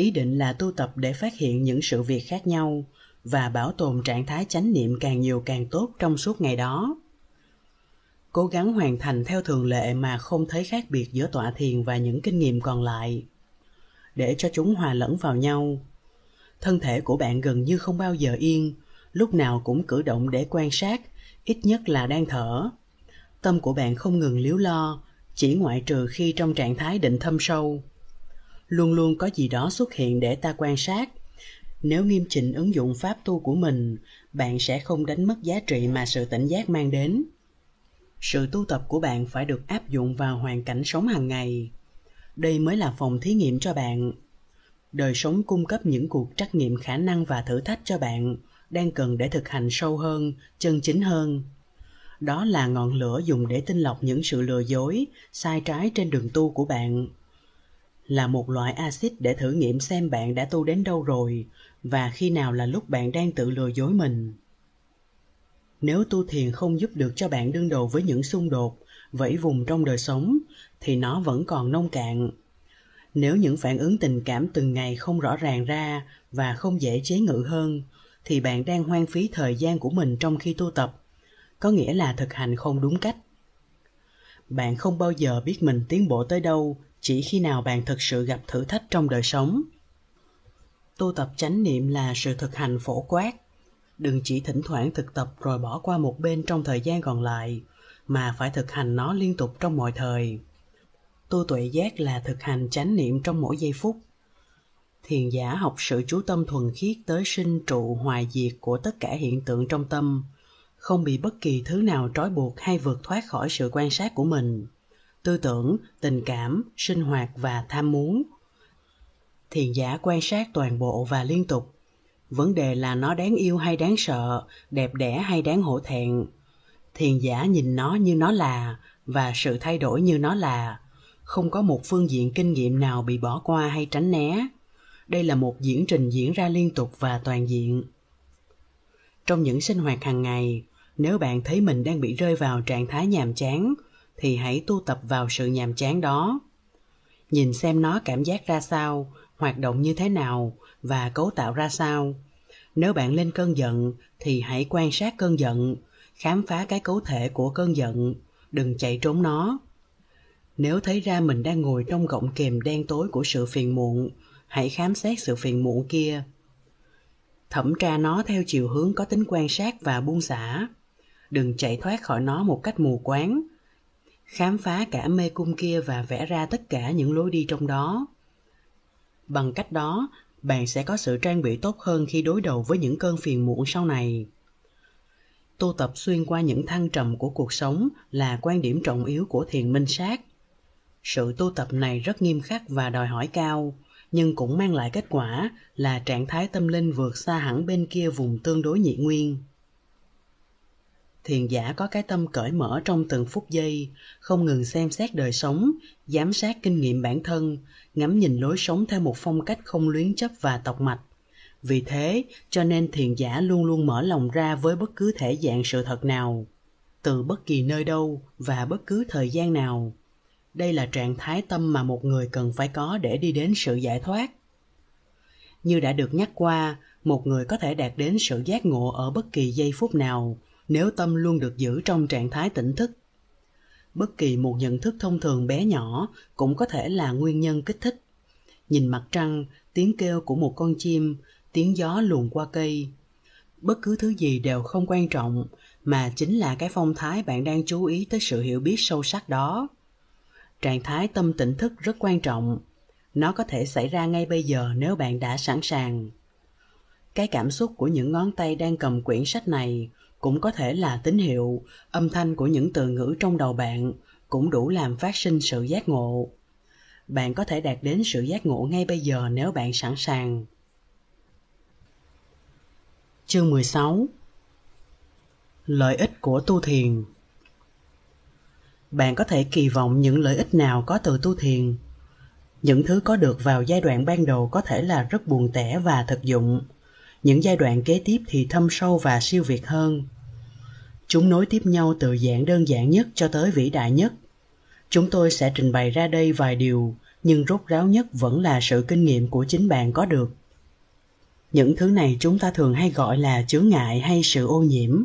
ý định là tu tập để phát hiện những sự việc khác nhau và bảo tồn trạng thái chánh niệm càng nhiều càng tốt trong suốt ngày đó. Cố gắng hoàn thành theo thường lệ mà không thấy khác biệt giữa tọa thiền và những kinh nghiệm còn lại. Để cho chúng hòa lẫn vào nhau, thân thể của bạn gần như không bao giờ yên, lúc nào cũng cử động để quan sát, ít nhất là đang thở. Tâm của bạn không ngừng liếu lo, chỉ ngoại trừ khi trong trạng thái định thâm sâu luôn luôn có gì đó xuất hiện để ta quan sát. Nếu nghiêm chỉnh ứng dụng pháp tu của mình, bạn sẽ không đánh mất giá trị mà sự tỉnh giác mang đến. Sự tu tập của bạn phải được áp dụng vào hoàn cảnh sống hàng ngày. Đây mới là phòng thí nghiệm cho bạn. Đời sống cung cấp những cuộc trắc nghiệm khả năng và thử thách cho bạn đang cần để thực hành sâu hơn, chân chính hơn. Đó là ngọn lửa dùng để tinh lọc những sự lừa dối, sai trái trên đường tu của bạn là một loại axit để thử nghiệm xem bạn đã tu đến đâu rồi và khi nào là lúc bạn đang tự lừa dối mình. Nếu tu thiền không giúp được cho bạn đương đầu với những xung đột, vẫy vùng trong đời sống, thì nó vẫn còn nông cạn. Nếu những phản ứng tình cảm từng ngày không rõ ràng ra và không dễ chế ngự hơn, thì bạn đang hoang phí thời gian của mình trong khi tu tập. Có nghĩa là thực hành không đúng cách. Bạn không bao giờ biết mình tiến bộ tới đâu chỉ khi nào bạn thực sự gặp thử thách trong đời sống. Tu tập chánh niệm là sự thực hành phổ quát. Đừng chỉ thỉnh thoảng thực tập rồi bỏ qua một bên trong thời gian còn lại, mà phải thực hành nó liên tục trong mọi thời. Tu tuệ giác là thực hành chánh niệm trong mỗi giây phút. Thiền giả học sự chú tâm thuần khiết tới sinh trụ hoài diệt của tất cả hiện tượng trong tâm, không bị bất kỳ thứ nào trói buộc hay vượt thoát khỏi sự quan sát của mình tư tưởng, tình cảm, sinh hoạt và tham muốn. Thiền giả quan sát toàn bộ và liên tục. Vấn đề là nó đáng yêu hay đáng sợ, đẹp đẽ hay đáng hổ thẹn. Thiền giả nhìn nó như nó là và sự thay đổi như nó là. Không có một phương diện kinh nghiệm nào bị bỏ qua hay tránh né. Đây là một diễn trình diễn ra liên tục và toàn diện. Trong những sinh hoạt hàng ngày, nếu bạn thấy mình đang bị rơi vào trạng thái nhàm chán thì hãy tu tập vào sự nhàm chán đó. Nhìn xem nó cảm giác ra sao, hoạt động như thế nào và cấu tạo ra sao. Nếu bạn lên cơn giận thì hãy quan sát cơn giận, khám phá cái cấu thể của cơn giận, đừng chạy trốn nó. Nếu thấy ra mình đang ngồi trong gọng kềm đen tối của sự phiền muộn, hãy khám xét sự phiền muộn kia. Thẩm tra nó theo chiều hướng có tính quan sát và buông xả. Đừng chạy thoát khỏi nó một cách mù quáng khám phá cả mê cung kia và vẽ ra tất cả những lối đi trong đó. Bằng cách đó, bạn sẽ có sự trang bị tốt hơn khi đối đầu với những cơn phiền muộn sau này. Tu tập xuyên qua những thăng trầm của cuộc sống là quan điểm trọng yếu của thiền minh sát. Sự tu tập này rất nghiêm khắc và đòi hỏi cao, nhưng cũng mang lại kết quả là trạng thái tâm linh vượt xa hẳn bên kia vùng tương đối nhị nguyên thiền giả có cái tâm cởi mở trong từng phút giây, không ngừng xem xét đời sống, giám sát kinh nghiệm bản thân, ngắm nhìn lối sống theo một phong cách không luyến chấp và tộc mạch. Vì thế, cho nên thiền giả luôn luôn mở lòng ra với bất cứ thể dạng sự thật nào, từ bất kỳ nơi đâu và bất cứ thời gian nào. Đây là trạng thái tâm mà một người cần phải có để đi đến sự giải thoát. Như đã được nhắc qua, một người có thể đạt đến sự giác ngộ ở bất kỳ giây phút nào nếu tâm luôn được giữ trong trạng thái tỉnh thức. Bất kỳ một nhận thức thông thường bé nhỏ cũng có thể là nguyên nhân kích thích. Nhìn mặt trăng, tiếng kêu của một con chim, tiếng gió luồn qua cây, bất cứ thứ gì đều không quan trọng, mà chính là cái phong thái bạn đang chú ý tới sự hiểu biết sâu sắc đó. Trạng thái tâm tỉnh thức rất quan trọng, nó có thể xảy ra ngay bây giờ nếu bạn đã sẵn sàng. Cái cảm xúc của những ngón tay đang cầm quyển sách này cũng có thể là tín hiệu, âm thanh của những từ ngữ trong đầu bạn cũng đủ làm phát sinh sự giác ngộ. Bạn có thể đạt đến sự giác ngộ ngay bây giờ nếu bạn sẵn sàng. Chương 16 lợi ích của tu thiền. Bạn có thể kỳ vọng những lợi ích nào có từ tu thiền. Những thứ có được vào giai đoạn ban đầu có thể là rất buồn tẻ và thực dụng những giai đoạn kế tiếp thì thâm sâu và siêu việt hơn. Chúng nối tiếp nhau từ dạng đơn giản nhất cho tới vĩ đại nhất. Chúng tôi sẽ trình bày ra đây vài điều, nhưng rốt ráo nhất vẫn là sự kinh nghiệm của chính bạn có được. Những thứ này chúng ta thường hay gọi là chướng ngại hay sự ô nhiễm.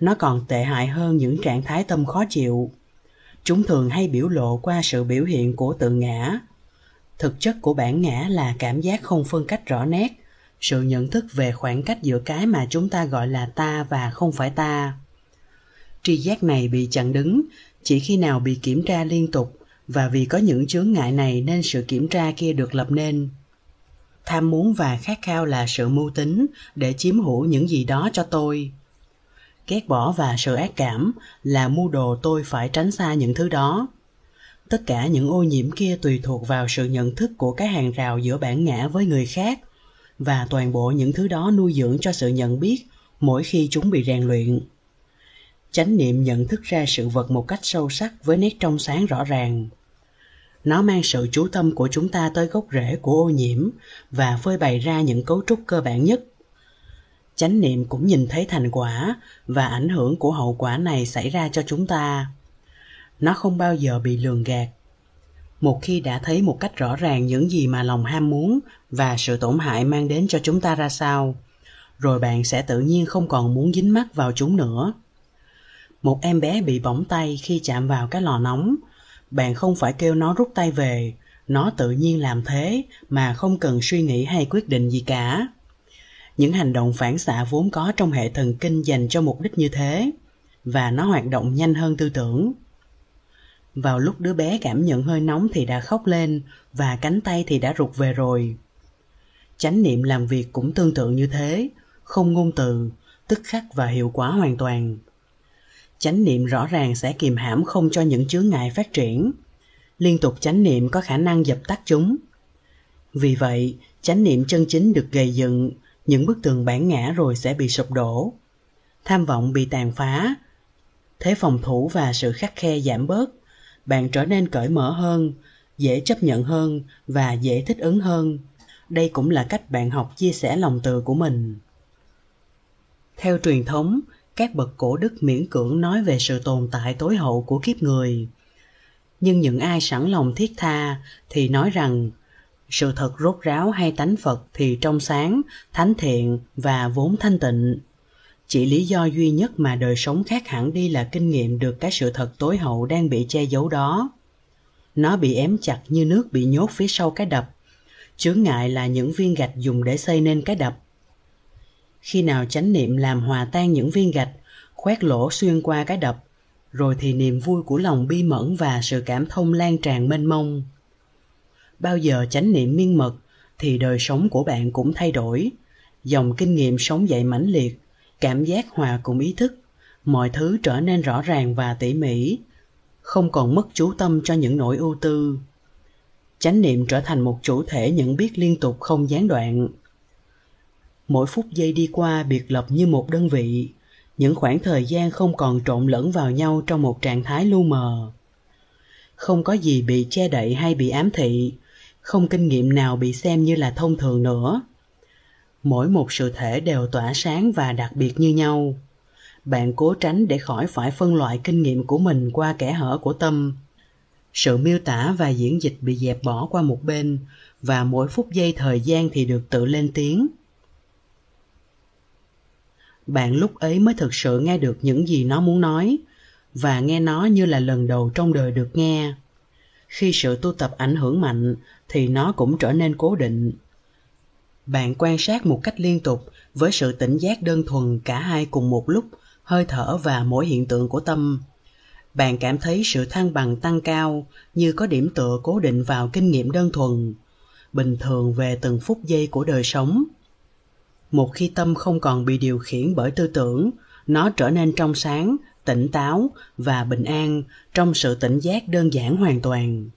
Nó còn tệ hại hơn những trạng thái tâm khó chịu. Chúng thường hay biểu lộ qua sự biểu hiện của tự ngã. Thực chất của bản ngã là cảm giác không phân cách rõ nét sự nhận thức về khoảng cách giữa cái mà chúng ta gọi là ta và không phải ta. Tri giác này bị chặn đứng, chỉ khi nào bị kiểm tra liên tục và vì có những chướng ngại này nên sự kiểm tra kia được lập nên. Tham muốn và khát khao là sự mưu tính để chiếm hữu những gì đó cho tôi. Ghét bỏ và sự ác cảm là mưu đồ tôi phải tránh xa những thứ đó. Tất cả những ô nhiễm kia tùy thuộc vào sự nhận thức của cái hàng rào giữa bản ngã với người khác và toàn bộ những thứ đó nuôi dưỡng cho sự nhận biết mỗi khi chúng bị rèn luyện. Chánh niệm nhận thức ra sự vật một cách sâu sắc với nét trong sáng rõ ràng. Nó mang sự chú tâm của chúng ta tới gốc rễ của ô nhiễm và phơi bày ra những cấu trúc cơ bản nhất. Chánh niệm cũng nhìn thấy thành quả và ảnh hưởng của hậu quả này xảy ra cho chúng ta. Nó không bao giờ bị lường gạt một khi đã thấy một cách rõ ràng những gì mà lòng ham muốn và sự tổn hại mang đến cho chúng ta ra sao, rồi bạn sẽ tự nhiên không còn muốn dính mắt vào chúng nữa. Một em bé bị bỏng tay khi chạm vào cái lò nóng, bạn không phải kêu nó rút tay về, nó tự nhiên làm thế mà không cần suy nghĩ hay quyết định gì cả. Những hành động phản xạ vốn có trong hệ thần kinh dành cho mục đích như thế, và nó hoạt động nhanh hơn tư tưởng vào lúc đứa bé cảm nhận hơi nóng thì đã khóc lên và cánh tay thì đã rụt về rồi. Chánh niệm làm việc cũng tương tự như thế, không ngôn từ, tức khắc và hiệu quả hoàn toàn. Chánh niệm rõ ràng sẽ kiềm hãm không cho những chướng ngại phát triển. Liên tục chánh niệm có khả năng dập tắt chúng. Vì vậy, chánh niệm chân chính được gầy dựng, những bức tường bản ngã rồi sẽ bị sụp đổ. Tham vọng bị tàn phá, thế phòng thủ và sự khắc khe giảm bớt bạn trở nên cởi mở hơn, dễ chấp nhận hơn và dễ thích ứng hơn. Đây cũng là cách bạn học chia sẻ lòng từ của mình. Theo truyền thống, các bậc cổ đức miễn cưỡng nói về sự tồn tại tối hậu của kiếp người. Nhưng những ai sẵn lòng thiết tha thì nói rằng, sự thật rốt ráo hay tánh phật thì trong sáng, thánh thiện và vốn thanh tịnh chỉ lý do duy nhất mà đời sống khác hẳn đi là kinh nghiệm được cái sự thật tối hậu đang bị che giấu đó. Nó bị ém chặt như nước bị nhốt phía sau cái đập. Chướng ngại là những viên gạch dùng để xây nên cái đập. Khi nào chánh niệm làm hòa tan những viên gạch, khoét lỗ xuyên qua cái đập, rồi thì niềm vui của lòng bi mẫn và sự cảm thông lan tràn mênh mông. Bao giờ chánh niệm miên mật, thì đời sống của bạn cũng thay đổi. Dòng kinh nghiệm sống dậy mãnh liệt cảm giác hòa cùng ý thức. Mọi thứ trở nên rõ ràng và tỉ mỉ. Không còn mất chú tâm cho những nỗi ưu tư. Chánh niệm trở thành một chủ thể nhận biết liên tục không gián đoạn. Mỗi phút giây đi qua biệt lập như một đơn vị. Những khoảng thời gian không còn trộn lẫn vào nhau trong một trạng thái lu mờ. Không có gì bị che đậy hay bị ám thị. Không kinh nghiệm nào bị xem như là thông thường nữa mỗi một sự thể đều tỏa sáng và đặc biệt như nhau. Bạn cố tránh để khỏi phải phân loại kinh nghiệm của mình qua kẻ hở của tâm. Sự miêu tả và diễn dịch bị dẹp bỏ qua một bên, và mỗi phút giây thời gian thì được tự lên tiếng. Bạn lúc ấy mới thực sự nghe được những gì nó muốn nói, và nghe nó như là lần đầu trong đời được nghe. Khi sự tu tập ảnh hưởng mạnh, thì nó cũng trở nên cố định bạn quan sát một cách liên tục với sự tỉnh giác đơn thuần cả hai cùng một lúc, hơi thở và mỗi hiện tượng của tâm. Bạn cảm thấy sự thăng bằng tăng cao như có điểm tựa cố định vào kinh nghiệm đơn thuần, bình thường về từng phút giây của đời sống. Một khi tâm không còn bị điều khiển bởi tư tưởng, nó trở nên trong sáng, tỉnh táo và bình an trong sự tỉnh giác đơn giản hoàn toàn.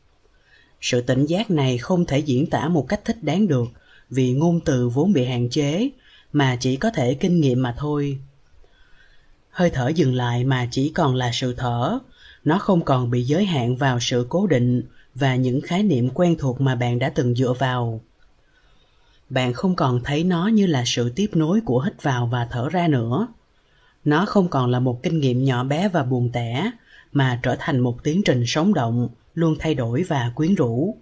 Sự tỉnh giác này không thể diễn tả một cách thích đáng được vì ngôn từ vốn bị hạn chế, mà chỉ có thể kinh nghiệm mà thôi. Hơi thở dừng lại mà chỉ còn là sự thở. Nó không còn bị giới hạn vào sự cố định và những khái niệm quen thuộc mà bạn đã từng dựa vào. Bạn không còn thấy nó như là sự tiếp nối của hít vào và thở ra nữa. Nó không còn là một kinh nghiệm nhỏ bé và buồn tẻ, mà trở thành một tiến trình sống động, luôn thay đổi và quyến rũ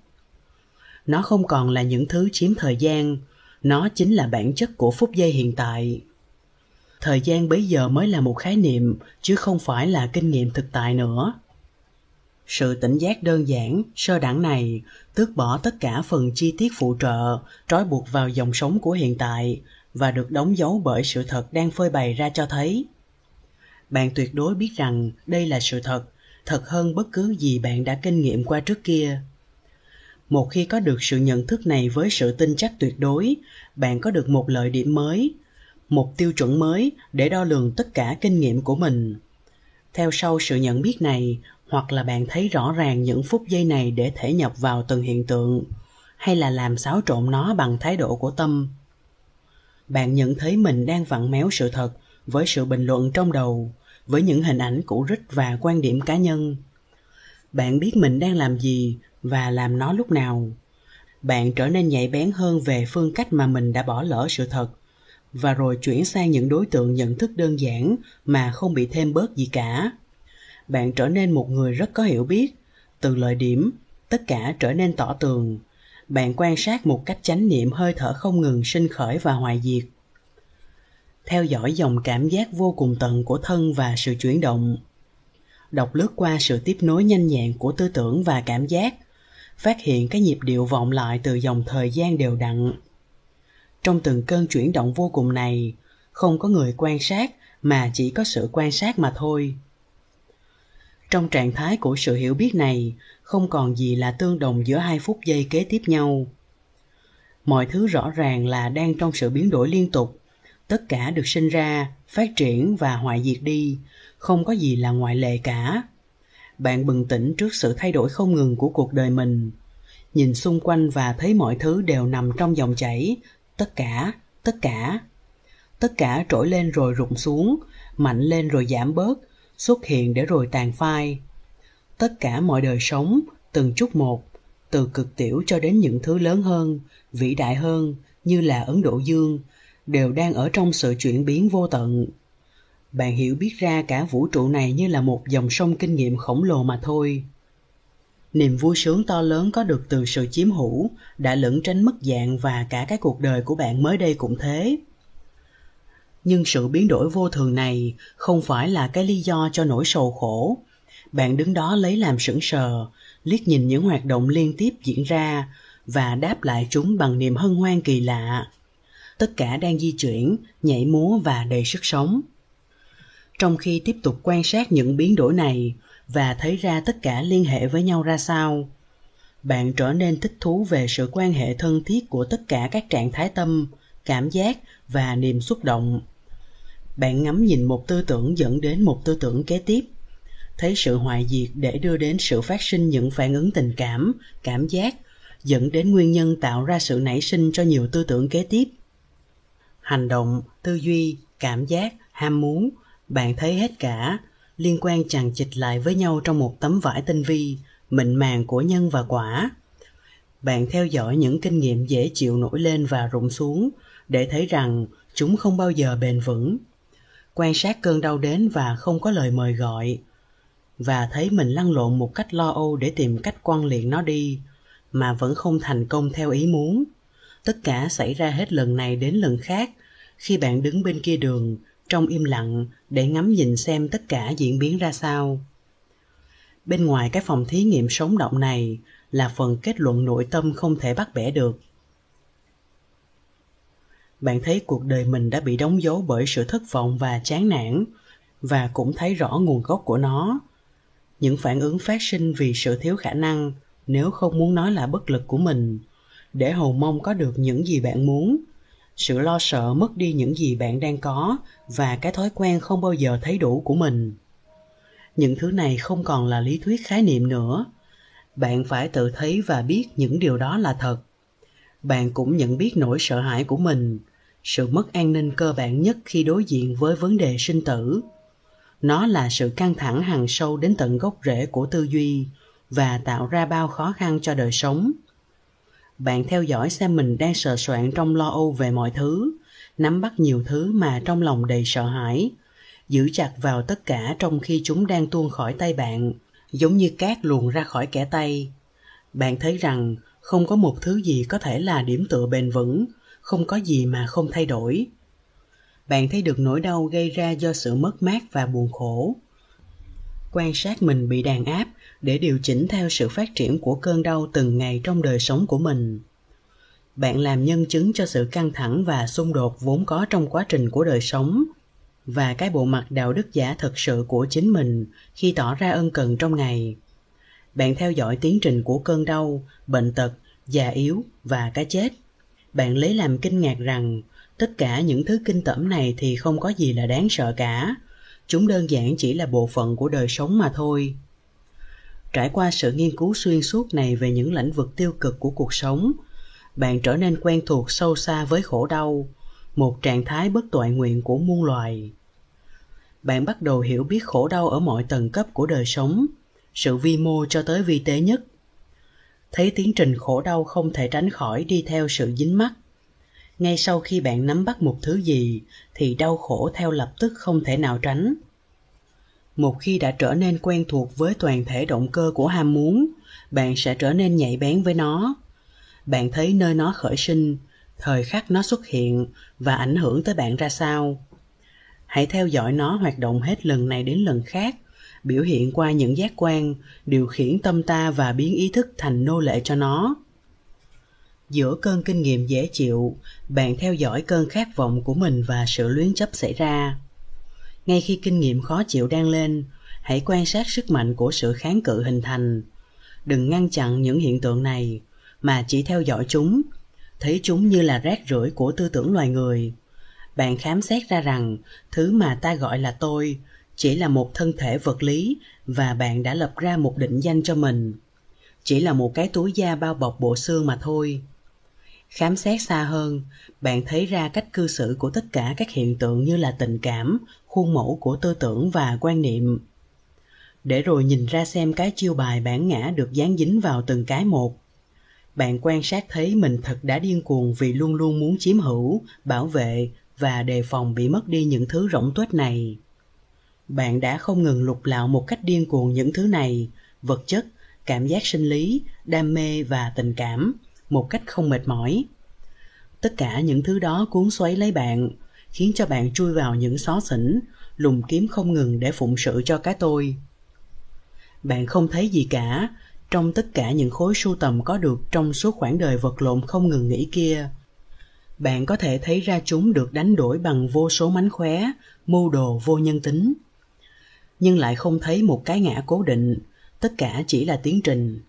nó không còn là những thứ chiếm thời gian. Nó chính là bản chất của phút giây hiện tại. Thời gian bấy giờ mới là một khái niệm, chứ không phải là kinh nghiệm thực tại nữa. Sự tỉnh giác đơn giản, sơ đẳng này, tước bỏ tất cả phần chi tiết phụ trợ, trói buộc vào dòng sống của hiện tại, và được đóng dấu bởi sự thật đang phơi bày ra cho thấy. Bạn tuyệt đối biết rằng đây là sự thật thật hơn bất cứ gì bạn đã kinh nghiệm qua trước kia một khi có được sự nhận thức này với sự tin chắc tuyệt đối, bạn có được một lợi điểm mới, một tiêu chuẩn mới để đo lường tất cả kinh nghiệm của mình. Theo sau sự nhận biết này, hoặc là bạn thấy rõ ràng những phút giây này để thể nhập vào từng hiện tượng, hay là làm xáo trộn nó bằng thái độ của tâm. Bạn nhận thấy mình đang vặn méo sự thật với sự bình luận trong đầu, với những hình ảnh cũ rích và quan điểm cá nhân. Bạn biết mình đang làm gì và làm nó lúc nào. Bạn trở nên nhạy bén hơn về phương cách mà mình đã bỏ lỡ sự thật, và rồi chuyển sang những đối tượng nhận thức đơn giản mà không bị thêm bớt gì cả. Bạn trở nên một người rất có hiểu biết. Từ lợi điểm, tất cả trở nên tỏ tường. Bạn quan sát một cách chánh niệm hơi thở không ngừng sinh khởi và hoại diệt. Theo dõi dòng cảm giác vô cùng tận của thân và sự chuyển động. Đọc lướt qua sự tiếp nối nhanh nhẹn của tư tưởng và cảm giác phát hiện cái nhịp điệu vọng lại từ dòng thời gian đều đặn. Trong từng cơn chuyển động vô cùng này, không có người quan sát, mà chỉ có sự quan sát mà thôi. Trong trạng thái của sự hiểu biết này, không còn gì là tương đồng giữa hai phút giây kế tiếp nhau. Mọi thứ rõ ràng là đang trong sự biến đổi liên tục. Tất cả được sinh ra, phát triển và hoại diệt đi, không có gì là ngoại lệ cả bạn bừng tỉnh trước sự thay đổi không ngừng của cuộc đời mình. Nhìn xung quanh và thấy mọi thứ đều nằm trong dòng chảy, tất cả tất cả. Tất cả trỗi lên rồi rụng xuống, mạnh lên rồi giảm bớt, xuất hiện để rồi tàn phai. Tất cả mọi đời sống, từng chút một, từ cực tiểu cho đến những thứ lớn hơn, vĩ đại hơn, như là ấn độ dương, đều đang ở trong sự chuyển biến vô tận bạn hiểu biết ra cả vũ trụ này như là một dòng sông kinh nghiệm khổng lồ mà thôi. Niềm vui sướng to lớn có được từ sự chiếm hữu, đã lẫn tránh mất dạng và cả cái cuộc đời của bạn mới đây cũng thế. Nhưng sự biến đổi vô thường này không phải là cái lý do cho nỗi sầu khổ. Bạn đứng đó lấy làm sững sờ, liếc nhìn những hoạt động liên tiếp diễn ra và đáp lại chúng bằng niềm hân hoan kỳ lạ. Tất cả đang di chuyển, nhảy múa và đầy sức sống trong khi tiếp tục quan sát những biến đổi này và thấy ra tất cả liên hệ với nhau ra sao, bạn trở nên thích thú về sự quan hệ thân thiết của tất cả các trạng thái tâm, cảm giác và niềm xúc động. Bạn ngắm nhìn một tư tưởng dẫn đến một tư tưởng kế tiếp, thấy sự hoại diệt để đưa đến sự phát sinh những phản ứng tình cảm cảm giác, dẫn đến nguyên nhân tạo ra sự nảy sinh cho nhiều tư tưởng kế tiếp. Hành động, tư duy, cảm giác, ham muốn bạn thấy hết cả. Liên quan chằng chịt lại với nhau trong một tấm vải tinh vi, mịn màng của nhân và quả. Bạn theo dõi những kinh nghiệm dễ chịu nổi lên và rụng xuống, để thấy rằng chúng không bao giờ bền vững. Quan sát cơn đau đến và không có lời mời gọi. Và thấy mình lăn lộn một cách lo âu để tìm cách quăng liệng nó đi, mà vẫn không thành công theo ý muốn. Tất cả xảy ra hết lần này đến lần khác. Khi bạn đứng bên kia đường trong im lặng để ngắm nhìn xem tất cả diễn biến ra sao. Bên ngoài cái phòng thí nghiệm sống động này là phần kết luận nội tâm không thể bắt bẻ được. Bạn thấy cuộc đời mình đã bị đóng dấu bởi sự thất vọng và chán nản, và cũng thấy rõ nguồn gốc của nó. Những phản ứng phát sinh vì sự thiếu khả năng, nếu không muốn nói là bất lực của mình, để hầu mong có được những gì bạn muốn sự lo sợ mất đi những gì bạn đang có và cái thói quen không bao giờ thấy đủ của mình. Những thứ này không còn là lý thuyết khái niệm nữa. Bạn phải tự thấy và biết những điều đó là thật. Bạn cũng nhận biết nỗi sợ hãi của mình, sự mất an ninh cơ bản nhất khi đối diện với vấn đề sinh tử. Nó là sự căng thẳng hằng sâu đến tận gốc rễ của tư duy và tạo ra bao khó khăn cho đời sống bạn theo dõi xem mình đang sờ soạn trong lo âu về mọi thứ, nắm bắt nhiều thứ mà trong lòng đầy sợ hãi, giữ chặt vào tất cả trong khi chúng đang tuôn khỏi tay bạn, giống như cát luồn ra khỏi kẻ tay. Bạn thấy rằng không có một thứ gì có thể là điểm tựa bền vững, không có gì mà không thay đổi. Bạn thấy được nỗi đau gây ra do sự mất mát và buồn khổ. Quan sát mình bị đàn áp để điều chỉnh theo sự phát triển của cơn đau từng ngày trong đời sống của mình. Bạn làm nhân chứng cho sự căng thẳng và xung đột vốn có trong quá trình của đời sống và cái bộ mặt đạo đức giả thực sự của chính mình khi tỏ ra ân cần trong ngày. Bạn theo dõi tiến trình của cơn đau, bệnh tật, già yếu và cái chết. Bạn lấy làm kinh ngạc rằng, tất cả những thứ kinh tởm này thì không có gì là đáng sợ cả. Chúng đơn giản chỉ là bộ phận của đời sống mà thôi trải qua sự nghiên cứu xuyên suốt này về những lĩnh vực tiêu cực của cuộc sống, bạn trở nên quen thuộc sâu xa với khổ đau, một trạng thái bất toại nguyện của muôn loài. Bạn bắt đầu hiểu biết khổ đau ở mọi tầng cấp của đời sống, sự vi mô cho tới vi tế nhất. Thấy tiến trình khổ đau không thể tránh khỏi đi theo sự dính mắc. Ngay sau khi bạn nắm bắt một thứ gì, thì đau khổ theo lập tức không thể nào tránh một khi đã trở nên quen thuộc với toàn thể động cơ của ham muốn, bạn sẽ trở nên nhạy bén với nó. Bạn thấy nơi nó khởi sinh, thời khắc nó xuất hiện và ảnh hưởng tới bạn ra sao. Hãy theo dõi nó hoạt động hết lần này đến lần khác, biểu hiện qua những giác quan, điều khiển tâm ta và biến ý thức thành nô lệ cho nó. Giữa cơn kinh nghiệm dễ chịu, bạn theo dõi cơn khát vọng của mình và sự luyến chấp xảy ra ngay khi kinh nghiệm khó chịu đang lên, hãy quan sát sức mạnh của sự kháng cự hình thành. Đừng ngăn chặn những hiện tượng này, mà chỉ theo dõi chúng. Thấy chúng như là rác rưởi của tư tưởng loài người. Bạn khám xét ra rằng, thứ mà ta gọi là tôi chỉ là một thân thể vật lý và bạn đã lập ra một định danh cho mình. Chỉ là một cái túi da bao bọc bộ xương mà thôi. Khám xét xa hơn, bạn thấy ra cách cư xử của tất cả các hiện tượng như là tình cảm khuôn mẫu của tư tưởng và quan niệm. Để rồi nhìn ra xem cái chiêu bài bản ngã được dán dính vào từng cái một. Bạn quan sát thấy mình thật đã điên cuồng vì luôn luôn muốn chiếm hữu, bảo vệ và đề phòng bị mất đi những thứ rỗng tuếch này. Bạn đã không ngừng lục lạo một cách điên cuồng những thứ này, vật chất, cảm giác sinh lý, đam mê và tình cảm một cách không mệt mỏi. Tất cả những thứ đó cuốn xoáy lấy bạn khiến cho bạn chui vào những xó xỉnh, lùng kiếm không ngừng để phụng sự cho cái tôi. Bạn không thấy gì cả, trong tất cả những khối sưu tầm có được trong suốt khoảng đời vật lộn không ngừng nghỉ kia, bạn có thể thấy ra chúng được đánh đổi bằng vô số mánh khóe, mưu đồ vô nhân tính. Nhưng lại không thấy một cái ngã cố định, tất cả chỉ là tiến trình.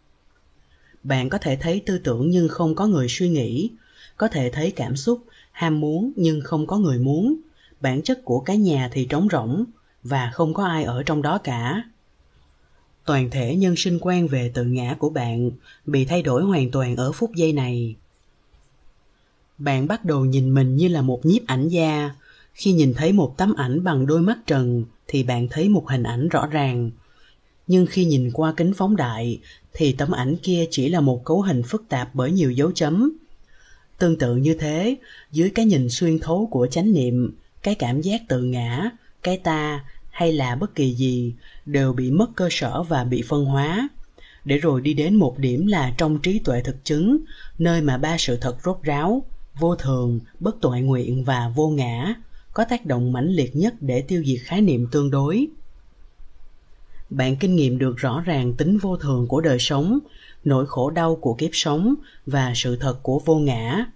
Bạn có thể thấy tư tưởng nhưng không có người suy nghĩ, có thể thấy cảm xúc ham muốn nhưng không có người muốn. Bản chất của cái nhà thì trống rỗng và không có ai ở trong đó cả. Toàn thể nhân sinh quan về tự ngã của bạn bị thay đổi hoàn toàn ở phút giây này. Bạn bắt đầu nhìn mình như là một nhiếp ảnh gia. Khi nhìn thấy một tấm ảnh bằng đôi mắt trần thì bạn thấy một hình ảnh rõ ràng. Nhưng khi nhìn qua kính phóng đại thì tấm ảnh kia chỉ là một cấu hình phức tạp bởi nhiều dấu chấm tương tự như thế, dưới cái nhìn xuyên thấu của chánh niệm, cái cảm giác tự ngã, cái ta hay là bất kỳ gì đều bị mất cơ sở và bị phân hóa. Để rồi đi đến một điểm là trong trí tuệ thực chứng, nơi mà ba sự thật rốt ráo, vô thường, bất tội nguyện và vô ngã, có tác động mãnh liệt nhất để tiêu diệt khái niệm tương đối. Bạn kinh nghiệm được rõ ràng tính vô thường của đời sống nỗi khổ đau của kiếp sống và sự thật của vô ngã.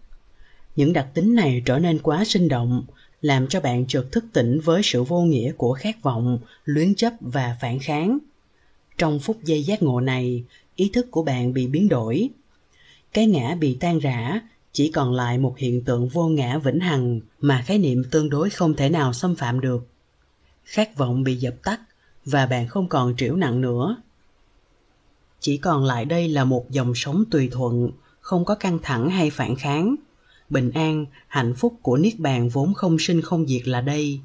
Những đặc tính này trở nên quá sinh động, làm cho bạn chợt thức tỉnh với sự vô nghĩa của khát vọng, luyến chấp và phản kháng. Trong phút giây giác ngộ này, ý thức của bạn bị biến đổi. Cái ngã bị tan rã, chỉ còn lại một hiện tượng vô ngã vĩnh hằng mà khái niệm tương đối không thể nào xâm phạm được. Khát vọng bị dập tắt và bạn không còn triểu nặng nữa chỉ còn lại đây là một dòng sống tùy thuận, không có căng thẳng hay phản kháng. Bình an, hạnh phúc của niết bàn vốn không sinh không diệt là đây.